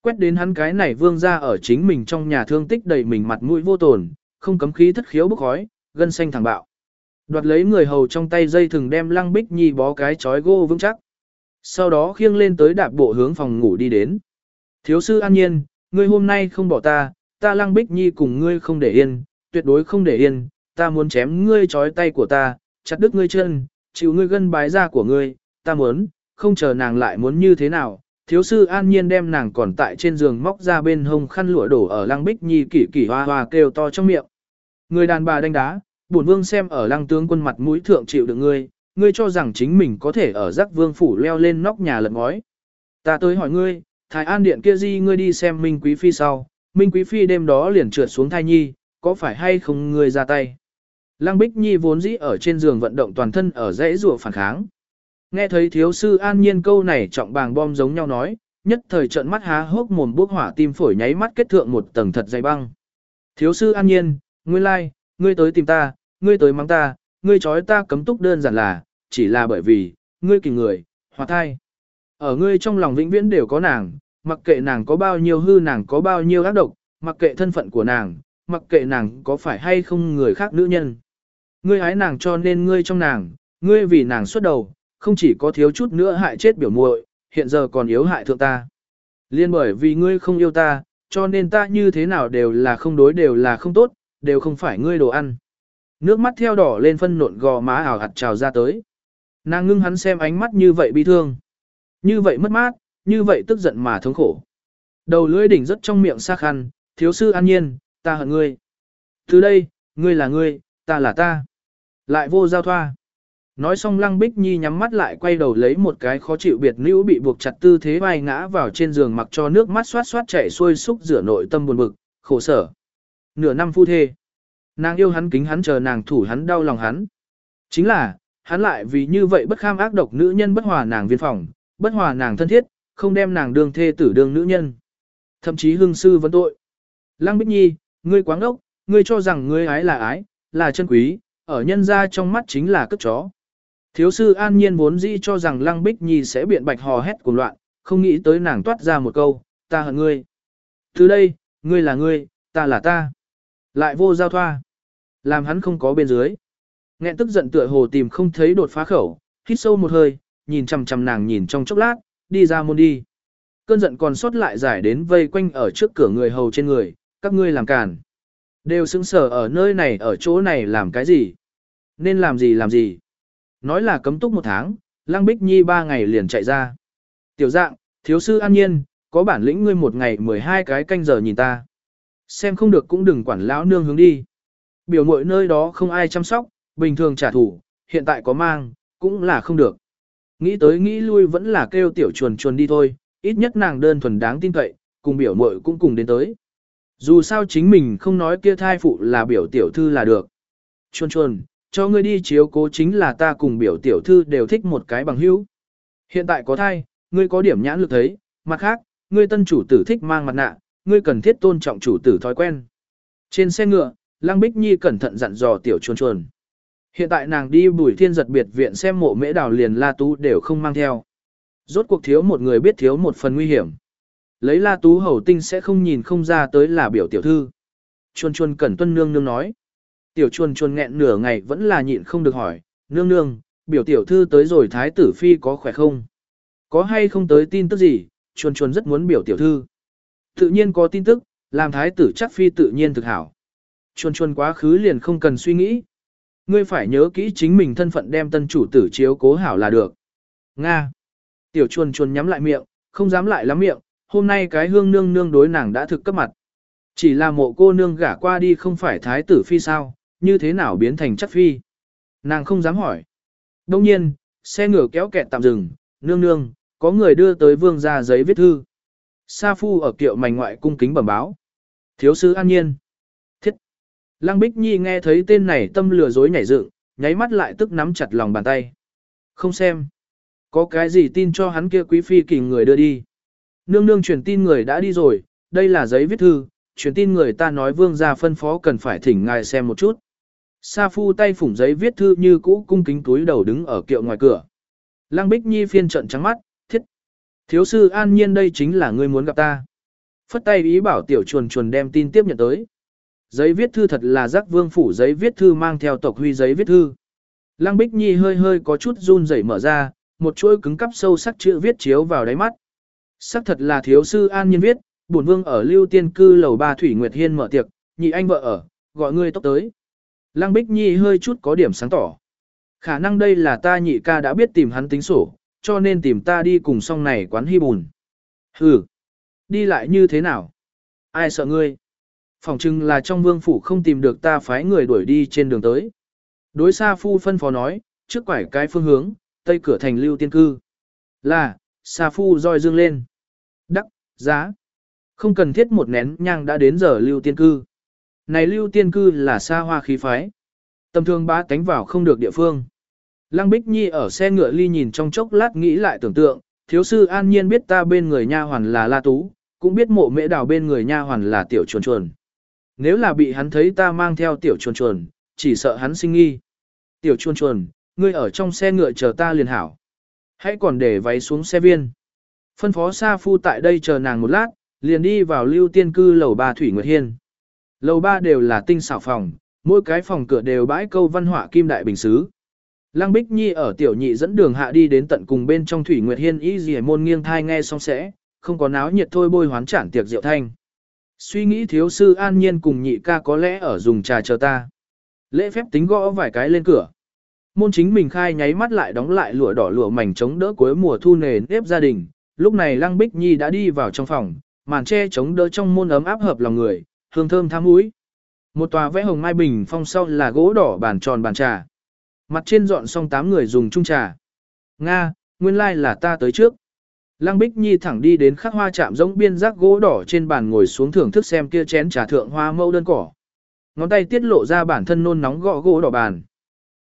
Quét đến hắn cái này vương ra ở chính mình trong nhà thương tích đầy mình mặt mũi vô tồn, không cấm khí thất khiếu bốc khói, gân xanh thẳng bạo. Đoạt lấy người hầu trong tay dây thừng đem Lăng Bích Nhi bó cái chói gô vững chắc. Sau đó khiêng lên tới đạp bộ hướng phòng ngủ đi đến. Thiếu sư an nhiên, ngươi hôm nay không bỏ ta, ta Lăng Bích Nhi cùng ngươi không để yên, tuyệt đối không để yên, ta muốn chém ngươi chói tay của ta, chặt đứt ngươi chân, chịu ngươi gân bái ra của ngươi, ta muốn, không chờ nàng lại muốn như thế nào. Thiếu sư an nhiên đem nàng còn tại trên giường móc ra bên hông khăn lụa đổ ở lăng bích nhi kỷ kỷ hoa hoa kêu to trong miệng. Người đàn bà đánh đá, bổn vương xem ở lăng tướng quân mặt mũi thượng chịu được ngươi, ngươi cho rằng chính mình có thể ở giác vương phủ leo lên nóc nhà lật ngói. Ta tới hỏi ngươi, thái an điện kia gì ngươi đi xem Minh Quý Phi sau, Minh Quý Phi đêm đó liền trượt xuống thai nhi, có phải hay không ngươi ra tay? Lăng Bích Nhi vốn dĩ ở trên giường vận động toàn thân ở dãy rùa phản kháng. Nghe thấy thiếu sư an nhiên câu này trọng bàng bom giống nhau nói, nhất thời trận mắt há hốc mồm bốc hỏa tim phổi nháy mắt kết thượng một tầng thật dày băng. Thiếu sư an nhiên, ngươi lai, like, ngươi tới tìm ta, ngươi tới mắng ta, ngươi chói ta cấm túc đơn giản là, chỉ là bởi vì, ngươi kỳ người, hòa thai. Ở ngươi trong lòng vĩnh viễn đều có nàng, mặc kệ nàng có bao nhiêu hư nàng có bao nhiêu ác độc, mặc kệ thân phận của nàng, mặc kệ nàng có phải hay không người khác nữ nhân. Ngươi hái nàng cho nên ngươi trong nàng, ngươi vì nàng xuất đầu, không chỉ có thiếu chút nữa hại chết biểu muội, hiện giờ còn yếu hại thượng ta. Liên bởi vì ngươi không yêu ta, cho nên ta như thế nào đều là không đối đều là không tốt, đều không phải ngươi đồ ăn. Nước mắt theo đỏ lên phân nộn gò má ảo hạt trào ra tới. Nàng ngưng hắn xem ánh mắt như vậy bi thương. Như vậy mất mát, như vậy tức giận mà thống khổ. Đầu lưỡi đỉnh rất trong miệng xa khăn, thiếu sư an nhiên, ta hận ngươi. Từ đây, ngươi là ngươi, ta là ta. Lại vô giao thoa. Nói xong Lăng Bích Nhi nhắm mắt lại quay đầu lấy một cái khó chịu biệt nữ bị buộc chặt tư thế vai ngã vào trên giường mặc cho nước mắt xoát xoát chảy xuôi xúc rửa nội tâm buồn bực, khổ sở. Nửa năm phu thê. Nàng yêu hắn kính hắn chờ nàng thủ hắn đau lòng hắn. Chính là, hắn lại vì như vậy bất kham ác độc nữ nhân bất hòa nàng viên phòng, bất hòa nàng thân thiết, không đem nàng đương thê tử đương nữ nhân. Thậm chí hương sư vấn tội. Lăng Bích Nhi, ngươi quáng ốc, ngươi cho rằng ngươi ái là ái, là chân quý, ở nhân ra trong mắt chính là cất chó. Thiếu sư an nhiên vốn dĩ cho rằng Lăng Bích Nhi sẽ biện bạch hò hét cuồng loạn, không nghĩ tới nàng toát ra một câu, ta hận ngươi. Từ đây, ngươi là ngươi, ta là ta. Lại vô giao thoa. Làm hắn không có bên dưới. Nghẹn tức giận tựa hồ tìm không thấy đột phá khẩu, hít sâu một hơi, nhìn chằm chằm nàng nhìn trong chốc lát, đi ra môn đi. Cơn giận còn sót lại giải đến vây quanh ở trước cửa người hầu trên người, các ngươi làm cản. Đều xứng sở ở nơi này ở chỗ này làm cái gì? Nên làm gì làm gì? Nói là cấm túc một tháng, Lăng Bích Nhi ba ngày liền chạy ra. Tiểu dạng, thiếu sư an nhiên, có bản lĩnh ngươi một ngày 12 cái canh giờ nhìn ta. Xem không được cũng đừng quản lão nương hướng đi. Biểu mội nơi đó không ai chăm sóc, bình thường trả thù, hiện tại có mang, cũng là không được. Nghĩ tới nghĩ lui vẫn là kêu tiểu chuồn chuồn đi thôi, ít nhất nàng đơn thuần đáng tin cậy, cùng biểu muội cũng cùng đến tới. Dù sao chính mình không nói kia thai phụ là biểu tiểu thư là được. Chuồn chuồn, cho ngươi đi chiếu cố chính là ta cùng biểu tiểu thư đều thích một cái bằng hữu. Hiện tại có thai, ngươi có điểm nhãn lực thấy, mặt khác, ngươi tân chủ tử thích mang mặt nạ, ngươi cần thiết tôn trọng chủ tử thói quen. Trên xe ngựa, Lăng Bích Nhi cẩn thận dặn dò tiểu chuồn chuồn. Hiện tại nàng đi bùi thiên giật biệt viện xem mộ mễ đào liền La Tú đều không mang theo. Rốt cuộc thiếu một người biết thiếu một phần nguy hiểm. Lấy La Tú hầu tinh sẽ không nhìn không ra tới là biểu tiểu thư. Chuồn chuồn cẩn tuân nương nương nói. Tiểu chuồn chuồn nghẹn nửa ngày vẫn là nhịn không được hỏi, nương nương, biểu tiểu thư tới rồi thái tử phi có khỏe không? Có hay không tới tin tức gì, chuồn chuồn rất muốn biểu tiểu thư. Tự nhiên có tin tức, làm thái tử chắc phi tự nhiên thực hảo. Chuồn chuồn quá khứ liền không cần suy nghĩ. Ngươi phải nhớ kỹ chính mình thân phận đem tân chủ tử chiếu cố hảo là được. Nga. Tiểu chuồn chuồn nhắm lại miệng, không dám lại lắm miệng, hôm nay cái hương nương nương đối nàng đã thực cấp mặt. Chỉ là mộ cô nương gả qua đi không phải thái tử phi sao, như thế nào biến thành chất phi. Nàng không dám hỏi. Đông nhiên, xe ngựa kéo kẹt tạm dừng, nương nương, có người đưa tới vương ra giấy viết thư. Sa phu ở kiệu mảnh ngoại cung kính bẩm báo. Thiếu sứ an nhiên. Lăng Bích Nhi nghe thấy tên này tâm lừa dối nhảy dựng, nháy mắt lại tức nắm chặt lòng bàn tay. Không xem. Có cái gì tin cho hắn kia quý phi kỳ người đưa đi. Nương nương truyền tin người đã đi rồi, đây là giấy viết thư, truyền tin người ta nói vương gia phân phó cần phải thỉnh ngài xem một chút. Sa phu tay phủng giấy viết thư như cũ cung kính túi đầu đứng ở kiệu ngoài cửa. Lăng Bích Nhi phiên trận trắng mắt, thiết. Thiếu sư an nhiên đây chính là ngươi muốn gặp ta. Phất tay ý bảo tiểu chuồn chuồn đem tin tiếp nhận tới. Giấy viết thư thật là giác vương phủ giấy viết thư mang theo tộc huy giấy viết thư. Lăng Bích Nhi hơi hơi có chút run rẩy mở ra, một chuỗi cứng cắp sâu sắc chữ viết chiếu vào đáy mắt. Sắc thật là thiếu sư an nhiên viết, bổn vương ở lưu tiên cư lầu ba thủy nguyệt hiên mở tiệc, nhị anh vợ ở, gọi ngươi tốc tới. Lăng Bích Nhi hơi chút có điểm sáng tỏ. Khả năng đây là ta nhị ca đã biết tìm hắn tính sổ, cho nên tìm ta đi cùng song này quán hy bùn. ừ đi lại như thế nào? Ai sợ ngươi? Phòng chừng là trong vương phủ không tìm được ta phái người đuổi đi trên đường tới. Đối xa phu phân phó nói, trước quải cái phương hướng, tây cửa thành lưu tiên cư. Là, xa phu roi dương lên. Đắc, giá. Không cần thiết một nén nhang đã đến giờ lưu tiên cư. Này lưu tiên cư là xa hoa khí phái. Tầm thương bá tánh vào không được địa phương. Lăng Bích Nhi ở xe ngựa ly nhìn trong chốc lát nghĩ lại tưởng tượng, thiếu sư an nhiên biết ta bên người nha hoàn là La Tú, cũng biết mộ mễ đào bên người nha hoàn là tiểu chuồn chuồn. Nếu là bị hắn thấy ta mang theo tiểu chuồn chuồn, chỉ sợ hắn sinh nghi. Tiểu chuồn chuồn, ngươi ở trong xe ngựa chờ ta liền hảo. Hãy còn để váy xuống xe viên. Phân phó Sa Phu tại đây chờ nàng một lát, liền đi vào lưu tiên cư lầu ba Thủy Nguyệt Hiên. Lầu ba đều là tinh xảo phòng, mỗi cái phòng cửa đều bãi câu văn họa kim đại bình xứ. Lăng Bích Nhi ở tiểu nhị dẫn đường hạ đi đến tận cùng bên trong Thủy Nguyệt Hiên y dì môn nghiêng thai nghe xong sẽ, không có náo nhiệt thôi bôi hoán chản tiệc rượu thanh. Suy nghĩ thiếu sư an nhiên cùng nhị ca có lẽ ở dùng trà chờ ta. Lễ phép tính gõ vài cái lên cửa. Môn chính mình khai nháy mắt lại đóng lại lụa đỏ lụa mảnh chống đỡ cuối mùa thu nề nếp gia đình, lúc này Lăng Bích Nhi đã đi vào trong phòng, màn che chống đỡ trong môn ấm áp hợp lòng người, hương thơm thám mũi. Một tòa vẽ hồng mai bình phong sau là gỗ đỏ bàn tròn bàn trà. Mặt trên dọn xong tám người dùng chung trà. Nga, nguyên lai like là ta tới trước. Lăng Bích Nhi thẳng đi đến khắc hoa chạm giống biên giác gỗ đỏ trên bàn ngồi xuống thưởng thức xem kia chén trà thượng hoa mẫu đơn cỏ. Ngón tay tiết lộ ra bản thân nôn nóng gõ gỗ đỏ bàn.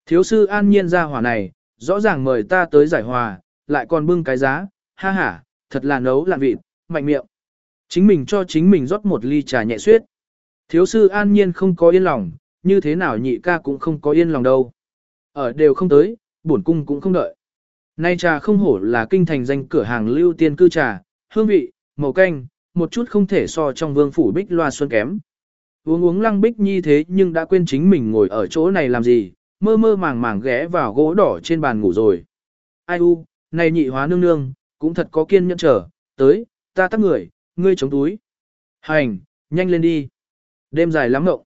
Thiếu sư an nhiên ra hỏa này, rõ ràng mời ta tới giải hòa, lại còn bưng cái giá, ha ha, thật là nấu lạn vịt, mạnh miệng. Chính mình cho chính mình rót một ly trà nhẹ suyết. Thiếu sư an nhiên không có yên lòng, như thế nào nhị ca cũng không có yên lòng đâu. Ở đều không tới, bổn cung cũng không đợi. Nay trà không hổ là kinh thành danh cửa hàng lưu tiên cư trà, hương vị, màu canh, một chút không thể so trong vương phủ bích loa xuân kém. Uống uống lăng bích nhi thế nhưng đã quên chính mình ngồi ở chỗ này làm gì, mơ mơ màng màng ghé vào gỗ đỏ trên bàn ngủ rồi. Ai u, này nhị hóa nương nương, cũng thật có kiên nhẫn trở, tới, ta tắt người, ngươi chống túi. Hành, nhanh lên đi. Đêm dài lắm ngộng.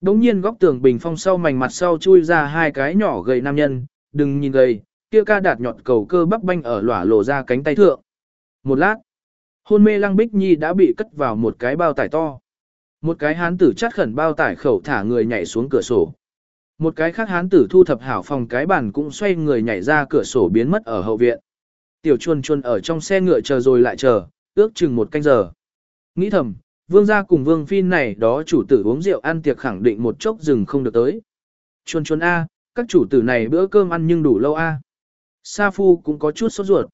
Đống nhiên góc tường bình phong sau mảnh mặt sau chui ra hai cái nhỏ gầy nam nhân, đừng nhìn gầy, kia ca đạt nhọn cầu cơ bắp banh ở lỏa lộ ra cánh tay thượng. Một lát, hôn mê lăng bích nhi đã bị cất vào một cái bao tải to. Một cái hán tử chắt khẩn bao tải khẩu thả người nhảy xuống cửa sổ. Một cái khác hán tử thu thập hảo phòng cái bàn cũng xoay người nhảy ra cửa sổ biến mất ở hậu viện. Tiểu chuồn chuồn ở trong xe ngựa chờ rồi lại chờ, ước chừng một canh giờ. Nghĩ thầm, vương gia cùng vương phi này đó chủ tử uống rượu ăn tiệc khẳng định một chốc rừng không được tới. Chuồn chuồn A, các chủ tử này bữa cơm ăn nhưng đủ lâu A. Sa Phu cũng có chút sốt ruột.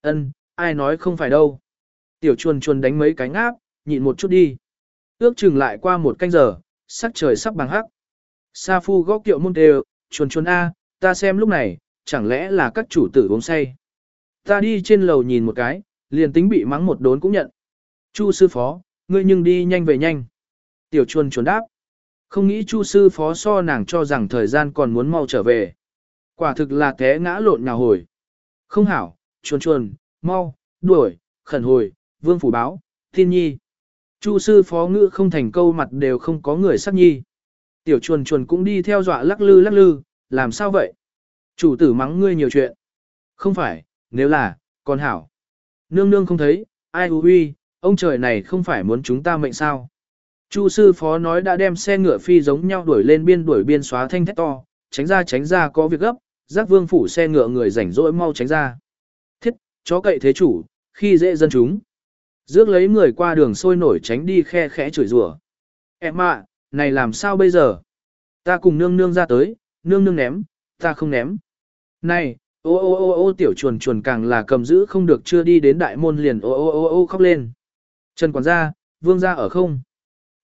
Ân, ai nói không phải đâu. Tiểu chuồn chuồn đánh mấy cái ngáp, nhịn một chút đi. Ước chừng lại qua một canh giờ, sắc trời sắp bằng hắc. Sa Phu gõ kiệu môn đều, chuồn chuồn A, ta xem lúc này, chẳng lẽ là các chủ tử uống say. Ta đi trên lầu nhìn một cái, liền tính bị mắng một đốn cũng nhận. Chu sư phó, ngươi nhưng đi nhanh về nhanh. Tiểu chuồn chuồn đáp. Không nghĩ chu sư phó so nàng cho rằng thời gian còn muốn mau trở về. Quả thực là té ngã lộn nào hồi. Không hảo, chuồn chuồn, mau, đuổi, khẩn hồi, vương phủ báo, thiên nhi. Chu sư phó ngữ không thành câu mặt đều không có người sắc nhi. Tiểu chuồn chuồn cũng đi theo dọa lắc lư lắc lư, làm sao vậy? Chủ tử mắng ngươi nhiều chuyện. Không phải, nếu là, còn hảo. Nương nương không thấy, ai hù huy, ông trời này không phải muốn chúng ta mệnh sao. Chu sư phó nói đã đem xe ngựa phi giống nhau đuổi lên biên đuổi biên xóa thanh thét to, tránh ra tránh ra có việc gấp, giác vương phủ xe ngựa người rảnh rỗi mau tránh ra. Thiết, chó cậy thế chủ, khi dễ dân chúng. Dước lấy người qua đường sôi nổi tránh đi khe khẽ chửi rủa. Em ạ, này làm sao bây giờ? Ta cùng nương nương ra tới, nương nương ném, ta không ném. Này, ô ô ô ô tiểu chuồn chuồn càng là cầm giữ không được chưa đi đến đại môn liền ô ô ô ô khóc lên. Trần quản gia, vương gia ở không?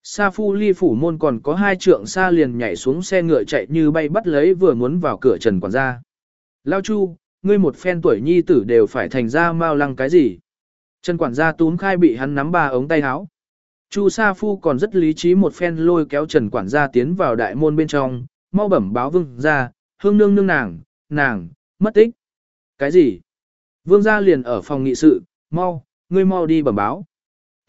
Sa phu ly phủ môn còn có hai trượng xa liền nhảy xuống xe ngựa chạy như bay bắt lấy vừa muốn vào cửa trần quản gia. Lao chu, ngươi một phen tuổi nhi tử đều phải thành ra mau lăng cái gì? Trần quản gia túm khai bị hắn nắm ba ống tay áo. Chu Sa Phu còn rất lý trí một phen lôi kéo Trần quản gia tiến vào đại môn bên trong, mau bẩm báo vương gia, hương nương nương nàng, nàng, mất tích. Cái gì? Vương gia liền ở phòng nghị sự, mau, ngươi mau đi bẩm báo.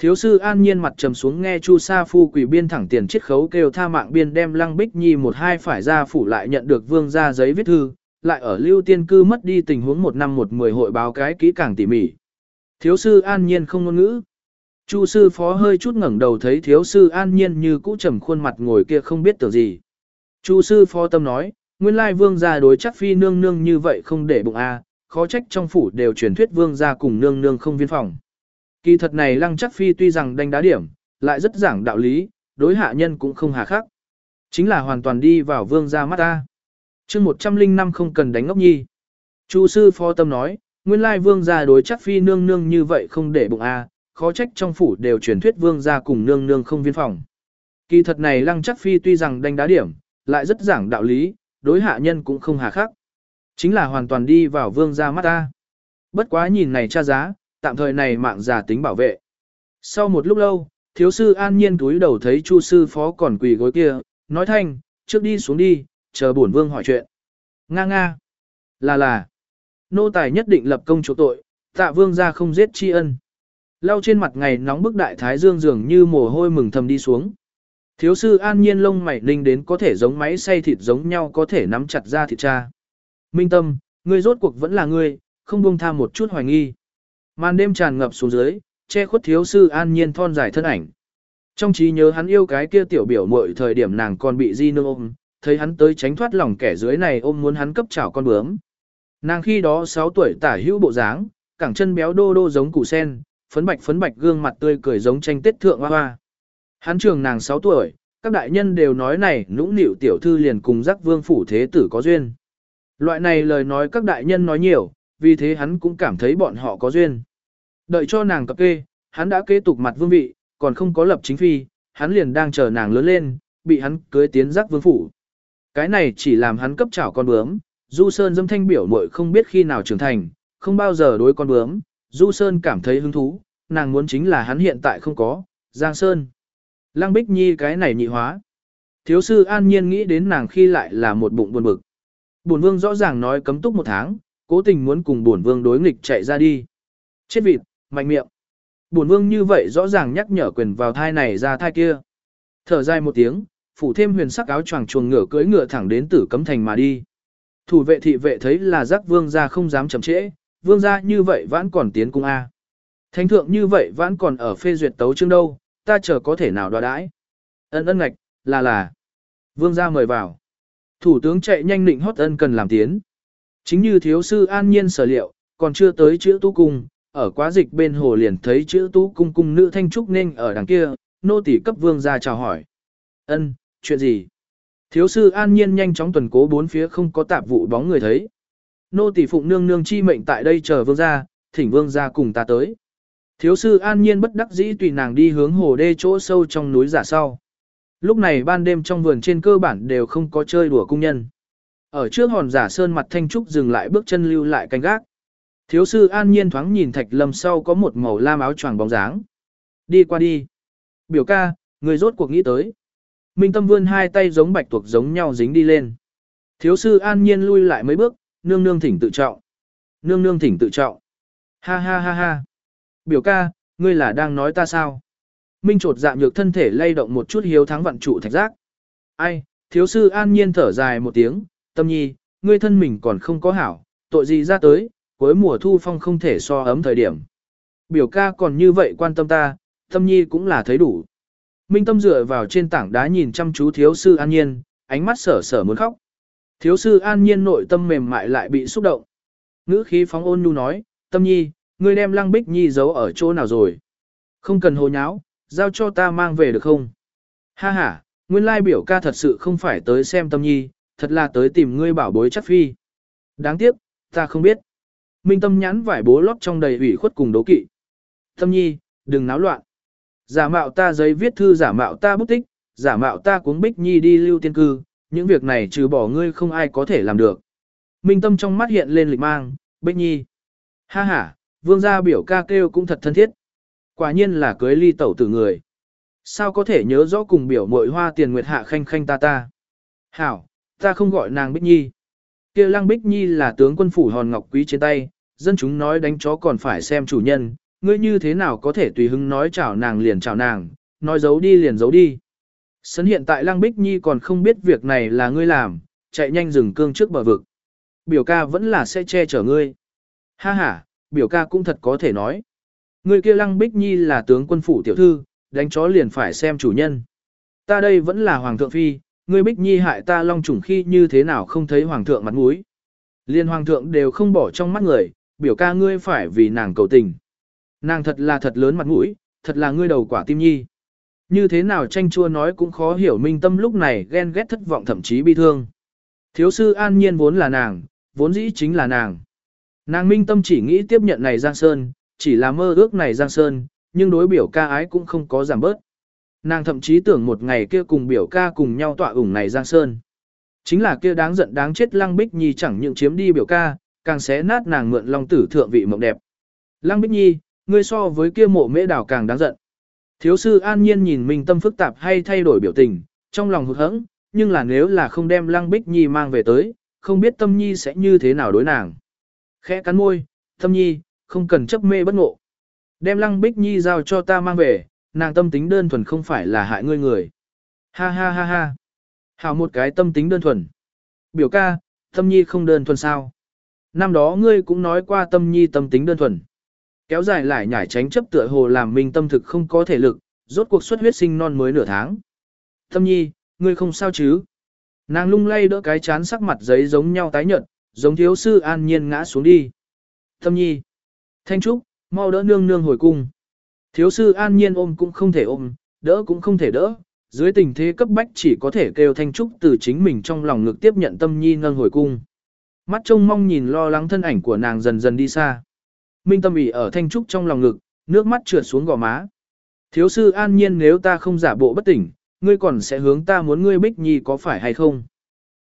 Thiếu sư an nhiên mặt trầm xuống nghe Chu Sa Phu quỷ biên thẳng tiền chiết khấu kêu tha mạng biên đem Lăng Bích Nhi một hai phải ra phủ lại nhận được vương gia giấy viết thư, lại ở lưu tiên cư mất đi tình huống một năm một mười hội báo cái kỹ càng tỉ mỉ. Thiếu sư an nhiên không ngôn ngữ. Chu sư phó hơi chút ngẩng đầu thấy thiếu sư an nhiên như cũ trầm khuôn mặt ngồi kia không biết tưởng gì. Chu sư phó tâm nói, nguyên lai vương gia đối chắc phi nương nương như vậy không để bụng a, khó trách trong phủ đều truyền thuyết vương gia cùng nương nương không viên phòng. Kỳ thật này lăng chắc phi tuy rằng đánh đá điểm, lại rất giảng đạo lý, đối hạ nhân cũng không hà khắc. Chính là hoàn toàn đi vào vương gia mắt ta. chương 105 không cần đánh ngốc nhi. Chu sư phó tâm nói, nguyên lai vương gia đối chắc phi nương nương như vậy không để bụng a, khó trách trong phủ đều truyền thuyết vương gia cùng nương nương không viên phòng. Kỳ thật này lăng chắc phi tuy rằng đánh đá điểm, lại rất giảng đạo lý, đối hạ nhân cũng không hà khắc. Chính là hoàn toàn đi vào vương gia mắt ta. Bất quá nhìn này cha giá, tạm thời này mạng giả tính bảo vệ. Sau một lúc lâu, thiếu sư an nhiên túi đầu thấy chu sư phó còn quỳ gối kia, nói thanh, trước đi xuống đi, chờ bổn vương hỏi chuyện. Nga nga. Là là. Nô tài nhất định lập công chỗ tội, tạ vương ra không giết tri ân. Lau trên mặt ngày nóng bức đại thái dương dường như mồ hôi mừng thầm đi xuống. Thiếu sư an nhiên lông mày ninh đến có thể giống máy xay thịt giống nhau có thể nắm chặt ra thịt cha. Minh tâm, ngươi rốt cuộc vẫn là ngươi, không buông tha một chút hoài nghi. Màn đêm tràn ngập xuống dưới, che khuất thiếu sư an nhiên thon dài thân ảnh. Trong trí nhớ hắn yêu cái kia tiểu biểu muội thời điểm nàng còn bị di nương ôm, thấy hắn tới tránh thoát lòng kẻ dưới này ôm muốn hắn cấp chảo con bướm. Nàng khi đó 6 tuổi tả hữu bộ dáng, cẳng chân béo đô đô giống củ sen, phấn bạch phấn bạch gương mặt tươi cười giống tranh tết thượng hoa hoa. Hắn trường nàng 6 tuổi, các đại nhân đều nói này nũng nịu tiểu thư liền cùng giác vương phủ thế tử có duyên. Loại này lời nói các đại nhân nói nhiều, vì thế hắn cũng cảm thấy bọn họ có duyên. Đợi cho nàng cập kê, hắn đã kế tục mặt vương vị, còn không có lập chính phi, hắn liền đang chờ nàng lớn lên, bị hắn cưới tiến giác vương phủ. Cái này chỉ làm hắn cấp chảo con bướm, Du Sơn dâm thanh biểu muội không biết khi nào trưởng thành, không bao giờ đối con bướm, Du Sơn cảm thấy hứng thú, nàng muốn chính là hắn hiện tại không có, Giang Sơn. Lăng Bích Nhi cái này nhị hóa. Thiếu sư an nhiên nghĩ đến nàng khi lại là một bụng buồn bực. Bổn vương rõ ràng nói cấm túc một tháng, cố tình muốn cùng bổn vương đối nghịch chạy ra đi. Chết vịt, mạnh miệng. Bổn vương như vậy rõ ràng nhắc nhở quyền vào thai này ra thai kia. Thở dài một tiếng, phủ thêm huyền sắc áo choàng chuồng ngựa cưỡi ngựa thẳng đến tử cấm thành mà đi. Thủ vệ thị vệ thấy là giác vương gia không dám chậm trễ, vương gia như vậy vẫn còn tiến cung A. Thánh thượng như vậy vẫn còn ở phê duyệt tấu chương đâu, ta chờ có thể nào đoạt đãi. Ân ân ngạch, là là. Vương gia mời vào. Thủ tướng chạy nhanh định hót ân cần làm tiến. Chính như thiếu sư an nhiên sở liệu, còn chưa tới chữ tu cung, ở quá dịch bên hồ liền thấy chữ tu cung cung nữ thanh trúc nên ở đằng kia, nô tỳ cấp vương gia chào hỏi. Ân, chuyện gì? Thiếu sư an nhiên nhanh chóng tuần cố bốn phía không có tạp vụ bóng người thấy. Nô tỳ phụng nương nương chi mệnh tại đây chờ vương gia, thỉnh vương gia cùng ta tới. Thiếu sư an nhiên bất đắc dĩ tùy nàng đi hướng hồ đê chỗ sâu trong núi giả sau. Lúc này ban đêm trong vườn trên cơ bản đều không có chơi đùa cung nhân. Ở trước hòn giả sơn mặt thanh trúc dừng lại bước chân lưu lại canh gác. Thiếu sư an nhiên thoáng nhìn thạch lâm sau có một màu lam áo choàng bóng dáng. Đi qua đi. Biểu ca, người rốt cuộc nghĩ tới. Minh tâm vươn hai tay giống bạch tuộc giống nhau dính đi lên. Thiếu sư an nhiên lui lại mấy bước, nương nương thỉnh tự trọng. Nương nương thỉnh tự trọng. Ha ha ha ha. Biểu ca, ngươi là đang nói ta sao? Minh trột dạ nhược thân thể lay động một chút hiếu thắng vận trụ thạch giác. Ai, thiếu sư an nhiên thở dài một tiếng, tâm nhi, ngươi thân mình còn không có hảo, tội gì ra tới, cuối mùa thu phong không thể so ấm thời điểm. Biểu ca còn như vậy quan tâm ta, tâm nhi cũng là thấy đủ. Minh tâm dựa vào trên tảng đá nhìn chăm chú thiếu sư an nhiên, ánh mắt sở sở muốn khóc. Thiếu sư an nhiên nội tâm mềm mại lại bị xúc động. Ngữ khí phóng ôn nhu nói, tâm nhi, ngươi đem lăng bích nhi giấu ở chỗ nào rồi. Không cần hồ nháo, giao cho ta mang về được không? Ha ha, nguyên lai biểu ca thật sự không phải tới xem tâm nhi, thật là tới tìm ngươi bảo bối chắc phi. Đáng tiếc, ta không biết. Minh tâm nhãn vải bố lót trong đầy ủy khuất cùng đố kỵ. Tâm nhi, đừng náo loạn. Giả mạo ta giấy viết thư giả mạo ta bút tích, giả mạo ta cuống bích nhi đi lưu tiên cư, những việc này trừ bỏ ngươi không ai có thể làm được. Minh tâm trong mắt hiện lên lịch mang, bích nhi. Ha ha, vương gia biểu ca kêu cũng thật thân thiết. Quả nhiên là cưới ly tẩu tử người. Sao có thể nhớ rõ cùng biểu mội hoa tiền nguyệt hạ khanh khanh ta ta. Hảo, ta không gọi nàng Bích Nhi kia lăng Bích Nhi là tướng quân phủ hòn ngọc quý trên tay, dân chúng nói đánh chó còn phải xem chủ nhân, ngươi như thế nào có thể tùy hứng nói chào nàng liền chào nàng, nói giấu đi liền giấu đi. Sấn hiện tại lăng Bích Nhi còn không biết việc này là ngươi làm, chạy nhanh dừng cương trước bờ vực. Biểu ca vẫn là sẽ che chở ngươi. Ha ha, biểu ca cũng thật có thể nói. Người kia lăng bích nhi là tướng quân phủ tiểu thư, đánh chó liền phải xem chủ nhân. Ta đây vẫn là hoàng thượng phi, ngươi bích nhi hại ta long trùng khi như thế nào không thấy hoàng thượng mặt mũi. Liên hoàng thượng đều không bỏ trong mắt người, biểu ca ngươi phải vì nàng cầu tình. Nàng thật là thật lớn mặt mũi, thật là ngươi đầu quả tim nhi. Như thế nào tranh chua nói cũng khó hiểu minh tâm lúc này ghen ghét thất vọng thậm chí bi thương. Thiếu sư an nhiên vốn là nàng, vốn dĩ chính là nàng. Nàng minh tâm chỉ nghĩ tiếp nhận này Giang Sơn, chỉ là mơ ước này Giang Sơn, nhưng đối biểu ca ái cũng không có giảm bớt. Nàng thậm chí tưởng một ngày kia cùng biểu ca cùng nhau tọa ủng này Giang Sơn. Chính là kia đáng giận đáng chết Lăng Bích Nhi chẳng những chiếm đi biểu ca, càng xé nát nàng mượn long tử thượng vị mộng đẹp. Lăng Bích Nhi, ngươi so với kia mộ mễ đảo càng đáng giận. Thiếu sư an nhiên nhìn mình tâm phức tạp hay thay đổi biểu tình, trong lòng hụt hẫng, nhưng là nếu là không đem Lăng Bích Nhi mang về tới, không biết tâm nhi sẽ như thế nào đối nàng. Khẽ cắn môi, tâm nhi, không cần chấp mê bất ngộ. Đem lăng bích nhi giao cho ta mang về, nàng tâm tính đơn thuần không phải là hại ngươi người. Ha ha ha ha. Hảo một cái tâm tính đơn thuần. Biểu ca, tâm nhi không đơn thuần sao. Năm đó ngươi cũng nói qua tâm nhi tâm tính đơn thuần. Kéo dài lại nhảy tránh chấp tựa hồ làm mình tâm thực không có thể lực, rốt cuộc xuất huyết sinh non mới nửa tháng. Tâm nhi, ngươi không sao chứ? Nàng lung lay đỡ cái chán sắc mặt giấy giống nhau tái nhợt, giống thiếu sư an nhiên ngã xuống đi. Tâm nhi, thanh trúc, mau đỡ nương nương hồi cung. Thiếu sư an nhiên ôm cũng không thể ôm, đỡ cũng không thể đỡ, dưới tình thế cấp bách chỉ có thể kêu thanh trúc từ chính mình trong lòng ngực tiếp nhận tâm nhi nâng hồi cung. Mắt trông mong nhìn lo lắng thân ảnh của nàng dần dần đi xa. Minh tâm ỉ ở thanh trúc trong lòng ngực, nước mắt trượt xuống gò má. Thiếu sư an nhiên nếu ta không giả bộ bất tỉnh, ngươi còn sẽ hướng ta muốn ngươi Bích Nhi có phải hay không?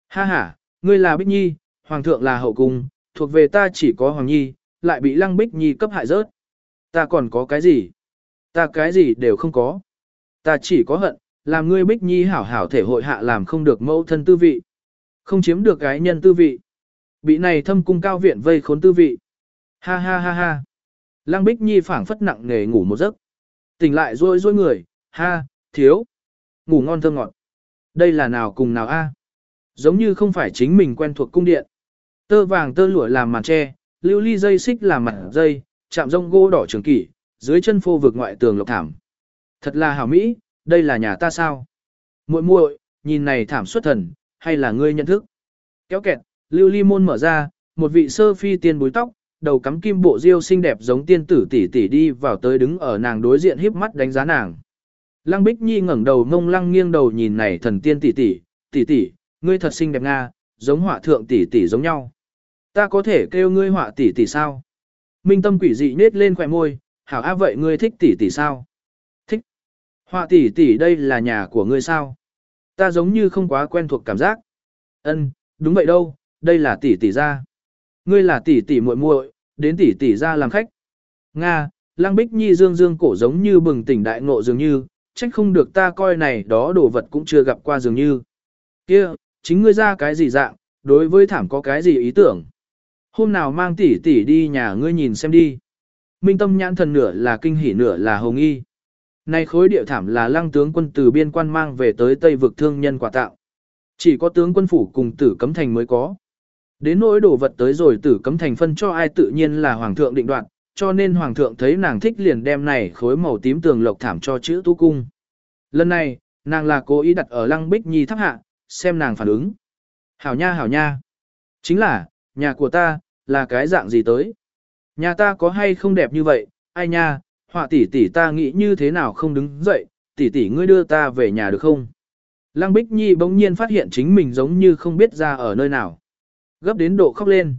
Ha ha, ngươi là Bích Nhi, Hoàng thượng là hậu cung, thuộc về ta chỉ có Hoàng Nhi, lại bị Lăng Bích Nhi cấp hại rớt. Ta còn có cái gì? Ta cái gì đều không có. Ta chỉ có hận, làm ngươi Bích Nhi hảo hảo thể hội hạ làm không được mẫu thân tư vị. Không chiếm được cái nhân tư vị. Bị này thâm cung cao viện vây khốn tư vị. Ha ha ha ha. Lăng Bích Nhi phảng phất nặng nề ngủ một giấc. Tỉnh lại rôi rôi người, ha, thiếu. Ngủ ngon thơm ngọt. Đây là nào cùng nào a? Giống như không phải chính mình quen thuộc cung điện. Tơ vàng tơ lụa làm màn tre, lưu ly dây xích làm mặt dây, chạm rông gỗ đỏ trường kỷ, dưới chân phô vực ngoại tường lộc thảm. Thật là hảo mỹ, đây là nhà ta sao? Muội muội, nhìn này thảm xuất thần, hay là ngươi nhận thức? Kéo kẹt, lưu ly môn mở ra, một vị sơ phi tiên búi tóc, đầu cắm kim bộ diêu xinh đẹp giống tiên tử tỷ tỷ đi vào tới đứng ở nàng đối diện híp mắt đánh giá nàng. Lăng Bích Nhi ngẩng đầu ngông lăng nghiêng đầu nhìn này thần tiên tỷ tỷ, tỷ tỷ, ngươi thật xinh đẹp nga, giống họa thượng tỷ tỷ giống nhau. Ta có thể kêu ngươi họa tỷ tỷ sao? Minh tâm quỷ dị nết lên khóe môi, hảo á vậy ngươi thích tỷ tỷ sao? Thích. Họa tỷ tỷ đây là nhà của ngươi sao? Ta giống như không quá quen thuộc cảm giác. Ân, đúng vậy đâu, đây là tỷ tỷ gia. Ngươi là tỷ tỷ muội muội, đến tỷ tỷ gia làm khách. Nga, Lăng Bích Nhi dương dương cổ giống như bừng tỉnh đại ngộ dường như, trách không được ta coi này đó đồ vật cũng chưa gặp qua dường như. Kia, chính ngươi ra cái gì dạng, đối với thảm có cái gì ý tưởng. Hôm nào mang tỷ tỷ đi nhà ngươi nhìn xem đi. Minh tâm nhãn thần nửa là kinh hỉ nửa là hồng y. Nay khối địa thảm là lăng tướng quân từ biên quan mang về tới Tây vực thương nhân quả tạo. Chỉ có tướng quân phủ cùng tử cấm thành mới có. Đến nỗi đồ vật tới rồi tử cấm thành phân cho ai tự nhiên là hoàng thượng định đoạt, cho nên hoàng thượng thấy nàng thích liền đem này khối màu tím tường lộc thảm cho chữ tu cung. Lần này, nàng là cố ý đặt ở lăng bích nhi tháp hạ, xem nàng phản ứng. Hảo nha hảo nha. Chính là, nhà của ta, là cái dạng gì tới? Nhà ta có hay không đẹp như vậy, ai nha, họa tỷ tỷ ta nghĩ như thế nào không đứng dậy, tỷ tỷ ngươi đưa ta về nhà được không? Lăng Bích Nhi bỗng nhiên phát hiện chính mình giống như không biết ra ở nơi nào. Gấp đến độ khóc lên.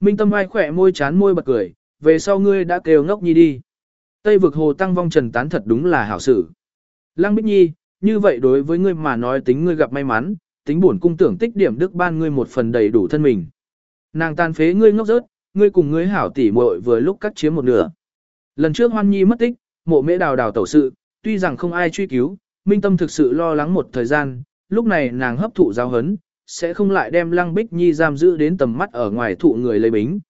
Minh Tâm ai khỏe môi chán môi bật cười, về sau ngươi đã kêu ngốc nhi đi. Tây vực hồ tăng vong trần tán thật đúng là hảo sự. Lăng Bích Nhi, như vậy đối với ngươi mà nói tính ngươi gặp may mắn, tính bổn cung tưởng tích điểm đức ban ngươi một phần đầy đủ thân mình. Nàng tàn phế ngươi ngốc rớt, ngươi cùng ngươi hảo tỷ muội vừa lúc cắt chiếm một nửa. Lần trước Hoan Nhi mất tích, mộ mễ đào đào tẩu sự, tuy rằng không ai truy cứu, Minh Tâm thực sự lo lắng một thời gian, lúc này nàng hấp thụ giáo hấn, sẽ không lại đem Lăng Bích Nhi giam giữ đến tầm mắt ở ngoài thụ người lấy bính.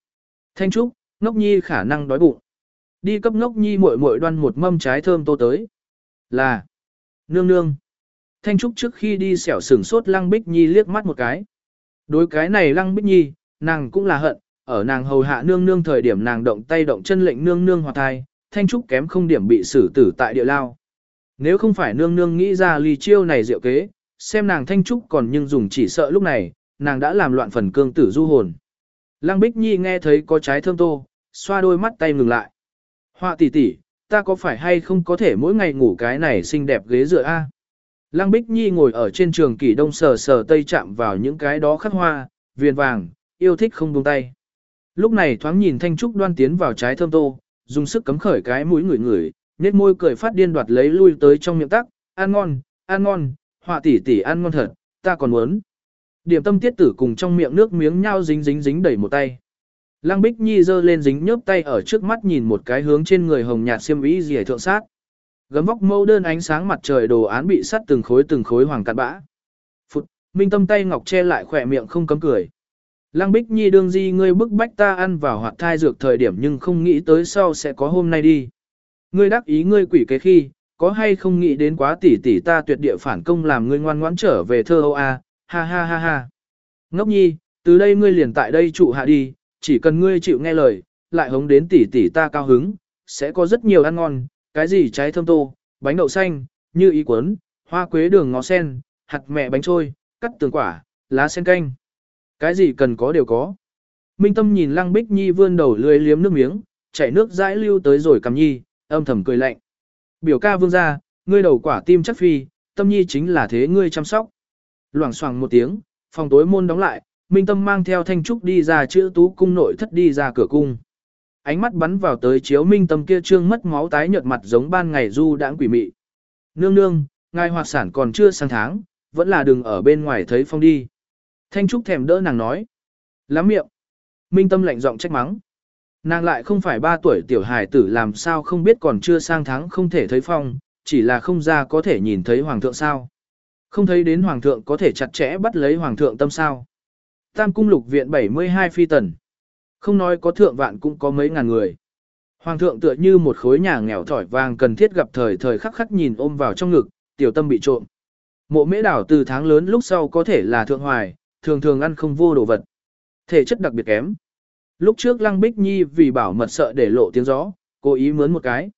Thanh Trúc, Ngốc Nhi khả năng đói bụng. Đi cấp Ngốc Nhi muội muội đoan một mâm trái thơm tô tới. Là, nương nương. Thanh Trúc trước khi đi xẻo sừng sốt Lăng Bích Nhi liếc mắt một cái. Đối cái này Lăng Bích Nhi, nàng cũng là hận, ở nàng hầu hạ nương nương thời điểm nàng động tay động chân lệnh nương nương hoạt thai, Thanh Trúc kém không điểm bị xử tử tại địa lao. Nếu không phải nương nương nghĩ ra ly chiêu này diệu kế, xem nàng Thanh Trúc còn nhưng dùng chỉ sợ lúc này, nàng đã làm loạn phần cương tử du hồn. Lăng Bích Nhi nghe thấy có trái thơm tô, xoa đôi mắt tay ngừng lại. Họa tỷ tỷ, ta có phải hay không có thể mỗi ngày ngủ cái này xinh đẹp ghế dựa a? Lăng Bích Nhi ngồi ở trên trường kỷ đông sờ sờ tây chạm vào những cái đó khắc hoa, viền vàng, yêu thích không buông tay. Lúc này thoáng nhìn Thanh Trúc đoan tiến vào trái thơm tô, dùng sức cấm khởi cái mũi ngửi ngửi, nét môi cười phát điên đoạt lấy lui tới trong miệng tắc, ăn ngon, ăn ngon, họa tỷ tỷ ăn ngon thật, ta còn muốn. Điểm tâm tiết tử cùng trong miệng nước miếng nhau dính dính dính đẩy một tay. Lăng Bích Nhi giơ lên dính nhớp tay ở trước mắt nhìn một cái hướng trên người hồng nhạt xiêm y rìa thượng sát. Gấm vóc mâu đơn ánh sáng mặt trời đồ án bị sắt từng khối từng khối hoàng cạn bã. Phụt, minh tâm tay ngọc che lại khỏe miệng không cấm cười. Lăng Bích Nhi đương di ngươi bức bách ta ăn vào hoạt thai dược thời điểm nhưng không nghĩ tới sau sẽ có hôm nay đi. Ngươi đắc ý ngươi quỷ cái khi, có hay không nghĩ đến quá tỷ tỷ ta tuyệt địa phản công làm ngươi ngoan ngoãn trở về thơ Âu A, ha ha ha ha. Ngốc nhi, từ đây ngươi liền tại đây trụ hạ đi, chỉ cần ngươi chịu nghe lời, lại hống đến tỷ tỷ ta cao hứng, sẽ có rất nhiều ăn ngon, cái gì trái thơm tô, bánh đậu xanh, như ý cuốn, hoa quế đường ngó sen, hạt mẹ bánh trôi, cắt tường quả, lá sen canh. Cái gì cần có đều có. Minh Tâm nhìn Lăng Bích Nhi vươn đầu lưỡi liếm nước miếng, chảy nước dãi lưu tới rồi cầm nhi, âm thầm cười lạnh. Biểu ca vương ra, ngươi đầu quả tim chắc phi, Tâm Nhi chính là thế ngươi chăm sóc. Loảng xoảng một tiếng, phòng tối môn đóng lại, Minh Tâm mang theo Thanh Trúc đi ra chữ tú cung nội thất đi ra cửa cung. Ánh mắt bắn vào tới chiếu Minh Tâm kia trương mất máu tái nhợt mặt giống ban ngày du đãng quỷ mị. Nương nương, ngài hoạt sản còn chưa sang tháng, vẫn là đừng ở bên ngoài thấy phong đi. Thanh Trúc thèm đỡ nàng nói. Lắm miệng. Minh Tâm lạnh giọng trách mắng. Nàng lại không phải ba tuổi tiểu hài tử làm sao không biết còn chưa sang tháng không thể thấy phong, chỉ là không ra có thể nhìn thấy hoàng thượng sao. Không thấy đến hoàng thượng có thể chặt chẽ bắt lấy hoàng thượng tâm sao. Tam cung lục viện 72 phi tần. Không nói có thượng vạn cũng có mấy ngàn người. Hoàng thượng tựa như một khối nhà nghèo thỏi vàng cần thiết gặp thời thời khắc khắc nhìn ôm vào trong ngực, tiểu tâm bị trộm. Mộ mễ đảo từ tháng lớn lúc sau có thể là thượng hoài, thường thường ăn không vô đồ vật. Thể chất đặc biệt kém. Lúc trước Lăng Bích Nhi vì bảo mật sợ để lộ tiếng gió, cố ý mướn một cái,